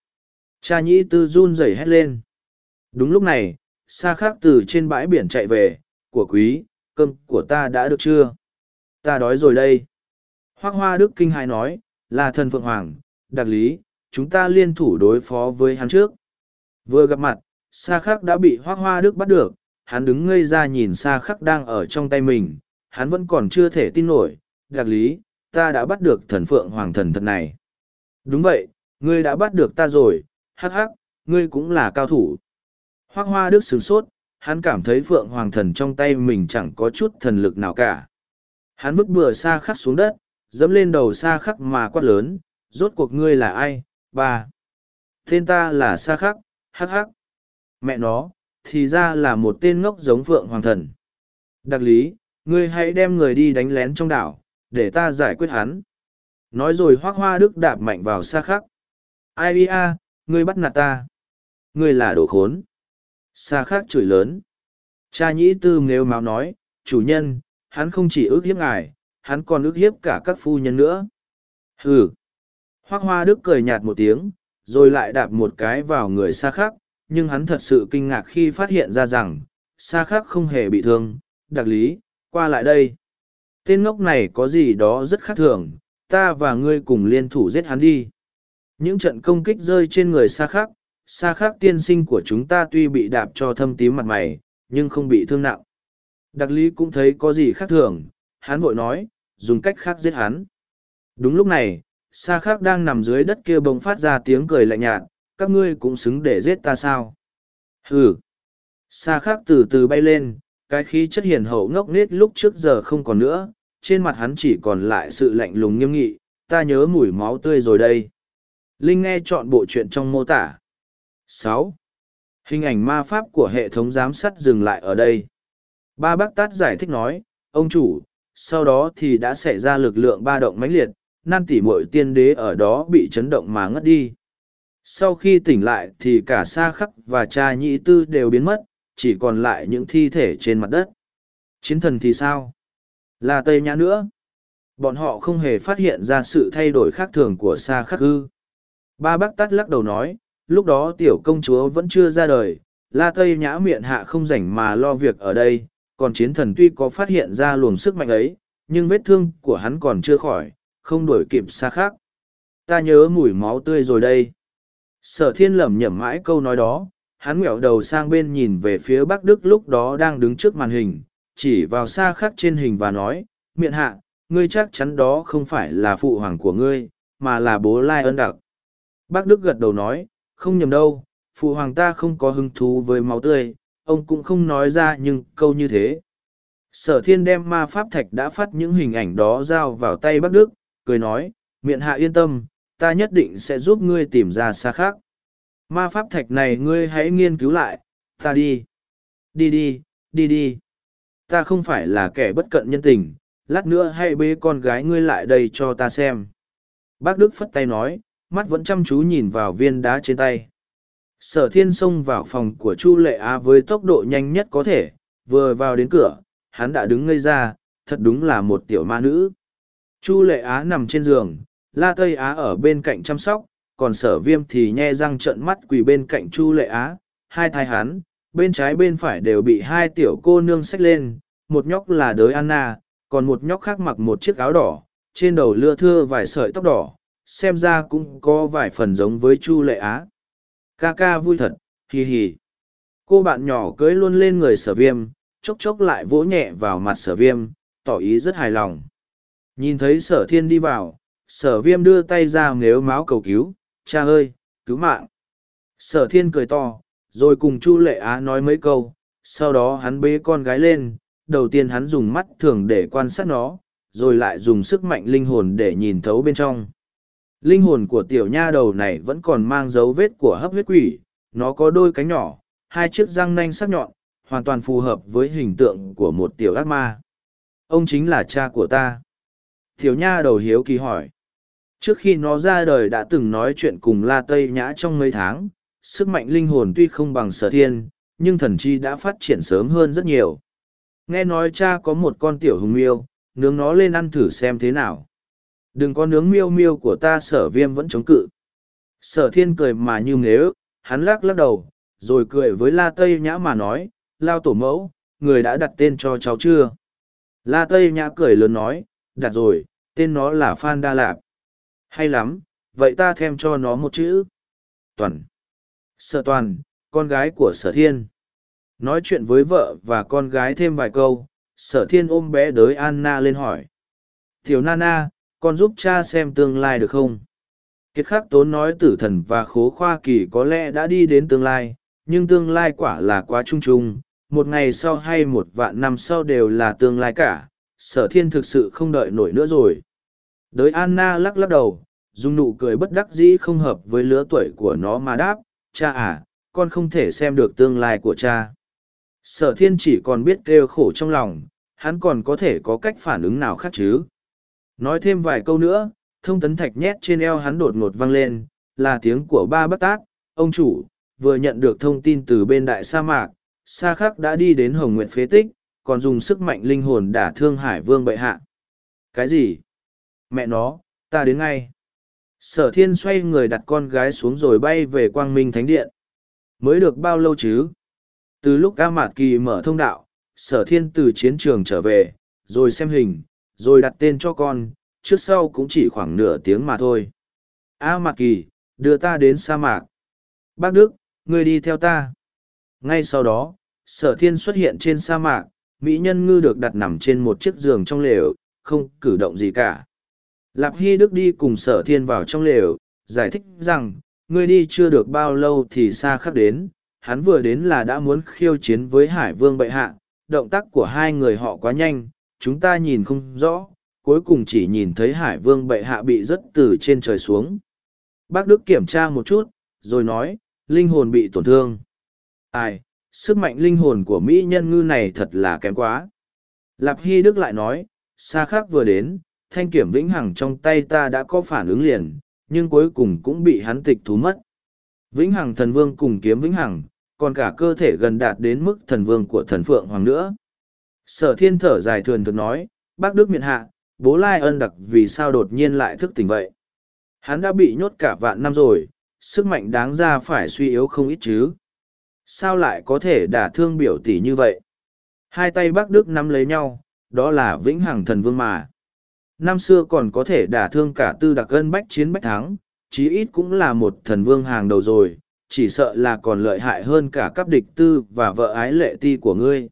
A: Cha nhĩ tư run rẩy hét lên. Đúng lúc này, xa khác từ trên bãi biển chạy về, của quý, cơm của ta đã được chưa? Ta đói rồi đây. Hoác Hoa Đức kinh hài nói, là thần Phượng Hoàng, đặc lý, chúng ta liên thủ đối phó với hắn trước. Vừa gặp mặt, Sa Khác đã bị Hoác Hoa Đức bắt được, hắn đứng ngây ra nhìn xa Khắc đang ở trong tay mình, hắn vẫn còn chưa thể tin nổi, đặc lý, ta đã bắt được thần Phượng Hoàng thần thật này. Đúng vậy, ngươi đã bắt được ta rồi, hắc hắc, ngươi cũng là cao thủ. Hoác Hoa Đức sửng sốt, hắn cảm thấy Phượng Hoàng thần trong tay mình chẳng có chút thần lực nào cả. Hắn vứt bừa xa Khắc xuống đất, dẫm lên đầu xa Khắc mà quát lớn, rốt cuộc ngươi là ai, ba. Tên ta là xa Khắc, hắc hắc. Mẹ nó, thì ra là một tên ngốc giống Phượng Hoàng Thần. Đặc lý, ngươi hãy đem người đi đánh lén trong đảo, để ta giải quyết hắn. Nói rồi hoác hoa đức đạp mạnh vào Sa Khắc. Ai ia, ngươi bắt nạt ta. Ngươi là đồ khốn. Sa Khắc chửi lớn. Cha nhĩ tư nếu máu nói, chủ nhân, hắn không chỉ ước hiếp ngài, hắn còn ước hiếp cả các phu nhân nữa. Hừ. Hoác hoa đức cười nhạt một tiếng, rồi lại đạp một cái vào người xa khắc, nhưng hắn thật sự kinh ngạc khi phát hiện ra rằng, xa Khác không hề bị thương, đặc lý, qua lại đây. Tên ngốc này có gì đó rất khác thường, ta và ngươi cùng liên thủ giết hắn đi. Những trận công kích rơi trên người xa Khác, xa Khác tiên sinh của chúng ta tuy bị đạp cho thâm tím mặt mày, nhưng không bị thương nặng. Đặc lý cũng thấy có gì khác thường, hắn vội nói, dùng cách khác giết hắn. Đúng lúc này, Sa khác đang nằm dưới đất kia bỗng phát ra tiếng cười lạnh nhạt, các ngươi cũng xứng để giết ta sao? Hừ! xa khác từ từ bay lên, cái khí chất hiền hậu ngốc nghếch lúc trước giờ không còn nữa, trên mặt hắn chỉ còn lại sự lạnh lùng nghiêm nghị, ta nhớ mùi máu tươi rồi đây. Linh nghe chọn bộ chuyện trong mô tả. sáu Hình ảnh ma pháp của hệ thống giám sát dừng lại ở đây. Ba bác tát giải thích nói, ông chủ, sau đó thì đã xảy ra lực lượng ba động mãnh liệt, nan tỉ mội tiên đế ở đó bị chấn động mà ngất đi. Sau khi tỉnh lại thì cả sa khắc và cha nhị tư đều biến mất, chỉ còn lại những thi thể trên mặt đất. Chiến thần thì sao? Là Tây Nhã nữa. Bọn họ không hề phát hiện ra sự thay đổi khác thường của sa khắc ư. Ba bác tắt lắc đầu nói, lúc đó tiểu công chúa vẫn chưa ra đời, la Tây Nhã miệng hạ không rảnh mà lo việc ở đây, còn chiến thần tuy có phát hiện ra luồng sức mạnh ấy, nhưng vết thương của hắn còn chưa khỏi, không đuổi kịp xa khác. Ta nhớ mùi máu tươi rồi đây. Sở thiên lẩm nhẩm mãi câu nói đó, hắn nghẹo đầu sang bên nhìn về phía Bắc Đức lúc đó đang đứng trước màn hình, chỉ vào xa khắc trên hình và nói, miệng hạ, ngươi chắc chắn đó không phải là phụ hoàng của ngươi, mà là bố Lai Ân đặc. Bác Đức gật đầu nói, không nhầm đâu, phụ hoàng ta không có hứng thú với máu tươi, ông cũng không nói ra nhưng câu như thế. Sở thiên đem ma pháp thạch đã phát những hình ảnh đó giao vào tay Bắc Đức, cười nói, miệng hạ yên tâm, ta nhất định sẽ giúp ngươi tìm ra xa khác. Ma pháp thạch này ngươi hãy nghiên cứu lại, ta đi. Đi đi, đi đi. Ta không phải là kẻ bất cận nhân tình, lát nữa hãy bế con gái ngươi lại đây cho ta xem. Bác Đức phất tay nói, mắt vẫn chăm chú nhìn vào viên đá trên tay. Sở thiên xông vào phòng của Chu Lệ Á với tốc độ nhanh nhất có thể, vừa vào đến cửa, hắn đã đứng ngây ra, thật đúng là một tiểu ma nữ. Chu lệ á nằm trên giường, la tây á ở bên cạnh chăm sóc, còn sở viêm thì nhe răng trợn mắt quỳ bên cạnh chu lệ á, hai thai hắn, bên trái bên phải đều bị hai tiểu cô nương xách lên, một nhóc là đới Anna, còn một nhóc khác mặc một chiếc áo đỏ, trên đầu lưa thưa vài sợi tóc đỏ, xem ra cũng có vài phần giống với chu lệ á. Ca ca vui thật, hì hì. Cô bạn nhỏ cưới luôn lên người sở viêm, chốc chốc lại vỗ nhẹ vào mặt sở viêm, tỏ ý rất hài lòng. Nhìn thấy sở thiên đi vào, sở viêm đưa tay ra nếu máu cầu cứu, cha ơi, cứu mạng. Sở thiên cười to, rồi cùng Chu Lệ Á nói mấy câu, sau đó hắn bế con gái lên, đầu tiên hắn dùng mắt thường để quan sát nó, rồi lại dùng sức mạnh linh hồn để nhìn thấu bên trong. Linh hồn của tiểu nha đầu này vẫn còn mang dấu vết của hấp huyết quỷ, nó có đôi cánh nhỏ, hai chiếc răng nanh sắc nhọn, hoàn toàn phù hợp với hình tượng của một tiểu ác ma. Ông chính là cha của ta. Tiểu nha đầu hiếu kỳ hỏi. Trước khi nó ra đời đã từng nói chuyện cùng La Tây Nhã trong mấy tháng, sức mạnh linh hồn tuy không bằng sở thiên, nhưng thần chi đã phát triển sớm hơn rất nhiều. Nghe nói cha có một con tiểu hùng miêu, nướng nó lên ăn thử xem thế nào. Đừng có nướng miêu miêu của ta sở viêm vẫn chống cự. Sở thiên cười mà như nếu, hắn lắc lắc đầu, rồi cười với La Tây Nhã mà nói, lao tổ mẫu, người đã đặt tên cho cháu chưa? La Tây Nhã cười lớn nói, đặt rồi, tên nó là Phan Đa Lạp. Hay lắm, vậy ta thêm cho nó một chữ. Toàn. Sở toàn, con gái của sở thiên. Nói chuyện với vợ và con gái thêm vài câu, sở thiên ôm bé đới Anna lên hỏi. Tiểu Nana, con giúp cha xem tương lai được không? Kiệt khắc tốn nói tử thần và khố khoa kỳ có lẽ đã đi đến tương lai, nhưng tương lai quả là quá chung chung, một ngày sau hay một vạn năm sau đều là tương lai cả, sở thiên thực sự không đợi nổi nữa rồi. Đới Anna lắc lắc đầu, dùng nụ cười bất đắc dĩ không hợp với lứa tuổi của nó mà đáp, cha à, con không thể xem được tương lai của cha. Sở thiên chỉ còn biết kêu khổ trong lòng, hắn còn có thể có cách phản ứng nào khác chứ. Nói thêm vài câu nữa, thông tấn thạch nhét trên eo hắn đột ngột vang lên, là tiếng của ba bất Tác, ông chủ, vừa nhận được thông tin từ bên đại sa mạc, sa khắc đã đi đến hồng nguyện phế tích, còn dùng sức mạnh linh hồn đả thương hải vương bệ hạ. Cái gì? Mẹ nó, ta đến ngay. Sở thiên xoay người đặt con gái xuống rồi bay về quang minh thánh điện. Mới được bao lâu chứ? Từ lúc A Mạt Kỳ mở thông đạo, sở thiên từ chiến trường trở về, rồi xem hình, rồi đặt tên cho con, trước sau cũng chỉ khoảng nửa tiếng mà thôi. A Mạt Kỳ, đưa ta đến sa mạc. Bác Đức, ngươi đi theo ta. Ngay sau đó, sở thiên xuất hiện trên sa mạc, mỹ nhân ngư được đặt nằm trên một chiếc giường trong lều, không cử động gì cả. Lạp Hy Đức đi cùng sở thiên vào trong lều, giải thích rằng, ngươi đi chưa được bao lâu thì xa khắc đến, hắn vừa đến là đã muốn khiêu chiến với Hải Vương bệ hạ, động tác của hai người họ quá nhanh, chúng ta nhìn không rõ, cuối cùng chỉ nhìn thấy Hải Vương bệ hạ bị rớt từ trên trời xuống. Bác Đức kiểm tra một chút, rồi nói, linh hồn bị tổn thương. Ai, sức mạnh linh hồn của Mỹ nhân ngư này thật là kém quá. Lạp Hy Đức lại nói, xa khác vừa đến, thanh kiểm vĩnh hằng trong tay ta đã có phản ứng liền, nhưng cuối cùng cũng bị hắn tịch thú mất. Vĩnh hằng thần vương cùng kiếm vĩnh hằng, còn cả cơ thể gần đạt đến mức thần vương của thần phượng hoàng nữa. Sở thiên thở dài thường thường nói, bác Đức miệng hạ, bố Lai ân đặc vì sao đột nhiên lại thức tỉnh vậy. Hắn đã bị nhốt cả vạn năm rồi, sức mạnh đáng ra phải suy yếu không ít chứ. Sao lại có thể đả thương biểu tỷ như vậy? Hai tay bác Đức nắm lấy nhau, đó là vĩnh hằng thần vương mà. Năm xưa còn có thể đả thương cả tư đặc ân bách chiến bách thắng, chí ít cũng là một thần vương hàng đầu rồi, chỉ sợ là còn lợi hại hơn cả các địch tư và vợ ái lệ ti của ngươi.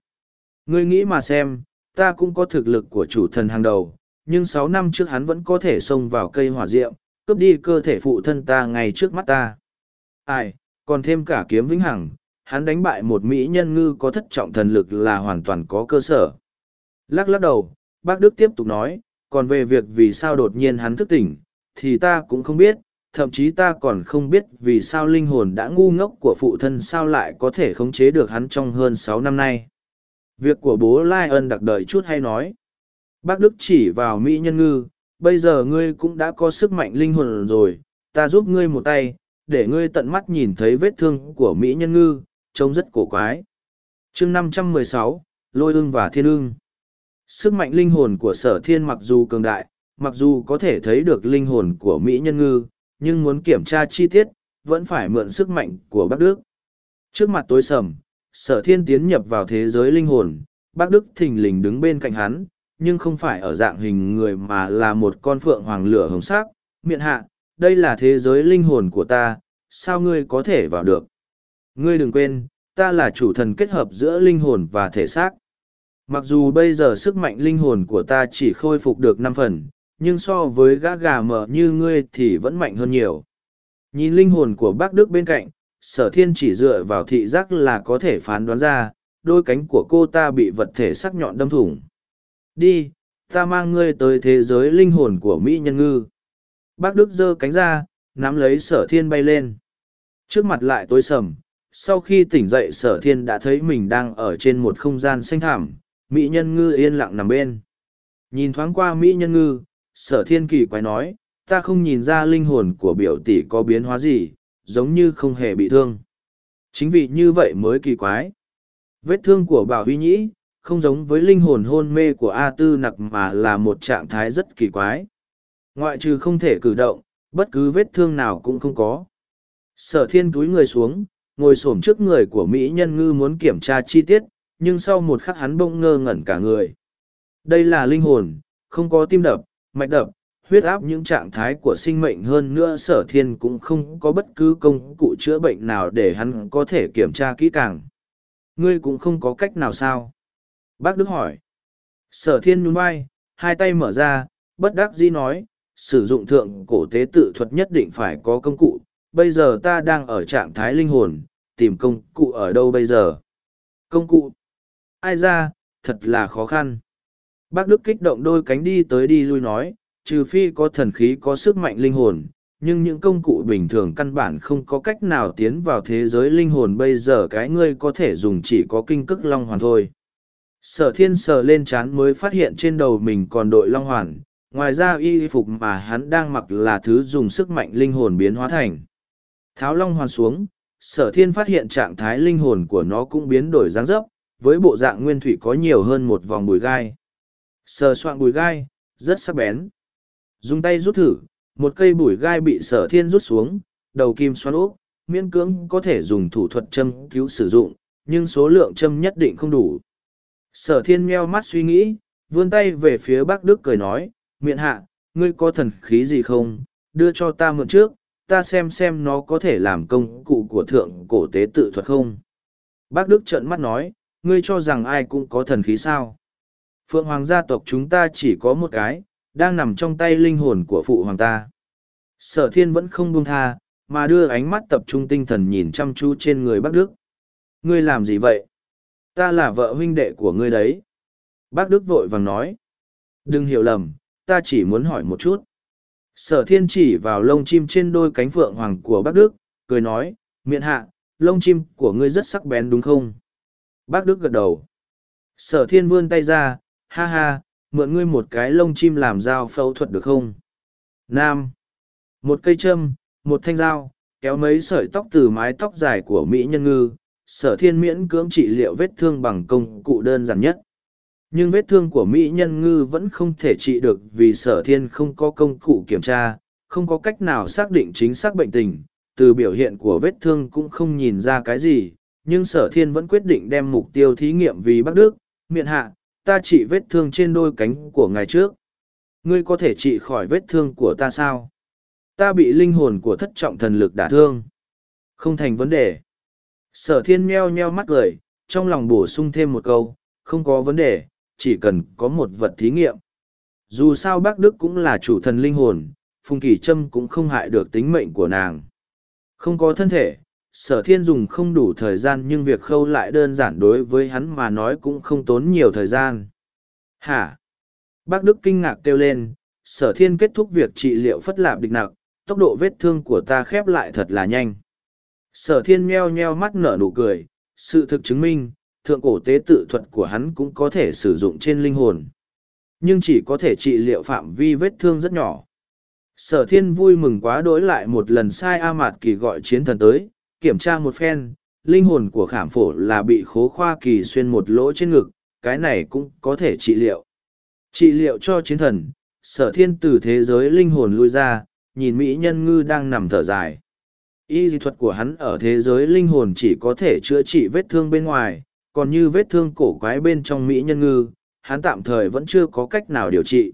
A: Ngươi nghĩ mà xem, ta cũng có thực lực của chủ thần hàng đầu, nhưng sáu năm trước hắn vẫn có thể xông vào cây hỏa diệm, cướp đi cơ thể phụ thân ta ngay trước mắt ta. Ai, còn thêm cả kiếm vĩnh hằng, hắn đánh bại một mỹ nhân ngư có thất trọng thần lực là hoàn toàn có cơ sở. Lắc lắc đầu, bác Đức tiếp tục nói, còn về việc vì sao đột nhiên hắn thức tỉnh, thì ta cũng không biết, thậm chí ta còn không biết vì sao linh hồn đã ngu ngốc của phụ thân sao lại có thể khống chế được hắn trong hơn sáu năm nay. Việc của bố Lai ân đặc đợi chút hay nói. Bác Đức chỉ vào Mỹ nhân ngư, bây giờ ngươi cũng đã có sức mạnh linh hồn rồi, ta giúp ngươi một tay, để ngươi tận mắt nhìn thấy vết thương của Mỹ nhân ngư, trông rất cổ quái. chương 516, Lôi ưng và Thiên ưng. Sức mạnh linh hồn của sở thiên mặc dù cường đại, mặc dù có thể thấy được linh hồn của Mỹ nhân ngư, nhưng muốn kiểm tra chi tiết, vẫn phải mượn sức mạnh của Bắc Đức. Trước mặt tối sầm, sở thiên tiến nhập vào thế giới linh hồn, Bắc Đức thình lình đứng bên cạnh hắn, nhưng không phải ở dạng hình người mà là một con phượng hoàng lửa hồng sắc, miệng hạ, đây là thế giới linh hồn của ta, sao ngươi có thể vào được? Ngươi đừng quên, ta là chủ thần kết hợp giữa linh hồn và thể xác. Mặc dù bây giờ sức mạnh linh hồn của ta chỉ khôi phục được năm phần, nhưng so với gã gà mờ như ngươi thì vẫn mạnh hơn nhiều. Nhìn linh hồn của bác Đức bên cạnh, sở thiên chỉ dựa vào thị giác là có thể phán đoán ra, đôi cánh của cô ta bị vật thể sắc nhọn đâm thủng. Đi, ta mang ngươi tới thế giới linh hồn của Mỹ nhân ngư. Bác Đức giơ cánh ra, nắm lấy sở thiên bay lên. Trước mặt lại tối sầm, sau khi tỉnh dậy sở thiên đã thấy mình đang ở trên một không gian xanh thảm, Mỹ nhân ngư yên lặng nằm bên. Nhìn thoáng qua Mỹ nhân ngư, sở thiên kỳ quái nói, ta không nhìn ra linh hồn của biểu tỷ có biến hóa gì, giống như không hề bị thương. Chính vì như vậy mới kỳ quái. Vết thương của Bảo Huy Nhĩ, không giống với linh hồn hôn mê của A Tư Nặc mà là một trạng thái rất kỳ quái. Ngoại trừ không thể cử động, bất cứ vết thương nào cũng không có. Sở thiên túi người xuống, ngồi xổm trước người của Mỹ nhân ngư muốn kiểm tra chi tiết, nhưng sau một khắc hắn bỗng ngơ ngẩn cả người. Đây là linh hồn, không có tim đập, mạch đập, huyết áp những trạng thái của sinh mệnh hơn nữa sở thiên cũng không có bất cứ công cụ chữa bệnh nào để hắn có thể kiểm tra kỹ càng. Ngươi cũng không có cách nào sao? Bác Đức hỏi. Sở thiên nhún vai, hai tay mở ra, bất đắc dĩ nói, sử dụng thượng cổ tế tự thuật nhất định phải có công cụ. Bây giờ ta đang ở trạng thái linh hồn, tìm công cụ ở đâu bây giờ? Công cụ? Ai ra, thật là khó khăn. Bác Đức kích động đôi cánh đi tới đi lui nói, trừ phi có thần khí có sức mạnh linh hồn, nhưng những công cụ bình thường căn bản không có cách nào tiến vào thế giới linh hồn bây giờ cái ngươi có thể dùng chỉ có kinh cức long hoàn thôi. Sở thiên sờ lên chán mới phát hiện trên đầu mình còn đội long hoàn, ngoài ra y phục mà hắn đang mặc là thứ dùng sức mạnh linh hồn biến hóa thành. Tháo long hoàn xuống, sở thiên phát hiện trạng thái linh hồn của nó cũng biến đổi dáng dấp, với bộ dạng nguyên thủy có nhiều hơn một vòng bùi gai. Sờ soạn bùi gai, rất sắc bén. Dùng tay rút thử, một cây bùi gai bị sở thiên rút xuống, đầu kim xoắn úp, miễn cưỡng có thể dùng thủ thuật châm cứu sử dụng, nhưng số lượng châm nhất định không đủ. Sở thiên meo mắt suy nghĩ, vươn tay về phía bác Đức cười nói, miệng hạ, ngươi có thần khí gì không, đưa cho ta mượn trước, ta xem xem nó có thể làm công cụ của thượng cổ tế tự thuật không. Bác Đức trợn mắt nói, ngươi cho rằng ai cũng có thần khí sao. Phượng Hoàng gia tộc chúng ta chỉ có một cái, đang nằm trong tay linh hồn của phụ hoàng ta. Sở thiên vẫn không buông tha, mà đưa ánh mắt tập trung tinh thần nhìn chăm chú trên người bác Đức. Ngươi làm gì vậy? Ta là vợ huynh đệ của ngươi đấy. Bác Đức vội vàng nói. Đừng hiểu lầm, ta chỉ muốn hỏi một chút. Sở thiên chỉ vào lông chim trên đôi cánh phượng hoàng của bác Đức, cười nói, miệng hạ, lông chim của ngươi rất sắc bén đúng không? Bác Đức gật đầu. Sở thiên vươn tay ra, ha ha, mượn ngươi một cái lông chim làm dao phẫu thuật được không? Nam. Một cây châm, một thanh dao, kéo mấy sợi tóc từ mái tóc dài của Mỹ nhân ngư, sở thiên miễn cưỡng trị liệu vết thương bằng công cụ đơn giản nhất. Nhưng vết thương của Mỹ nhân ngư vẫn không thể trị được vì sở thiên không có công cụ kiểm tra, không có cách nào xác định chính xác bệnh tình, từ biểu hiện của vết thương cũng không nhìn ra cái gì, nhưng sở thiên vẫn quyết định đem mục tiêu thí nghiệm vì Bắc Đức, miệng hạ, ta trị vết thương trên đôi cánh của ngài trước. Ngươi có thể trị khỏi vết thương của ta sao? Ta bị linh hồn của thất trọng thần lực đả thương. Không thành vấn đề. Sở thiên meo nheo mắt cười, trong lòng bổ sung thêm một câu, không có vấn đề, chỉ cần có một vật thí nghiệm. Dù sao bác Đức cũng là chủ thần linh hồn, Phùng Kỳ Trâm cũng không hại được tính mệnh của nàng. Không có thân thể, sở thiên dùng không đủ thời gian nhưng việc khâu lại đơn giản đối với hắn mà nói cũng không tốn nhiều thời gian. Hả? Bác Đức kinh ngạc kêu lên, sở thiên kết thúc việc trị liệu phất lạp địch nặc, tốc độ vết thương của ta khép lại thật là nhanh. Sở thiên meo nheo mắt nở nụ cười, sự thực chứng minh, thượng cổ tế tự thuật của hắn cũng có thể sử dụng trên linh hồn. Nhưng chỉ có thể trị liệu phạm vi vết thương rất nhỏ. Sở thiên vui mừng quá đối lại một lần sai A Mạt Kỳ gọi chiến thần tới, kiểm tra một phen, linh hồn của khảm phổ là bị khố khoa kỳ xuyên một lỗ trên ngực, cái này cũng có thể trị liệu. Trị liệu cho chiến thần, sở thiên từ thế giới linh hồn lui ra, nhìn Mỹ nhân ngư đang nằm thở dài. Y dị thuật của hắn ở thế giới linh hồn chỉ có thể chữa trị vết thương bên ngoài, còn như vết thương cổ quái bên trong Mỹ nhân ngư, hắn tạm thời vẫn chưa có cách nào điều trị.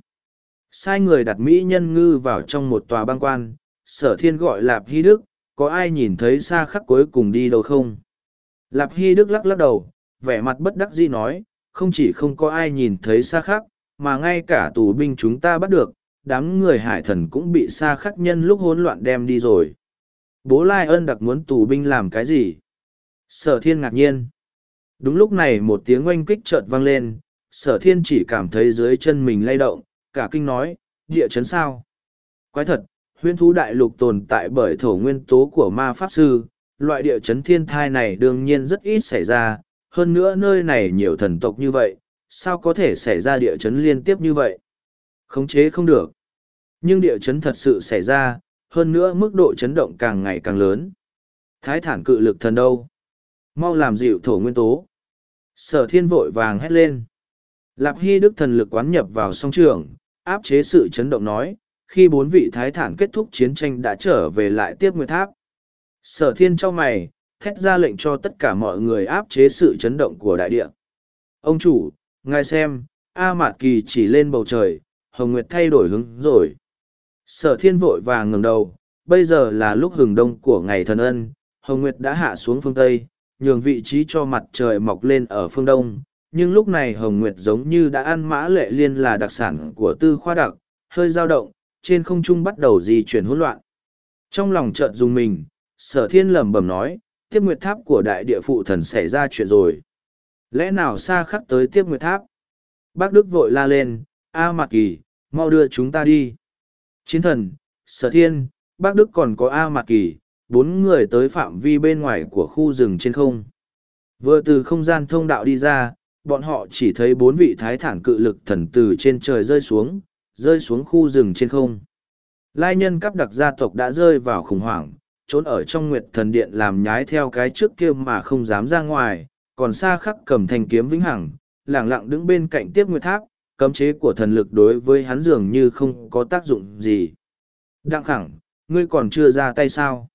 A: Sai người đặt Mỹ nhân ngư vào trong một tòa băng quan, sở thiên gọi Lạp Hy Đức, có ai nhìn thấy xa khắc cuối cùng đi đâu không? Lạp Hy Đức lắc lắc đầu, vẻ mặt bất đắc dĩ nói, không chỉ không có ai nhìn thấy xa khắc, mà ngay cả tù binh chúng ta bắt được, đám người hải thần cũng bị xa khắc nhân lúc hỗn loạn đem đi rồi. Bố Lai ân đặc muốn tù binh làm cái gì? Sở thiên ngạc nhiên. Đúng lúc này một tiếng oanh kích chợt vang lên, sở thiên chỉ cảm thấy dưới chân mình lay động, cả kinh nói, địa chấn sao? Quái thật, huyên thú đại lục tồn tại bởi thổ nguyên tố của ma pháp sư, loại địa chấn thiên thai này đương nhiên rất ít xảy ra, hơn nữa nơi này nhiều thần tộc như vậy, sao có thể xảy ra địa chấn liên tiếp như vậy? Khống chế không được. Nhưng địa chấn thật sự xảy ra, hơn nữa mức độ chấn động càng ngày càng lớn. Thái thản cự lực thần đâu? Mau làm dịu thổ nguyên tố. Sở thiên vội vàng hét lên. Lạp Hy Đức thần lực quán nhập vào song trường, áp chế sự chấn động nói, khi bốn vị thái thản kết thúc chiến tranh đã trở về lại tiếp nguyệt tháp. Sở thiên cho mày, thét ra lệnh cho tất cả mọi người áp chế sự chấn động của đại địa. Ông chủ, ngài xem, A Mạt Kỳ chỉ lên bầu trời, Hồng Nguyệt thay đổi hướng rồi. Sở thiên vội vàng ngừng đầu, bây giờ là lúc hừng đông của ngày thần ân, Hồng Nguyệt đã hạ xuống phương Tây, nhường vị trí cho mặt trời mọc lên ở phương Đông. Nhưng lúc này Hồng Nguyệt giống như đã ăn mã lệ liên là đặc sản của tư khoa đặc, hơi dao động, trên không trung bắt đầu di chuyển hỗn loạn. Trong lòng chợt dùng mình, sở thiên lẩm bẩm nói, tiếp nguyệt tháp của đại địa phụ thần xảy ra chuyện rồi. Lẽ nào xa khắc tới tiếp nguyệt tháp? Bác Đức vội la lên, A Mạc Kỳ, mau đưa chúng ta đi. Chiến thần, sở thiên, bác Đức còn có A Mạc Kỳ, bốn người tới phạm vi bên ngoài của khu rừng trên không. Vừa từ không gian thông đạo đi ra, bọn họ chỉ thấy bốn vị thái thản cự lực thần từ trên trời rơi xuống, rơi xuống khu rừng trên không. Lai nhân cấp đặc gia tộc đã rơi vào khủng hoảng, trốn ở trong nguyệt thần điện làm nhái theo cái trước kia mà không dám ra ngoài, còn xa khắc cầm thanh kiếm vĩnh hằng, lẳng lặng đứng bên cạnh tiếp nguyệt tháp, cấm chế của thần lực đối với hắn dường như không có tác dụng gì. Đặng khẳng, ngươi còn chưa ra tay sao?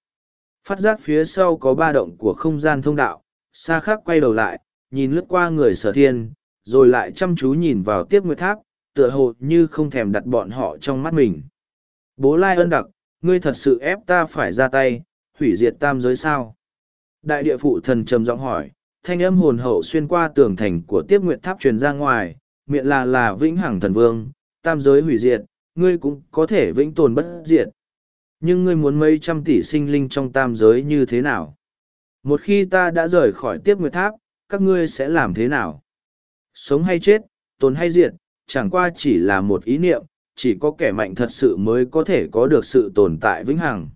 A: Phát giác phía sau có ba động của không gian thông đạo, xa khắc quay đầu lại, nhìn lướt qua người sở thiên, rồi lại chăm chú nhìn vào tiếp nguyệt tháp, tựa hồ như không thèm đặt bọn họ trong mắt mình. Bố Lai ân đặc, ngươi thật sự ép ta phải ra tay, hủy diệt tam giới sao? Đại địa phụ thần trầm giọng hỏi, thanh âm hồn hậu xuyên qua tường thành của tiếp nguyện tháp truyền ra ngoài, miệng là là vĩnh hằng thần vương, tam giới hủy diệt, ngươi cũng có thể vĩnh tồn bất diệt. Nhưng ngươi muốn mấy trăm tỷ sinh linh trong tam giới như thế nào? Một khi ta đã rời khỏi tiếp nguyệt tháp, các ngươi sẽ làm thế nào? Sống hay chết, tồn hay diệt, chẳng qua chỉ là một ý niệm, chỉ có kẻ mạnh thật sự mới có thể có được sự tồn tại vĩnh hằng.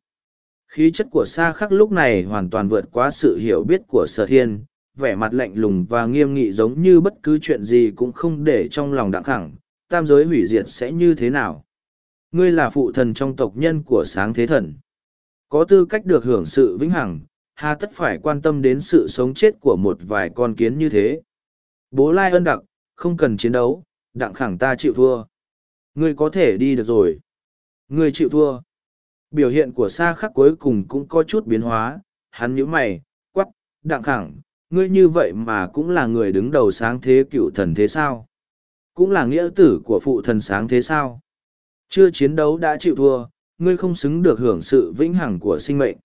A: Khí chất của Sa Khắc lúc này hoàn toàn vượt qua sự hiểu biết của Sở Thiên, vẻ mặt lạnh lùng và nghiêm nghị giống như bất cứ chuyện gì cũng không để trong lòng đặng khẳng, tam giới hủy diệt sẽ như thế nào. Ngươi là phụ thần trong tộc nhân của sáng thế thần. Có tư cách được hưởng sự vĩnh hằng, hà tất phải quan tâm đến sự sống chết của một vài con kiến như thế. Bố Lai ân đặc, không cần chiến đấu, đặng khẳng ta chịu thua. Ngươi có thể đi được rồi. Ngươi chịu thua. Biểu hiện của Sa khắc cuối cùng cũng có chút biến hóa, hắn nhíu mày, quắc, đặng khẳng, ngươi như vậy mà cũng là người đứng đầu sáng thế cựu thần thế sao? Cũng là nghĩa tử của phụ thần sáng thế sao? Chưa chiến đấu đã chịu thua, ngươi không xứng được hưởng sự vĩnh hằng của sinh mệnh.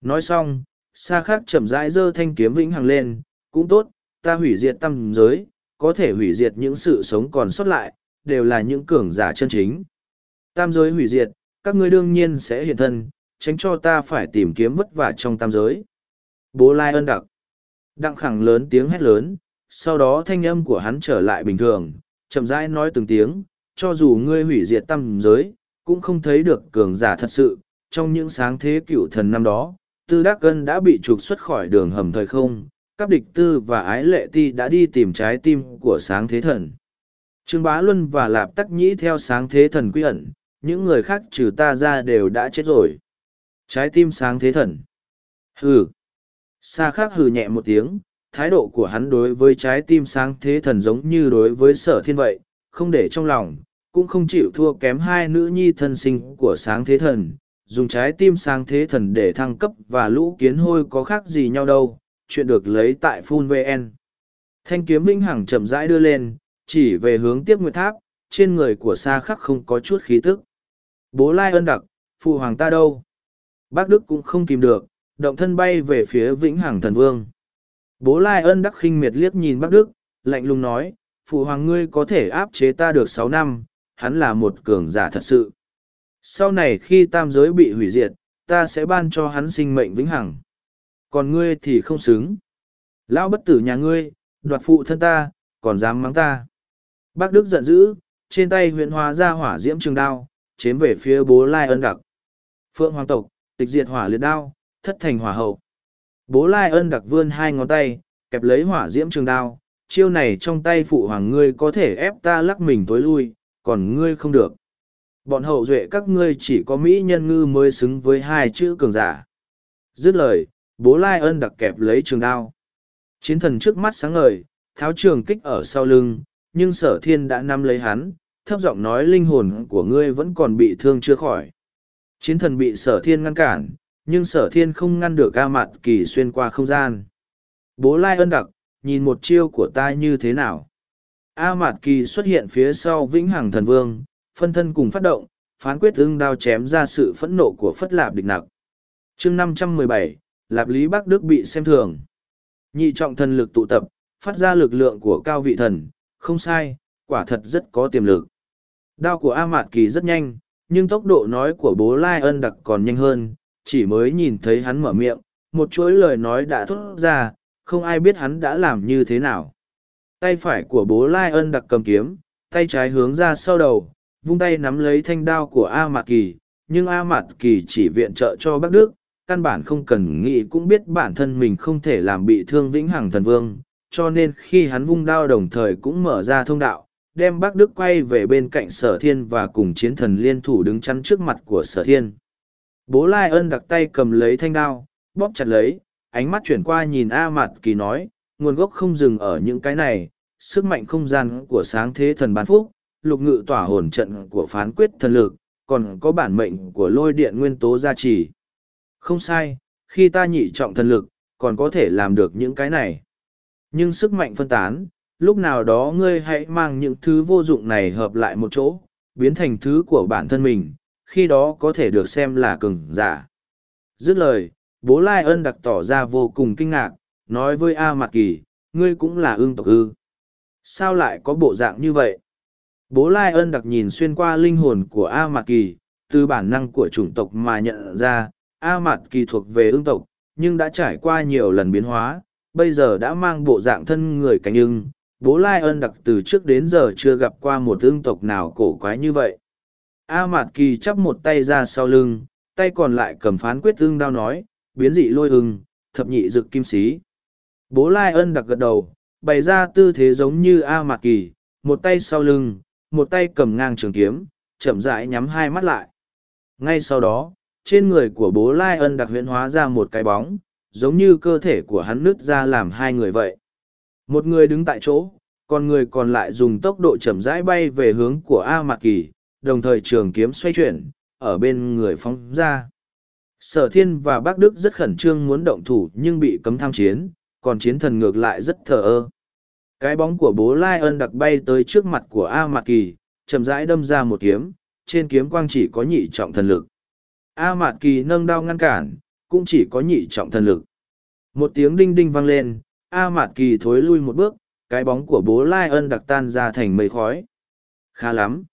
A: Nói xong, Sa khắc chậm rãi giơ thanh kiếm vĩnh hằng lên, cũng tốt, ta hủy diệt tâm giới, có thể hủy diệt những sự sống còn sót lại, đều là những cường giả chân chính. Tam giới hủy diệt, các ngươi đương nhiên sẽ hiện thân, tránh cho ta phải tìm kiếm vất vả trong tam giới. Bố Lai ân đặc. Đặng khẳng lớn tiếng hét lớn, sau đó thanh âm của hắn trở lại bình thường, chậm rãi nói từng tiếng, cho dù ngươi hủy diệt tam giới, cũng không thấy được cường giả thật sự. Trong những sáng thế cựu thần năm đó, Tư Đắc Cân đã bị trục xuất khỏi đường hầm thời không, các địch tư và ái lệ ti đã đi tìm trái tim của sáng thế thần. Trương Bá Luân và Lạp Tắc Nhĩ theo sáng thế thần quy ẩn, những người khác trừ ta ra đều đã chết rồi. Trái tim sáng thế thần. Hừ. Sa khác hừ nhẹ một tiếng, thái độ của hắn đối với trái tim sáng thế thần giống như đối với sở thiên vậy, không để trong lòng, cũng không chịu thua kém hai nữ nhi thân sinh của sáng thế thần. Dùng trái tim sáng thế thần để thăng cấp và lũ kiến hôi có khác gì nhau đâu, chuyện được lấy tại Phun VN. Thanh kiếm vĩnh hằng chậm rãi đưa lên, chỉ về hướng tiếp nguyệt tháp, trên người của Sa khắc không có chút khí tức. Bố Lai ân đặc, phụ hoàng ta đâu? Bác Đức cũng không kìm được, động thân bay về phía vĩnh hằng thần vương. Bố Lai ân đắc khinh miệt liếc nhìn bác Đức, lạnh lùng nói, phụ hoàng ngươi có thể áp chế ta được sáu năm, hắn là một cường giả thật sự. Sau này khi tam giới bị hủy diệt, ta sẽ ban cho hắn sinh mệnh vĩnh hằng. Còn ngươi thì không xứng. Lão bất tử nhà ngươi, đoạt phụ thân ta, còn dám mắng ta. Bác Đức giận dữ, trên tay huyện hóa ra hỏa diễm trường đao, chém về phía bố Lai ân đặc. Phượng Hoàng tộc, tịch diệt hỏa liệt đao, thất thành hỏa hậu. Bố Lai ân đặc vươn hai ngón tay, kẹp lấy hỏa diễm trường đao, chiêu này trong tay phụ hoàng ngươi có thể ép ta lắc mình tối lui, còn ngươi không được. Bọn hậu duệ các ngươi chỉ có Mỹ nhân ngư mới xứng với hai chữ cường giả. Dứt lời, bố Lai ân đặc kẹp lấy trường đao. Chiến thần trước mắt sáng ngời, tháo trường kích ở sau lưng, nhưng sở thiên đã nắm lấy hắn, thấp giọng nói linh hồn của ngươi vẫn còn bị thương chưa khỏi. Chiến thần bị sở thiên ngăn cản, nhưng sở thiên không ngăn được A Mạt Kỳ xuyên qua không gian. Bố Lai ân đặc, nhìn một chiêu của ta như thế nào. A Mạt Kỳ xuất hiện phía sau Vĩnh Hằng Thần Vương, phân thân cùng phát động, phán quyết ưng đao chém ra sự phẫn nộ của Phất Lạp địch nặc. chương năm trăm mười bảy, Lạp Lý Bắc Đức bị xem thường. Nhị trọng thần lực tụ tập, phát ra lực lượng của cao vị thần, không sai, quả thật rất có tiềm lực. Đao của A Mạt Kỳ rất nhanh, nhưng tốc độ nói của bố Lai ân đặc còn nhanh hơn, chỉ mới nhìn thấy hắn mở miệng, một chuỗi lời nói đã thốt ra, không ai biết hắn đã làm như thế nào. Tay phải của bố Lai ân đặc cầm kiếm, tay trái hướng ra sau đầu, vung tay nắm lấy thanh đao của A Mạt Kỳ, nhưng A Mạt Kỳ chỉ viện trợ cho Bắc Đức, căn bản không cần nghĩ cũng biết bản thân mình không thể làm bị thương vĩnh hằng thần vương, cho nên khi hắn vung đao đồng thời cũng mở ra thông đạo, đem bác Đức quay về bên cạnh sở thiên và cùng chiến thần liên thủ đứng chắn trước mặt của sở thiên. Bố Lai ân đặt tay cầm lấy thanh đao, bóp chặt lấy, ánh mắt chuyển qua nhìn A Mạt Kỳ nói, nguồn gốc không dừng ở những cái này, sức mạnh không gian của sáng thế thần bán phúc, lục ngự tỏa hồn trận của phán quyết thần lực, còn có bản mệnh của lôi điện nguyên tố gia trì. Không sai, khi ta nhị trọng thần lực, còn có thể làm được những cái này. Nhưng sức mạnh phân tán, lúc nào đó ngươi hãy mang những thứ vô dụng này hợp lại một chỗ, biến thành thứ của bản thân mình, khi đó có thể được xem là cường giả. Dứt lời, bố Lai ân đặc tỏ ra vô cùng kinh ngạc, nói với A Mạc Kỳ, ngươi cũng là ương tộc ư. Sao lại có bộ dạng như vậy? Bố Lai ân đặc nhìn xuyên qua linh hồn của A Mạc Kỳ, từ bản năng của chủng tộc mà nhận ra, A Mạt Kỳ thuộc về ương tộc, nhưng đã trải qua nhiều lần biến hóa, bây giờ đã mang bộ dạng thân người cánh ưng. Bố Lai ân đặc từ trước đến giờ chưa gặp qua một ương tộc nào cổ quái như vậy. A Mạt Kỳ chắp một tay ra sau lưng, tay còn lại cầm phán quyết ưng đao nói, biến dị lôi ưng, thập nhị dực kim sĩ. Bố Lai ân đặc gật đầu, bày ra tư thế giống như A Mạt Kỳ, một tay sau lưng, một tay cầm ngang trường kiếm, chậm rãi nhắm hai mắt lại. Ngay sau đó, trên người của bố Lai ân đặc huyễn hóa ra một cái bóng, giống như cơ thể của hắn nứt ra làm hai người vậy. Một người đứng tại chỗ, còn người còn lại dùng tốc độ chậm rãi bay về hướng của A Mạc Kỳ, đồng thời trường kiếm xoay chuyển, ở bên người phóng ra. Sở thiên và bác Đức rất khẩn trương muốn động thủ nhưng bị cấm tham chiến, còn chiến thần ngược lại rất thờ ơ. Cái bóng của bố Lai ân đặc bay tới trước mặt của A Mạc Kỳ, chậm rãi đâm ra một kiếm, trên kiếm quang chỉ có nhị trọng thần lực. A Mạt Kỳ nâng đao ngăn cản, cũng chỉ có nhị trọng thần lực. Một tiếng đinh đinh vang lên, A Mạt Kỳ thối lui một bước, cái bóng của bố Lai ân đặc tan ra thành mây khói. Khá lắm.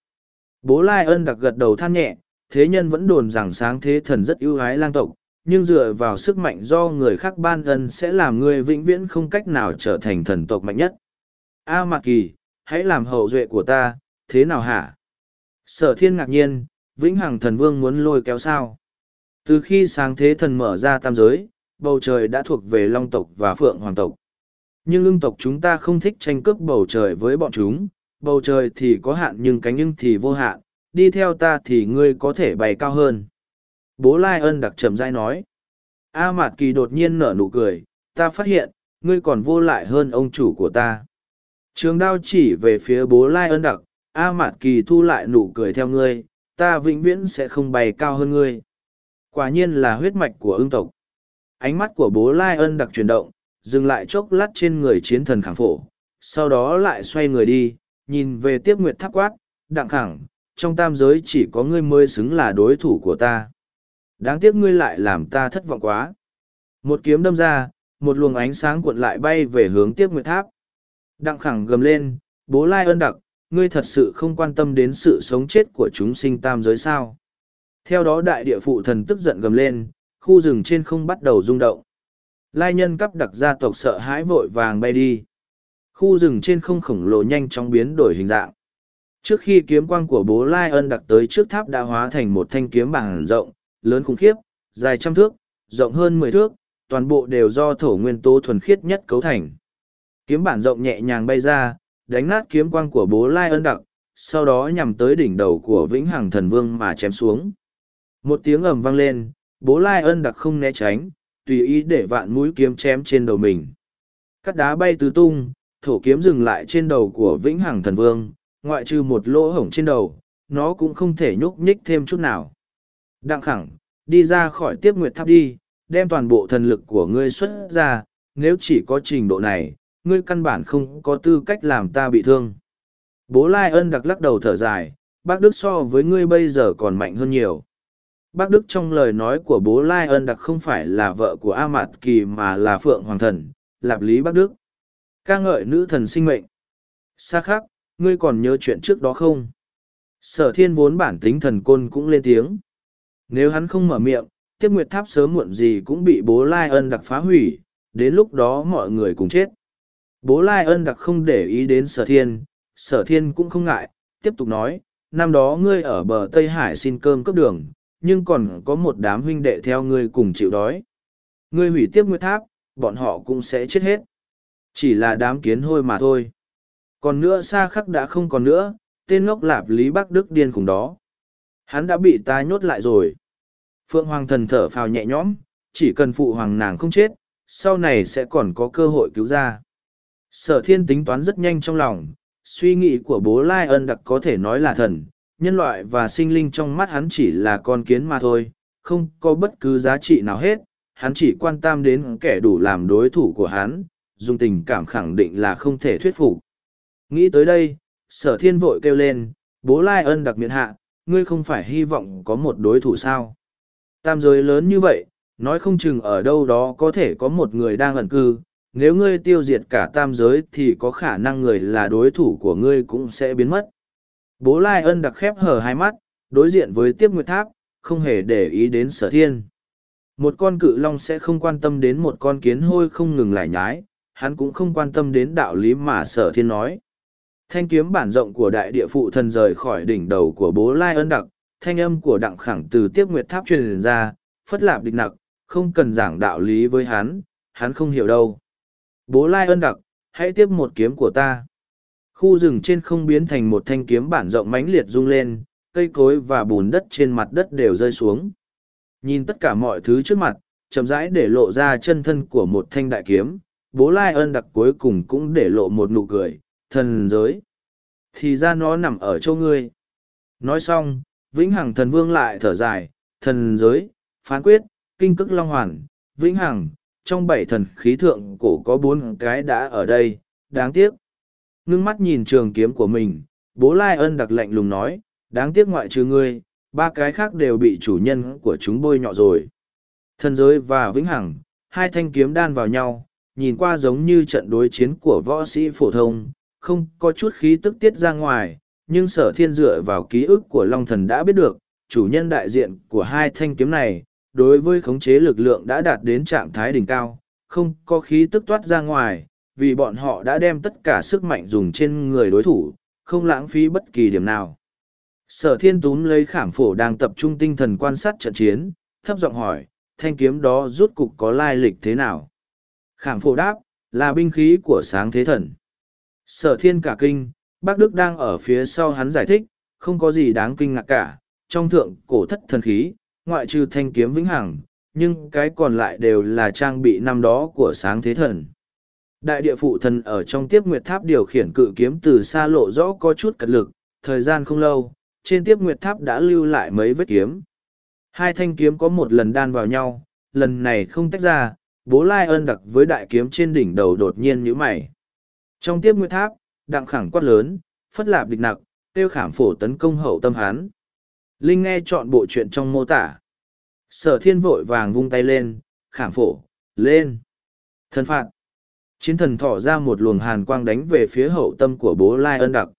A: Bố Lai ân đặc gật đầu than nhẹ, thế nhân vẫn đồn rằng sáng thế thần rất ưu ái lang tộc, nhưng dựa vào sức mạnh do người khác ban ân sẽ làm người vĩnh viễn không cách nào trở thành thần tộc mạnh nhất. A Mạt Kỳ, hãy làm hậu duệ của ta, thế nào hả? Sở thiên ngạc nhiên, vĩnh hằng thần vương muốn lôi kéo sao. Từ khi sáng thế thần mở ra tam giới, bầu trời đã thuộc về long tộc và phượng hoàng tộc. Nhưng ưng tộc chúng ta không thích tranh cướp bầu trời với bọn chúng, bầu trời thì có hạn nhưng cánh ưng thì vô hạn, đi theo ta thì ngươi có thể bay cao hơn. Bố Lai ân đặc trầm dai nói. A Mạt Kỳ đột nhiên nở nụ cười, ta phát hiện, ngươi còn vô lại hơn ông chủ của ta. Trường đao chỉ về phía bố Lai ân đặc, A Mạt Kỳ thu lại nụ cười theo ngươi, ta vĩnh viễn sẽ không bay cao hơn ngươi. Quả nhiên là huyết mạch của ưng tộc. Ánh mắt của bố Lai ân đặc chuyển động, dừng lại chốc lát trên người chiến thần khẳng phổ, sau đó lại xoay người đi, nhìn về tiếp nguyệt tháp quát, đặng khẳng, trong tam giới chỉ có ngươi mới xứng là đối thủ của ta. Đáng tiếc ngươi lại làm ta thất vọng quá. Một kiếm đâm ra, một luồng ánh sáng cuộn lại bay về hướng tiếp nguyệt tháp. Đặng khẳng gầm lên, bố lai ân đặc, ngươi thật sự không quan tâm đến sự sống chết của chúng sinh tam giới sao. Theo đó đại địa phụ thần tức giận gầm lên, khu rừng trên không bắt đầu rung động. Lai nhân cấp đặc gia tộc sợ hãi vội vàng bay đi. Khu rừng trên không khổng lồ nhanh chóng biến đổi hình dạng. Trước khi kiếm quang của bố Lai ân đặc tới trước tháp đã hóa thành một thanh kiếm bằng rộng, lớn khủng khiếp, dài trăm thước, rộng hơn mười thước, toàn bộ đều do thổ nguyên tố thuần khiết nhất cấu thành. Kiếm bản rộng nhẹ nhàng bay ra, đánh nát kiếm quang của bố Lai ân đặc, sau đó nhằm tới đỉnh đầu của vĩnh hằng thần vương mà chém xuống. Một tiếng ầm vang lên, bố Lai ân đặc không né tránh, tùy ý để vạn mũi kiếm chém trên đầu mình. Cắt đá bay tứ tung, thổ kiếm dừng lại trên đầu của vĩnh hằng thần vương, ngoại trừ một lỗ hổng trên đầu, nó cũng không thể nhúc nhích thêm chút nào. Đặng khẳng, đi ra khỏi tiếp nguyệt tháp đi, đem toàn bộ thần lực của ngươi xuất ra, nếu chỉ có trình độ này, ngươi căn bản không có tư cách làm ta bị thương. Bố Lai ân đặc lắc đầu thở dài, bác Đức so với ngươi bây giờ còn mạnh hơn nhiều. Bác Đức trong lời nói của bố Lai ân đặc không phải là vợ của A Mạt Kỳ mà là Phượng Hoàng Thần, Lạp Lý Bác Đức. ca ngợi nữ thần sinh mệnh. Xa khác, ngươi còn nhớ chuyện trước đó không? Sở thiên vốn bản tính thần côn cũng lên tiếng. Nếu hắn không mở miệng, tiếp nguyệt tháp sớm muộn gì cũng bị bố Lai ân đặc phá hủy, đến lúc đó mọi người cùng chết. Bố Lai ân đặc không để ý đến sở thiên, sở thiên cũng không ngại, tiếp tục nói, năm đó ngươi ở bờ Tây Hải xin cơm cấp đường, nhưng còn có một đám huynh đệ theo ngươi cùng chịu đói. Ngươi hủy tiếp nguyệt tháp, bọn họ cũng sẽ chết hết. Chỉ là đám kiến hôi mà thôi. Còn nữa xa khắc đã không còn nữa, tên ngốc lạp Lý Bắc Đức điên cùng đó. Hắn đã bị ta nhốt lại rồi. Phượng Hoàng thần thở phào nhẹ nhõm, chỉ cần phụ hoàng nàng không chết, sau này sẽ còn có cơ hội cứu ra. Sở thiên tính toán rất nhanh trong lòng, suy nghĩ của bố Lai ân đặc có thể nói là thần, nhân loại và sinh linh trong mắt hắn chỉ là con kiến mà thôi, không có bất cứ giá trị nào hết, hắn chỉ quan tâm đến kẻ đủ làm đối thủ của hắn, dùng tình cảm khẳng định là không thể thuyết phục. Nghĩ tới đây, sở thiên vội kêu lên, bố Lai ân đặc miệng hạ, ngươi không phải hy vọng có một đối thủ sao. Tam giới lớn như vậy, nói không chừng ở đâu đó có thể có một người đang ẩn cư, nếu ngươi tiêu diệt cả tam giới thì có khả năng người là đối thủ của ngươi cũng sẽ biến mất. Bố Lai ân đặc khép hở hai mắt, đối diện với tiếp nguyệt tháp, không hề để ý đến sở thiên. Một con cự long sẽ không quan tâm đến một con kiến hôi không ngừng lại nhái, hắn cũng không quan tâm đến đạo lý mà sở thiên nói. Thanh kiếm bản rộng của đại địa phụ thần rời khỏi đỉnh đầu của bố Lai ân đặc, thanh âm của đặng khẳng từ tiếp nguyệt tháp truyền ra, phất lạp địch nặc, không cần giảng đạo lý với hắn, hắn không hiểu đâu. Bố Lai ân đặc, hãy tiếp một kiếm của ta. Khu rừng trên không biến thành một thanh kiếm bản rộng mãnh liệt rung lên, cây cối và bùn đất trên mặt đất đều rơi xuống. Nhìn tất cả mọi thứ trước mặt, chậm rãi để lộ ra chân thân của một thanh đại kiếm, bố Lai ân đặc cuối cùng cũng để lộ một nụ cười, thần giới. Thì ra nó nằm ở chỗ ngươi. Nói xong, Vĩnh Hằng thần vương lại thở dài, thần giới, phán quyết, kinh cức long hoàn, Vĩnh Hằng, trong bảy thần khí thượng cổ có bốn cái đã ở đây, đáng tiếc. Ngưng mắt nhìn trường kiếm của mình, bố Lai ân đặc lạnh lùng nói, đáng tiếc ngoại trừ ngươi, ba cái khác đều bị chủ nhân của chúng bôi nhọ rồi. Thần giới và vĩnh hằng, hai thanh kiếm đan vào nhau, nhìn qua giống như trận đối chiến của võ sĩ phổ thông, không có chút khí tức tiết ra ngoài, nhưng sở thiên dựa vào ký ức của Long Thần đã biết được, chủ nhân đại diện của hai thanh kiếm này, đối với khống chế lực lượng đã đạt đến trạng thái đỉnh cao, không có khí tức toát ra ngoài, vì bọn họ đã đem tất cả sức mạnh dùng trên người đối thủ, không lãng phí bất kỳ điểm nào. Sở thiên túm lấy khảm phổ đang tập trung tinh thần quan sát trận chiến, thấp giọng hỏi, thanh kiếm đó rút cục có lai lịch thế nào? Khảm phổ đáp, là binh khí của sáng thế thần. Sở thiên cả kinh, bác Đức đang ở phía sau hắn giải thích, không có gì đáng kinh ngạc cả, trong thượng cổ thất thần khí, ngoại trừ thanh kiếm vĩnh hằng, nhưng cái còn lại đều là trang bị năm đó của sáng thế thần. Đại địa phụ thần ở trong tiếp nguyệt tháp điều khiển cự kiếm từ xa lộ rõ có chút cật lực, thời gian không lâu, trên tiếp nguyệt tháp đã lưu lại mấy vết kiếm. Hai thanh kiếm có một lần đan vào nhau, lần này không tách ra, bố lai ân đặc với đại kiếm trên đỉnh đầu đột nhiên nhíu mày. Trong tiếp nguyệt tháp, đặng khẳng quát lớn, phất lạp địch nặc, tiêu khảm phổ tấn công hậu tâm hán. Linh nghe chọn bộ chuyện trong mô tả. Sở thiên vội vàng vung tay lên, khảm phổ, lên. Thần phạt. Chiến thần thỏ ra một luồng hàn quang đánh về phía hậu tâm của bố Lai ân đặc.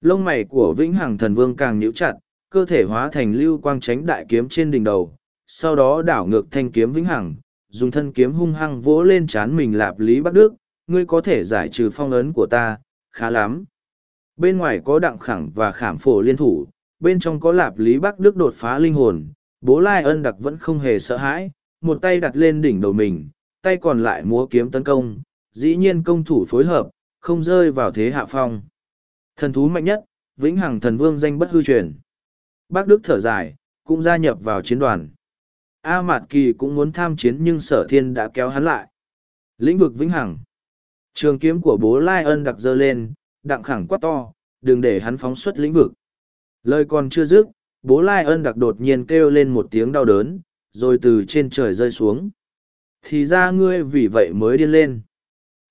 A: Lông mày của vĩnh hằng thần vương càng nhíu chặt, cơ thể hóa thành lưu quang tránh đại kiếm trên đỉnh đầu, sau đó đảo ngược thanh kiếm vĩnh hằng, dùng thân kiếm hung hăng vỗ lên chán mình lạp Lý Bắc Đức, ngươi có thể giải trừ phong ấn của ta, khá lắm. Bên ngoài có đặng khẳng và khảm phổ liên thủ, bên trong có lạp Lý Bắc Đức đột phá linh hồn, bố Lai ân đặc vẫn không hề sợ hãi, một tay đặt lên đỉnh đầu mình, tay còn lại múa kiếm tấn công, dĩ nhiên công thủ phối hợp, không rơi vào thế hạ phong. Thần thú mạnh nhất, vĩnh hằng thần vương danh bất hư truyền. Bác Đức thở dài, cũng gia nhập vào chiến đoàn. A Mạt Kỳ cũng muốn tham chiến nhưng sở thiên đã kéo hắn lại. Lĩnh vực vĩnh hằng. Trường kiếm của bố Lai ân đặc dơ lên, đặng khẳng quát to, đừng để hắn phóng xuất lĩnh vực. Lời còn chưa dứt, bố Lai ân đặc đột nhiên kêu lên một tiếng đau đớn, rồi từ trên trời rơi xuống. Thì ra ngươi vì vậy mới điên lên.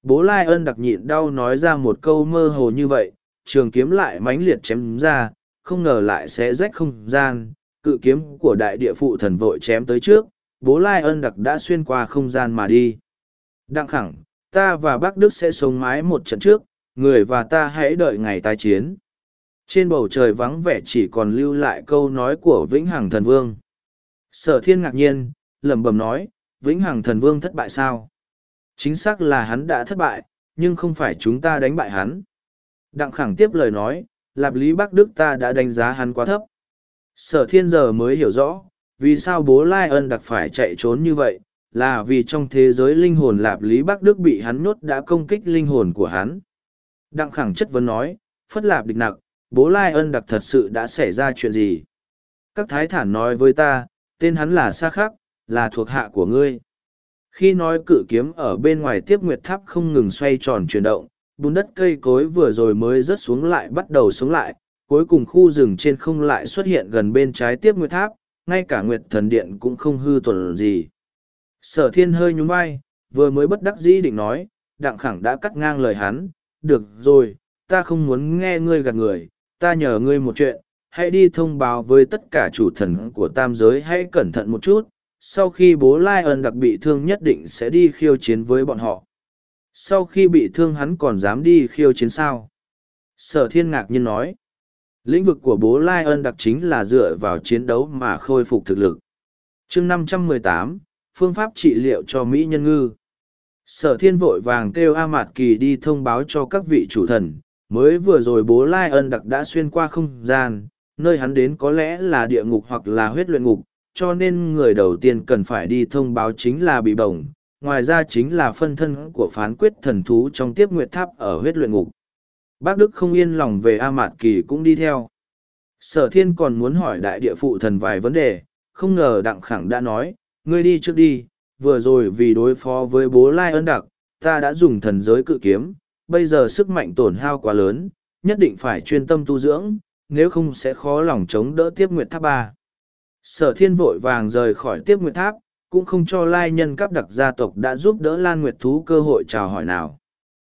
A: Bố Lai ân đặc nhịn đau nói ra một câu mơ hồ như vậy, trường kiếm lại mãnh liệt chém ra, không ngờ lại sẽ rách không gian, cự kiếm của đại địa phụ thần vội chém tới trước, bố Lai ân đặc đã xuyên qua không gian mà đi. Đặng khẳng, ta và bác Đức sẽ sống mái một trận trước, người và ta hãy đợi ngày tái chiến. Trên bầu trời vắng vẻ chỉ còn lưu lại câu nói của Vĩnh Hằng Thần Vương. Sở thiên ngạc nhiên, lẩm bẩm nói, Vĩnh Hằng Thần Vương thất bại sao? Chính xác là hắn đã thất bại, nhưng không phải chúng ta đánh bại hắn. Đặng khẳng tiếp lời nói, Lạp Lý Bắc Đức ta đã đánh giá hắn quá thấp. Sở thiên giờ mới hiểu rõ, vì sao bố Lai ân đặc phải chạy trốn như vậy, là vì trong thế giới linh hồn Lạp Lý Bắc Đức bị hắn nhốt đã công kích linh hồn của hắn. Đặng khẳng chất vấn nói, phất lạp địch nặc, bố Lai ân đặc thật sự đã xảy ra chuyện gì? Các thái thản nói với ta, tên hắn là Sa Khắc, là thuộc hạ của ngươi. Khi nói cự kiếm ở bên ngoài tiếp nguyệt tháp không ngừng xoay tròn chuyển động, bùn đất cây cối vừa rồi mới rớt xuống lại bắt đầu xuống lại, cuối cùng khu rừng trên không lại xuất hiện gần bên trái tiếp nguyệt tháp, ngay cả nguyệt thần điện cũng không hư tuần gì. Sở thiên hơi nhún vai, vừa mới bất đắc dĩ định nói, đặng khẳng đã cắt ngang lời hắn, được rồi, ta không muốn nghe ngươi gạt người, ta nhờ ngươi một chuyện, hãy đi thông báo với tất cả chủ thần của tam giới hãy cẩn thận một chút, sau khi bố Lai ân đặc bị thương nhất định sẽ đi khiêu chiến với bọn họ. Sau khi bị thương hắn còn dám đi khiêu chiến sao? Sở thiên ngạc nhiên nói. Lĩnh vực của bố Lai ân đặc chính là dựa vào chiến đấu mà khôi phục thực lực. chương năm trăm mười tám phương pháp trị liệu cho Mỹ nhân ngư. Sở thiên vội vàng kêu A Mạt Kỳ đi thông báo cho các vị chủ thần, mới vừa rồi bố Lai ân đặc đã xuyên qua không gian, nơi hắn đến có lẽ là địa ngục hoặc là huyết luyện ngục, cho nên người đầu tiên cần phải đi thông báo chính là bị bổng, ngoài ra chính là phân thân của phán quyết thần thú trong tiếp nguyệt tháp ở huyết luyện ngục. Bác Đức không yên lòng về A Mạt Kỳ cũng đi theo. Sở thiên còn muốn hỏi đại địa phụ thần vài vấn đề, không ngờ Đặng Khẳng đã nói, ngươi đi trước đi, vừa rồi vì đối phó với bố Lai ân đặc, ta đã dùng thần giới cự kiếm, bây giờ sức mạnh tổn hao quá lớn, nhất định phải chuyên tâm tu dưỡng, nếu không sẽ khó lòng chống đỡ tiếp nguyệt tháp ba. Sở thiên vội vàng rời khỏi tiếp nguyệt tháp, cũng không cho lai nhân cấp đặc gia tộc đã giúp đỡ Lan Nguyệt Thú cơ hội chào hỏi nào.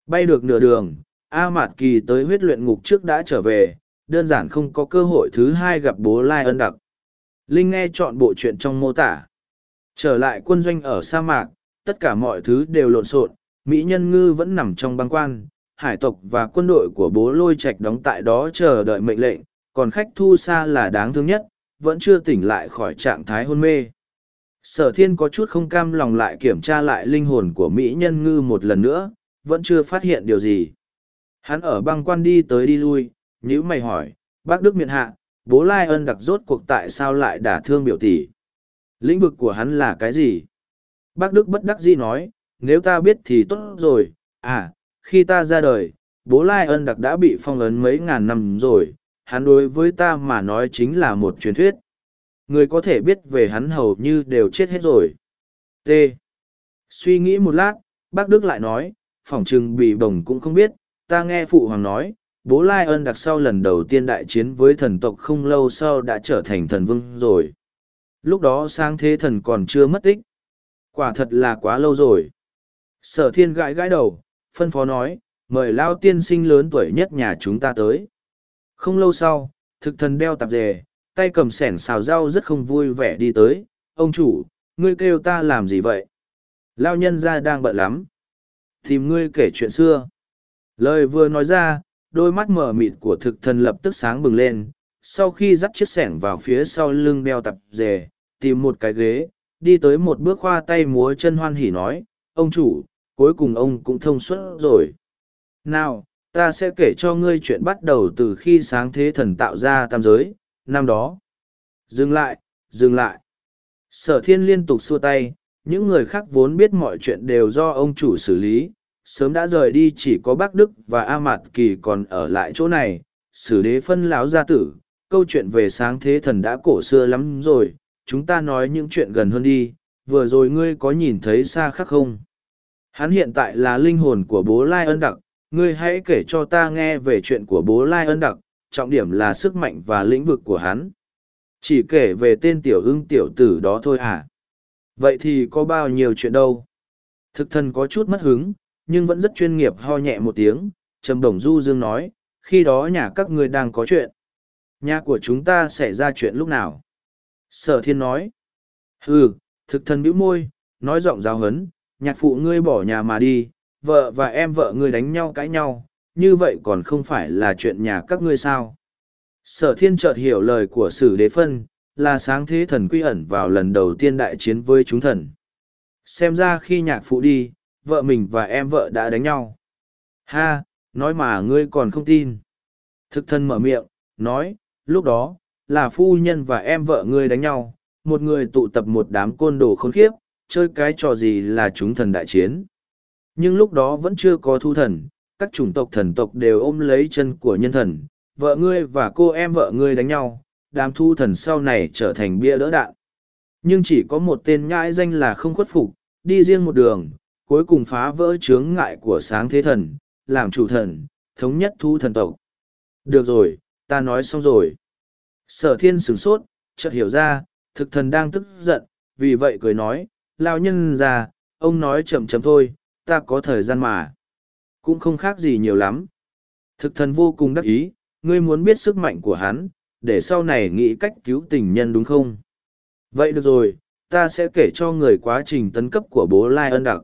A: Bay được nửa đường, A Mạt Kỳ tới huyết luyện ngục trước đã trở về, đơn giản không có cơ hội thứ hai gặp bố Lai ân đặc. Linh nghe chọn bộ chuyện trong mô tả. Trở lại quân doanh ở sa mạc, tất cả mọi thứ đều lộn xộn, Mỹ nhân ngư vẫn nằm trong băng quan, hải tộc và quân đội của bố lôi Trạch đóng tại đó chờ đợi mệnh lệnh, còn khách thu xa là đáng thương nhất, vẫn chưa tỉnh lại khỏi trạng thái hôn mê. Sở thiên có chút không cam lòng lại kiểm tra lại linh hồn của Mỹ nhân ngư một lần nữa, vẫn chưa phát hiện điều gì. Hắn ở băng quan đi tới đi lui, nhữ mày hỏi, bác Đức miện hạ, bố Lai ân đặc rốt cuộc tại sao lại đả thương biểu tỷ. Lĩnh vực của hắn là cái gì? Bác Đức bất đắc dĩ nói, nếu ta biết thì tốt rồi, à, khi ta ra đời, bố Lai ân đặc đã bị phong ấn mấy ngàn năm rồi, hắn đối với ta mà nói chính là một truyền thuyết. Người có thể biết về hắn hầu như đều chết hết rồi. T. Suy nghĩ một lát, bác Đức lại nói, phỏng chừng bị bổng cũng không biết, ta nghe phụ hoàng nói, bố Lai ân đặc sau lần đầu tiên đại chiến với thần tộc không lâu sau đã trở thành thần vương rồi. Lúc đó sang thế thần còn chưa mất tích. Quả thật là quá lâu rồi. Sở thiên gãi gãi đầu, phân phó nói, mời lao tiên sinh lớn tuổi nhất nhà chúng ta tới. Không lâu sau, thực thần đeo tạp dề, tay cầm sẻn xào rau rất không vui vẻ đi tới. Ông chủ, ngươi kêu ta làm gì vậy? Lao nhân ra đang bận lắm. Tìm ngươi kể chuyện xưa. Lời vừa nói ra, đôi mắt mở mịt của thực thần lập tức sáng bừng lên. Sau khi dắt chiếc sẻng vào phía sau lưng đeo tạp dề, tìm một cái ghế, đi tới một bước khoa tay múa chân hoan hỉ nói, ông chủ, cuối cùng ông cũng thông suốt rồi. Nào, ta sẽ kể cho ngươi chuyện bắt đầu từ khi sáng thế thần tạo ra tam giới, năm đó. Dừng lại, dừng lại. Sở thiên liên tục xua tay, những người khác vốn biết mọi chuyện đều do ông chủ xử lý, sớm đã rời đi chỉ có bác Đức và A Mạt Kỳ còn ở lại chỗ này, xử đế phân láo gia tử, câu chuyện về sáng thế thần đã cổ xưa lắm rồi, chúng ta nói những chuyện gần hơn đi, vừa rồi ngươi có nhìn thấy xa khắc không? Hắn hiện tại là linh hồn của bố Lai ân đặc, ngươi hãy kể cho ta nghe về chuyện của bố Lai ân đặc, trọng điểm là sức mạnh và lĩnh vực của hắn. Chỉ kể về tên tiểu ưng tiểu tử đó thôi à? Vậy thì có bao nhiêu chuyện đâu? Thực thần có chút mất hứng, nhưng vẫn rất chuyên nghiệp ho nhẹ một tiếng, trầm đồng du dương nói, khi đó nhà các ngươi đang có chuyện. Nhà của chúng ta xảy ra chuyện lúc nào? Sở thiên nói. Ừ, thực thần bĩu môi, nói giọng giáo hấn, nhạc phụ ngươi bỏ nhà mà đi, vợ và em vợ ngươi đánh nhau cãi nhau, như vậy còn không phải là chuyện nhà các ngươi sao. Sở thiên chợt hiểu lời của sử đế phân, là sáng thế thần quy ẩn vào lần đầu tiên đại chiến với chúng thần. Xem ra khi nhạc phụ đi, vợ mình và em vợ đã đánh nhau. Ha, nói mà ngươi còn không tin. Thực thân mở miệng, nói, lúc đó, là phu nhân và em vợ ngươi đánh nhau, một người tụ tập một đám côn đồ khốn khiếp, chơi cái trò gì là chúng thần đại chiến. Nhưng lúc đó vẫn chưa có thu thần, các chủng tộc thần tộc đều ôm lấy chân của nhân thần, vợ ngươi và cô em vợ ngươi đánh nhau, đám thu thần sau này trở thành bia đỡ đạn. Nhưng chỉ có một tên nhãi danh là không khuất phục, đi riêng một đường, cuối cùng phá vỡ chướng ngại của sáng thế thần, làm chủ thần, thống nhất thu thần tộc. Được rồi, ta nói xong rồi. Sở thiên sửng sốt, chợt hiểu ra, thực thần đang tức giận, vì vậy cười nói, lao nhân ra, ông nói chậm chậm thôi, ta có thời gian mà. Cũng không khác gì nhiều lắm. Thực thần vô cùng đắc ý, ngươi muốn biết sức mạnh của hắn, để sau này nghĩ cách cứu tình nhân đúng không? Vậy được rồi, ta sẽ kể cho người quá trình tấn cấp của bố Lai ân đặc.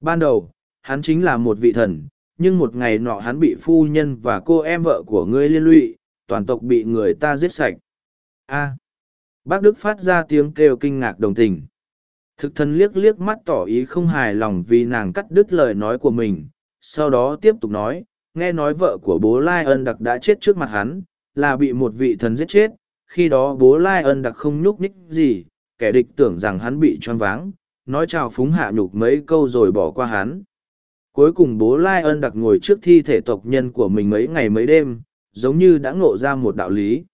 A: Ban đầu, hắn chính là một vị thần, nhưng một ngày nọ hắn bị phu nhân và cô em vợ của ngươi liên lụy, toàn tộc bị người ta giết sạch. A. Bác Đức phát ra tiếng kêu kinh ngạc đồng tình. Thực thần liếc liếc mắt tỏ ý không hài lòng vì nàng cắt đứt lời nói của mình, sau đó tiếp tục nói, nghe nói vợ của bố Lai ân đặc đã chết trước mặt hắn, là bị một vị thần giết chết, khi đó bố Lai ân đặc không nhúc nhích gì, kẻ địch tưởng rằng hắn bị choáng váng, nói chào phúng hạ nhục mấy câu rồi bỏ qua hắn. Cuối cùng bố Lai ân đặc ngồi trước thi thể tộc nhân của mình mấy ngày mấy đêm, giống như đã ngộ ra một đạo lý.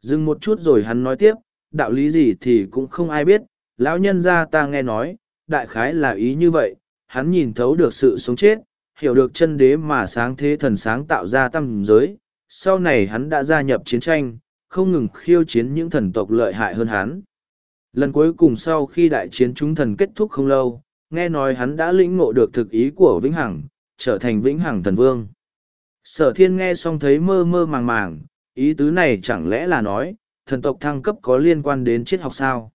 A: Dừng một chút rồi hắn nói tiếp, đạo lý gì thì cũng không ai biết, lão nhân gia ta nghe nói, đại khái là ý như vậy, hắn nhìn thấu được sự sống chết, hiểu được chân đế mà sáng thế thần sáng tạo ra tâm giới, sau này hắn đã gia nhập chiến tranh, không ngừng khiêu chiến những thần tộc lợi hại hơn hắn. Lần cuối cùng sau khi đại chiến chúng thần kết thúc không lâu, nghe nói hắn đã lĩnh ngộ được thực ý của Vĩnh Hằng, trở thành Vĩnh Hằng thần vương. Sở thiên nghe xong thấy mơ mơ màng màng, ý tứ này chẳng lẽ là nói, thần tộc thăng cấp có liên quan đến triết học sao?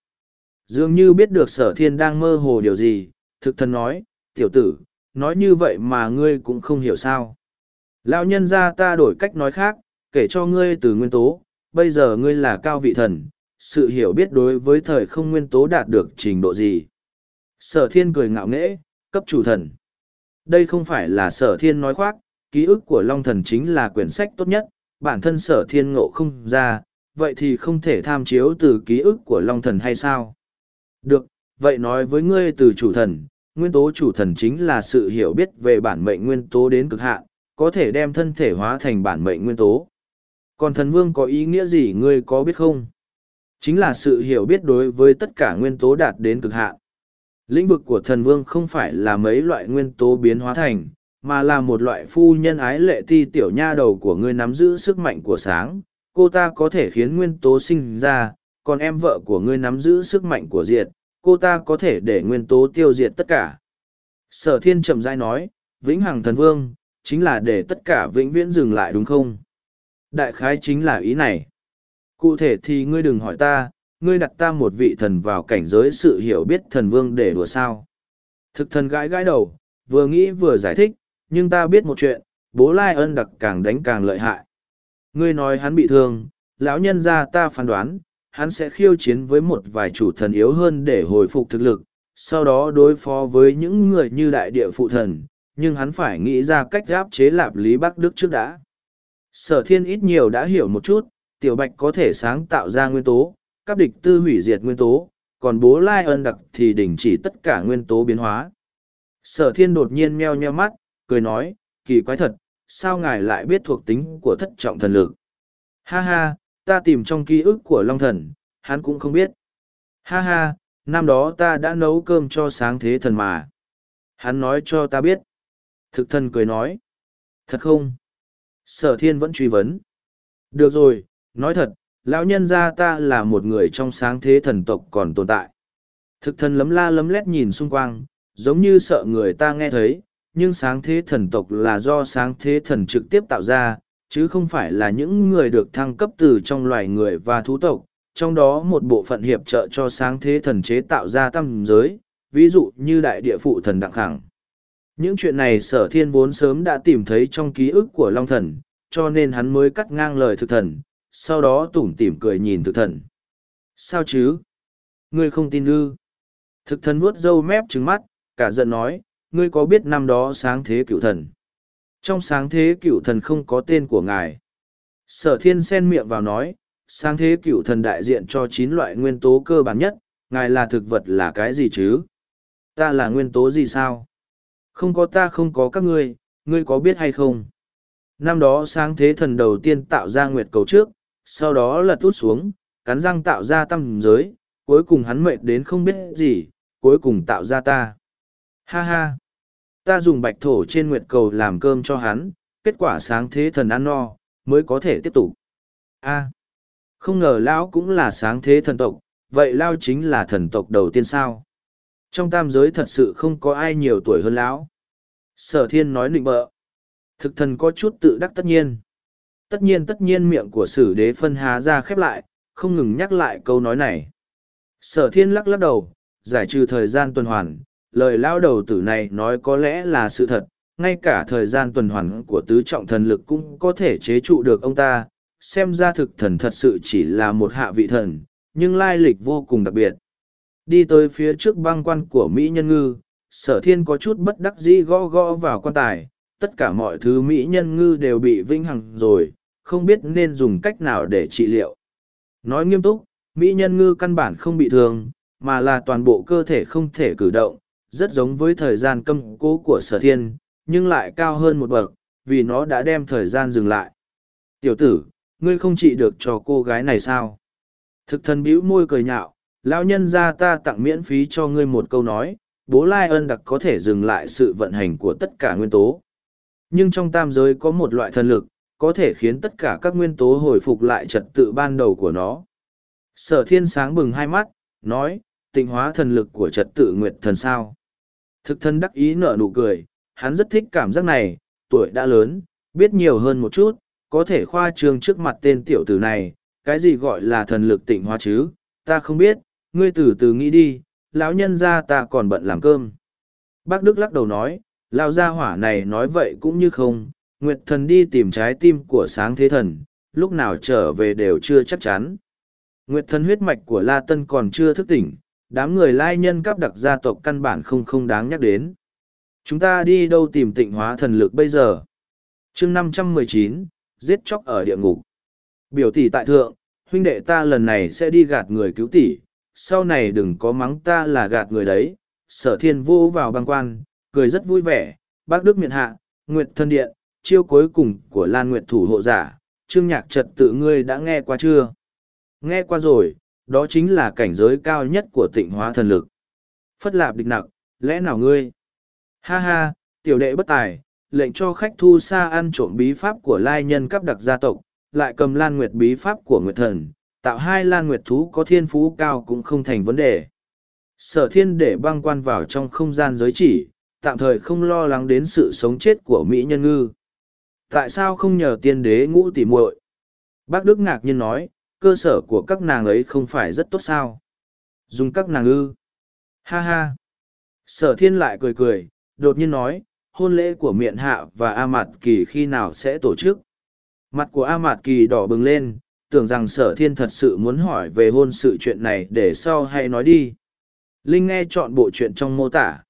A: Dường như biết được sở thiên đang mơ hồ điều gì, thực thần nói, tiểu tử, nói như vậy mà ngươi cũng không hiểu sao. Lão nhân ra ta đổi cách nói khác, kể cho ngươi từ nguyên tố, bây giờ ngươi là cao vị thần, sự hiểu biết đối với thời không nguyên tố đạt được trình độ gì. Sở thiên cười ngạo nghễ, cấp chủ thần. Đây không phải là sở thiên nói khoác, ký ức của Long Thần chính là quyển sách tốt nhất, bản thân sở thiên ngộ không ra, vậy thì không thể tham chiếu từ ký ức của Long Thần hay sao? Được, vậy nói với ngươi từ chủ thần, nguyên tố chủ thần chính là sự hiểu biết về bản mệnh nguyên tố đến cực hạn, có thể đem thân thể hóa thành bản mệnh nguyên tố. Còn thần vương có ý nghĩa gì ngươi có biết không? Chính là sự hiểu biết đối với tất cả nguyên tố đạt đến cực hạn. Lĩnh vực của thần vương không phải là mấy loại nguyên tố biến hóa thành, mà là một loại phu nhân ái lệ ti tiểu nha đầu của ngươi nắm giữ sức mạnh của sáng. Cô ta có thể khiến nguyên tố sinh ra, còn em vợ của ngươi nắm giữ sức mạnh của diệt, cô ta có thể để nguyên tố tiêu diệt tất cả. Sở thiên chậm rãi nói, vĩnh hằng thần vương, chính là để tất cả vĩnh viễn dừng lại đúng không? Đại khái chính là ý này. Cụ thể thì ngươi đừng hỏi ta, ngươi đặt ta một vị thần vào cảnh giới sự hiểu biết thần vương để đùa sao. Thực thần gãi gãi đầu, vừa nghĩ vừa giải thích, nhưng ta biết một chuyện, bố Lai ân đặc càng đánh càng lợi hại. Ngươi nói hắn bị thương, lão nhân ra ta phán đoán, hắn sẽ khiêu chiến với một vài chủ thần yếu hơn để hồi phục thực lực, sau đó đối phó với những người như đại địa phụ thần, nhưng hắn phải nghĩ ra cách áp chế lạp lý Bắc Đức trước đã. Sở thiên ít nhiều đã hiểu một chút, tiểu bạch có thể sáng tạo ra nguyên tố, các địch tư hủy diệt nguyên tố, còn bố lai ân đặc thì đình chỉ tất cả nguyên tố biến hóa. Sở thiên đột nhiên meo nheo mắt, cười nói, kỳ quái thật, sao ngài lại biết thuộc tính của thất trọng thần lực? Ha ha, ta tìm trong ký ức của Long Thần, hắn cũng không biết. Ha ha, năm đó ta đã nấu cơm cho sáng thế thần mà. Hắn nói cho ta biết. Thực thần cười nói. Thật không? Sở thiên vẫn truy vấn. Được rồi, nói thật, lão nhân gia ta là một người trong sáng thế thần tộc còn tồn tại. Thực thần lấm la lấm lét nhìn xung quanh, giống như sợ người ta nghe thấy, nhưng sáng thế thần tộc là do sáng thế thần trực tiếp tạo ra, chứ không phải là những người được thăng cấp từ trong loài người và thú tộc, trong đó một bộ phận hiệp trợ cho sáng thế thần chế tạo ra tam giới, ví dụ như đại địa phụ thần đặng khẳng. Những chuyện này sở thiên vốn sớm đã tìm thấy trong ký ức của Long Thần, cho nên hắn mới cắt ngang lời thực thần, sau đó tủm tỉm cười nhìn thực thần. Sao chứ? Ngươi không tin ư? Thực thần vuốt râu mép trứng mắt, cả giận nói, ngươi có biết năm đó sáng thế cựu thần? Trong sáng thế cựu thần không có tên của ngài. Sở thiên sen miệng vào nói, sáng thế cựu thần đại diện cho chín loại nguyên tố cơ bản nhất, ngài là thực vật là cái gì chứ? Ta là nguyên tố gì sao? Không có ta không có các ngươi, ngươi có biết hay không? Năm đó sáng thế thần đầu tiên tạo ra nguyệt cầu trước, sau đó lật út xuống, cắn răng tạo ra tâm giới, cuối cùng hắn mệt đến không biết gì, cuối cùng tạo ra ta. Ha ha! Ta dùng bạch thổ trên nguyệt cầu làm cơm cho hắn, kết quả sáng thế thần ăn no, mới có thể tiếp tục. A! À, không ngờ lão cũng là sáng thế thần tộc, vậy lao chính là thần tộc đầu tiên sao? Trong tam giới thật sự không có ai nhiều tuổi hơn lão. Sở thiên nói nịnh bợ. Thực thần có chút tự đắc tất nhiên. Tất nhiên tất nhiên miệng của sử đế phân há ra khép lại, không ngừng nhắc lại câu nói này. Sở thiên lắc lắc đầu, giải trừ thời gian tuần hoàn, lời lao đầu tử này nói có lẽ là sự thật, ngay cả thời gian tuần hoàn của tứ trọng thần lực cũng có thể chế trụ được ông ta, xem ra thực thần thật sự chỉ là một hạ vị thần, nhưng lai lịch vô cùng đặc biệt. Đi tới phía trước băng quan của Mỹ Nhân Ngư, sở thiên có chút bất đắc dĩ gõ gõ vào quan tài, tất cả mọi thứ Mỹ Nhân Ngư đều bị vinh hằng rồi, không biết nên dùng cách nào để trị liệu. Nói nghiêm túc, Mỹ Nhân Ngư căn bản không bị thương, mà là toàn bộ cơ thể không thể cử động, rất giống với thời gian câm cố của sở thiên, nhưng lại cao hơn một bậc, vì nó đã đem thời gian dừng lại. Tiểu tử, ngươi không trị được cho cô gái này sao? Thực thần bĩu môi cười nhạo, lão nhân ra ta tặng miễn phí cho ngươi một câu nói, bố lai ân đặc có thể dừng lại sự vận hành của tất cả nguyên tố. Nhưng trong tam giới có một loại thần lực, có thể khiến tất cả các nguyên tố hồi phục lại trật tự ban đầu của nó. Sở thiên sáng bừng hai mắt, nói, tịnh hóa thần lực của trật tự nguyệt thần sao. Thực thân đắc ý nở nụ cười, hắn rất thích cảm giác này, tuổi đã lớn, biết nhiều hơn một chút, có thể khoa trương trước mặt tên tiểu tử này, cái gì gọi là thần lực tịnh hóa chứ, ta không biết, ngươi từ từ nghĩ đi, lão nhân ra ta còn bận làm cơm. Bác Đức lắc đầu nói, lão gia hỏa này nói vậy cũng như không, Nguyệt thần đi tìm trái tim của sáng thế thần, lúc nào trở về đều chưa chắc chắn. Nguyệt thần huyết mạch của La Tân còn chưa thức tỉnh, đám người lai nhân cắp đặc gia tộc căn bản không không đáng nhắc đến. Chúng ta đi đâu tìm tịnh hóa thần lực bây giờ? chương năm trăm mười chín giết chóc ở địa ngục. Biểu tỷ tại thượng, huynh đệ ta lần này sẽ đi gạt người cứu tỷ, sau này đừng có mắng ta là gạt người đấy. Sở thiên vô vào băng quan, cười rất vui vẻ, bác Đức miện hạ, Nguyệt thân điện, chiêu cuối cùng của Lan Nguyệt thủ hộ giả, trương nhạc trật tự ngươi đã nghe qua chưa? Nghe qua rồi, đó chính là cảnh giới cao nhất của tịnh hóa thần lực. Phất lạp địch nặc, lẽ nào ngươi? Ha ha, tiểu đệ bất tài, lệnh cho khách thu xa ăn trộm bí pháp của lai nhân cấp đặc gia tộc, lại cầm lan nguyệt bí pháp của nguyệt thần, tạo hai lan nguyệt thú có thiên phú cao cũng không thành vấn đề. Sở thiên để băng quan vào trong không gian giới chỉ, tạm thời không lo lắng đến sự sống chết của Mỹ nhân ngư. Tại sao không nhờ tiên đế ngũ tỉ muội? Bác Đức ngạc nhiên nói, cơ sở của các nàng ấy không phải rất tốt sao? Dùng các nàng ư? Ha ha! Sở thiên lại cười cười, đột nhiên nói, hôn lễ của miệng hạ và A Mạt Kỳ khi nào sẽ tổ chức? Mặt của A Mạt Kỳ đỏ bừng lên, tưởng rằng sở thiên thật sự muốn hỏi về hôn sự chuyện này để sau hay nói đi. Linh nghe chọn bộ chuyện trong mô tả.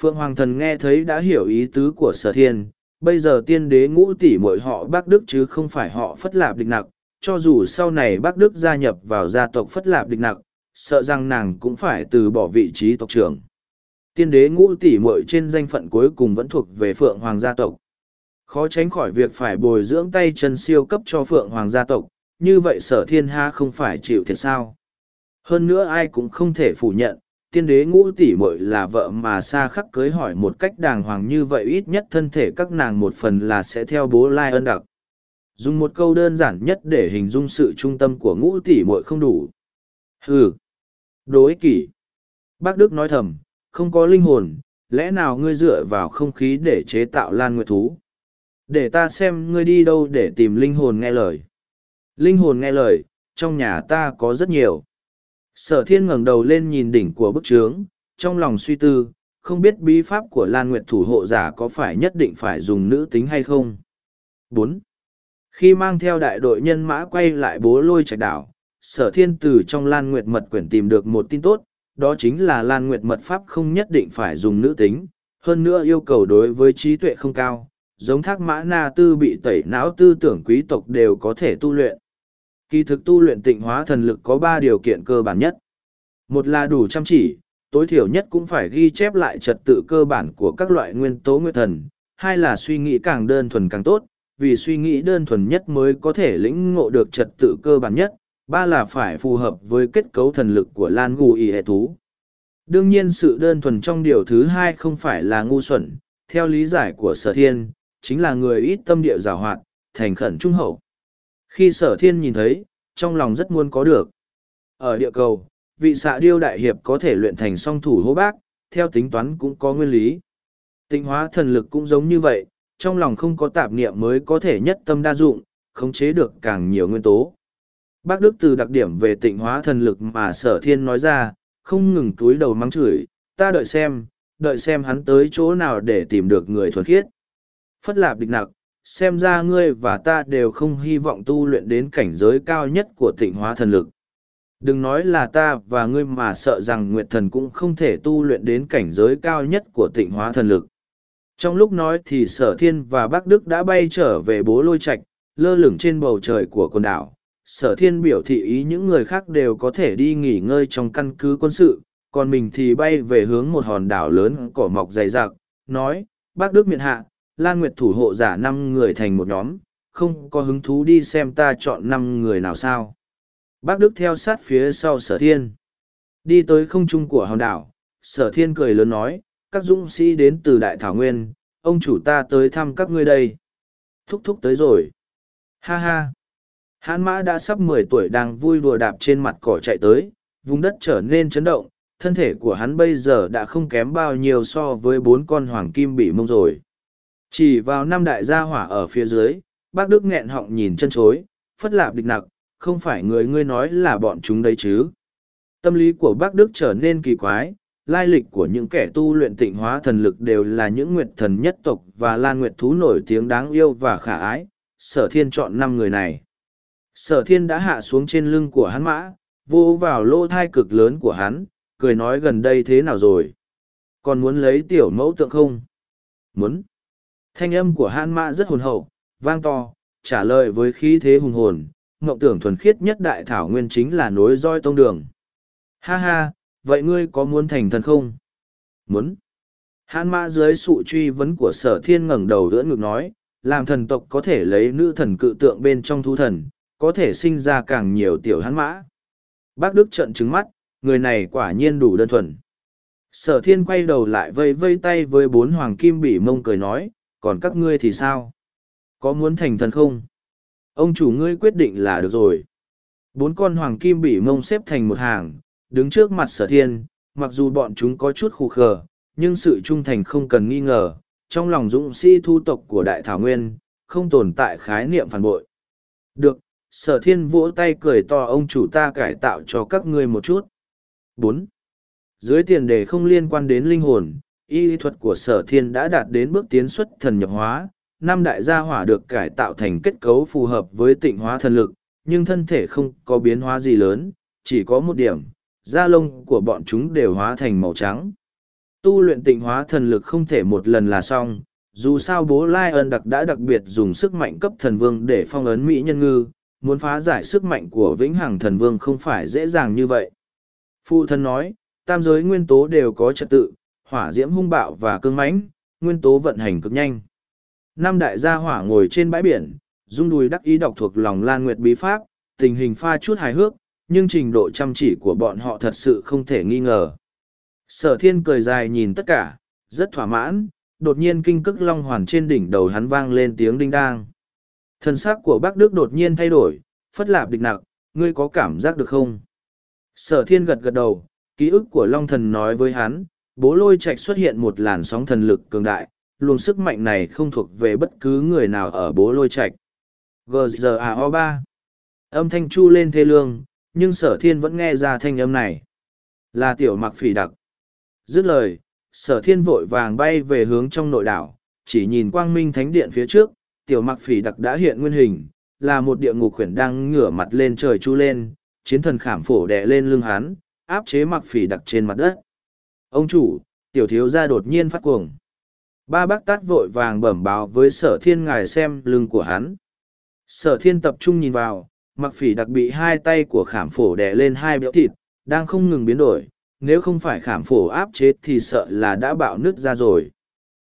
A: Phượng Hoàng Thần nghe thấy đã hiểu ý tứ của sở thiên, bây giờ tiên đế ngũ tỷ mỗi họ bác Đức chứ không phải họ phất lạp địch nặc, cho dù sau này bác Đức gia nhập vào gia tộc phất lạp địch nặc, sợ rằng nàng cũng phải từ bỏ vị trí tộc trưởng. Tiên đế ngũ tỷ muội trên danh phận cuối cùng vẫn thuộc về Phượng Hoàng gia tộc. Khó tránh khỏi việc phải bồi dưỡng tay chân siêu cấp cho Phượng Hoàng gia tộc, như vậy sở thiên ha không phải chịu thiệt sao. Hơn nữa ai cũng không thể phủ nhận, tiên đế ngũ tỷ muội là vợ mà xa khắc cưới hỏi một cách đàng hoàng như vậy ít nhất thân thể các nàng một phần là sẽ theo bố lai ân đặc dùng một câu đơn giản nhất để hình dung sự trung tâm của ngũ tỷ muội không đủ. Ừ đối kỷ. Bác đức nói thầm, không có linh hồn, lẽ nào ngươi dựa vào không khí để chế tạo lan nguyệt thú? Để ta xem ngươi đi đâu để tìm linh hồn nghe lời. Linh hồn nghe lời, trong nhà ta có rất nhiều. Sở thiên ngẩng đầu lên nhìn đỉnh của bức trướng, trong lòng suy tư, không biết bí pháp của lan nguyệt thủ hộ giả có phải nhất định phải dùng nữ tính hay không? Bốn khi mang theo đại đội nhân mã quay lại bố lôi trạch đảo, sở thiên từ trong lan nguyệt mật quyển tìm được một tin tốt, đó chính là lan nguyệt mật pháp không nhất định phải dùng nữ tính, hơn nữa yêu cầu đối với trí tuệ không cao, giống thác mã na tư bị tẩy não tư tưởng quý tộc đều có thể tu luyện. Kỳ thực tu luyện tịnh hóa thần lực có ba điều kiện cơ bản nhất. Một là đủ chăm chỉ, tối thiểu nhất cũng phải ghi chép lại trật tự cơ bản của các loại nguyên tố nguyệt thần. Hai là suy nghĩ càng đơn thuần càng tốt vì suy nghĩ đơn thuần nhất mới có thể lĩnh ngộ được trật tự cơ bản nhất, ba là phải phù hợp với kết cấu thần lực của lan gù Y hệ thú. Đương nhiên sự đơn thuần trong điều thứ hai không phải là ngu xuẩn, theo lý giải của sở thiên, chính là người ít tâm địa rào hoạt, thành khẩn trung hậu. Khi sở thiên nhìn thấy, trong lòng rất muốn có được. Ở địa cầu, vị xạ điêu đại hiệp có thể luyện thành song thủ hô bác, theo tính toán cũng có nguyên lý. Tịnh hóa thần lực cũng giống như vậy trong lòng không có tạp niệm mới có thể nhất tâm đa dụng khống chế được càng nhiều nguyên tố Bác Đức từ đặc điểm về tịnh hóa thần lực mà sở thiên nói ra, không ngừng túi đầu mắng chửi, ta đợi xem, đợi xem hắn tới chỗ nào để tìm được người thuần khiết. Phất lạp địch nặc, xem ra ngươi và ta đều không hy vọng tu luyện đến cảnh giới cao nhất của tịnh hóa thần lực. Đừng nói là ta và ngươi mà sợ rằng Nguyệt Thần cũng không thể tu luyện đến cảnh giới cao nhất của tịnh hóa thần lực. Trong lúc nói thì Sở Thiên và Bác Đức đã bay trở về bố lôi Trạch, lơ lửng trên bầu trời của quần đảo, sở thiên biểu thị ý những người khác đều có thể đi nghỉ ngơi trong căn cứ quân sự còn mình thì bay về hướng một hòn đảo lớn cỏ mọc dày dặc nói bác đức miệng hạ lan nguyệt thủ hộ giả năm người thành một nhóm không có hứng thú đi xem ta chọn năm người nào sao? Bác đức theo sát phía sau sở thiên. Đi tới không trung của hòn đảo sở thiên cười lớn nói các dũng sĩ đến từ đại thảo nguyên ông chủ ta tới thăm các ngươi đây thúc thúc tới rồi ha ha hãn mã đã sắp mười tuổi đang vui đùa đạp trên mặt cỏ chạy tới, vùng đất trở nên chấn động, thân thể của hắn bây giờ đã không kém bao nhiêu so với bốn con hoàng kim bị mông rồi. Chỉ vào năm đại gia hỏa ở phía dưới, bác Đức nghẹn họng nhìn chân chối, phất lạp địch nặc, không phải người ngươi nói là bọn chúng đấy chứ. Tâm lý của bác Đức trở nên kỳ quái, lai lịch của những kẻ tu luyện tịnh hóa thần lực đều là những nguyệt thần nhất tộc và lan nguyệt thú nổi tiếng đáng yêu và khả ái, sở thiên chọn năm người này. Sở thiên đã hạ xuống trên lưng của hắn mã vô vào lỗ thai cực lớn của hắn cười nói gần đây thế nào rồi? Còn muốn lấy tiểu mẫu tượng không? Muốn. Thanh âm của hắn mã rất hồn hậu vang to trả lời với khí thế hùng hồn. Ngộng tưởng thuần khiết nhất đại thảo nguyên chính là nối roi tông đường. Ha ha vậy ngươi có muốn thành thần không muốn Hãn mã dưới sự truy vấn của sở thiên ngẩng đầu đỡ ngực nói, làm thần tộc có thể lấy nữ thần cự tượng bên trong thu thần, có thể sinh ra càng nhiều tiểu hắn mã. Bác Đức trận trứng mắt, người này quả nhiên đủ đơn thuần. Sở thiên quay đầu lại vây vây tay với bốn hoàng kim bỉ mông cười nói, còn các ngươi thì sao? Có muốn thành thần không? Ông chủ ngươi quyết định là được rồi. Bốn con hoàng kim bỉ mông xếp thành một hàng, đứng trước mặt sở thiên, mặc dù bọn chúng có chút khù khờ, nhưng sự trung thành không cần nghi ngờ, trong lòng dũng sĩ thu tộc của Đại Thảo Nguyên, không tồn tại khái niệm phản bội. Được, sở thiên vỗ tay cười to ông chủ ta cải tạo cho các ngươi một chút. Bốn. Dưới tiền đề không liên quan đến linh hồn y thuật của sở thiên đã đạt đến bước tiến xuất thần nhập hóa. Năm đại gia hỏa được cải tạo thành kết cấu phù hợp với tịnh hóa thần lực nhưng thân thể không có biến hóa gì lớn chỉ có một điểm da lông của bọn chúng đều hóa thành màu trắng tu luyện tịnh hóa thần lực không thể một lần là xong dù sao bố lai ân đặc đã đặc biệt dùng sức mạnh cấp thần vương để phong ấn mỹ nhân ngư muốn phá giải sức mạnh của vĩnh hằng thần vương không phải dễ dàng như vậy. Phụ thân nói, tam giới nguyên tố đều có trật tự, hỏa diễm hung bạo và cương mãnh, nguyên tố vận hành cực nhanh. Năm đại gia hỏa ngồi trên bãi biển, dung đùi đắc ý đọc thuộc lòng Lan Nguyệt bí pháp, tình hình pha chút hài hước, nhưng trình độ chăm chỉ của bọn họ thật sự không thể nghi ngờ. Sở thiên cười dài nhìn tất cả, rất thỏa mãn, đột nhiên kinh cức long hoàn trên đỉnh đầu hắn vang lên tiếng đinh đang. Thần sắc của bác Đức đột nhiên thay đổi, phất lạp địch nặc, ngươi có cảm giác được không? Sở thiên gật gật đầu, ký ức của long thần nói với hắn, bố lôi Trạch xuất hiện một làn sóng thần lực cường đại, luồng sức mạnh này không thuộc về bất cứ người nào ở bố lôi Trạch. GZAO 3 Âm thanh chu lên thê lương, nhưng sở thiên vẫn nghe ra thanh âm này. Là tiểu mặc phỉ đặc. Dứt lời, sở thiên vội vàng bay về hướng trong nội đảo, chỉ nhìn quang minh thánh điện phía trước, tiểu mặc phỉ đặc đã hiện nguyên hình, là một địa ngục khuyển đang ngửa mặt lên trời chu lên, chiến thần khảm phổ đè lên lưng hắn, áp chế mặc phỉ đặc trên mặt đất. Ông chủ, tiểu thiếu gia đột nhiên phát cuồng. Ba bác tát vội vàng bẩm báo với sở thiên ngài xem lưng của hắn. Sở thiên tập trung nhìn vào, mặc phỉ đặc bị hai tay của khảm phổ đè lên hai béo thịt, đang không ngừng biến đổi, nếu không phải khảm phổ áp chế thì sợ là đã bạo nứt ra rồi.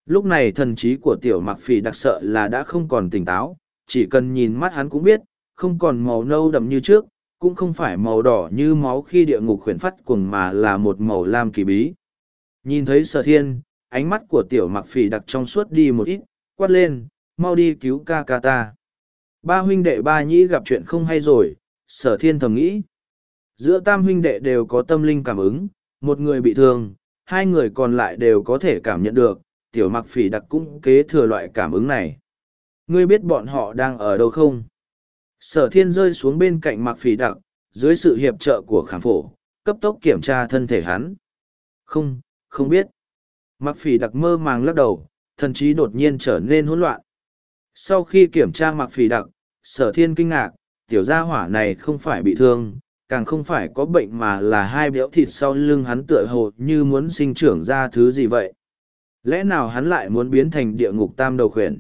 A: Lúc này thần trí của tiểu mặc phỉ đặc sợ là đã không còn tỉnh táo, chỉ cần nhìn mắt hắn cũng biết, không còn màu nâu đậm như trước, cũng không phải màu đỏ như máu khi địa ngục khuyển phát cuồng mà là một màu lam kỳ bí. Nhìn thấy sở thiên, ánh mắt của tiểu mặc phỉ đặc trong suốt đi một ít, quát lên, mau đi cứu ca ca ta. Ba huynh đệ ba nhĩ gặp chuyện không hay rồi, sở thiên thầm nghĩ. Giữa tam huynh đệ đều có tâm linh cảm ứng, một người bị thương, hai người còn lại đều có thể cảm nhận được, tiểu mặc phỉ đặc cũng kế thừa loại cảm ứng này. Ngươi biết bọn họ đang ở đâu không? Sở thiên rơi xuống bên cạnh mặc phỉ đặc, dưới sự hiệp trợ của khảm phổ, cấp tốc kiểm tra thân thể hắn. Không, không biết. Mặc phỉ đặc mơ màng lắc đầu, thần trí đột nhiên trở nên hỗn loạn. Sau khi kiểm tra mặc phỉ đặc, sở thiên kinh ngạc, tiểu gia hỏa này không phải bị thương, càng không phải có bệnh mà là hai béo thịt sau lưng hắn tựa hồ như muốn sinh trưởng ra thứ gì vậy. Lẽ nào hắn lại muốn biến thành địa ngục tam đầu khuyển?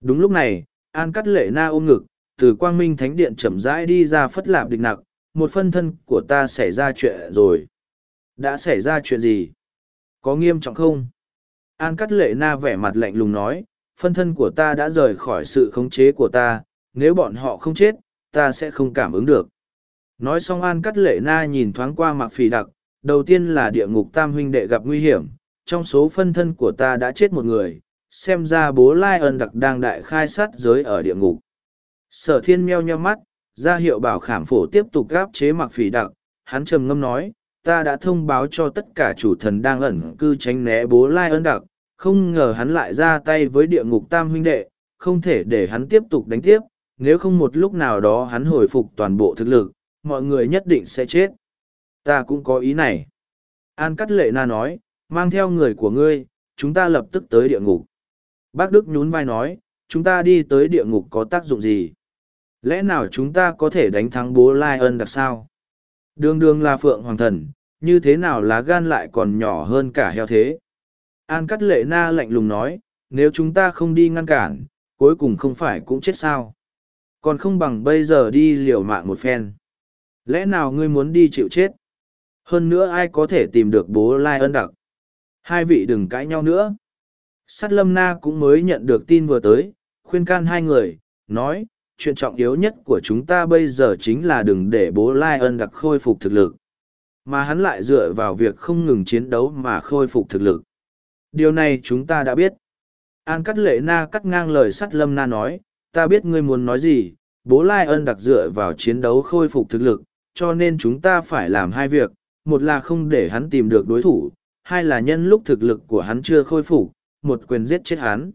A: Đúng lúc này, An cắt lệ na ôm ngực, từ quang minh thánh điện chậm rãi đi ra phất lạp địch nặc, một phân thân của ta xảy ra chuyện rồi. Đã xảy ra chuyện gì? Có nghiêm trọng không? An cắt lệ na vẻ mặt lạnh lùng nói, phân thân của ta đã rời khỏi sự khống chế của ta, nếu bọn họ không chết, ta sẽ không cảm ứng được. Nói xong An cắt lệ na nhìn thoáng qua mặc phì đặc, đầu tiên là địa ngục tam huynh đệ gặp nguy hiểm, trong số phân thân của ta đã chết một người, xem ra bố Lai ân đặc đang đại khai sát giới ở địa ngục. Sở thiên meo nheo mắt, ra hiệu bảo khảm phổ tiếp tục gáp chế mặc phỉ đặc, hắn trầm ngâm nói, ta đã thông báo cho tất cả chủ thần đang ẩn cư tránh né bố Lai ân đặc, không ngờ hắn lại ra tay với địa ngục tam huynh đệ, không thể để hắn tiếp tục đánh tiếp, nếu không một lúc nào đó hắn hồi phục toàn bộ thực lực, mọi người nhất định sẽ chết. Ta cũng có ý này. An Cắt Lệ Na nói, mang theo người của ngươi, chúng ta lập tức tới địa ngục. Bác Đức nhún vai nói, chúng ta đi tới địa ngục có tác dụng gì? Lẽ nào chúng ta có thể đánh thắng bố Lai ân đặc sao? Đường đường là Phượng Hoàng Thần, như thế nào lá gan lại còn nhỏ hơn cả heo thế? An Cắt Lệ Na lạnh lùng nói, nếu chúng ta không đi ngăn cản, cuối cùng không phải cũng chết sao? Còn không bằng bây giờ đi liều mạng một phen. Lẽ nào ngươi muốn đi chịu chết? Hơn nữa ai có thể tìm được bố Lai ân đặc? Hai vị đừng cãi nhau nữa. Sát lâm na cũng mới nhận được tin vừa tới, khuyên can hai người, nói, chuyện trọng yếu nhất của chúng ta bây giờ chính là đừng để bố Lai ân đặc khôi phục thực lực. Mà hắn lại dựa vào việc không ngừng chiến đấu mà khôi phục thực lực. Điều này chúng ta đã biết. An cắt lệ na cắt ngang lời sắt lâm na nói, ta biết ngươi muốn nói gì, bố Lai ân đặc dựa vào chiến đấu khôi phục thực lực, cho nên chúng ta phải làm hai việc, một là không để hắn tìm được đối thủ, hai là nhân lúc thực lực của hắn chưa khôi phục, một quyền giết chết hắn.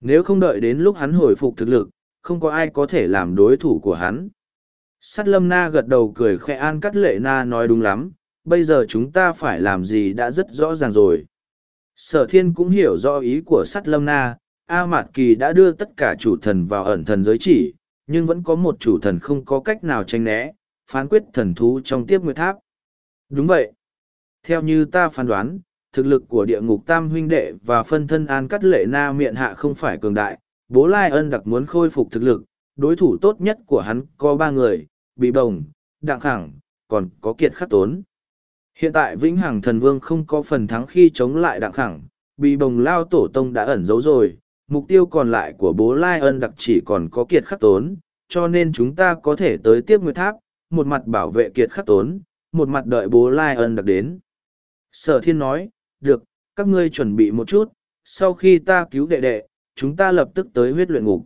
A: Nếu không đợi đến lúc hắn hồi phục thực lực, không có ai có thể làm đối thủ của hắn. Sắt lâm na gật đầu cười khẽ an cắt lệ na nói đúng lắm, bây giờ chúng ta phải làm gì đã rất rõ ràng rồi. Sở thiên cũng hiểu rõ ý của sắt lâm na, A Mạt Kỳ đã đưa tất cả chủ thần vào ẩn thần giới chỉ, nhưng vẫn có một chủ thần không có cách nào tranh né, phán quyết thần thú trong tiếp nguyệt tháp. Đúng vậy. Theo như ta phán đoán, thực lực của địa ngục tam huynh đệ và phân thân an cắt lệ na miệng hạ không phải cường đại, bố lai ân đặc muốn khôi phục thực lực, đối thủ tốt nhất của hắn có ba người, bị bồng, đặng khẳng, còn có kiệt khắc tốn. Hiện tại Vĩnh Hằng Thần Vương không có phần thắng khi chống lại đặng khẳng, bị bồng lao tổ tông đã ẩn giấu rồi, mục tiêu còn lại của bố Lai ân đặc chỉ còn có kiệt khắc tốn, cho nên chúng ta có thể tới tiếp nguyệt tháp, một mặt bảo vệ kiệt khắc tốn, một mặt đợi bố Lai ân đặc đến. Sở thiên nói, được, các ngươi chuẩn bị một chút, sau khi ta cứu đệ đệ, chúng ta lập tức tới huyết luyện ngục.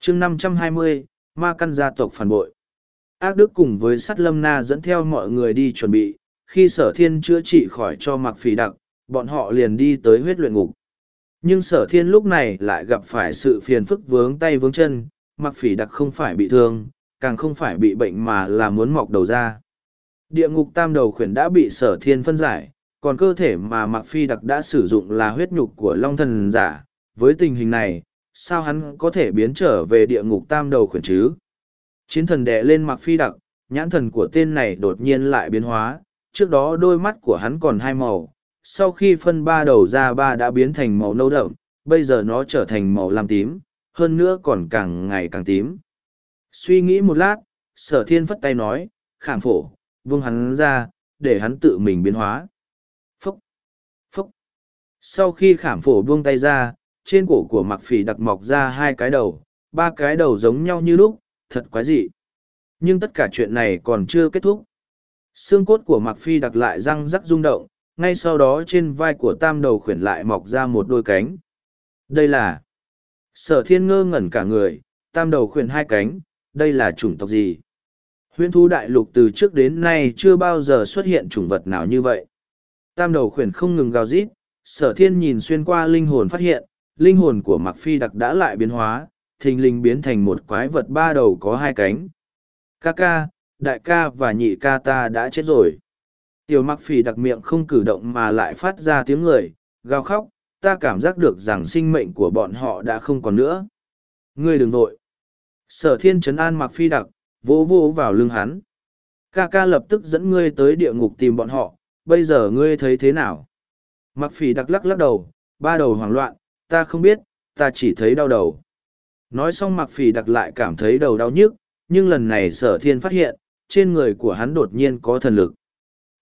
A: chương năm trăm hai mươi, ma căn gia tộc phản bội. Ác Đức cùng với sắt lâm na dẫn theo mọi người đi chuẩn bị, khi sở thiên chữa trị khỏi cho mặc phỉ đặc, bọn họ liền đi tới huyết luyện ngục. Nhưng sở thiên lúc này lại gặp phải sự phiền phức vướng tay vướng chân, mặc phỉ đặc không phải bị thương, càng không phải bị bệnh mà là muốn mọc đầu ra. Địa ngục tam đầu khuyển đã bị sở thiên phân giải, còn cơ thể mà mặc phi đặc đã sử dụng là huyết nhục của long thần giả. Với tình hình này, sao hắn có thể biến trở về địa ngục tam đầu khuyển chứ? Chiến thần đè lên mặc phi đặc, nhãn thần của tên này đột nhiên lại biến hóa, trước đó đôi mắt của hắn còn hai màu, sau khi phân ba đầu ra ba đã biến thành màu nâu đậm, bây giờ nó trở thành màu lam tím, hơn nữa còn càng ngày càng tím. Suy nghĩ một lát, sở thiên phất tay nói, khảm phổ, vương hắn ra, để hắn tự mình biến hóa. Phúc! Phúc! Sau khi khảm phổ buông tay ra, trên cổ của mặc phỉ đặc mọc ra hai cái đầu, ba cái đầu giống nhau như lúc, thật quái dị. Nhưng tất cả chuyện này còn chưa kết thúc. Xương cốt của mặc phi đặc lại răng rắc rung động, ngay sau đó trên vai của tam đầu khuyển lại mọc ra một đôi cánh. Đây là... Sở thiên ngơ ngẩn cả người, tam đầu khuyển hai cánh, đây là chủng tộc gì? Huyễn thú đại lục từ trước đến nay chưa bao giờ xuất hiện chủng vật nào như vậy. Tam đầu khuyển không ngừng gào rít, sở thiên nhìn xuyên qua linh hồn phát hiện, linh hồn của mặc phi đặc đã lại biến hóa, thình lình biến thành một quái vật ba đầu có hai cánh. Ca ca, đại ca và nhị ca ta đã chết rồi. Tiểu mặc phỉ đặc miệng không cử động mà lại phát ra tiếng người, gào khóc, ta cảm giác được rằng sinh mệnh của bọn họ đã không còn nữa. Ngươi đừng vội. Sở thiên trấn an mặc phi đặc, vỗ vỗ vào lưng hắn. Ca ca lập tức dẫn ngươi tới địa ngục tìm bọn họ, bây giờ ngươi thấy thế nào? Mặc phỉ đặc lắc lắc đầu, ba đầu hoảng loạn, ta không biết, ta chỉ thấy đau đầu. Nói xong mặc phỉ đặc lại cảm thấy đầu đau nhức, nhưng lần này sở thiên phát hiện, trên người của hắn đột nhiên có thần lực.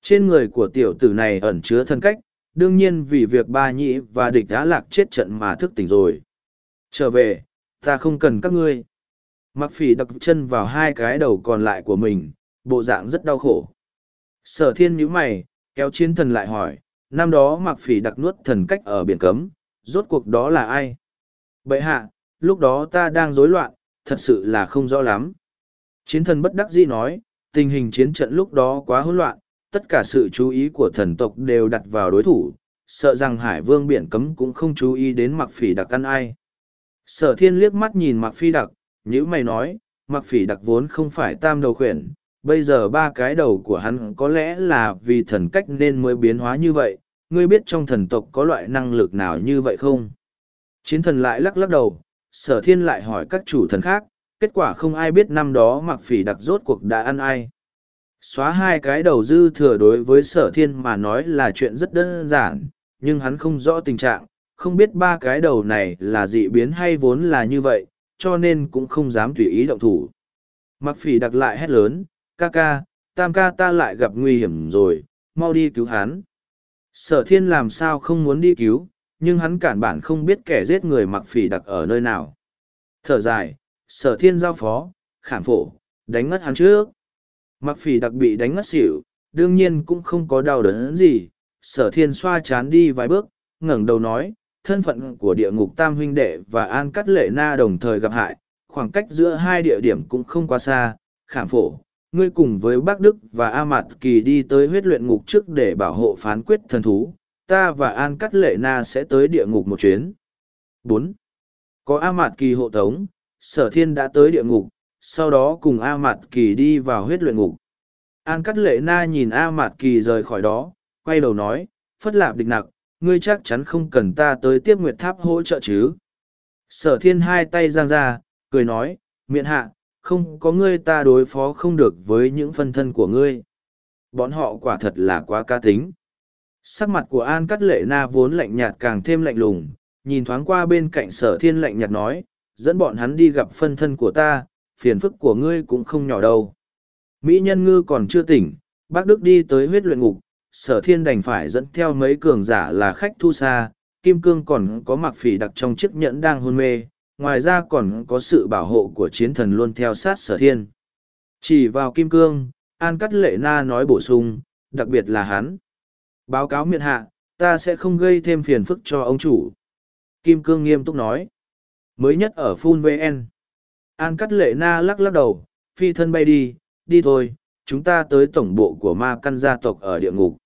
A: Trên người của tiểu tử này ẩn chứa thân cách, đương nhiên vì việc ba nhĩ và địch đã lạc chết trận mà thức tỉnh rồi. Trở về, ta không cần các ngươi. Mặc phỉ đặc chân vào hai cái đầu còn lại của mình, bộ dạng rất đau khổ. Sở thiên nhíu mày, kéo chiến thần lại hỏi, năm đó mặc phỉ đặc nuốt thần cách ở biển cấm, rốt cuộc đó là ai? Bệ hạ, lúc đó ta đang rối loạn, thật sự là không rõ lắm. Chiến thần bất đắc dĩ nói, tình hình chiến trận lúc đó quá hỗn loạn, tất cả sự chú ý của thần tộc đều đặt vào đối thủ, sợ rằng hải vương biển cấm cũng không chú ý đến mặc phỉ đặc ăn ai. Sở thiên liếc mắt nhìn mặc phi đặc, nhữ mày nói, mặc phỉ đặc vốn không phải tam đầu khuyển, bây giờ ba cái đầu của hắn có lẽ là vì thần cách nên mới biến hóa như vậy, ngươi biết trong thần tộc có loại năng lực nào như vậy không? Chiến thần lại lắc lắc đầu, sở thiên lại hỏi các chủ thần khác, kết quả không ai biết năm đó mặc phỉ đặc rốt cuộc đã ăn ai. Xóa hai cái đầu dư thừa đối với sở thiên mà nói là chuyện rất đơn giản, nhưng hắn không rõ tình trạng, không biết ba cái đầu này là dị biến hay vốn là như vậy, cho nên cũng không dám tùy ý động thủ. Mặc phỉ đặc lại hét lớn, ca ca, tam ca ta lại gặp nguy hiểm rồi, mau đi cứu hắn. Sở thiên làm sao không muốn đi cứu, nhưng hắn cản bản không biết kẻ giết người mặc phỉ đặc ở nơi nào. Thở dài, sở thiên giao phó, khảm phổ, đánh ngất hắn trước. Mặc phỉ đặc bị đánh ngất xỉu, đương nhiên cũng không có đau đớn gì, sở thiên xoa chán đi vài bước, ngẩng đầu nói, thân phận của địa ngục tam huynh đệ và an cắt lệ na đồng thời gặp hại, khoảng cách giữa hai địa điểm cũng không quá xa, khảm phổ. Ngươi cùng với Bác Đức và A Mạt Kỳ đi tới huyết luyện ngục trước để bảo hộ phán quyết thần thú, ta và An Cắt Lệ Na sẽ tới địa ngục một chuyến. bốn Có A Mạt Kỳ hộ tống, sở thiên đã tới địa ngục, sau đó cùng A Mạt Kỳ đi vào huyết luyện ngục. An Cắt Lệ Na nhìn A Mạt Kỳ rời khỏi đó, quay đầu nói, phất lạp địch nặc, ngươi chắc chắn không cần ta tới tiếp nguyệt tháp hỗ trợ chứ. Sở thiên hai tay giang ra, cười nói, miệng hạ, không có ngươi ta đối phó không được với những phân thân của ngươi. Bọn họ quả thật là quá ca tính. Sắc mặt của An Cắt Lệ Na vốn lạnh nhạt càng thêm lạnh lùng, nhìn thoáng qua bên cạnh sở thiên lạnh nhạt nói, dẫn bọn hắn đi gặp phân thân của ta, phiền phức của ngươi cũng không nhỏ đâu. Mỹ nhân ngư còn chưa tỉnh, bác Đức đi tới huyết luyện ngục, sở thiên đành phải dẫn theo mấy cường giả là khách thu xa, kim cương còn có mặc phỉ đặc trong chiếc nhẫn đang hôn mê, ngoài ra còn có sự bảo hộ của chiến thần luôn theo sát sở thiên. Chỉ vào kim cương, An Cắt Lệ Na nói bổ sung, đặc biệt là hắn. Báo cáo miệng hạ, ta sẽ không gây thêm phiền phức cho ông chủ. Kim Cương nghiêm túc nói. Mới nhất ở Phun VN. An cắt lệ na lắc lắc đầu, phi thân bay đi, đi thôi, chúng ta tới tổng bộ của ma căn gia tộc ở địa ngục.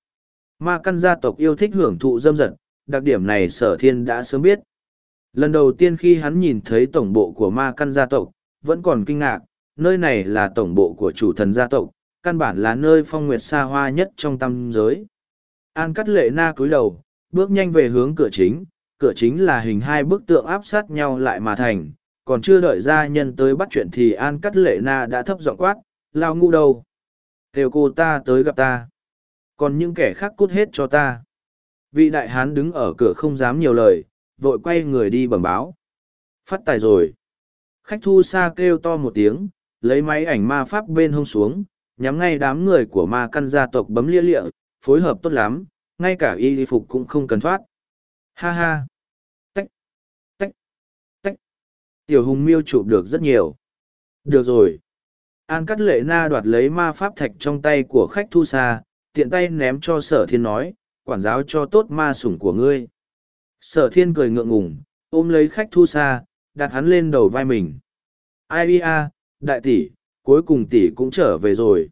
A: Ma căn gia tộc yêu thích hưởng thụ dâm dật, đặc điểm này sở thiên đã sớm biết. Lần đầu tiên khi hắn nhìn thấy tổng bộ của ma căn gia tộc, vẫn còn kinh ngạc, nơi này là tổng bộ của chủ thần gia tộc, căn bản là nơi phong nguyệt xa hoa nhất trong tâm giới. An cắt lệ na cúi đầu, bước nhanh về hướng cửa chính, cửa chính là hình hai bức tượng áp sát nhau lại mà thành, còn chưa đợi gia nhân tới bắt chuyện thì An cắt lệ na đã thấp giọng quát, lao ngu đâu. Kêu cô ta tới gặp ta. Còn những kẻ khác cút hết cho ta. Vị đại hán đứng ở cửa không dám nhiều lời, vội quay người đi bẩm báo. Phát tài rồi. Khách thu xa kêu to một tiếng, lấy máy ảnh ma pháp bên hông xuống, nhắm ngay đám người của ma căn gia tộc bấm lia lịa, phối hợp tốt lắm, ngay cả y phục cũng không cần thoát. Ha ha! Tiểu hùng miêu chụp được rất nhiều. Được rồi. An cắt lệ na đoạt lấy ma pháp thạch trong tay của khách thu xa, tiện tay ném cho sở thiên nói, quản giáo cho tốt ma sủng của ngươi. Sở thiên cười ngượng ngùng, ôm lấy khách thu xa, đặt hắn lên đầu vai mình. Ai a, đại tỷ, cuối cùng tỷ cũng trở về rồi.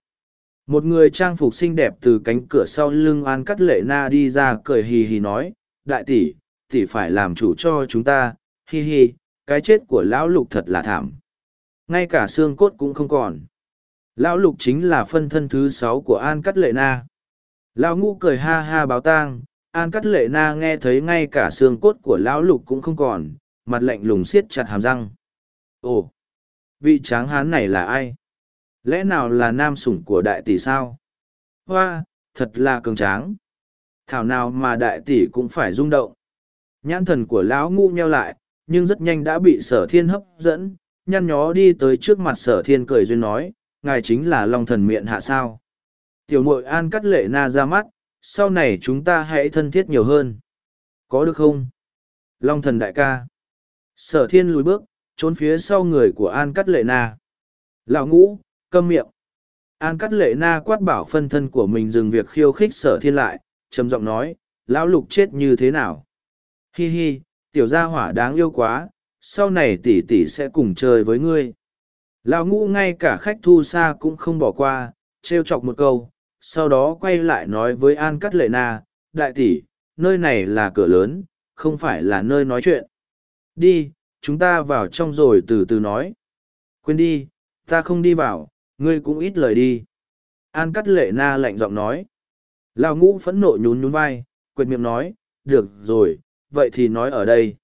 A: Một người trang phục xinh đẹp từ cánh cửa sau lưng An Cắt Lệ Na đi ra cười hì hì nói, đại tỷ, tỷ phải làm chủ cho chúng ta, hi hi, cái chết của lão lục thật là thảm. Ngay cả xương cốt cũng không còn. Lão lục chính là phân thân thứ sáu của An Cắt Lệ Na. Lão ngũ cười ha ha báo tang, An Cắt Lệ Na nghe thấy ngay cả xương cốt của lão lục cũng không còn, mặt lạnh lùng siết chặt hàm răng. Ồ, vị tráng hán này là ai? Lẽ nào là nam sủng của đại tỷ sao? Hoa, thật là cường tráng. Thảo nào mà đại tỷ cũng phải rung động. Nhãn thần của lão ngu nheo lại, nhưng rất nhanh đã bị sở thiên hấp dẫn, nhăn nhó đi tới trước mặt sở thiên cười duyên nói, ngài chính là long thần miệng hạ sao. Tiểu mội an cắt lệ na ra mắt, sau này chúng ta hãy thân thiết nhiều hơn. Có được không? Long thần đại ca. Sở thiên lùi bước, trốn phía sau người của an cắt lệ na. Lão ngũ, câm miệng. An cắt lệ na quát bảo phân thân của mình dừng việc khiêu khích sở thiên lại, trầm giọng nói, lão lục chết như thế nào? Hi hi, tiểu gia hỏa đáng yêu quá, sau này tỷ tỷ sẽ cùng chơi với ngươi. Lão ngũ ngay cả khách thu xa cũng không bỏ qua, trêu chọc một câu, sau đó quay lại nói với An Cắt Lệ Na, đại tỷ, nơi này là cửa lớn, không phải là nơi nói chuyện. Đi, chúng ta vào trong rồi từ từ nói. Quên đi, ta không đi vào, ngươi cũng ít lời đi. An Cắt Lệ Na lạnh giọng nói. Lão ngũ phẫn nộ nhún nhún vai, quệt miệng nói, được rồi, vậy thì nói ở đây.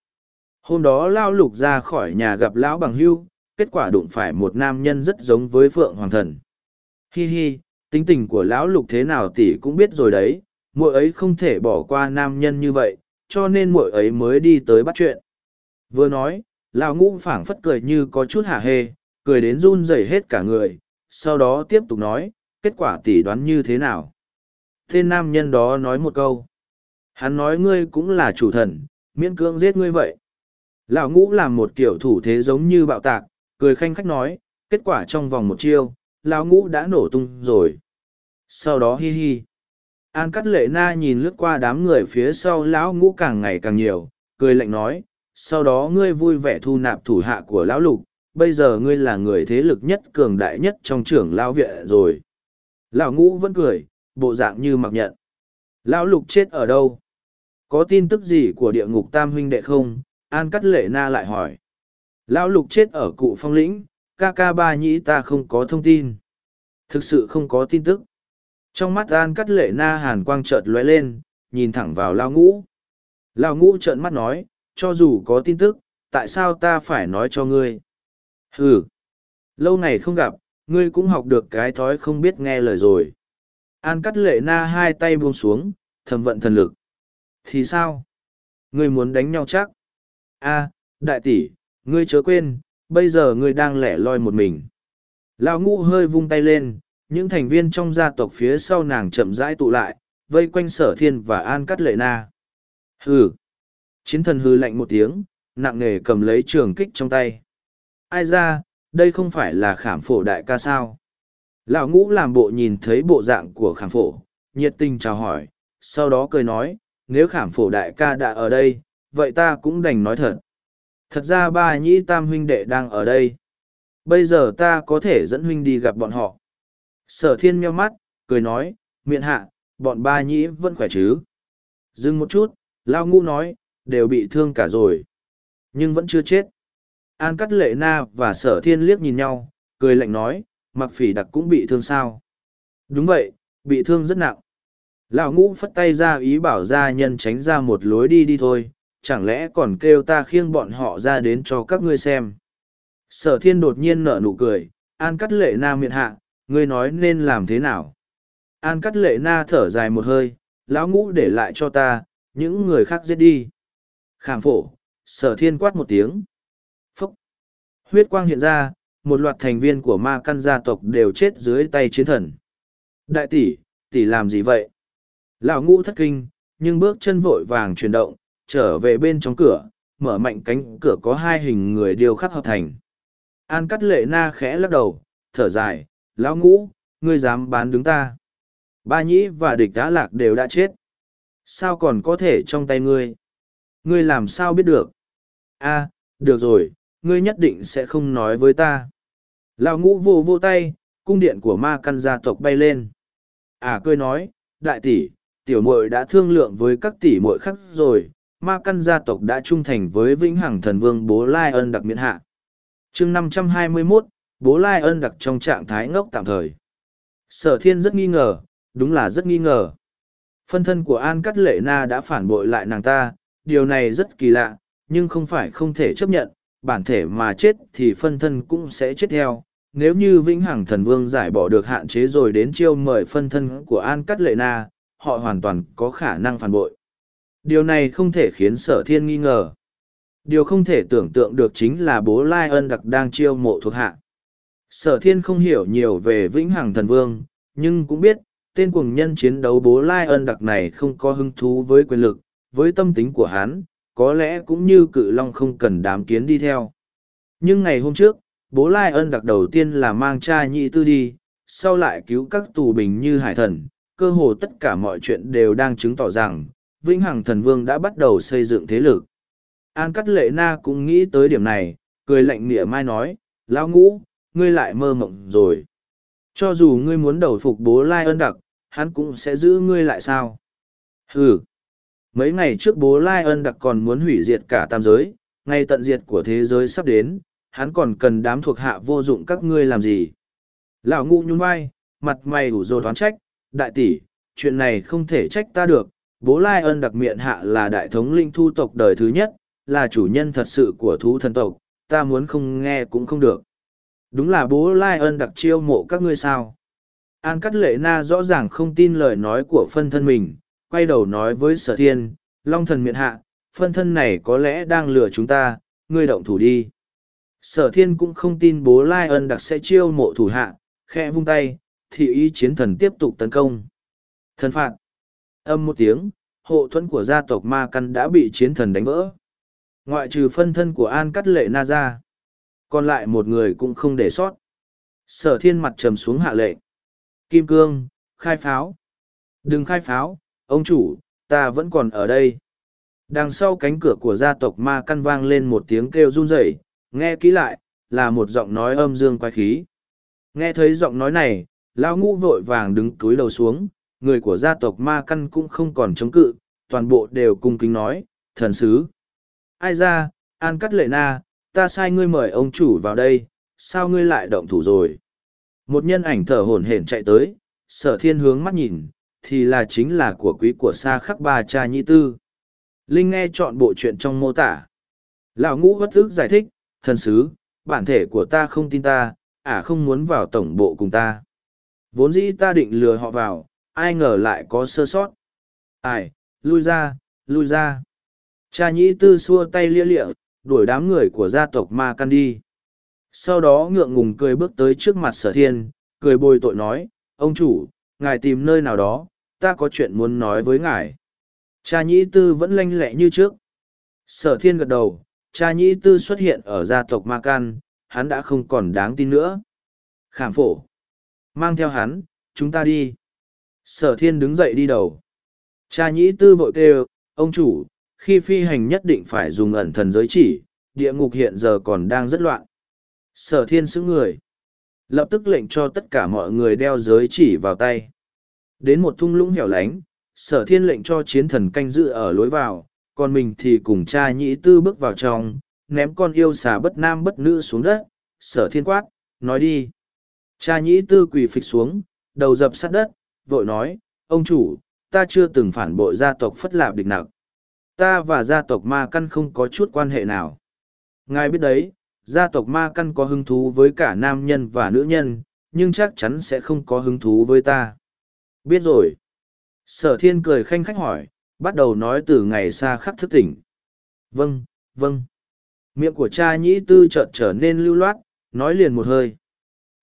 A: Hôm đó Lao Lục ra khỏi nhà gặp Lão Bằng Hưu, kết quả đụng phải một nam nhân rất giống với Phượng Hoàng Thần. Hi hi, tính tình của Lão Lục thế nào tỷ cũng biết rồi đấy, muội ấy không thể bỏ qua nam nhân như vậy, cho nên muội ấy mới đi tới bắt chuyện. Vừa nói, Lão Ngũ phảng phất cười như có chút hả hê, cười đến run rẩy hết cả người, sau đó tiếp tục nói, kết quả tỷ đoán như thế nào. Tên nam nhân đó nói một câu. Hắn nói ngươi cũng là chủ thần, miễn cưỡng giết ngươi vậy. Lão ngũ làm một kiểu thủ thế giống như bạo tạc, cười khanh khách nói, kết quả trong vòng một chiêu, lão ngũ đã nổ tung rồi. Sau đó hi hi. An cắt lệ na nhìn lướt qua đám người phía sau lão ngũ càng ngày càng nhiều, cười lạnh nói, sau đó ngươi vui vẻ thu nạp thủ hạ của lão lục, bây giờ ngươi là người thế lực nhất cường đại nhất trong trưởng lão viện rồi. Lão ngũ vẫn cười, bộ dạng như mặc nhận. Lão lục chết ở đâu? Có tin tức gì của địa ngục tam huynh đệ không? An Cắt Lệ Na lại hỏi. Lão lục chết ở cụ phong lĩnh, ca ca ba nhĩ ta không có thông tin. Thực sự không có tin tức. Trong mắt An Cắt Lệ Na hàn quang chợt lóe lên, nhìn thẳng vào Lao Ngũ. Lao Ngũ trợn mắt nói, cho dù có tin tức, tại sao ta phải nói cho ngươi? Ừ. Lâu ngày không gặp, ngươi cũng học được cái thói không biết nghe lời rồi. An Cắt Lệ Na hai tay buông xuống, thầm vận thần lực. Thì sao? Ngươi muốn đánh nhau chắc? a đại tỷ ngươi chớ quên bây giờ ngươi đang lẻ loi một mình. Lão ngũ hơi vung tay lên những thành viên trong gia tộc phía sau nàng chậm rãi tụ lại vây quanh sở thiên và an cắt lệ na. Hừ. Chiến thần hư lạnh một tiếng nặng nề cầm lấy trường kích trong tay. Ai ra đây không phải là khảm phổ đại ca sao? Lão ngũ làm bộ nhìn thấy bộ dạng của khảm phổ nhiệt tình chào hỏi sau đó cười nói, nếu khảm phổ đại ca đã ở đây, vậy ta cũng đành nói thật. Thật ra ba nhĩ tam huynh đệ đang ở đây. Bây giờ ta có thể dẫn huynh đi gặp bọn họ. Sở thiên meo mắt, cười nói, miệng hạ, bọn ba nhĩ vẫn khỏe chứ. Dừng một chút, Lao Ngũ nói, đều bị thương cả rồi. Nhưng vẫn chưa chết. An Cắt Lệ Na và Sở Thiên liếc nhìn nhau, cười lạnh nói, mặc phỉ đặc cũng bị thương sao. Đúng vậy, bị thương rất nặng. Lão Ngũ phất tay ra ý bảo gia nhân tránh ra một lối đi đi thôi, chẳng lẽ còn kêu ta khiêng bọn họ ra đến cho các ngươi xem. Sở Thiên đột nhiên nở nụ cười, An Cắt Lệ Na miệng hạ, ngươi nói nên làm thế nào. An Cắt Lệ Na thở dài một hơi, lão ngũ để lại cho ta, những người khác giết đi. Khảm phổ, sở thiên quát một tiếng. phốc Huyết quang hiện ra, một loạt thành viên của ma căn gia tộc đều chết dưới tay chiến thần. Đại tỷ, tỷ làm gì vậy? Lão ngũ thất kinh, nhưng bước chân vội vàng chuyển động, trở về bên trong cửa, mở mạnh cánh cửa có hai hình người điêu khắc hợp thành. An cắt lệ na khẽ lắc đầu, thở dài, lão ngũ, ngươi dám bán đứng ta. Ba nhĩ và địch đã lạc đều đã chết. Sao còn có thể trong tay ngươi? Ngươi làm sao biết được? a được rồi, ngươi nhất định sẽ không nói với ta. Lão ngũ vô vô tay, cung điện của ma căn gia tộc bay lên. À cười nói, đại tỷ, tiểu muội đã thương lượng với các tỷ muội khác rồi, ma căn gia tộc đã trung thành với vĩnh hằng thần vương bố lai ân đặc miễn hạ. chương năm trăm hai mươi 521, bố lai ân đặc trong trạng thái ngốc tạm thời. Sở thiên rất nghi ngờ, đúng là rất nghi ngờ. Phân thân của An Cắt Lệ Na đã phản bội lại nàng ta, điều này rất kỳ lạ, nhưng không phải không thể chấp nhận, bản thể mà chết thì phân thân cũng sẽ chết theo. Nếu như Vĩnh Hằng Thần Vương giải bỏ được hạn chế rồi đến chiêu mời phân thân của An Cắt Lệ Na, họ hoàn toàn có khả năng phản bội. Điều này không thể khiến sở thiên nghi ngờ. Điều không thể tưởng tượng được chính là bố Lai ân đặc đang chiêu mộ thuộc hạ. Sở thiên không hiểu nhiều về Vĩnh Hằng Thần Vương, nhưng cũng biết, tên cuồng nhân chiến đấu bố lai ân đặc này không có hứng thú với quyền lực, với tâm tính của hắn, có lẽ cũng như cự long không cần đám kiến đi theo. Nhưng ngày hôm trước, bố lai ân đặc đầu tiên là mang cha nhị tư đi, sau lại cứu các tù bình như hải thần, cơ hồ tất cả mọi chuyện đều đang chứng tỏ rằng, Vĩnh Hằng Thần Vương đã bắt đầu xây dựng thế lực. An Cắt Lệ Na cũng nghĩ tới điểm này, cười lạnh nịa mai nói, Lão ngũ, ngươi lại mơ mộng rồi. Cho dù ngươi muốn đầu phục bố lai ân đặc, hắn cũng sẽ giữ ngươi lại sao? Hừ. Mấy ngày trước bố Lai ân đặc còn muốn hủy diệt cả tam giới, ngày tận diệt của thế giới sắp đến, hắn còn cần đám thuộc hạ vô dụng các ngươi làm gì? Lão Ngũ nhún vai, mặt mày ủ rồ toán trách, đại tỷ, chuyện này không thể trách ta được, bố Lai ân đặc miệng hạ là đại thống linh thu tộc đời thứ nhất, là chủ nhân thật sự của thú thần tộc, ta muốn không nghe cũng không được. Đúng là bố Lai ân đặc chiêu mộ các ngươi sao? An Cắt Lệ Na rõ ràng không tin lời nói của phân thân mình, quay đầu nói với sở thiên, long thần miệng hạ, phân thân này có lẽ đang lừa chúng ta, ngươi động thủ đi. Sở thiên cũng không tin bố Lai ân đặc sẽ chiêu mộ thủ hạ, khẽ vung tay, thị ý chiến thần tiếp tục tấn công. Thần phạt. Âm một tiếng, hộ thuẫn của gia tộc Ma Căn đã bị chiến thần đánh vỡ. Ngoại trừ phân thân của An Cắt Lệ Na ra. Còn lại một người cũng không để sót. Sở thiên mặt trầm xuống hạ lệnh. Kim cương, khai pháo. Đừng khai pháo, ông chủ, ta vẫn còn ở đây. Đằng sau cánh cửa của gia tộc ma căn vang lên một tiếng kêu run rẩy, nghe kỹ lại, là một giọng nói âm dương quái khí. Nghe thấy giọng nói này, lao ngũ vội vàng đứng túi đầu xuống, người của gia tộc ma căn cũng không còn chống cự, toàn bộ đều cung kính nói, thần sứ. Ai ra, an cắt lệ na, ta sai ngươi mời ông chủ vào đây, sao ngươi lại động thủ rồi? Một nhân ảnh thở hổn hển chạy tới, sở thiên hướng mắt nhìn, thì là chính là của quý của xa khắc ba cha Nhi tư. Linh nghe chọn bộ chuyện trong mô tả. Lão ngũ bất ức giải thích, thần sứ, bản thể của ta không tin ta, à không muốn vào tổng bộ cùng ta. Vốn dĩ ta định lừa họ vào, ai ngờ lại có sơ sót. Ai, lui ra, lui ra. Cha nhĩ tư xua tay lia lịa, đuổi đám người của gia tộc ma căn đi sau đó ngượng ngùng cười bước tới trước mặt sở thiên cười bồi tội nói ông chủ ngài tìm nơi nào đó ta có chuyện muốn nói với ngài cha nhĩ tư vẫn lanh lẹ như trước sở thiên gật đầu cha nhĩ tư xuất hiện ở gia tộc ma căn hắn đã không còn đáng tin nữa khảm phổ mang theo hắn chúng ta đi sở thiên đứng dậy đi đầu Cha nhĩ tư vội kêu, ông chủ, khi phi hành nhất định phải dùng ẩn thần giới chỉ, địa ngục hiện giờ còn đang rất loạn. Sở thiên xứng người. Lập tức lệnh cho tất cả mọi người đeo giới chỉ vào tay. Đến một thung lũng hẻo lánh, sở thiên lệnh cho chiến thần canh giữ ở lối vào, còn mình thì cùng cha nhĩ tư bước vào trong, ném con yêu xà bất nam bất nữ xuống đất, sở thiên quát, nói đi. Cha nhĩ tư quỳ phịch xuống, đầu dập sát đất, vội nói, ông chủ, ta chưa từng phản bội gia tộc phất lạp địch nặc. Ta và gia tộc ma căn không có chút quan hệ nào. Ngài biết đấy, gia tộc ma căn có hứng thú với cả nam nhân và nữ nhân, nhưng chắc chắn sẽ không có hứng thú với ta. Biết rồi. Sở thiên cười khanh khách hỏi, bắt đầu nói từ ngày xa khắc thức tỉnh. Vâng, vâng. Miệng của cha nhĩ tư chợt trở nên lưu loát, nói liền một hơi.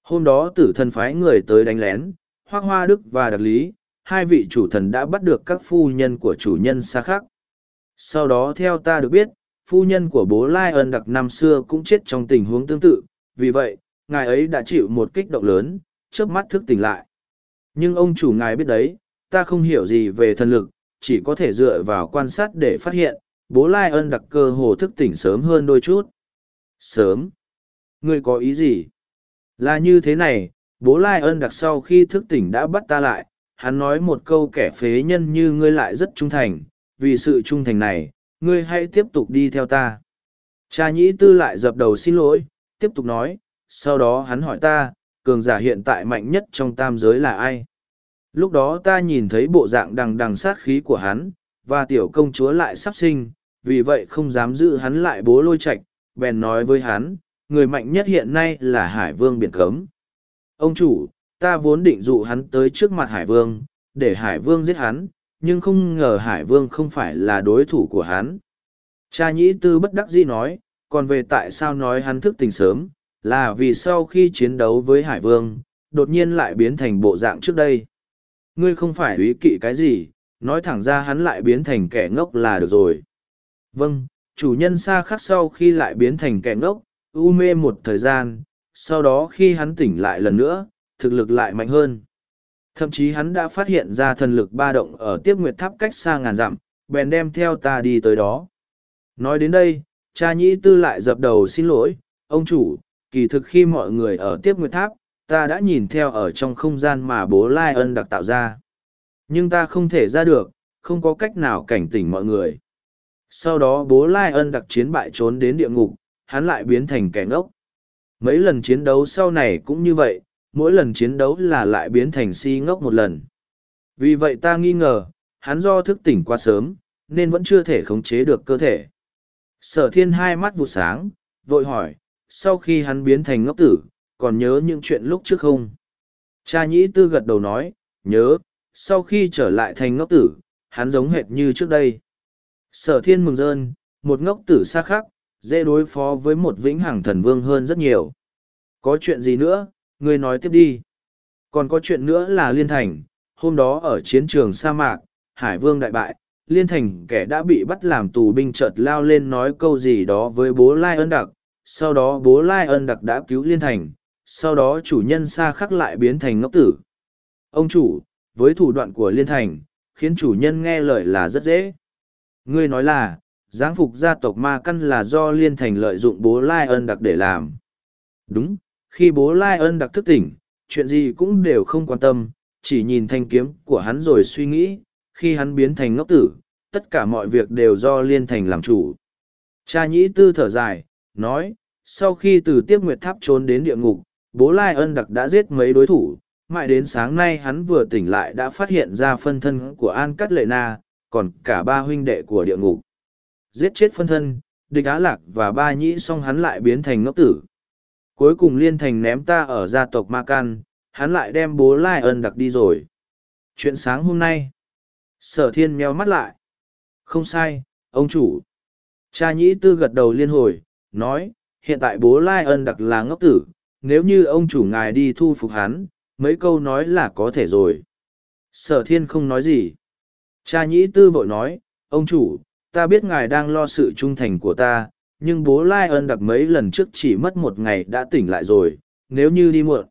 A: Hôm đó tử thần phái người tới đánh lén, Hoác Hoa Đức và Đặc Lý, hai vị chủ thần đã bắt được các phu nhân của chủ nhân xa khác. Sau đó theo ta được biết, phu nhân của bố Lai ân đặc năm xưa cũng chết trong tình huống tương tự, vì vậy, ngài ấy đã chịu một kích động lớn, chớp mắt thức tỉnh lại. Nhưng ông chủ ngài biết đấy, ta không hiểu gì về thần lực, chỉ có thể dựa vào quan sát để phát hiện, bố Lai ân đặc cơ hồ thức tỉnh sớm hơn đôi chút. Sớm? Ngươi có ý gì? Là như thế này, bố Lai ân đặc sau khi thức tỉnh đã bắt ta lại, hắn nói một câu kẻ phế nhân như ngươi lại rất trung thành, vì sự trung thành này, ngươi hãy tiếp tục đi theo ta. Cha nhĩ tư lại dập đầu xin lỗi, tiếp tục nói, sau đó hắn hỏi ta, cường giả hiện tại mạnh nhất trong tam giới là ai? Lúc đó ta nhìn thấy bộ dạng đằng đằng sát khí của hắn, và tiểu công chúa lại sắp sinh, vì vậy không dám giữ hắn lại bố lôi Trạch. bèn nói với hắn, người mạnh nhất hiện nay là Hải Vương Biển Cấm. Ông chủ, ta vốn định dụ hắn tới trước mặt Hải Vương, để Hải Vương giết hắn, nhưng không ngờ Hải Vương không phải là đối thủ của hắn. Cha nhĩ tư bất đắc dĩ nói, còn về tại sao nói hắn thức tỉnh sớm, là vì sau khi chiến đấu với Hải Vương, đột nhiên lại biến thành bộ dạng trước đây. Ngươi không phải ý kỵ cái gì, nói thẳng ra hắn lại biến thành kẻ ngốc là được rồi. Vâng, chủ nhân xa khác sau khi lại biến thành kẻ ngốc, u mê một thời gian, sau đó khi hắn tỉnh lại lần nữa, thực lực lại mạnh hơn. Thậm chí hắn đã phát hiện ra thần lực ba động ở tiếp nguyệt tháp cách xa ngàn dặm, bèn đem theo ta đi tới đó. Nói đến đây, cha nhĩ tư lại dập đầu xin lỗi, ông chủ, kỳ thực khi mọi người ở tiếp nguyệt tháp, ta đã nhìn theo ở trong không gian mà bố Lai ân đặc tạo ra. Nhưng ta không thể ra được, không có cách nào cảnh tỉnh mọi người. Sau đó bố Lai ân đặc chiến bại trốn đến địa ngục, hắn lại biến thành kẻ ngốc. Mấy lần chiến đấu sau này cũng như vậy, mỗi lần chiến đấu là lại biến thành si ngốc một lần. Vì vậy ta nghi ngờ, hắn do thức tỉnh quá sớm, nên vẫn chưa thể khống chế được cơ thể. Sở thiên hai mắt vụt sáng, vội hỏi, sau khi hắn biến thành ngốc tử, còn nhớ những chuyện lúc trước không? Cha nhĩ tư gật đầu nói, nhớ, sau khi trở lại thành ngốc tử, hắn giống hệt như trước đây. Sở thiên mừng rơn, một ngốc tử xa khác, dễ đối phó với một vĩnh hằng thần vương hơn rất nhiều. Có chuyện gì nữa, ngươi nói tiếp đi. Còn có chuyện nữa là Liên Thành, hôm đó ở chiến trường sa mạc, Hải Vương đại bại, Liên Thành kẻ đã bị bắt làm tù binh chợt lao lên nói câu gì đó với bố Lai ân đặc, sau đó bố Lai ân đặc đã cứu Liên Thành, sau đó chủ nhân xa khắc lại biến thành ngốc tử. Ông chủ, với thủ đoạn của Liên Thành, khiến chủ nhân nghe lời là rất dễ. Ngươi nói là, giáng phục gia tộc ma căn là do Liên Thành lợi dụng bố Lai ân đặc để làm. Đúng, khi bố Lai ân đặc thức tỉnh, chuyện gì cũng đều không quan tâm, chỉ nhìn thanh kiếm của hắn rồi suy nghĩ, khi hắn biến thành ngốc tử, tất cả mọi việc đều do Liên Thành làm chủ. Cha nhĩ tư thở dài, nói, sau khi từ tiếp nguyệt tháp trốn đến địa ngục, bố Lai ân đặc đã giết mấy đối thủ, mãi đến sáng nay hắn vừa tỉnh lại đã phát hiện ra phân thân của An Cắt Lệ Na, còn cả ba huynh đệ của địa ngục. Giết chết phân thân, địch á lạc và ba nhĩ xong hắn lại biến thành ngốc tử. Cuối cùng liên thành ném ta ở gia tộc Ma Can, hắn lại đem bố Lai ân đặc đi rồi. Chuyện sáng hôm nay. Sở thiên meo mắt lại. Không sai, ông chủ. Cha nhĩ tư gật đầu liên hồi, nói, hiện tại bố Lai ân đặc là ngốc tử, nếu như ông chủ ngài đi thu phục hắn, mấy câu nói là có thể rồi. Sở thiên không nói gì. Cha nhĩ tư vội nói, ông chủ, ta biết ngài đang lo sự trung thành của ta, nhưng bố Lai ân đặc mấy lần trước chỉ mất một ngày đã tỉnh lại rồi, nếu như đi muộn.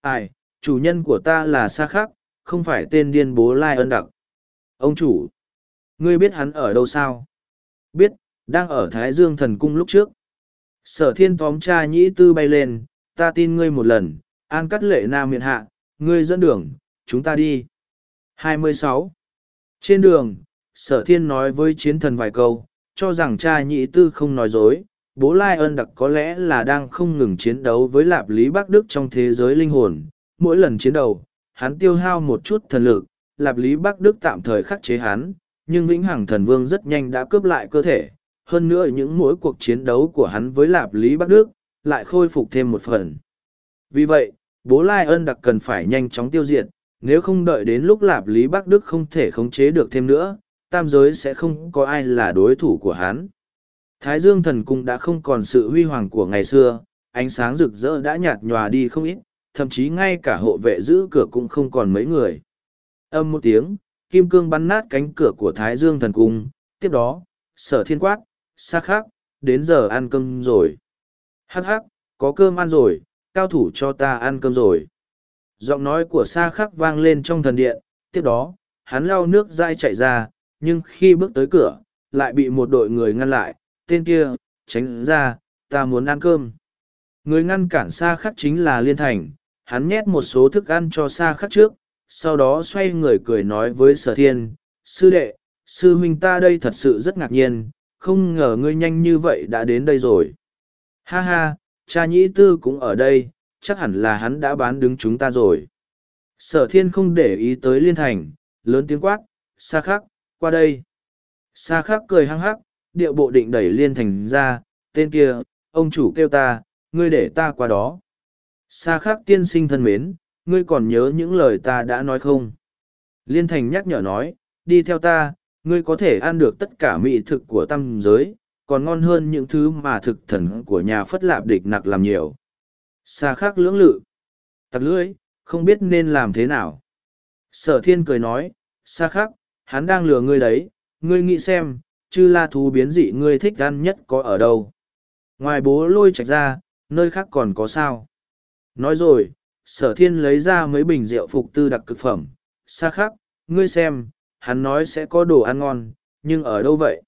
A: Ai, chủ nhân của ta là xa khác, không phải tên điên bố Lai ân đặc. Ông chủ, ngươi biết hắn ở đâu sao? Biết, đang ở Thái Dương thần cung lúc trước. Sở thiên tóm cha nhĩ tư bay lên, ta tin ngươi một lần, an cắt lệ nam miệng hạ, ngươi dẫn đường, chúng ta đi. 26. Trên đường, sở thiên nói với chiến thần vài câu, cho rằng cha nhị tư không nói dối, bố Lai ân đặc có lẽ là đang không ngừng chiến đấu với lạp lý Bắc Đức trong thế giới linh hồn. Mỗi lần chiến đấu, hắn tiêu hao một chút thần lực, lạp lý Bắc Đức tạm thời khắc chế hắn, nhưng vĩnh hằng thần vương rất nhanh đã cướp lại cơ thể. Hơn nữa những mỗi cuộc chiến đấu của hắn với lạp lý Bắc Đức, lại khôi phục thêm một phần. Vì vậy, bố Lai ân đặc cần phải nhanh chóng tiêu diệt, nếu không đợi đến lúc lạp lý Bắc Đức không thể khống chế được thêm nữa, tam giới sẽ không có ai là đối thủ của hắn. Thái Dương thần cung đã không còn sự huy hoàng của ngày xưa, ánh sáng rực rỡ đã nhạt nhòa đi không ít, thậm chí ngay cả hộ vệ giữ cửa cũng không còn mấy người. Âm một tiếng, kim cương bắn nát cánh cửa của Thái Dương thần cung, tiếp đó, sở thiên quát, xa khác, đến giờ ăn cơm rồi. Hắc hắc, có cơm ăn rồi, cao thủ cho ta ăn cơm rồi. Giọng nói của xa khắc vang lên trong thần điện, tiếp đó, hắn lau nước dai chạy ra, nhưng khi bước tới cửa, lại bị một đội người ngăn lại, tên kia, tránh ra, ta muốn ăn cơm. Người ngăn cản xa khắc chính là Liên Thành, hắn nhét một số thức ăn cho xa khắc trước, sau đó xoay người cười nói với sở thiên, sư đệ, sư huynh ta đây thật sự rất ngạc nhiên, không ngờ ngươi nhanh như vậy đã đến đây rồi. Ha ha, cha nhĩ tư cũng ở đây, chắc hẳn là hắn đã bán đứng chúng ta rồi. Sở thiên không để ý tới liên thành, lớn tiếng quát, xa khắc, qua đây. Xa khắc cười hăng hắc, điệu bộ định đẩy liên thành ra, tên kia, ông chủ kêu ta, ngươi để ta qua đó. Xa khắc tiên sinh thân mến, ngươi còn nhớ những lời ta đã nói không? Liên thành nhắc nhở nói, đi theo ta, ngươi có thể ăn được tất cả mỹ thực của tâm giới, còn ngon hơn những thứ mà thực thần của nhà phất lạp địch nặc làm nhiều. Xa khắc lưỡng lự. Tặc lưỡi, không biết nên làm thế nào. Sở thiên cười nói, xa khắc, hắn đang lừa ngươi đấy, ngươi nghĩ xem, chư la thú biến dị ngươi thích ăn nhất có ở đâu. Ngoài bố lôi trạch ra, nơi khác còn có sao. Nói rồi, sở thiên lấy ra mấy bình rượu phục tư đặc cực phẩm, xa khắc, ngươi xem, hắn nói sẽ có đồ ăn ngon, nhưng ở đâu vậy?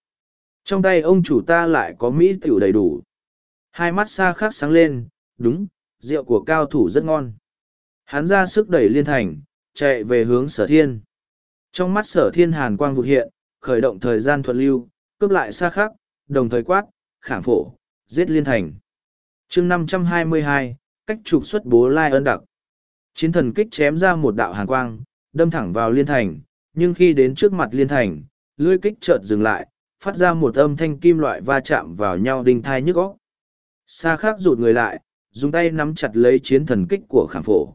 A: Trong tay ông chủ ta lại có mỹ tiểu đầy đủ. Hai mắt xa khắc sáng lên, đúng, rượu của cao thủ rất ngon. Hắn ra sức đẩy liên thành, chạy về hướng sở thiên. Trong mắt sở thiên hàn quang vụt hiện, khởi động thời gian thuận lưu, cướp lại xa khắc, đồng thời quát, khảm phổ, giết liên thành. chương năm trăm hai mươi hai cách trục xuất bố lai ân đặc. Chiến thần kích chém ra một đạo hàn quang, đâm thẳng vào liên thành, nhưng khi đến trước mặt liên thành, lưỡi kích chợt dừng lại, phát ra một âm thanh kim loại va chạm vào nhau đinh thai nhức óc. Sa khắc rụt người lại, dùng tay nắm chặt lấy chiến thần kích của khảm phổ.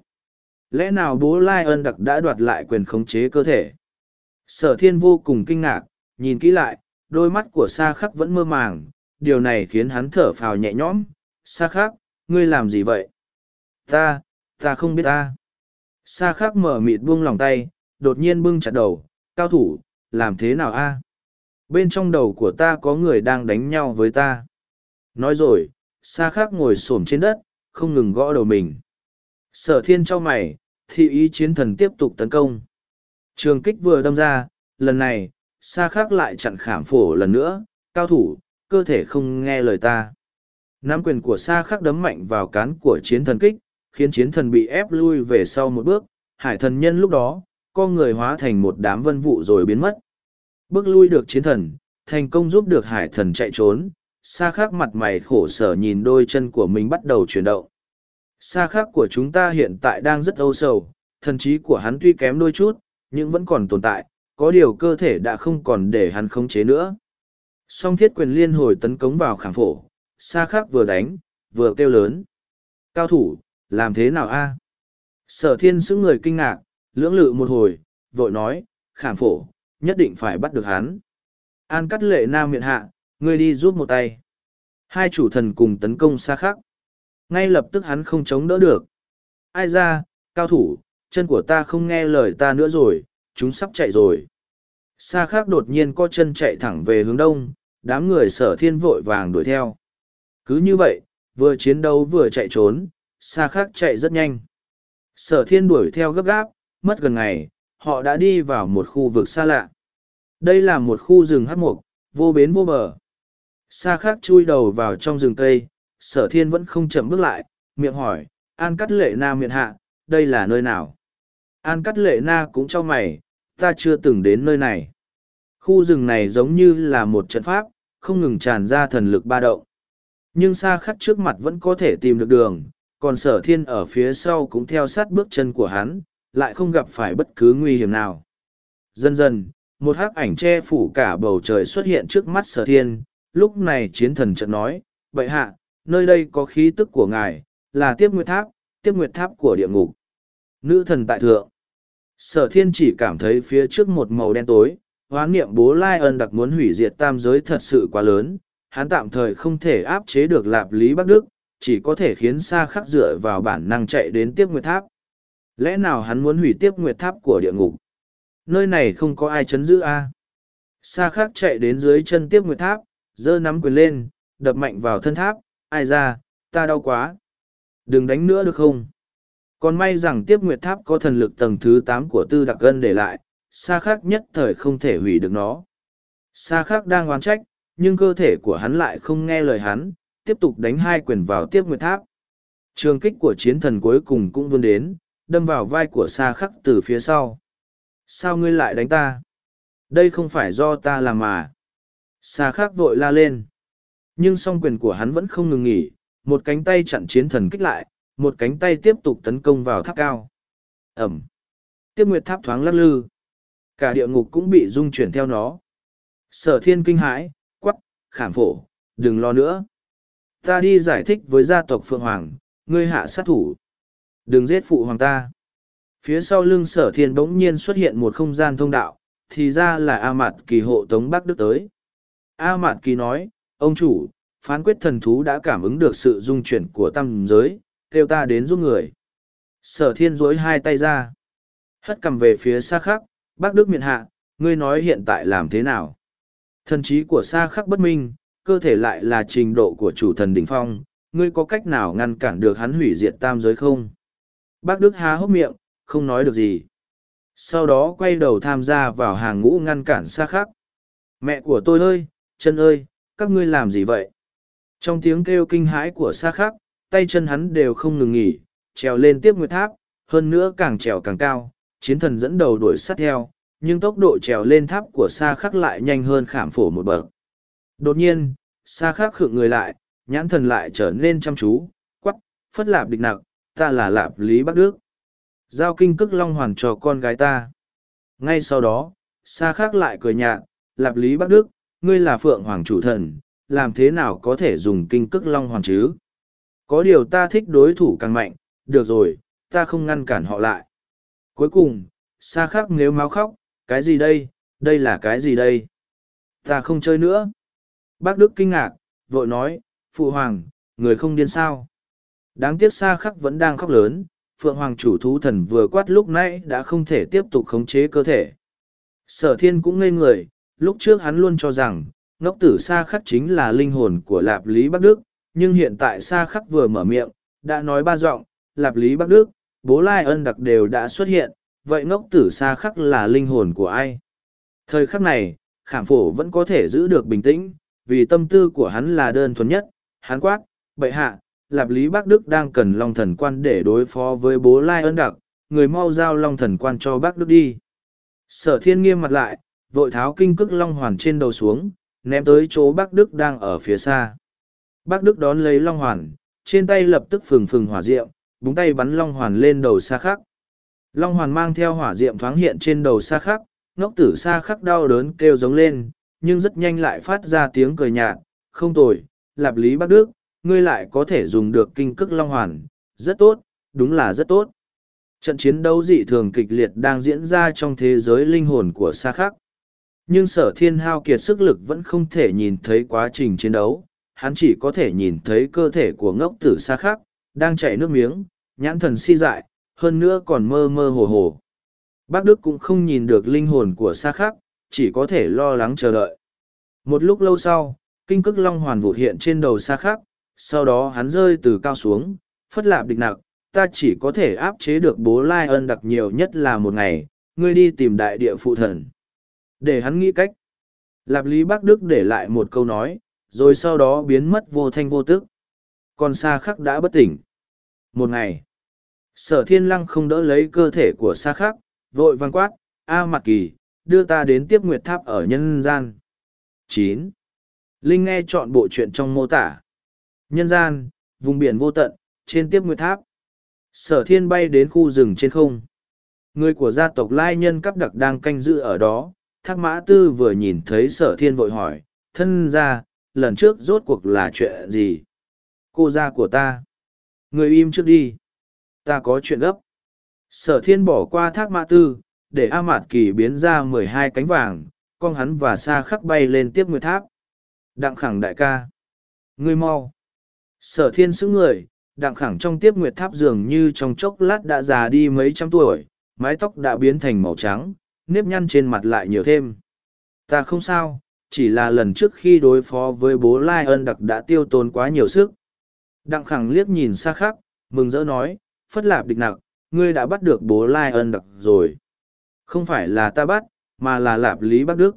A: Lẽ nào bố Lai ân đặc đã đoạt lại quyền khống chế cơ thể? Sở thiên vô cùng kinh ngạc, nhìn kỹ lại, đôi mắt của Sa khắc vẫn mơ màng, điều này khiến hắn thở phào nhẹ nhõm. Sa khắc, ngươi làm gì vậy? Ta, ta không biết ta. Sa khắc mở mịt buông lòng tay, đột nhiên bưng chặt đầu, cao thủ, làm thế nào a? Bên trong đầu của ta có người đang đánh nhau với ta. Nói rồi, Sa khắc ngồi xổm trên đất, không ngừng gõ đầu mình. Sở thiên cho mày, thị ý chiến thần tiếp tục tấn công. Trường kích vừa đâm ra, lần này, Sa Khác lại chặn khảm phổ lần nữa, cao thủ, cơ thể không nghe lời ta. Nắm quyền của Sa khắc đấm mạnh vào cán của chiến thần kích, khiến chiến thần bị ép lui về sau một bước, hải thần nhân lúc đó, con người hóa thành một đám vân vụ rồi biến mất. Bước lui được chiến thần, thành công giúp được hải thần chạy trốn, xa khác mặt mày khổ sở nhìn đôi chân của mình bắt đầu chuyển động. Xa khác của chúng ta hiện tại đang rất âu sầu, thần trí của hắn tuy kém đôi chút, nhưng vẫn còn tồn tại, có điều cơ thể đã không còn để hắn khống chế nữa. Song thiết quyền liên hồi tấn công vào khảm phổ, xa khác vừa đánh, vừa kêu lớn. Cao thủ, làm thế nào a? Sở thiên sững người kinh ngạc, lưỡng lự một hồi, vội nói, khảm phổ, nhất định phải bắt được hắn. An cắt lệ nam miệng hạ, ngươi đi giúp một tay. Hai chủ thần cùng tấn công xa khắc. Ngay lập tức hắn không chống đỡ được. Ai ra, cao thủ, chân của ta không nghe lời ta nữa rồi, chúng sắp chạy rồi. Sa khắc đột nhiên có chân chạy thẳng về hướng đông, đám người sở thiên vội vàng đuổi theo. Cứ như vậy, vừa chiến đấu vừa chạy trốn, Sa khắc chạy rất nhanh. Sở thiên đuổi theo gấp gáp, mất gần ngày, họ đã đi vào một khu vực xa lạ. Đây là một khu rừng hát mục, vô bến vô bờ. Sa khác chui đầu vào trong rừng cây, sở thiên vẫn không chậm bước lại, miệng hỏi, An Cắt Lệ Nam miệng hạ, đây là nơi nào? An Cắt Lệ Na cũng cho mày, ta chưa từng đến nơi này. Khu rừng này giống như là một trận pháp, không ngừng tràn ra thần lực ba động. Nhưng xa khắc trước mặt vẫn có thể tìm được đường, còn sở thiên ở phía sau cũng theo sát bước chân của hắn, lại không gặp phải bất cứ nguy hiểm nào. Dần dần, một hắc ảnh che phủ cả bầu trời xuất hiện trước mắt sở thiên, lúc này chiến thần chợt nói, vậy hạ, nơi đây có khí tức của ngài, là tiếp nguyệt tháp, tiếp nguyệt tháp của địa ngục. Nữ thần tại thượng. Sở thiên chỉ cảm thấy phía trước một màu đen tối, hoán niệm bố lai ân đặc muốn hủy diệt tam giới thật sự quá lớn, hắn tạm thời không thể áp chế được lạp lý bắc đức, chỉ có thể khiến xa khắc dựa vào bản năng chạy đến tiếp nguyệt tháp. Lẽ nào hắn muốn hủy tiếp nguyệt tháp của địa ngục? Nơi này không có ai chấn giữ a. À? Sa khắc chạy đến dưới chân tiếp nguyệt tháp, giơ nắm quyền lên, đập mạnh vào thân tháp, ai ra, ta đau quá. Đừng đánh nữa được không? Còn may rằng tiếp nguyệt tháp có thần lực tầng thứ tám của tư đặc gân để lại, xa khác nhất thời không thể hủy được nó. Xa khác đang oán trách, nhưng cơ thể của hắn lại không nghe lời hắn, tiếp tục đánh hai quyền vào tiếp nguyệt tháp. Trường kích của chiến thần cuối cùng cũng vươn đến, đâm vào vai của xa khắc từ phía sau. Sao ngươi lại đánh ta? Đây không phải do ta làm mà. Xa khắc vội la lên. Nhưng song quyền của hắn vẫn không ngừng nghỉ, một cánh tay chặn chiến thần kích lại, một cánh tay tiếp tục tấn công vào tháp cao. Ẩm. Tiếp nguyệt tháp thoáng lắc lư. Cả địa ngục cũng bị rung chuyển theo nó. Sở thiên kinh hãi, quắc, khảm phổ, đừng lo nữa. Ta đi giải thích với gia tộc Phượng Hoàng, ngươi hạ sát thủ. Đừng giết phụ hoàng ta. Phía sau lưng sở thiên bỗng nhiên xuất hiện một không gian thông đạo, thì ra là A Mạt Kỳ hộ Tống Bắc Đức tới. A Mạt Kỳ nói, ông chủ, phán quyết thần thú đã cảm ứng được sự dung chuyển của tam giới, kêu ta đến giúp người. Sở thiên dối hai tay ra. Hất cầm về phía xa khắc, bác Đức miệng hạ, ngươi nói hiện tại làm thế nào? Thần trí của xa khắc bất minh, cơ thể lại là trình độ của chủ thần đỉnh phong, ngươi có cách nào ngăn cản được hắn hủy diệt tam giới không? Bác Đức há hốc miệng, không nói được gì. Sau đó quay đầu tham gia vào hàng ngũ ngăn cản xa khắc. Mẹ của tôi ơi, chân ơi, các ngươi làm gì vậy? Trong tiếng kêu kinh hãi của xa khắc, tay chân hắn đều không ngừng nghỉ, trèo lên tiếp nguyệt tháp, hơn nữa càng trèo càng cao, chiến thần dẫn đầu đuổi sát theo, nhưng tốc độ trèo lên tháp của Sa khắc lại nhanh hơn khảm phổ một bậc. Đột nhiên, Sa khắc khựng người lại, nhãn thần lại trở nên chăm chú, quắc, phất lạp địch nặc, ta là lạp lý bắc đức. Giao kinh cức long hoàn cho con gái ta. Ngay sau đó, Sa khắc lại cười nhạt, lạp lý bắc đức, ngươi là phượng hoàng chủ thần, làm thế nào có thể dùng kinh cức long hoàn chứ? Có điều ta thích đối thủ càng mạnh, được rồi, ta không ngăn cản họ lại. Cuối cùng, xa khắc nếu máu khóc, cái gì đây, đây là cái gì đây? Ta không chơi nữa. Bác Đức kinh ngạc, vội nói, Phụ Hoàng, người không điên sao? Đáng tiếc xa khắc vẫn đang khóc lớn, Phượng Hoàng chủ thú thần vừa quát lúc nãy đã không thể tiếp tục khống chế cơ thể. Sở thiên cũng ngây người, lúc trước hắn luôn cho rằng, ngốc tử xa khắc chính là linh hồn của Lạp Lý Bắc Đức, nhưng hiện tại xa khắc vừa mở miệng, đã nói ba giọng, Lạp Lý Bắc Đức, bố Lai ân đặc đều đã xuất hiện, vậy ngốc tử xa khắc là linh hồn của ai? Thời khắc này, khảm phổ vẫn có thể giữ được bình tĩnh, vì tâm tư của hắn là đơn thuần nhất, hắn quát, bệ hạ, Lạp Lý Bắc Đức đang cần Long Thần Quan để đối phó với bố Lai ân đặc, người mau giao Long Thần Quan cho Bắc Đức đi. Sở thiên nghiêm mặt lại, vội tháo kinh cức Long Hoàn trên đầu xuống, ném tới chỗ Bắc Đức đang ở phía xa. Bắc Đức đón lấy Long Hoàn, trên tay lập tức phừng phừng hỏa diệm, búng tay bắn Long Hoàn lên đầu xa khắc. Long Hoàn mang theo hỏa diệm thoáng hiện trên đầu xa khắc, ngốc tử xa khắc đau đớn kêu giống lên, nhưng rất nhanh lại phát ra tiếng cười nhạt, không tồi, lạp lý Bắc Đức, ngươi lại có thể dùng được kinh cức Long Hoàn, rất tốt, đúng là rất tốt. Trận chiến đấu dị thường kịch liệt đang diễn ra trong thế giới linh hồn của xa khắc. Nhưng sở thiên hao kiệt sức lực vẫn không thể nhìn thấy quá trình chiến đấu, hắn chỉ có thể nhìn thấy cơ thể của ngốc tử xa khắc, đang chảy nước miếng, nhãn thần si dại, hơn nữa còn mơ mơ hồ hồ. Bác Đức cũng không nhìn được linh hồn của xa khắc, chỉ có thể lo lắng chờ đợi. Một lúc lâu sau, kinh cức long hoàn vụt hiện trên đầu xa khắc, sau đó hắn rơi từ cao xuống, phất lạp địch nặc, ta chỉ có thể áp chế được bố lai ân đặc nhiều nhất là một ngày, ngươi đi tìm đại địa phụ thần. Để hắn nghĩ cách. Lạp Lý Bắc Đức để lại một câu nói, rồi sau đó biến mất vô thanh vô tức. Còn Sa Khắc đã bất tỉnh. Một ngày, sở thiên lăng không đỡ lấy cơ thể của Sa Khắc, vội vang quát, A Mạc Kỳ, đưa ta đến tiếp nguyệt tháp ở nhân gian. chín Linh nghe chọn bộ chuyện trong mô tả. Nhân gian, vùng biển vô tận, trên tiếp nguyệt tháp. Sở thiên bay đến khu rừng trên không. Người của gia tộc Lai Nhân Cắp Đặc đang canh giữ ở đó. Thác Mã Tư vừa nhìn thấy sở thiên vội hỏi, thân ra, lần trước rốt cuộc là chuyện gì? Cô gia của ta. Người im trước đi. Ta có chuyện gấp. Sở thiên bỏ qua thác mã tư, để A Mạt Kỳ biến ra mười hai cánh vàng, con hắn và xa khắc bay lên tiếp nguyệt tháp. Đặng khẳng đại ca. Ngươi mau. Sở thiên xứng người, đặng khẳng trong tiếp nguyệt tháp dường như trong chốc lát đã già đi mấy trăm tuổi, mái tóc đã biến thành màu trắng, nếp nhăn trên mặt lại nhiều thêm. Ta không sao, chỉ là lần trước khi đối phó với bố Lai ân đặc đã tiêu tốn quá nhiều sức. Đặng khẳng liếc nhìn xa khắc, mừng rỡ nói, phất lạp địch nặc, ngươi đã bắt được bố Lai ân đặc rồi. Không phải là ta bắt, mà là lạp lý bắc đức.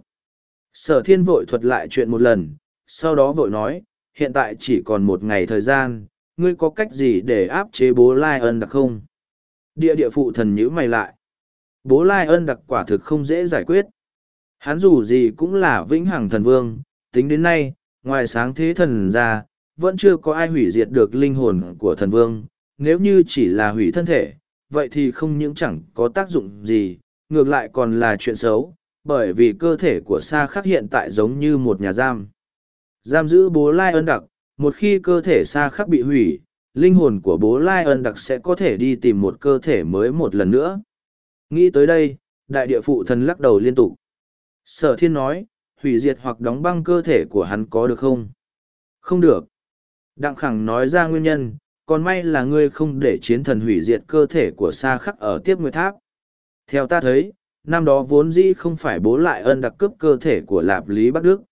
A: Sở thiên vội thuật lại chuyện một lần, sau đó vội nói, hiện tại chỉ còn một ngày thời gian, ngươi có cách gì để áp chế bố Lai ân đặc không? Địa địa phụ thần nhữ mày lại. Bố Lai ân đặc quả thực không dễ giải quyết. Hắn dù gì cũng là vĩnh hằng thần vương, tính đến nay, ngoài sáng thế thần ra, vẫn chưa có ai hủy diệt được linh hồn của thần vương. Nếu như chỉ là hủy thân thể, vậy thì không những chẳng có tác dụng gì, ngược lại còn là chuyện xấu, bởi vì cơ thể của Sa khắc hiện tại giống như một nhà giam. Giam giữ bố Lai ân đặc, một khi cơ thể Sa khắc bị hủy, linh hồn của bố Lai ân đặc sẽ có thể đi tìm một cơ thể mới một lần nữa. Nghĩ tới đây, đại địa phụ thần lắc đầu liên tục. Sở thiên nói, hủy diệt hoặc đóng băng cơ thể của hắn có được không? Không được. Đặng khẳng nói ra nguyên nhân, còn may là ngươi không để chiến thần hủy diệt cơ thể của sa khắc ở tiếp nguyệt tháp. Theo ta thấy, năm đó vốn dĩ không phải bố lại ân đặc cướp cơ thể của Lạp Lý Bắc Đức,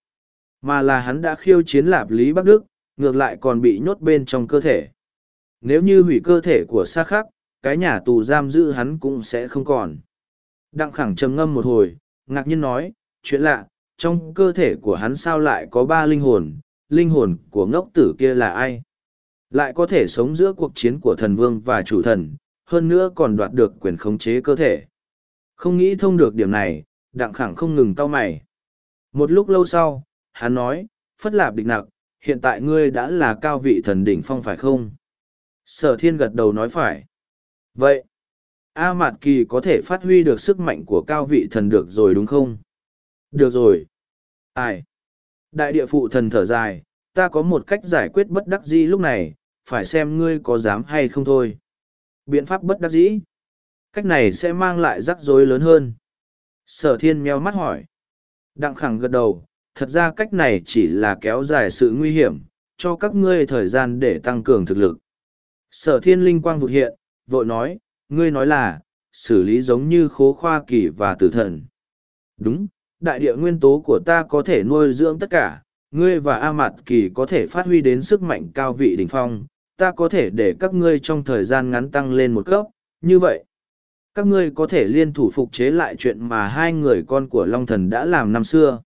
A: mà là hắn đã khiêu chiến Lạp Lý Bắc Đức, ngược lại còn bị nhốt bên trong cơ thể. Nếu như hủy cơ thể của sa khắc, cái nhà tù giam giữ hắn cũng sẽ không còn. Đặng khẳng trầm ngâm một hồi, ngạc nhiên nói, chuyện lạ, trong cơ thể của hắn sao lại có ba linh hồn, linh hồn của ngốc tử kia là ai? Lại có thể sống giữa cuộc chiến của thần vương và chủ thần, hơn nữa còn đoạt được quyền khống chế cơ thể. Không nghĩ thông được điểm này, đặng khẳng không ngừng cau mày. Một lúc lâu sau, hắn nói, phất lạp địch nặc, hiện tại ngươi đã là cao vị thần đỉnh phong phải không? Sở thiên gật đầu nói phải. Vậy, A Mạt Kỳ có thể phát huy được sức mạnh của cao vị thần được rồi đúng không? Được rồi. Ai? Đại địa phụ thần thở dài, ta có một cách giải quyết bất đắc dĩ lúc này, phải xem ngươi có dám hay không thôi. Biện pháp bất đắc dĩ. Cách này sẽ mang lại rắc rối lớn hơn. Sở thiên meo mắt hỏi. Đặng khẳng gật đầu, thật ra cách này chỉ là kéo dài sự nguy hiểm, cho các ngươi thời gian để tăng cường thực lực. Sở thiên linh quang vụt hiện, vội nói, ngươi nói là, xử lý giống như khố khoa kỳ và tử thần. Đúng, đại địa nguyên tố của ta có thể nuôi dưỡng tất cả, ngươi và A Mạt Kỳ có thể phát huy đến sức mạnh cao vị đỉnh phong, ta có thể để các ngươi trong thời gian ngắn tăng lên một cấp, như vậy. Các ngươi có thể liên thủ phục chế lại chuyện mà hai người con của Long Thần đã làm năm xưa.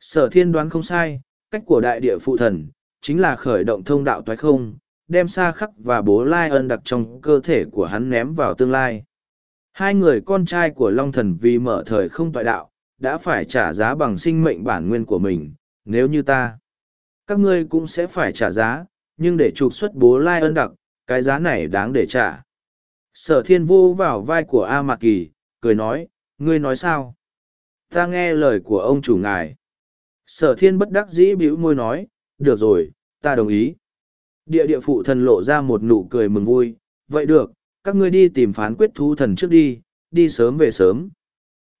A: Sở thiên đoán không sai, cách của đại địa phụ thần, chính là khởi động thông đạo toái không, đem xa khắc và bố lai ân đặc trong cơ thể của hắn ném vào tương lai. Hai người con trai của Long Thần vì mở thời không toại đạo, đã phải trả giá bằng sinh mệnh bản nguyên của mình, nếu như ta. Các ngươi cũng sẽ phải trả giá, nhưng để trục xuất bố lai ân đặc, cái giá này đáng để trả. Sở thiên vô vào vai của A Mạc Kỳ, cười nói, ngươi nói sao? Ta nghe lời của ông chủ ngài. Sở thiên bất đắc dĩ bĩu môi nói, được rồi, ta đồng ý. Địa địa phụ thần lộ ra một nụ cười mừng vui, vậy được, các ngươi đi tìm phán quyết thú thần trước đi, đi sớm về sớm.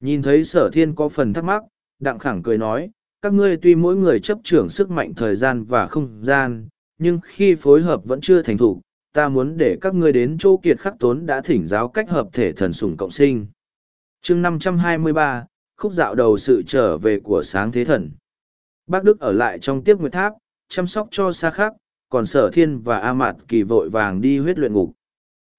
A: Nhìn thấy sở thiên có phần thắc mắc, đặng khẳng cười nói, các ngươi tuy mỗi người chấp trưởng sức mạnh thời gian và không gian, nhưng khi phối hợp vẫn chưa thành thủ, ta muốn để các ngươi đến chỗ kiệt khắc tốn đã thỉnh giáo cách hợp thể thần sủng cộng sinh. chương 523, khúc dạo đầu sự trở về của sáng thế thần. Bác Đức ở lại trong tiếp nguyệt tháp, chăm sóc cho xa khắc, còn sở thiên và A Mạt kỳ vội vàng đi huyết luyện ngục.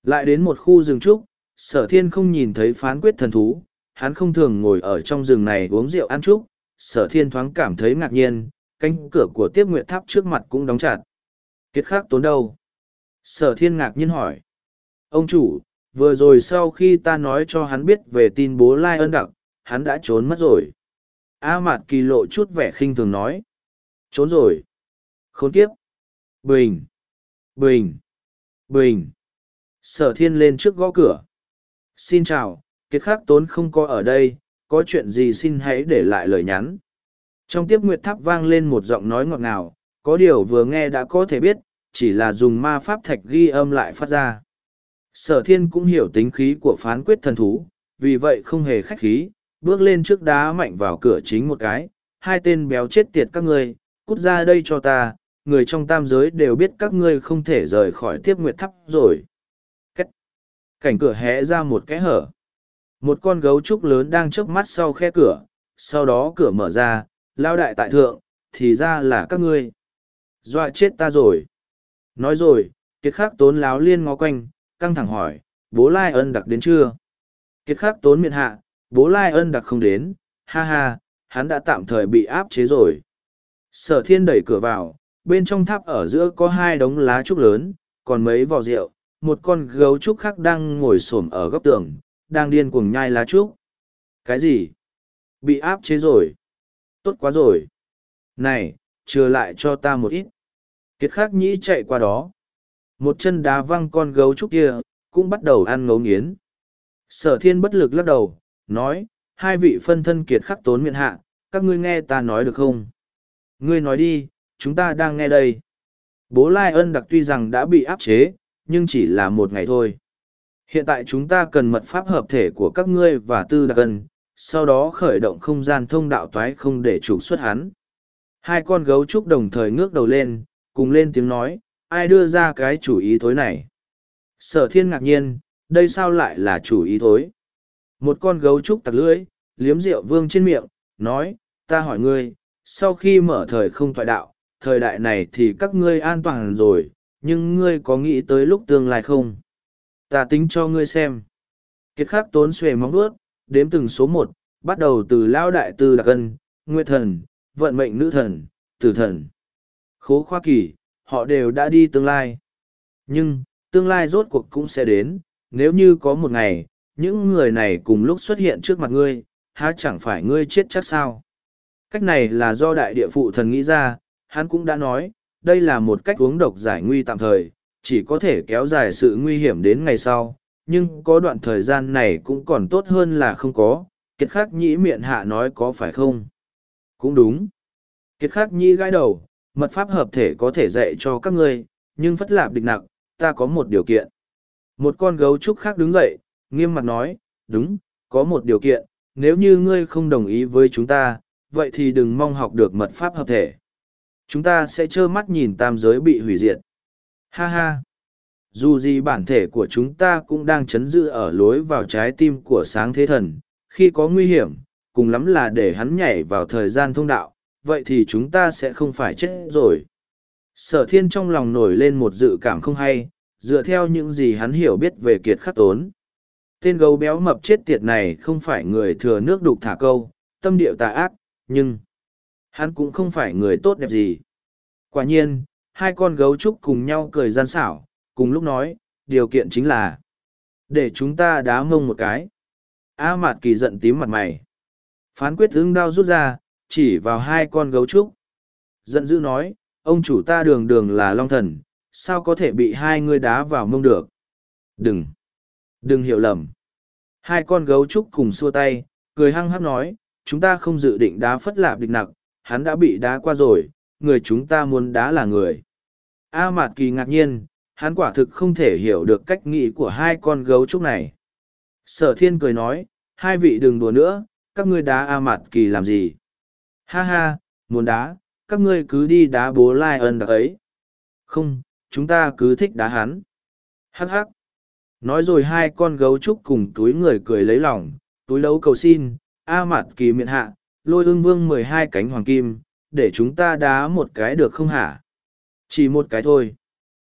A: Lại đến một khu rừng trúc, sở thiên không nhìn thấy phán quyết thần thú, hắn không thường ngồi ở trong rừng này uống rượu ăn trúc, sở thiên thoáng cảm thấy ngạc nhiên, cánh cửa của tiếp nguyệt tháp trước mặt cũng đóng chặt. Kiệt khắc tốn đâu? Sở thiên ngạc nhiên hỏi. Ông chủ, vừa rồi sau khi ta nói cho hắn biết về tin bố lai ân đặc, hắn đã trốn mất rồi. A Mạt Kỳ lộ chút vẻ khinh thường nói. Trốn rồi. Khốn kiếp. Bình. Bình. Bình. Sở thiên lên trước gõ cửa. Xin chào, kiệt khắc tốn không có ở đây, có chuyện gì xin hãy để lại lời nhắn. Trong tiếp nguyệt tháp vang lên một giọng nói ngọt ngào, có điều vừa nghe đã có thể biết, chỉ là dùng ma pháp thạch ghi âm lại phát ra. Sở thiên cũng hiểu tính khí của phán quyết thần thú, vì vậy không hề khách khí, bước lên trước đá mạnh vào cửa chính một cái, hai tên béo chết tiệt các ngươi, cút ra đây cho ta, người trong tam giới đều biết các ngươi không thể rời khỏi tiếp nguyệt thắp rồi. Cách. Cảnh cửa hé ra một cái hở. Một con gấu trúc lớn đang chớp mắt sau khe cửa, sau đó cửa mở ra, lao đại tại thượng, thì ra là các ngươi. Dọa chết ta rồi. Nói rồi, kiệt khắc tốn láo liên ngó quanh, căng thẳng hỏi, bố lai ân đặc đến chưa? Kiệt khắc tốn miệng hạ, bố lai ân đặc không đến, ha ha, hắn đã tạm thời bị áp chế rồi. Sở thiên đẩy cửa vào, bên trong tháp ở giữa có hai đống lá trúc lớn, còn mấy vò rượu, một con gấu trúc khác đang ngồi xổm ở góc tường, đang điên cuồng nhai lá trúc. Cái gì? Bị áp chế rồi. Tốt quá rồi. Này, trừ lại cho ta một ít. Kiệt khắc nhĩ chạy qua đó. Một chân đá văng con gấu trúc kia, cũng bắt đầu ăn ngấu nghiến. Sở thiên bất lực lắc đầu, nói, hai vị phân thân kiệt khắc tốn miệng hạ, các ngươi nghe ta nói được không? Ngươi nói đi, chúng ta đang nghe đây. Bố Lai ân đặc tuy rằng đã bị áp chế, nhưng chỉ là một ngày thôi. Hiện tại chúng ta cần mật pháp hợp thể của các ngươi và tư đặc ân, sau đó khởi động không gian thông đạo toái không để trục xuất hắn. Hai con gấu trúc đồng thời ngước đầu lên, cùng lên tiếng nói, ai đưa ra cái chủ ý thối này? Sở thiên ngạc nhiên, đây sao lại là chủ ý thối? Một con gấu trúc tặc lưỡi, liếm rượu vương trên miệng, nói, ta hỏi ngươi, sau khi mở thời không thoại đạo, thời đại này thì các ngươi an toàn rồi, nhưng ngươi có nghĩ tới lúc tương lai không? Ta tính cho ngươi xem. Kiệt khắc tốn xuề móng đuốt, đếm từng số một, bắt đầu từ Lão đại tư đặc ân, nguyệt thần, vận mệnh nữ thần, tử thần. Khố khoa kỳ, họ đều đã đi tương lai. Nhưng, tương lai rốt cuộc cũng sẽ đến, nếu như có một ngày, những người này cùng lúc xuất hiện trước mặt ngươi, há chẳng phải ngươi chết chắc sao? Cách này là do đại địa phụ thần nghĩ ra, hắn cũng đã nói, đây là một cách uống độc giải nguy tạm thời, chỉ có thể kéo dài sự nguy hiểm đến ngày sau, nhưng có đoạn thời gian này cũng còn tốt hơn là không có, kiệt khắc nhĩ miệng hạ nói có phải không? Cũng đúng. Kiệt khắc nhĩ gãi đầu, mật pháp hợp thể có thể dạy cho các ngươi, nhưng phất lạp địch nặng, ta có một điều kiện. Một con gấu trúc khác đứng dậy, nghiêm mặt nói, đúng, có một điều kiện, nếu như ngươi không đồng ý với chúng ta, vậy thì đừng mong học được mật pháp hợp thể. Chúng ta sẽ trơ mắt nhìn tam giới bị hủy diệt. Ha ha! Dù gì bản thể của chúng ta cũng đang chấn giữ ở lối vào trái tim của sáng thế thần, khi có nguy hiểm, cùng lắm là để hắn nhảy vào thời gian thông đạo, vậy thì chúng ta sẽ không phải chết rồi. Sở thiên trong lòng nổi lên một dự cảm không hay, dựa theo những gì hắn hiểu biết về kiệt khắc tốn. Tên gấu béo mập chết tiệt này không phải người thừa nước đục thả câu, tâm điệu tà ác, nhưng hắn cũng không phải người tốt đẹp gì. Quả nhiên, hai con gấu trúc cùng nhau cười gian xảo, cùng lúc nói, điều kiện chính là để chúng ta đá mông một cái. A Mạt Kỳ giận tím mặt mày. Phán quyết ứng đao rút ra, chỉ vào hai con gấu trúc. Giận dữ nói, ông chủ ta đường đường là long thần, sao có thể bị hai người đá vào mông được? Đừng! Đừng hiểu lầm. Hai con gấu trúc cùng xua tay, cười hăng hắc nói, chúng ta không dự định đá phất lạp địch nặc, hắn đã bị đá qua rồi, người chúng ta muốn đá là người. A Mạt Kỳ ngạc nhiên, hắn quả thực không thể hiểu được cách nghĩ của hai con gấu trúc này. Sở thiên cười nói, hai vị đừng đùa nữa, các ngươi đá A Mạt Kỳ làm gì? Ha ha, muốn đá, các ngươi cứ đi đá bố lai ân đặc ấy. Không, chúng ta cứ thích đá hắn. Hắc hắc. Nói rồi hai con gấu trúc cùng túi người cười lấy lòng, túi đấu cầu xin, A Mạt Kỳ miệng hạ, lôi ương vương mười hai cánh hoàng kim, để chúng ta đá một cái được không hả? Chỉ một cái thôi.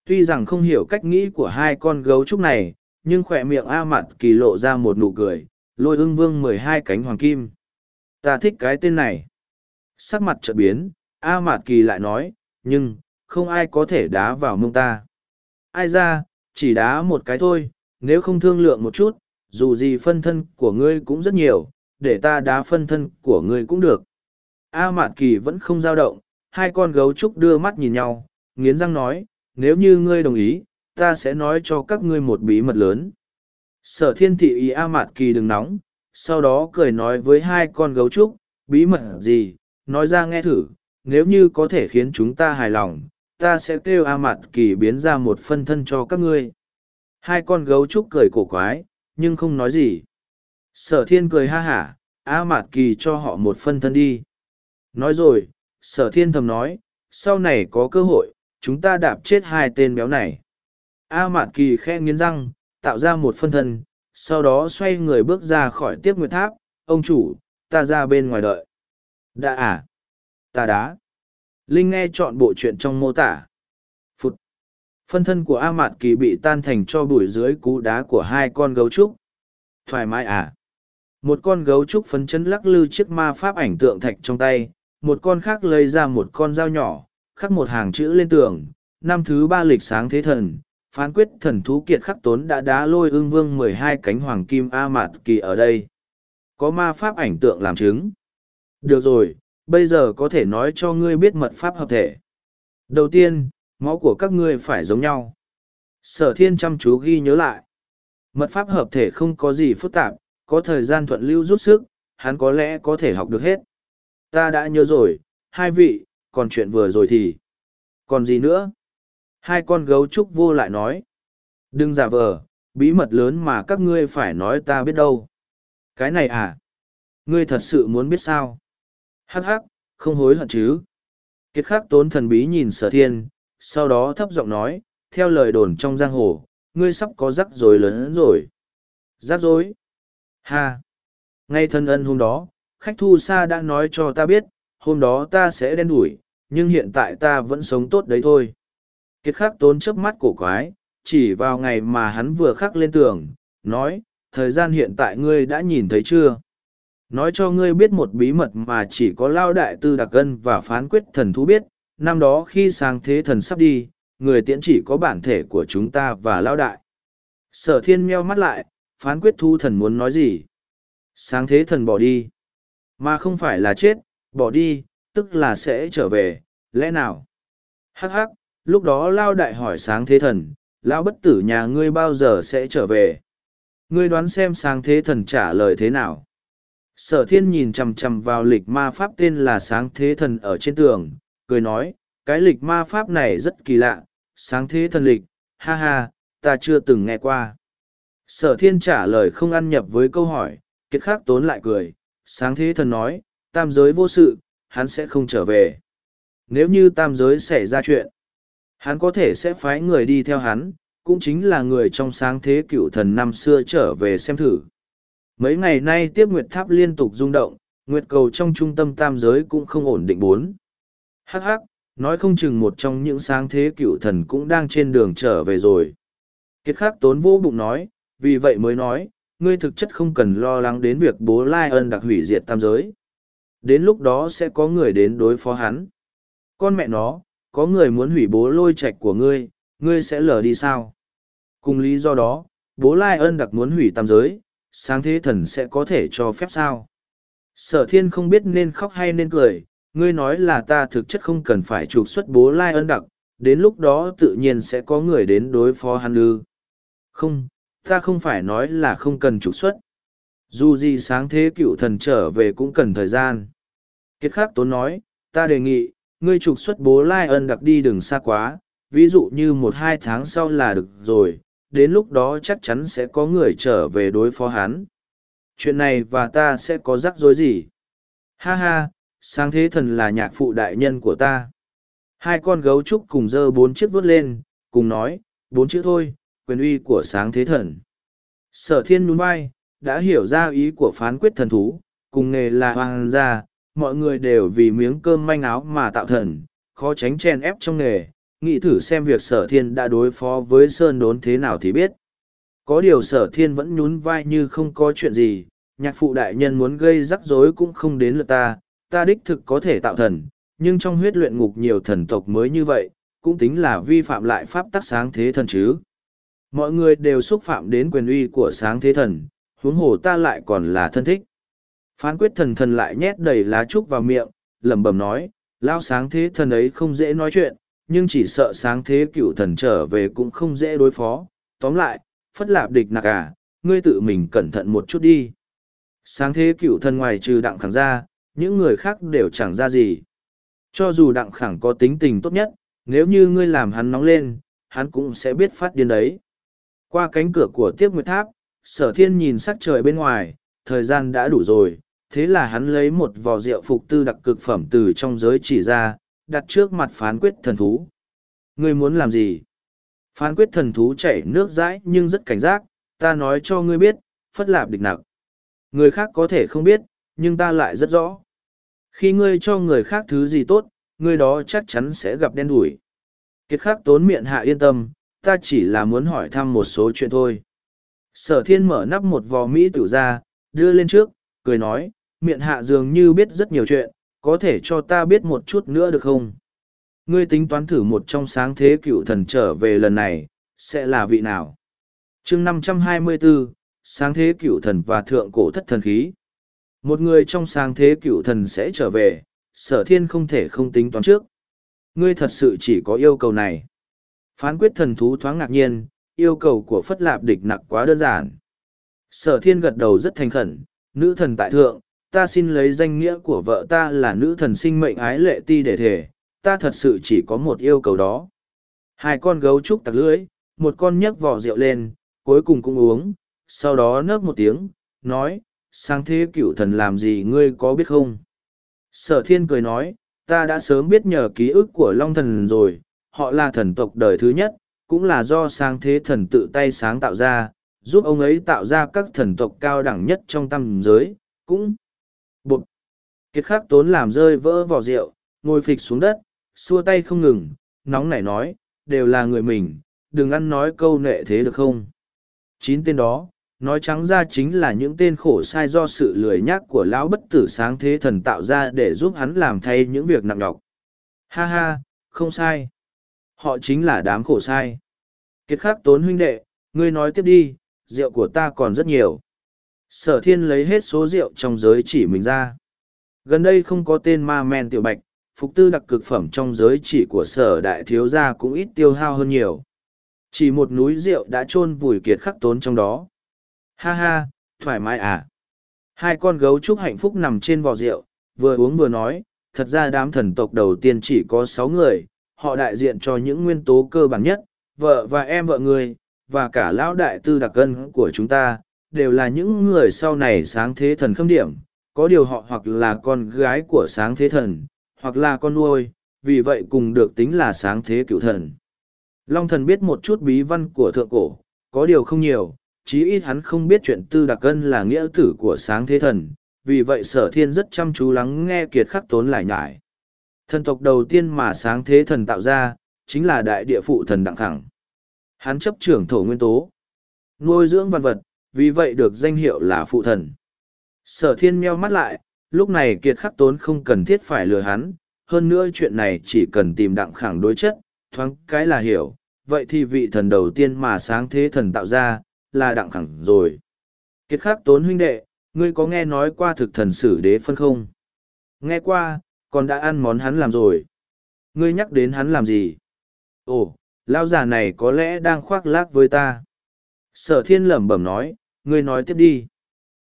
A: Tuy rằng không hiểu cách nghĩ của hai con gấu trúc này, nhưng khỏe miệng A Mạt Kỳ lộ ra một nụ cười, lôi ưng vương mười hai cánh hoàng kim. Ta thích cái tên này. Sắc mặt chợt biến, A Mạt Kỳ lại nói, nhưng, không ai có thể đá vào mông ta. Ai ra, chỉ đá một cái thôi, nếu không thương lượng một chút, dù gì phân thân của ngươi cũng rất nhiều, để ta đá phân thân của ngươi cũng được. A Mạn Kỳ vẫn không dao động, hai con gấu trúc đưa mắt nhìn nhau, nghiến răng nói, nếu như ngươi đồng ý, ta sẽ nói cho các ngươi một bí mật lớn. Sở thiên thị ý A Mạn Kỳ đừng nóng, sau đó cười nói với hai con gấu trúc, bí mật gì, nói ra nghe thử, nếu như có thể khiến chúng ta hài lòng, ta sẽ kêu A Mạt Kỳ biến ra một phân thân cho các ngươi. Hai con gấu trúc cười cổ quái, nhưng không nói gì. Sở thiên cười ha hả, A Mạt Kỳ cho họ một phân thân đi. Nói rồi, sở thiên thầm nói, sau này có cơ hội, chúng ta đạp chết hai tên béo này. A mạn Kỳ khe nghiến răng, tạo ra một phân thân, sau đó xoay người bước ra khỏi tiếp nguyệt tháp, ông chủ, ta ra bên ngoài đợi. Đã à? Ta đá. Linh nghe chọn bộ chuyện trong mô tả. Phụt. Phân thân của A Mạt Kỳ bị tan thành cho bụi dưới cú đá của hai con gấu trúc. Thoải mái à? Một con gấu trúc phấn chấn lắc lư chiếc ma pháp ảnh tượng thạch trong tay, một con khác lấy ra một con dao nhỏ, khắc một hàng chữ lên tường. Năm thứ ba lịch sáng thế thần, phán quyết thần thú kiệt khắc tốn đã đá lôi ương vương mười hai cánh hoàng kim A Mạt Kỳ ở đây. Có ma pháp ảnh tượng làm chứng. Được rồi, bây giờ có thể nói cho ngươi biết mật pháp hợp thể. Đầu tiên, máu của các ngươi phải giống nhau. Sở thiên chăm chú ghi nhớ lại. Mật pháp hợp thể không có gì phức tạp, có thời gian thuận lưu rút sức, hắn có lẽ có thể học được hết. Ta đã nhớ rồi, hai vị, còn chuyện vừa rồi thì... Còn gì nữa? Hai con gấu trúc vô lại nói. Đừng giả vờ, bí mật lớn mà các ngươi phải nói ta biết đâu. Cái này à? Ngươi thật sự muốn biết sao? Hắc hắc, không hối hận chứ. Kiệt khắc tốn thần bí nhìn sở thiên, sau đó thấp giọng nói, theo lời đồn trong giang hồ, ngươi sắp có rắc rối lớn rồi. Rắc rối? Ha! Ngay thân ân hôm đó, khách thu xa đã nói cho ta biết, hôm đó ta sẽ đen đủi, nhưng hiện tại ta vẫn sống tốt đấy thôi. Kiệt khắc tốn chớp mắt cổ quái, chỉ vào ngày mà hắn vừa khắc lên tường, nói, thời gian hiện tại ngươi đã nhìn thấy chưa? Nói cho ngươi biết một bí mật mà chỉ có Lao Đại Tư Đặc Ân và phán quyết thần thú biết, năm đó khi sáng thế thần sắp đi, người tiễn chỉ có bản thể của chúng ta và Lao Đại. Sở thiên meo mắt lại, phán quyết thu thần muốn nói gì? Sáng thế thần bỏ đi. Mà không phải là chết, bỏ đi, tức là sẽ trở về, lẽ nào? Hắc hắc, lúc đó Lao Đại hỏi sáng thế thần, Lao bất tử nhà ngươi bao giờ sẽ trở về? Ngươi đoán xem sáng thế thần trả lời thế nào? Sở thiên nhìn chằm chằm vào lịch ma pháp tên là sáng thế thần ở trên tường, cười nói, cái lịch ma pháp này rất kỳ lạ, sáng thế thần lịch, ha ha, ta chưa từng nghe qua. Sở thiên trả lời không ăn nhập với câu hỏi, kiệt khắc tốn lại cười, sáng thế thần nói, tam giới vô sự, hắn sẽ không trở về. Nếu như tam giới xảy ra chuyện, hắn có thể sẽ phái người đi theo hắn, cũng chính là người trong sáng thế cựu thần năm xưa trở về xem thử. Mấy ngày nay tiếp nguyệt tháp liên tục rung động, nguyệt cầu trong trung tâm tam giới cũng không ổn định bốn. Hắc hắc, nói không chừng một trong những sáng thế cựu thần cũng đang trên đường trở về rồi. Kiệt khắc tốn vô bụng nói, vì vậy mới nói, ngươi thực chất không cần lo lắng đến việc bố Lai ân đặc hủy diệt tam giới. Đến lúc đó sẽ có người đến đối phó hắn. Con mẹ nó, có người muốn hủy bố lôi Trạch của ngươi, ngươi sẽ lờ đi sao? Cùng lý do đó, bố Lai ân đặc muốn hủy tam giới, sáng thế thần sẽ có thể cho phép sao? Sở thiên không biết nên khóc hay nên cười, ngươi nói là ta thực chất không cần phải trục xuất bố lai ân đặc, đến lúc đó tự nhiên sẽ có người đến đối phó hắn ư. Không, ta không phải nói là không cần trục xuất. Dù gì sáng thế cựu thần trở về cũng cần thời gian. Kiệt khắc tốn nói, ta đề nghị, ngươi trục xuất bố lai ân đặc đi đừng xa quá, ví dụ như một hai tháng sau là được rồi, đến lúc đó chắc chắn sẽ có người trở về đối phó hắn. Chuyện này và ta sẽ có rắc rối gì? Ha ha, sáng thế thần là nhạc phụ đại nhân của ta. Hai con gấu trúc cùng dơ bốn chiếc vuốt lên, cùng nói, bốn chữ thôi, quyền uy của sáng thế thần. Sở thiên nhún vai, đã hiểu ra ý của phán quyết thần thú, cùng nghề là hoàng gia, mọi người đều vì miếng cơm manh áo mà tạo thần, khó tránh chen ép trong nghề, nghĩ thử xem việc sở thiên đã đối phó với sơn đốn thế nào thì biết. Có điều sở thiên vẫn nhún vai như không có chuyện gì, nhạc phụ đại nhân muốn gây rắc rối cũng không đến lượt ta, ta đích thực có thể tạo thần, nhưng trong huyết luyện ngục nhiều thần tộc mới như vậy, cũng tính là vi phạm lại pháp tắc sáng thế thần chứ. Mọi người đều xúc phạm đến quyền uy của sáng thế thần, huống hồ ta lại còn là thân thích. Phán quyết thần thần lại nhét đầy lá trúc vào miệng, lẩm bẩm nói, lao sáng thế thần ấy không dễ nói chuyện, nhưng chỉ sợ sáng thế cựu thần trở về cũng không dễ đối phó. Tóm lại, phất lạp địch nạc à, ngươi tự mình cẩn thận một chút đi. Sáng thế cựu thần ngoài trừ đặng khẳng ra, những người khác đều chẳng ra gì. Cho dù đặng khẳng có tính tình tốt nhất, nếu như ngươi làm hắn nóng lên, hắn cũng sẽ biết phát điên đấy. Qua cánh cửa của tiếp nguyệt tháp, sở thiên nhìn sắc trời bên ngoài, thời gian đã đủ rồi, thế là hắn lấy một vò rượu phục tư đặc cực phẩm từ trong giới chỉ ra, đặt trước mặt phán quyết thần thú. Ngươi muốn làm gì? Phán quyết thần thú chảy nước dãi nhưng rất cảnh giác, ta nói cho ngươi biết, phất lạp địch nặc. Người khác có thể không biết, nhưng ta lại rất rõ. Khi ngươi cho người khác thứ gì tốt, người đó chắc chắn sẽ gặp đen đủi. Kiệt khắc tốn miệng hạ yên tâm, ta chỉ là muốn hỏi thăm một số chuyện thôi. Sở thiên mở nắp một vò Mỹ tử ra, đưa lên trước, cười nói, miệng hạ dường như biết rất nhiều chuyện, có thể cho ta biết một chút nữa được không? Ngươi tính toán thử một trong sáng thế cựu thần trở về lần này, sẽ là vị nào? chương 524, sáng thế cựu thần và thượng cổ thất thần khí. Một người trong sáng thế cựu thần sẽ trở về, sở thiên không thể không tính toán trước. Ngươi thật sự chỉ có yêu cầu này. Phán quyết thần thú thoáng ngạc nhiên, yêu cầu của Phất Lạp địch nặc quá đơn giản. Sở thiên gật đầu rất thành khẩn, nữ thần tại thượng, ta xin lấy danh nghĩa của vợ ta là nữ thần sinh mệnh ái lệ ti để thể, ta thật sự chỉ có một yêu cầu đó. Hai con gấu trúc tặc lưỡi, một con nhấc vỏ rượu lên, cuối cùng cũng uống, sau đó nớp một tiếng, nói, sang thế cựu thần làm gì ngươi có biết không? Sở thiên cười nói, ta đã sớm biết nhờ ký ức của Long thần rồi, họ là thần tộc đời thứ nhất, cũng là do sáng thế thần tự tay sáng tạo ra, giúp ông ấy tạo ra các thần tộc cao đẳng nhất trong tam giới, cũng bột. Kiệt khắc tốn làm rơi vỡ vỏ rượu, ngồi phịch xuống đất, xua tay không ngừng, nóng nảy nói, đều là người mình, đừng ăn nói câu nệ thế được không? Chín tên đó, nói trắng ra chính là những tên khổ sai do sự lười nhác của lão bất tử sáng thế thần tạo ra để giúp hắn làm thay những việc nặng nhọc. Ha ha, không sai. Họ chính là đám khổ sai. Kiệt khắc tốn huynh đệ, ngươi nói tiếp đi, rượu của ta còn rất nhiều. Sở thiên lấy hết số rượu trong giới chỉ mình ra. Gần đây không có tên ma men tiểu bạch, phục tư đặc cực phẩm trong giới chỉ của sở đại thiếu gia cũng ít tiêu hao hơn nhiều. Chỉ một núi rượu đã chôn vùi kiệt khắc tốn trong đó. Ha ha, thoải mái à. Hai con gấu trúc hạnh phúc nằm trên vò rượu, vừa uống vừa nói, thật ra đám thần tộc đầu tiên chỉ có sáu người, họ đại diện cho những nguyên tố cơ bản nhất, vợ và em vợ người, và cả lão đại tư đặc cân của chúng ta, đều là những người sau này sáng thế thần khâm điểm, có điều họ hoặc là con gái của sáng thế thần, hoặc là con nuôi, vì vậy cùng được tính là sáng thế cựu thần. Long thần biết một chút bí văn của thượng cổ, có điều không nhiều, chí ít hắn không biết chuyện tư đặc cân là nghĩa tử của sáng thế thần, vì vậy sở thiên rất chăm chú lắng nghe kiệt khắc tốn lại nhải. Thần tộc đầu tiên mà sáng thế thần tạo ra, chính là đại địa phụ thần đặng khẳng. Hắn chấp trưởng thổ nguyên tố, nuôi dưỡng văn vật, vì vậy được danh hiệu là phụ thần. Sở thiên meo mắt lại, lúc này kiệt khắc tốn không cần thiết phải lừa hắn, hơn nữa chuyện này chỉ cần tìm đặng khẳng đối chất, thoáng cái là hiểu, vậy thì vị thần đầu tiên mà sáng thế thần tạo ra, là đặng khẳng rồi. Kiệt khắc tốn huynh đệ, ngươi có nghe nói qua thực thần sử đế phân không? Nghe qua, còn đã ăn món hắn làm rồi. Ngươi nhắc đến hắn làm gì? Ồ, lao già này có lẽ đang khoác lác với ta. Sở thiên lẩm bẩm nói, ngươi nói tiếp đi.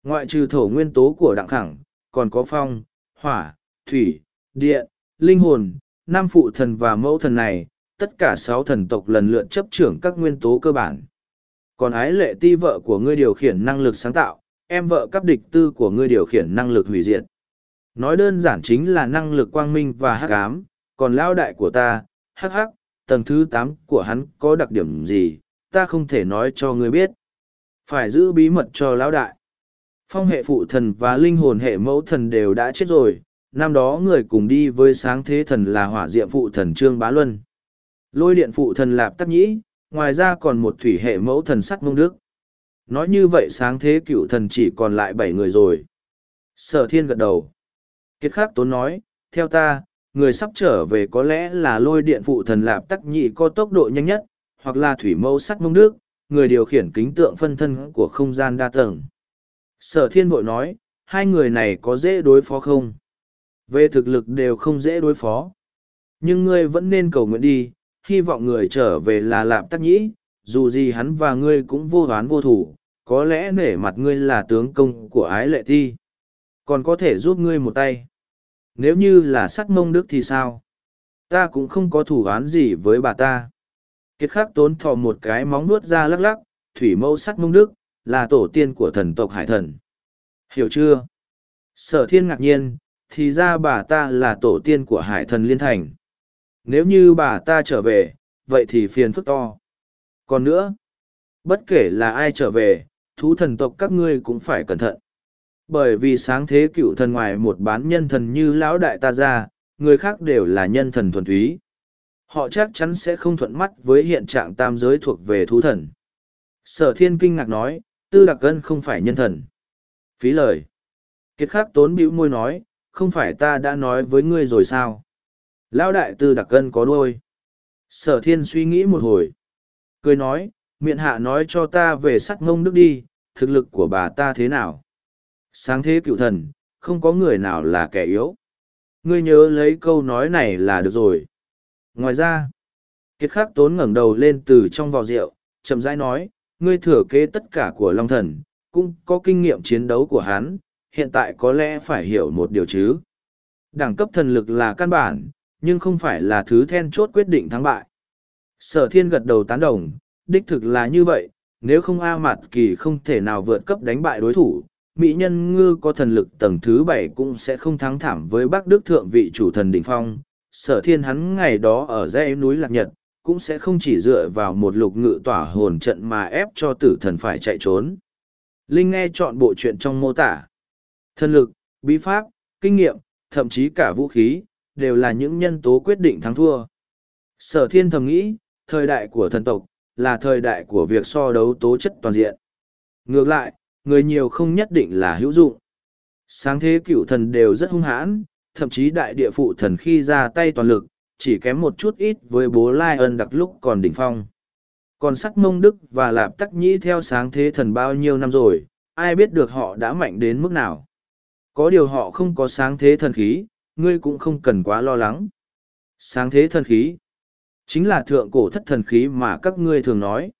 A: Ngoại trừ thổ nguyên tố của đặng khẳng, còn có phong, hỏa, thủy, điện, linh hồn, năm phụ thần và mẫu thần này, tất cả sáu thần tộc lần lượt chấp trưởng các nguyên tố cơ bản. Còn ái lệ ti vợ của ngươi điều khiển năng lực sáng tạo, em vợ cấp địch tư của ngươi điều khiển năng lực hủy diệt. Nói đơn giản chính là năng lực quang minh và hắc ám, còn lao đại của ta, hắc hắc, tầng thứ tám của hắn có đặc điểm gì, ta không thể nói cho ngươi biết. Phải giữ bí mật cho lão đại. Phong hệ phụ thần và linh hồn hệ mẫu thần đều đã chết rồi, năm đó người cùng đi với sáng thế thần là hỏa diệm phụ thần Trương Bá Luân. Lôi điện phụ thần Lạp Tắc Nhĩ, ngoài ra còn một thủy hệ mẫu thần sắt mông đức. nói như vậy sáng thế cựu thần chỉ còn lại bảy người rồi sở thiên gật đầu kiệt khắc tốn nói, theo ta, người sắp trở về có lẽ là lôi điện phụ thần lạp tắc nhị có tốc độ nhanh nhất, hoặc là thủy Mâu sắt mông nước người điều khiển kính tượng phân thân của không gian đa tầng. Sở thiên bội nói, hai người này có dễ đối phó không? Về thực lực đều không dễ đối phó. Nhưng ngươi vẫn nên cầu nguyện đi, hy vọng người trở về là lạp tắc nhĩ dù gì hắn và ngươi cũng vô oán vô thủ, có lẽ nể mặt ngươi là tướng công của ái lệ thi. Còn có thể giúp ngươi một tay nếu như là sắt mông đức thì sao? Ta cũng không có thủ oán gì với bà ta. Kiệt khắc tốn thọ một cái móng nuốt ra lắc lắc, thủy mẫu sắt mông đức, là tổ tiên của thần tộc hải thần. Hiểu chưa? Sở thiên ngạc nhiên, thì ra bà ta là tổ tiên của hải thần liên thành. Nếu như bà ta trở về, vậy thì phiền phức to. Còn nữa, bất kể là ai trở về, thú thần tộc các ngươi cũng phải cẩn thận bởi vì sáng thế cựu thần ngoài một bán nhân thần như lão đại ta ra, người khác đều là nhân thần thuần túy. Họ chắc chắn sẽ không thuận mắt với hiện trạng tam giới thuộc về thú thần. Sở thiên kinh ngạc nói, tư đặc cân không phải nhân thần. Phí lời. Kiệt khắc tốn bĩu môi nói, không phải ta đã nói với ngươi rồi sao? Lão đại tư đặc cân có đôi sở thiên suy nghĩ một hồi. Cười nói, miệng hạ nói cho ta về sắt ngông đức đi, thực lực của bà ta thế nào? Sáng thế cựu thần, không có người nào là kẻ yếu. Ngươi nhớ lấy câu nói này là được rồi. Ngoài ra, kiệt khắc tốn ngẩng đầu lên từ trong vò rượu, chậm rãi nói, ngươi thừa kế tất cả của long thần, cũng có kinh nghiệm chiến đấu của hắn, hiện tại có lẽ phải hiểu một điều chứ. Đẳng cấp thần lực là căn bản, nhưng không phải là thứ then chốt quyết định thắng bại. Sở thiên gật đầu tán đồng, đích thực là như vậy, nếu không a mạt kỳ không thể nào vượt cấp đánh bại đối thủ mỹ nhân ngư có thần lực tầng thứ bảy cũng sẽ không thắng thảm với bắc đức thượng vị chủ thần đ ỉ n h phong. Sở thiên hắn ngày đó ở dãy núi lạc nhật, cũng sẽ không chỉ dựa vào một lục ngự tỏa hồn trận mà ép cho tử thần phải chạy trốn. Linh nghe chọn bộ chuyện trong mô tả. Thần lực, bí pháp, kinh nghiệm, thậm chí cả vũ khí, đều là những nhân tố quyết định thắng thua. Sở thiên thầm nghĩ, thời đại của thần tộc là thời đại của việc so đấu tố chất toàn diện. Ngược lại người nhiều không nhất định là hữu dụng. Sáng thế cửu thần đều rất hung hãn, thậm chí đại địa phụ thần khi ra tay toàn lực, chỉ kém một chút ít với bố Lai ân đặc lúc còn đỉnh phong. Còn sắc mông đức và lạp tắc nhĩ theo sáng thế thần bao nhiêu năm rồi, ai biết được họ đã mạnh đến mức nào. Có điều họ không có sáng thế thần khí, ngươi cũng không cần quá lo lắng. Sáng thế thần khí chính là thượng cổ thất thần khí mà các ngươi thường nói.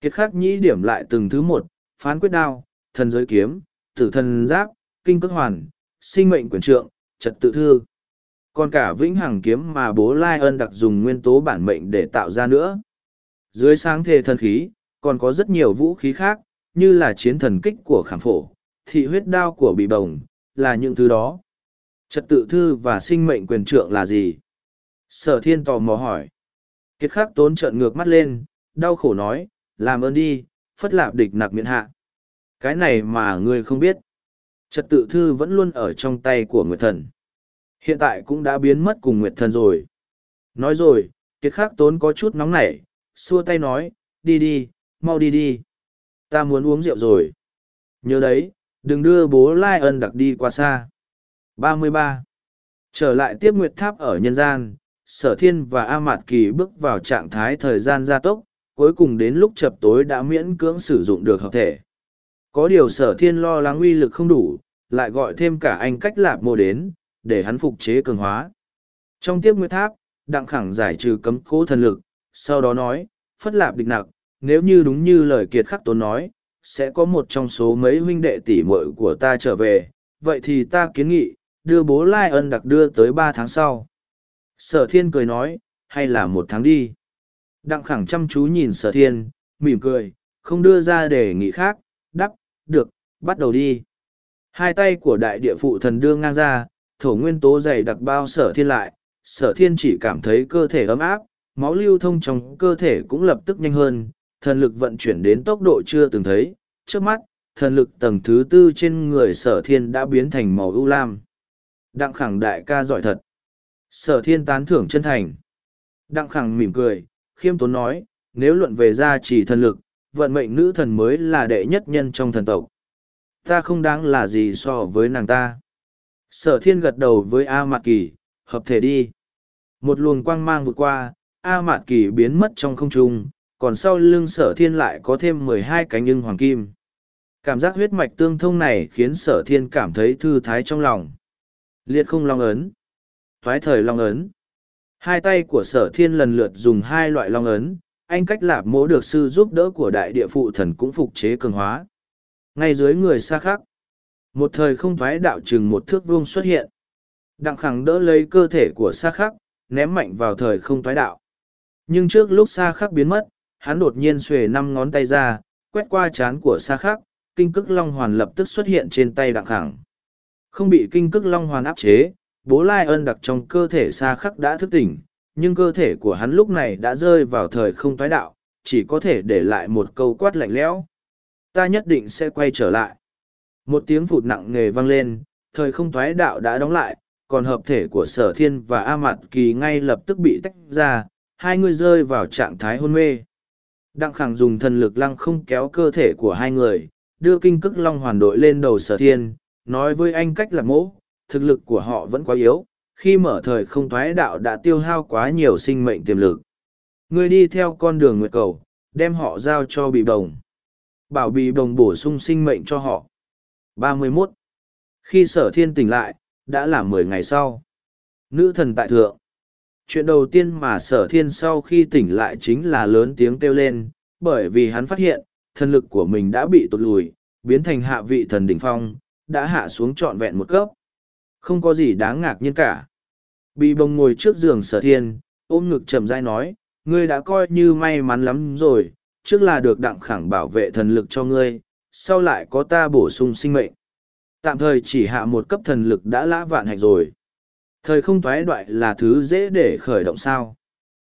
A: Kiệt khắc nhĩ điểm lại từng thứ một, phán quyết đao, thần giới kiếm, tử thần giáp, kinh cước hoàn, sinh mệnh quyền trượng, trật tự thư. Còn cả vĩnh hằng kiếm mà bố Lai ân đặc dùng nguyên tố bản mệnh để tạo ra nữa. Dưới sáng thể thần khí, còn có rất nhiều vũ khí khác, như là chiến thần kích của khảm phổ, thị huyết đao của bị bồng, là những thứ đó. Trật tự thư và sinh mệnh quyền trượng là gì? Sở thiên tò mò hỏi. Kiệt khắc tốn trợn ngược mắt lên, đau khổ nói, làm ơn đi, phất lạp địch nặc miệng hạ cái này mà ngươi không biết. Trật tự thư vẫn luôn ở trong tay của nguyệt thần. Hiện tại cũng đã biến mất cùng nguyệt thần rồi. Nói rồi, kiệt khắc tốn có chút nóng nảy, xua tay nói, đi đi, mau đi đi. Ta muốn uống rượu rồi. Nhớ đấy, đừng đưa bố lai ân đặc đi quá xa. Ba mươi ba. Trở lại tiếp nguyệt tháp ở nhân gian, sở thiên và a mạt kỳ bước vào trạng thái thời gian gia tốc, cuối cùng đến lúc chập tối đã miễn cưỡng sử dụng được hợp thể có điều sở thiên lo lắng uy lực không đủ, lại gọi thêm cả anh cách lạp mô đến, để hắn phục chế cường hóa. Trong tiếp nguyệt tháp, đặng khẳng giải trừ cấm cố thần lực, sau đó nói, phất lạp địch nặc, nếu như đúng như lời kiệt khắc tốn nói, sẽ có một trong số mấy huynh đệ tỷ muội của ta trở về, vậy thì ta kiến nghị, đưa bố Lai ân đặc đưa tới ba tháng sau. Sở thiên cười nói, hay là một tháng đi. Đặng khẳng chăm chú nhìn sở thiên, mỉm cười, không đưa ra đề nghị khác, được, bắt đầu đi. Hai tay của đại địa phụ thần đưa ngang ra, thổ nguyên tố dày đặc bao sở thiên lại, sở thiên chỉ cảm thấy cơ thể ấm áp, máu lưu thông trong cơ thể cũng lập tức nhanh hơn, thần lực vận chuyển đến tốc độ chưa từng thấy, trước mắt, thần lực tầng thứ tư trên người sở thiên đã biến thành màu ưu lam. Đặng khẳng đại ca giỏi thật. Sở thiên tán thưởng chân thành. Đặng khẳng mỉm cười, khiêm tốn nói, nếu luận về gia trì thần lực, vận mệnh nữ thần mới là đệ nhất nhân trong thần tộc. Ta không đáng là gì so với nàng ta. Sở thiên gật đầu với A Mạc Kỳ, hợp thể đi. Một luồng quang mang vượt qua, A Mạc Kỳ biến mất trong không trung, còn sau lưng sở thiên lại có thêm mười hai cánh ưng hoàng kim. Cảm giác huyết mạch tương thông này khiến sở thiên cảm thấy thư thái trong lòng. Liệt không long ấn. Thoái thời long ấn. Hai tay của sở thiên lần lượt dùng hai loại long ấn, anh cách lạp mỗ được sư giúp đỡ của đại địa phụ thần cũng phục chế cường hóa. Ngay dưới người xa khắc, một thời không thoái đạo chừng một thước vuông xuất hiện. Đặng khẳng đỡ lấy cơ thể của xa khắc, ném mạnh vào thời không thoái đạo. Nhưng trước lúc xa khắc biến mất, hắn đột nhiên xuề năm ngón tay ra, quét qua chán của xa khắc, kinh cức long hoàn lập tức xuất hiện trên tay đặng khẳng. Không bị kinh cức long hoàn áp chế, bố lai ân đặc trong cơ thể xa khắc đã thức tỉnh, nhưng cơ thể của hắn lúc này đã rơi vào thời không thoái đạo, chỉ có thể để lại một câu quát lạnh lẽo. Ta nhất định sẽ quay trở lại. Một tiếng phụt nặng nề vang lên, thời không thoái đạo đã đóng lại, còn hợp thể của sở thiên và A Mạt Kỳ ngay lập tức bị tách ra, hai người rơi vào trạng thái hôn mê. Đặng khẳng dùng thần lực lăng không kéo cơ thể của hai người, đưa kinh cức long hoàn đội lên đầu sở thiên, nói với anh cách là mỗ, thực lực của họ vẫn quá yếu, khi mở thời không thoái đạo đã tiêu hao quá nhiều sinh mệnh tiềm lực. Ngươi đi theo con đường nguyệt cầu, đem họ giao cho bị đồng. Bảo bị đồng bổ sung sinh mệnh cho họ. 31. Khi sở thiên tỉnh lại, đã là mười ngày sau. Nữ thần tại thượng. Chuyện đầu tiên mà sở thiên sau khi tỉnh lại chính là lớn tiếng kêu lên, bởi vì hắn phát hiện, thần lực của mình đã bị tụt lùi, biến thành hạ vị thần đỉnh phong, đã hạ xuống trọn vẹn một cấp. Không có gì đáng ngạc nhiên cả. Bị bồng ngồi trước giường sở thiên, ôm ngực chậm dai nói, ngươi đã coi như may mắn lắm rồi, trước là được đặng khẳng bảo vệ thần lực cho ngươi, sau lại có ta bổ sung sinh mệnh. Tạm thời chỉ hạ một cấp thần lực đã lã vạn hạch rồi. Thời không thoái đoại là thứ dễ để khởi động sao.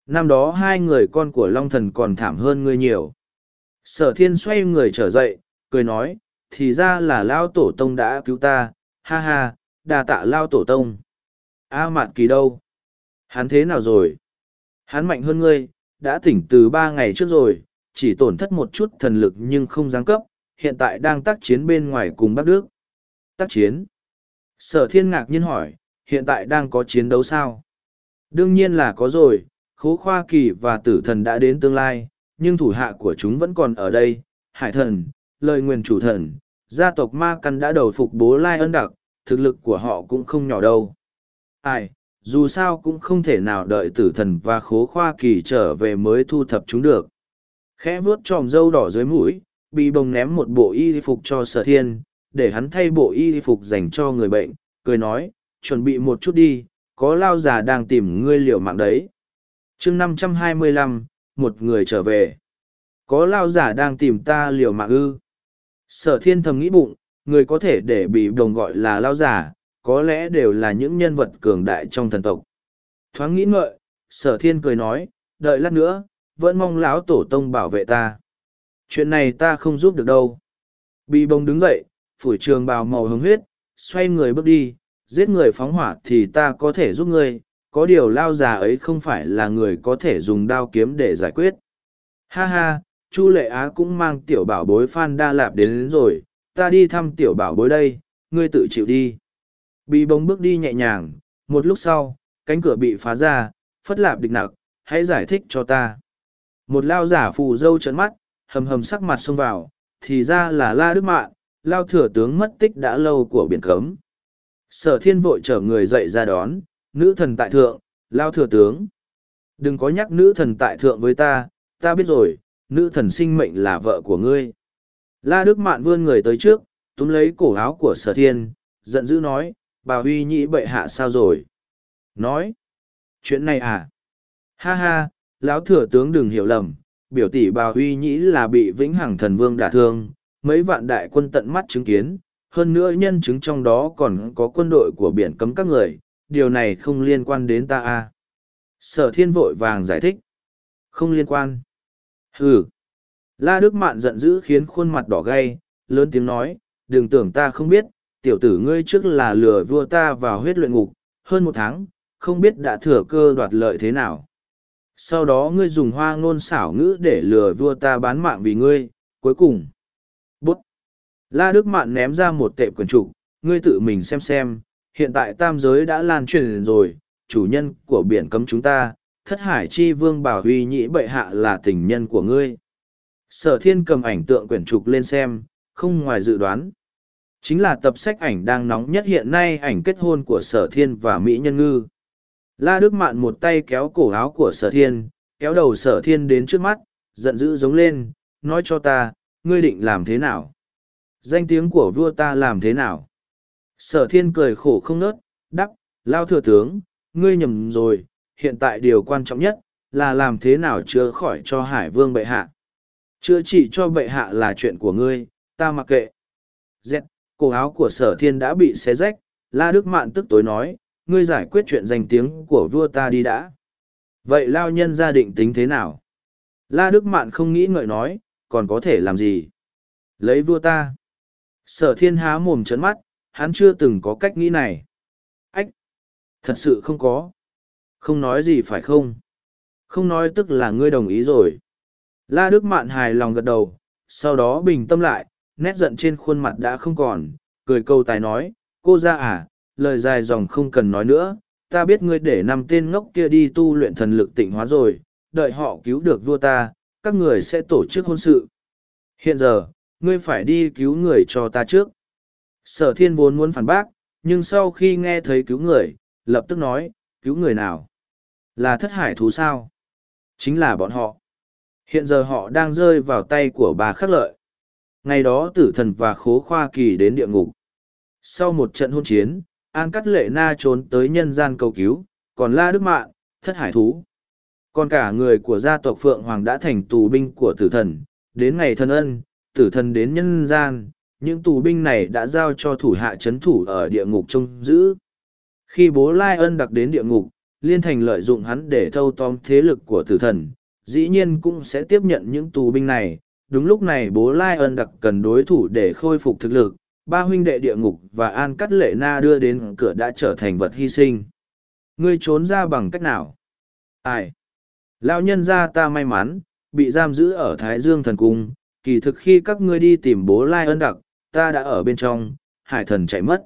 A: Năm đó hai người con của Long Thần còn thảm hơn ngươi nhiều. Sở thiên xoay người trở dậy, cười nói, thì ra là Lao Tổ Tông đã cứu ta, ha ha, đà tạ Lao Tổ Tông. A Mạt Kỳ đâu? Hắn thế nào rồi? Hắn mạnh hơn ngươi, đã tỉnh từ ba ngày trước rồi, chỉ tổn thất một chút thần lực nhưng không giáng cấp, hiện tại đang tác chiến bên ngoài cùng Bắc Đức. Tác chiến? Sở thiên ngạc nhiên hỏi, hiện tại đang có chiến đấu sao? Đương nhiên là có rồi, khố khoa kỳ và tử thần đã đến tương lai, nhưng thủ hạ của chúng vẫn còn ở đây. Hải thần, lời nguyền chủ thần, gia tộc ma căn đã đầu phục bố lai ân đặc, thực lực của họ cũng không nhỏ đâu. Ai, dù sao cũng không thể nào đợi tử thần và khố khoa kỳ trở về mới thu thập chúng được. Khẽ vuốt tròm râu đỏ dưới mũi, bị bồng ném một bộ y phục cho sở thiên, để hắn thay bộ y phục dành cho người bệnh, cười nói, chuẩn bị một chút đi, có lao già đang tìm ngươi liều mạng đấy. chương năm trăm hai mươi lăm một người trở về. Có lao giả đang tìm ta liều mạng ư. Sở thiên thầm nghĩ bụng, người có thể để bị đồng gọi là lao giả, có lẽ đều là những nhân vật cường đại trong thần tộc. Thoáng nghĩ ngợi, sở thiên cười nói, đợi lát nữa, vẫn mong lão tổ tông bảo vệ ta. Chuyện này ta không giúp được đâu. Bị bông đứng dậy, phủi trường bào màu hồng huyết, xoay người bước đi, giết người phóng hỏa thì ta có thể giúp ngươi, có điều lao già ấy không phải là người có thể dùng đao kiếm để giải quyết. Ha ha, Chu Lệ Á cũng mang tiểu bảo bối Phan Đa Lạp đến, đến rồi, ta đi thăm tiểu bảo bối đây, ngươi tự chịu đi. Bị bông bước đi nhẹ nhàng, một lúc sau, cánh cửa bị phá ra, phất lạp địch nặc, hãy giải thích cho ta. Một lao giả phù dâu trấn mắt, hầm hầm sắc mặt xông vào, thì ra là La Đức Mạn, lao thừa tướng mất tích đã lâu của biển cấm. Sở thiên vội chở người dậy ra đón, nữ thần tại thượng, lao thừa tướng. Đừng có nhắc nữ thần tại thượng với ta, ta biết rồi, nữ thần sinh mệnh là vợ của ngươi. La Đức Mạn vươn người tới trước, túm lấy cổ áo của sở thiên, giận dữ nói, bà huy nhĩ bệ hạ sao rồi? Nói, chuyện này à? Ha ha, lão thừa tướng đừng hiểu lầm, biểu tỷ bà huy nhĩ là bị vĩnh hằng thần vương đả thương, mấy vạn đại quân tận mắt chứng kiến, hơn nữa nhân chứng trong đó còn có quân đội của biển cấm các người, điều này không liên quan đến ta à? Sở thiên vội vàng giải thích. Không liên quan. Hừ. La Đức Mạn giận dữ khiến khuôn mặt đỏ gay, lớn tiếng nói, đừng tưởng ta không biết, tiểu tử ngươi trước là lừa vua ta vào huyết luyện ngục, hơn một tháng, không biết đã thừa cơ đoạt lợi thế nào. sau đó ngươi dùng hoa ngôn xảo ngữ để lừa vua ta bán mạng vì ngươi cuối cùng. Bút. La đức mạn ném ra một tệ quyển trục ngươi tự mình xem xem hiện tại tam giới đã lan truyền rồi chủ nhân của biển cấm chúng ta thất hải chi vương bảo huy nhĩ bệ hạ là tình nhân của ngươi. Sở thiên cầm ảnh tượng quyển trục lên xem không ngoài dự đoán chính là tập sách ảnh đang nóng nhất hiện nay ảnh kết hôn của sở thiên và mỹ nhân ngư. La đức mạn một tay kéo cổ áo của sở thiên, kéo đầu sở thiên đến trước mắt, giận dữ giống lên, nói cho ta, ngươi định làm thế nào? Danh tiếng của vua ta làm thế nào? Sở thiên cười khổ không nớt đắp lao thừa tướng, ngươi nhầm rồi, hiện tại điều quan trọng nhất là làm thế nào chữa khỏi cho hải vương bệ hạ. Chữa trị cho bệ hạ là chuyện của ngươi, ta mặc kệ. Dẹt cổ áo của sở thiên đã bị xé rách, la đức mạn tức tối nói, ngươi giải quyết chuyện danh tiếng của vua ta đi đã. Vậy lao nhân gia định tính thế nào? La đức mạn không nghĩ ngợi nói, còn có thể làm gì? Lấy vua ta. Sở thiên há mồm trấn mắt, hắn chưa từng có cách nghĩ này. Ách, thật sự không có. Không nói gì phải không? Không nói tức là ngươi đồng ý rồi. La đức mạn hài lòng gật đầu, sau đó bình tâm lại nét giận trên khuôn mặt đã không còn, cười câu tài nói, cô ra à lời dài dòng không cần nói nữa, ta biết ngươi để năm tên ngốc kia đi tu luyện thần lực tịnh hóa rồi, đợi họ cứu được vua ta, các người sẽ tổ chức hôn sự. Hiện giờ, ngươi phải đi cứu người cho ta trước. Sở thiên vốn muốn phản bác, nhưng sau khi nghe thấy cứu người, lập tức nói, cứu người nào? Là thất hải thú sao? Chính là bọn họ. Hiện giờ họ đang rơi vào tay của bà khắc lợi ngày đó tử thần và khố khoa kỳ đến địa ngục. Sau một trận hôn chiến, an cắt lệ na trốn tới nhân gian cầu cứu, còn la đức mạng thất hải thú. Còn cả người của gia tộc phượng hoàng đã thành tù binh của tử thần. Đến ngày thân ân, tử thần đến nhân gian, những tù binh này đã giao cho thủ hạ chấn thủ ở địa ngục trông giữ. Khi bố lai ân đặc đến địa ngục, liên thành lợi dụng hắn để thâu tóm thế lực của tử thần, dĩ nhiên cũng sẽ tiếp nhận những tù binh này đúng lúc này bố lai ân đặc cần đối thủ để khôi phục thực lực, ba huynh đệ địa ngục và an cắt lệ na đưa đến cửa đã trở thành vật hy sinh. Ngươi trốn ra bằng cách nào? Ai? Lão nhân gia ta may mắn, bị giam giữ ở thái dương thần cung, kỳ thực khi các ngươi đi tìm bố lai ân đặc, ta đã ở bên trong, hải thần chạy mất.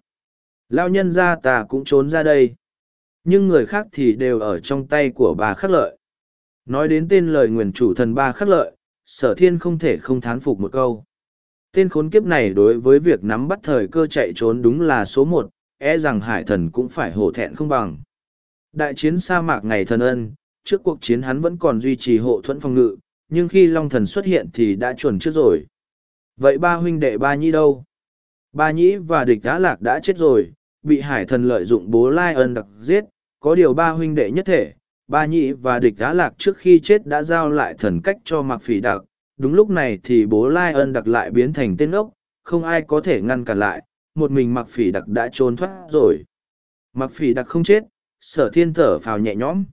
A: Lão nhân ra ta cũng trốn ra đây. Nhưng người khác thì đều ở trong tay của bà khắc lợi. Nói đến tên lời nguyền chủ thần ba khắc lợi sở thiên không thể không thán phục một câu. Tên khốn kiếp này đối với việc nắm bắt thời cơ chạy trốn đúng là số một e rằng hải thần cũng phải hổ thẹn không bằng. Đại chiến sa mạc ngày thần ân, trước cuộc chiến hắn vẫn còn duy trì hộ thuẫn phòng ngự, nhưng khi long thần xuất hiện thì đã chuẩn trước rồi. Vậy ba huynh đệ ba nhĩ đâu? Ba nhĩ và địch đá lạc đã chết rồi, bị hải thần lợi dụng bố lai ân đặc giết, có điều ba huynh đệ nhất thể ba nhị và địch đã lạc trước khi chết đã giao lại thần cách cho mặc phỉ đặc đúng lúc này thì bố lai ân đặc lại biến thành tên ốc không ai có thể ngăn cản lại một mình mặc phỉ đặc đã trốn thoát rồi mặc phỉ đặc không chết sở thiên thở phào nhẹ nhõm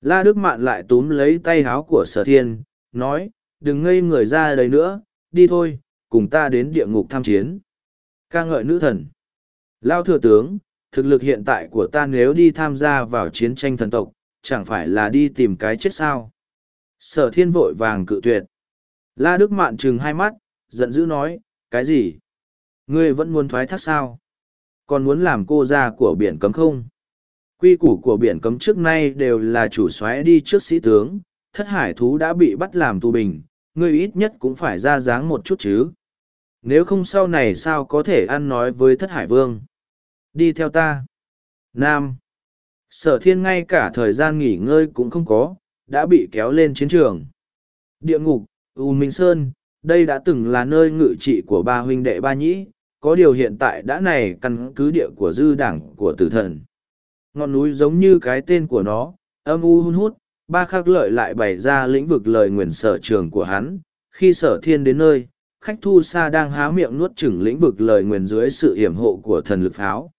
A: la đức mạn lại túm lấy tay háo của sở thiên nói, đừng ngây người ra đây nữa, đi thôi, cùng ta đến địa ngục tham chiến. ca ngợi nữ thần. Lao thừa tướng, thực lực hiện tại của ta nếu đi tham gia vào chiến tranh thần tộc, chẳng phải là đi tìm cái chết sao. Sở thiên vội vàng cự tuyệt. La Đức Mạn trừng hai mắt, giận dữ nói, cái gì? Ngươi vẫn muốn thoái thác sao? Còn muốn làm cô ra của biển cấm không? Quy củ của biển cấm trước nay đều là chủ soái đi trước sĩ tướng, thất hải thú đã bị bắt làm tù bình, ngươi ít nhất cũng phải ra dáng một chút chứ. Nếu không sau này sao có thể ăn nói với thất hải vương? Đi theo ta. Nam. Sở thiên ngay cả thời gian nghỉ ngơi cũng không có, đã bị kéo lên chiến trường. Địa ngục, U Minh Sơn, đây đã từng là nơi ngự trị của ba huynh đệ ba nhĩ, có điều hiện tại đã này căn cứ địa của dư đảng của tử thần. Ngọn núi giống như cái tên của nó, âm u hun hút, ba khắc lợi lại bày ra lĩnh vực lời nguyền sở trường của hắn khi sở thiên đến nơi khách thu xa đang há miệng nuốt chửng lĩnh vực lời nguyền dưới sự hiểm hộ của thần lực pháo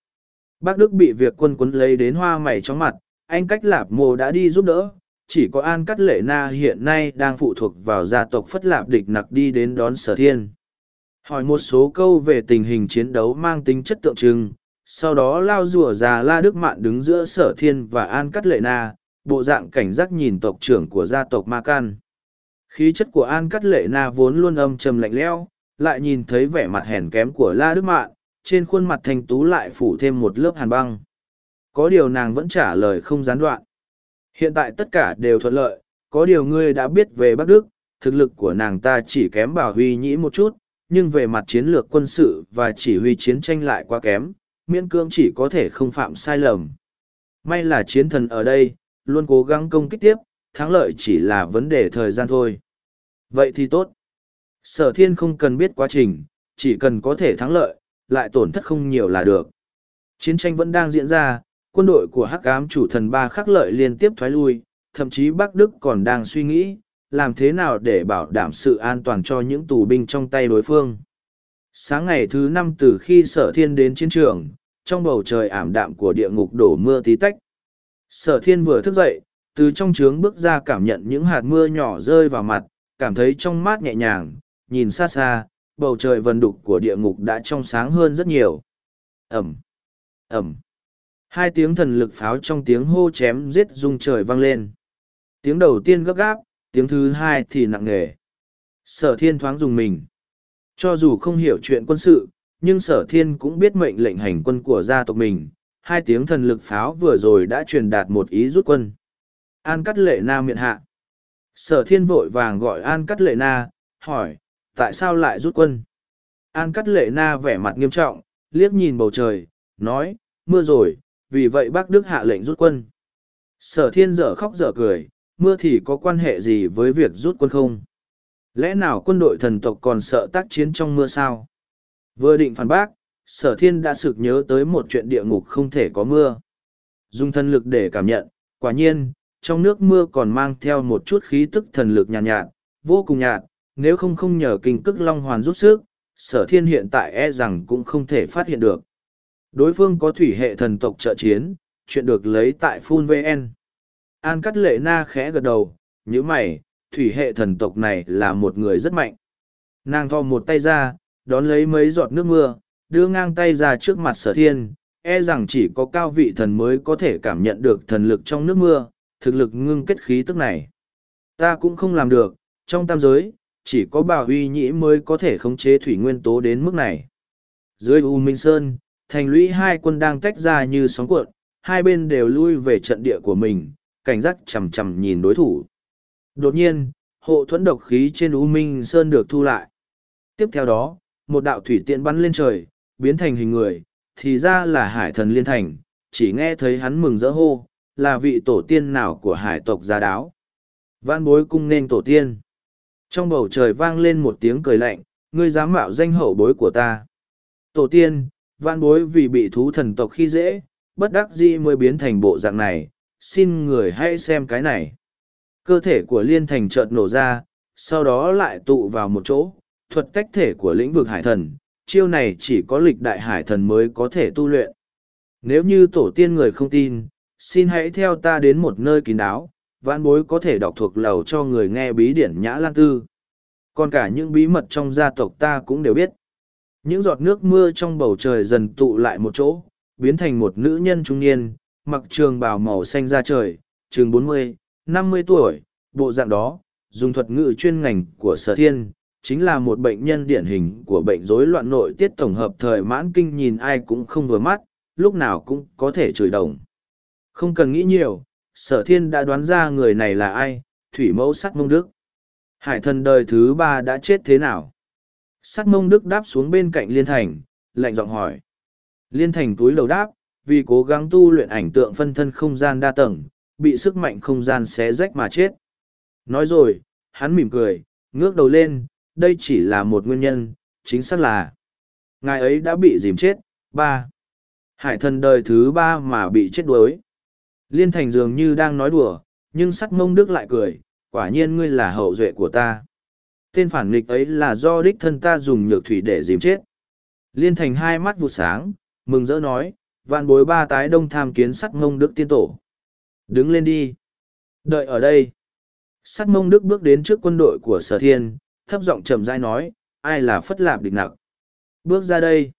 A: bác đức bị việc quân quấn lấy đến hoa mày trong mặt anh cách lạp mô đã đi giúp đỡ chỉ có an cắt lệ na hiện nay đang phụ thuộc vào gia tộc phất lạp địch nặc đi đến đón sở thiên hỏi một số câu về tình hình chiến đấu mang tính chất tượng trưng sau đó lao rùa già la đức mạn đứng giữa sở thiên và an cắt lệ na bộ dạng cảnh giác nhìn tộc trưởng của gia tộc Ma Can. Khí chất của An Cắt Lệ Na vốn luôn âm trầm lạnh lẽo, lại nhìn thấy vẻ mặt hèn kém của La Đức Mạn, trên khuôn mặt thanh tú lại phủ thêm một lớp hàn băng. Có điều nàng vẫn trả lời không gián đoạn. Hiện tại tất cả đều thuận lợi, có điều ngươi đã biết về Bắc Đức, thực lực của nàng ta chỉ kém bảo huy nhĩ một chút, nhưng về mặt chiến lược quân sự và chỉ huy chiến tranh lại quá kém, miễn cưỡng chỉ có thể không phạm sai lầm. May là chiến thần ở đây, luôn cố gắng công kích tiếp, thắng lợi chỉ là vấn đề thời gian thôi. Vậy thì tốt. Sở thiên không cần biết quá trình, chỉ cần có thể thắng lợi, lại tổn thất không nhiều là được. Chiến tranh vẫn đang diễn ra, quân đội của hắc ám chủ thần ba khắc lợi liên tiếp thoái lui, thậm chí Bắc Đức còn đang suy nghĩ, làm thế nào để bảo đảm sự an toàn cho những tù binh trong tay đối phương. Sáng ngày thứ năm từ khi sở thiên đến chiến trường, trong bầu trời ảm đạm của địa ngục đổ mưa tí tách. Sở thiên vừa thức dậy, từ trong trướng bước ra cảm nhận những hạt mưa nhỏ rơi vào mặt, cảm thấy trong mát nhẹ nhàng, nhìn xa xa, bầu trời vần đục của địa ngục đã trong sáng hơn rất nhiều. Ẩm, Ẩm. Hai tiếng thần lực pháo trong tiếng hô chém giết rung trời vang lên. Tiếng đầu tiên gấp gáp, tiếng thứ hai thì nặng nề. Sở thiên thoáng dùng mình. Cho dù không hiểu chuyện quân sự, nhưng sở thiên cũng biết mệnh lệnh hành quân của gia tộc mình. Hai tiếng thần lực pháo vừa rồi đã truyền đạt một ý rút quân. An cắt lệ na miệng hạ. Sở thiên vội vàng gọi An cắt lệ na, hỏi, tại sao lại rút quân? An cắt lệ na vẻ mặt nghiêm trọng, liếc nhìn bầu trời, nói, mưa rồi, vì vậy bác Đức hạ lệnh rút quân. Sở thiên dở khóc dở cười, mưa thì có quan hệ gì với việc rút quân không? Lẽ nào quân đội thần tộc còn sợ tác chiến trong mưa sao? Vừa định phản bác, sở thiên đã sực nhớ tới một chuyện địa ngục không thể có mưa. Dùng thần lực để cảm nhận, quả nhiên, trong nước mưa còn mang theo một chút khí tức thần lực nhàn nhạt, nhạt, vô cùng nhạt, nếu không không nhờ kinh cức long hoàn giúp sức, sở thiên hiện tại e rằng cũng không thể phát hiện được. Đối phương có thủy hệ thần tộc trợ chiến, chuyện được lấy tại Phun VN. An cắt lệ na khẽ gật đầu, như mày, thủy hệ thần tộc này là một người rất mạnh. Nàng thò một tay ra, đón lấy mấy giọt nước mưa, đưa ngang tay ra trước mặt sở thiên, e rằng chỉ có cao vị thần mới có thể cảm nhận được thần lực trong nước mưa, thực lực ngưng kết khí tức này. Ta cũng không làm được, trong tam giới, chỉ có bà huy nhĩ mới có thể khống chế thủy nguyên tố đến mức này. Dưới U Minh Sơn, thành lũy hai quân đang tách ra như sóng cuộn, hai bên đều lui về trận địa của mình, cảnh giác chầm chầm nhìn đối thủ. Đột nhiên, hộ thuẫn độc khí trên U Minh Sơn được thu lại. Tiếp theo đó, một đạo thủy tiện bắn lên trời, biến thành hình người, thì ra là hải thần liên thành, chỉ nghe thấy hắn mừng rỡ hô, là vị tổ tiên nào của hải tộc gia đáo. văn bối cung nên tổ tiên. Trong bầu trời vang lên một tiếng cười lạnh, ngươi dám mạo danh hậu bối của ta. Tổ tiên, vạn bối vì bị thú thần tộc khi dễ, bất đắc dĩ mới biến thành bộ dạng này, xin người hãy xem cái này. Cơ thể của liên thành chợt nổ ra, sau đó lại tụ vào một chỗ, thuật tách thể của lĩnh vực hải thần, chiêu này chỉ có lịch đại hải thần mới có thể tu luyện. Nếu như tổ tiên người không tin, xin hãy theo ta đến một nơi kín đáo, vãn bối có thể đọc thuộc lầu cho người nghe bí điển nhã lan tư. Còn cả những bí mật trong gia tộc ta cũng đều biết. Những giọt nước mưa trong bầu trời dần tụ lại một chỗ, biến thành một nữ nhân trung niên, mặc trường bào màu xanh ra trời, trường bốn mươi, năm mươi tuổi, bộ dạng đó, dùng thuật ngữ chuyên ngành của sở thiên, chính là một bệnh nhân điển hình của bệnh rối loạn nội tiết tổng hợp thời mãn kinh nhìn ai cũng không vừa mắt, lúc nào cũng có thể chửi đồng. Không cần nghĩ nhiều, sở thiên đã đoán ra người này là ai, thủy mẫu sắt mông đức. Hải thần đời thứ ba đã chết thế nào? Sắt mông đức đáp xuống bên cạnh liên thành, lạnh giọng hỏi. Liên thành túi đầu đáp, vì cố gắng tu luyện ảnh tượng phân thân không gian đa tầng, bị sức mạnh không gian xé rách mà chết. Nói rồi, hắn mỉm cười, ngước đầu lên, đây chỉ là một nguyên nhân, chính xác là ngài ấy đã bị dìm chết. ba Hải thần đời thứ ba mà bị chết đuối. Liên thành dường như đang nói đùa, nhưng sắc mông đức lại cười, quả nhiên ngươi là hậu duệ của ta. Tên phản nghịch ấy là do đích thân ta dùng nhược thủy để dìm chết. Liên thành hai mắt vụ sáng, mừng rỡ nói, vạn bối ba tái đông tham kiến sắc mông đức tiên tổ. Đứng lên đi. Đợi ở đây. Sắc mông đức bước đến trước quân đội của sở thiên, thấp giọng trầm dai nói, ai là phất lạp địch nặc. Bước ra đây.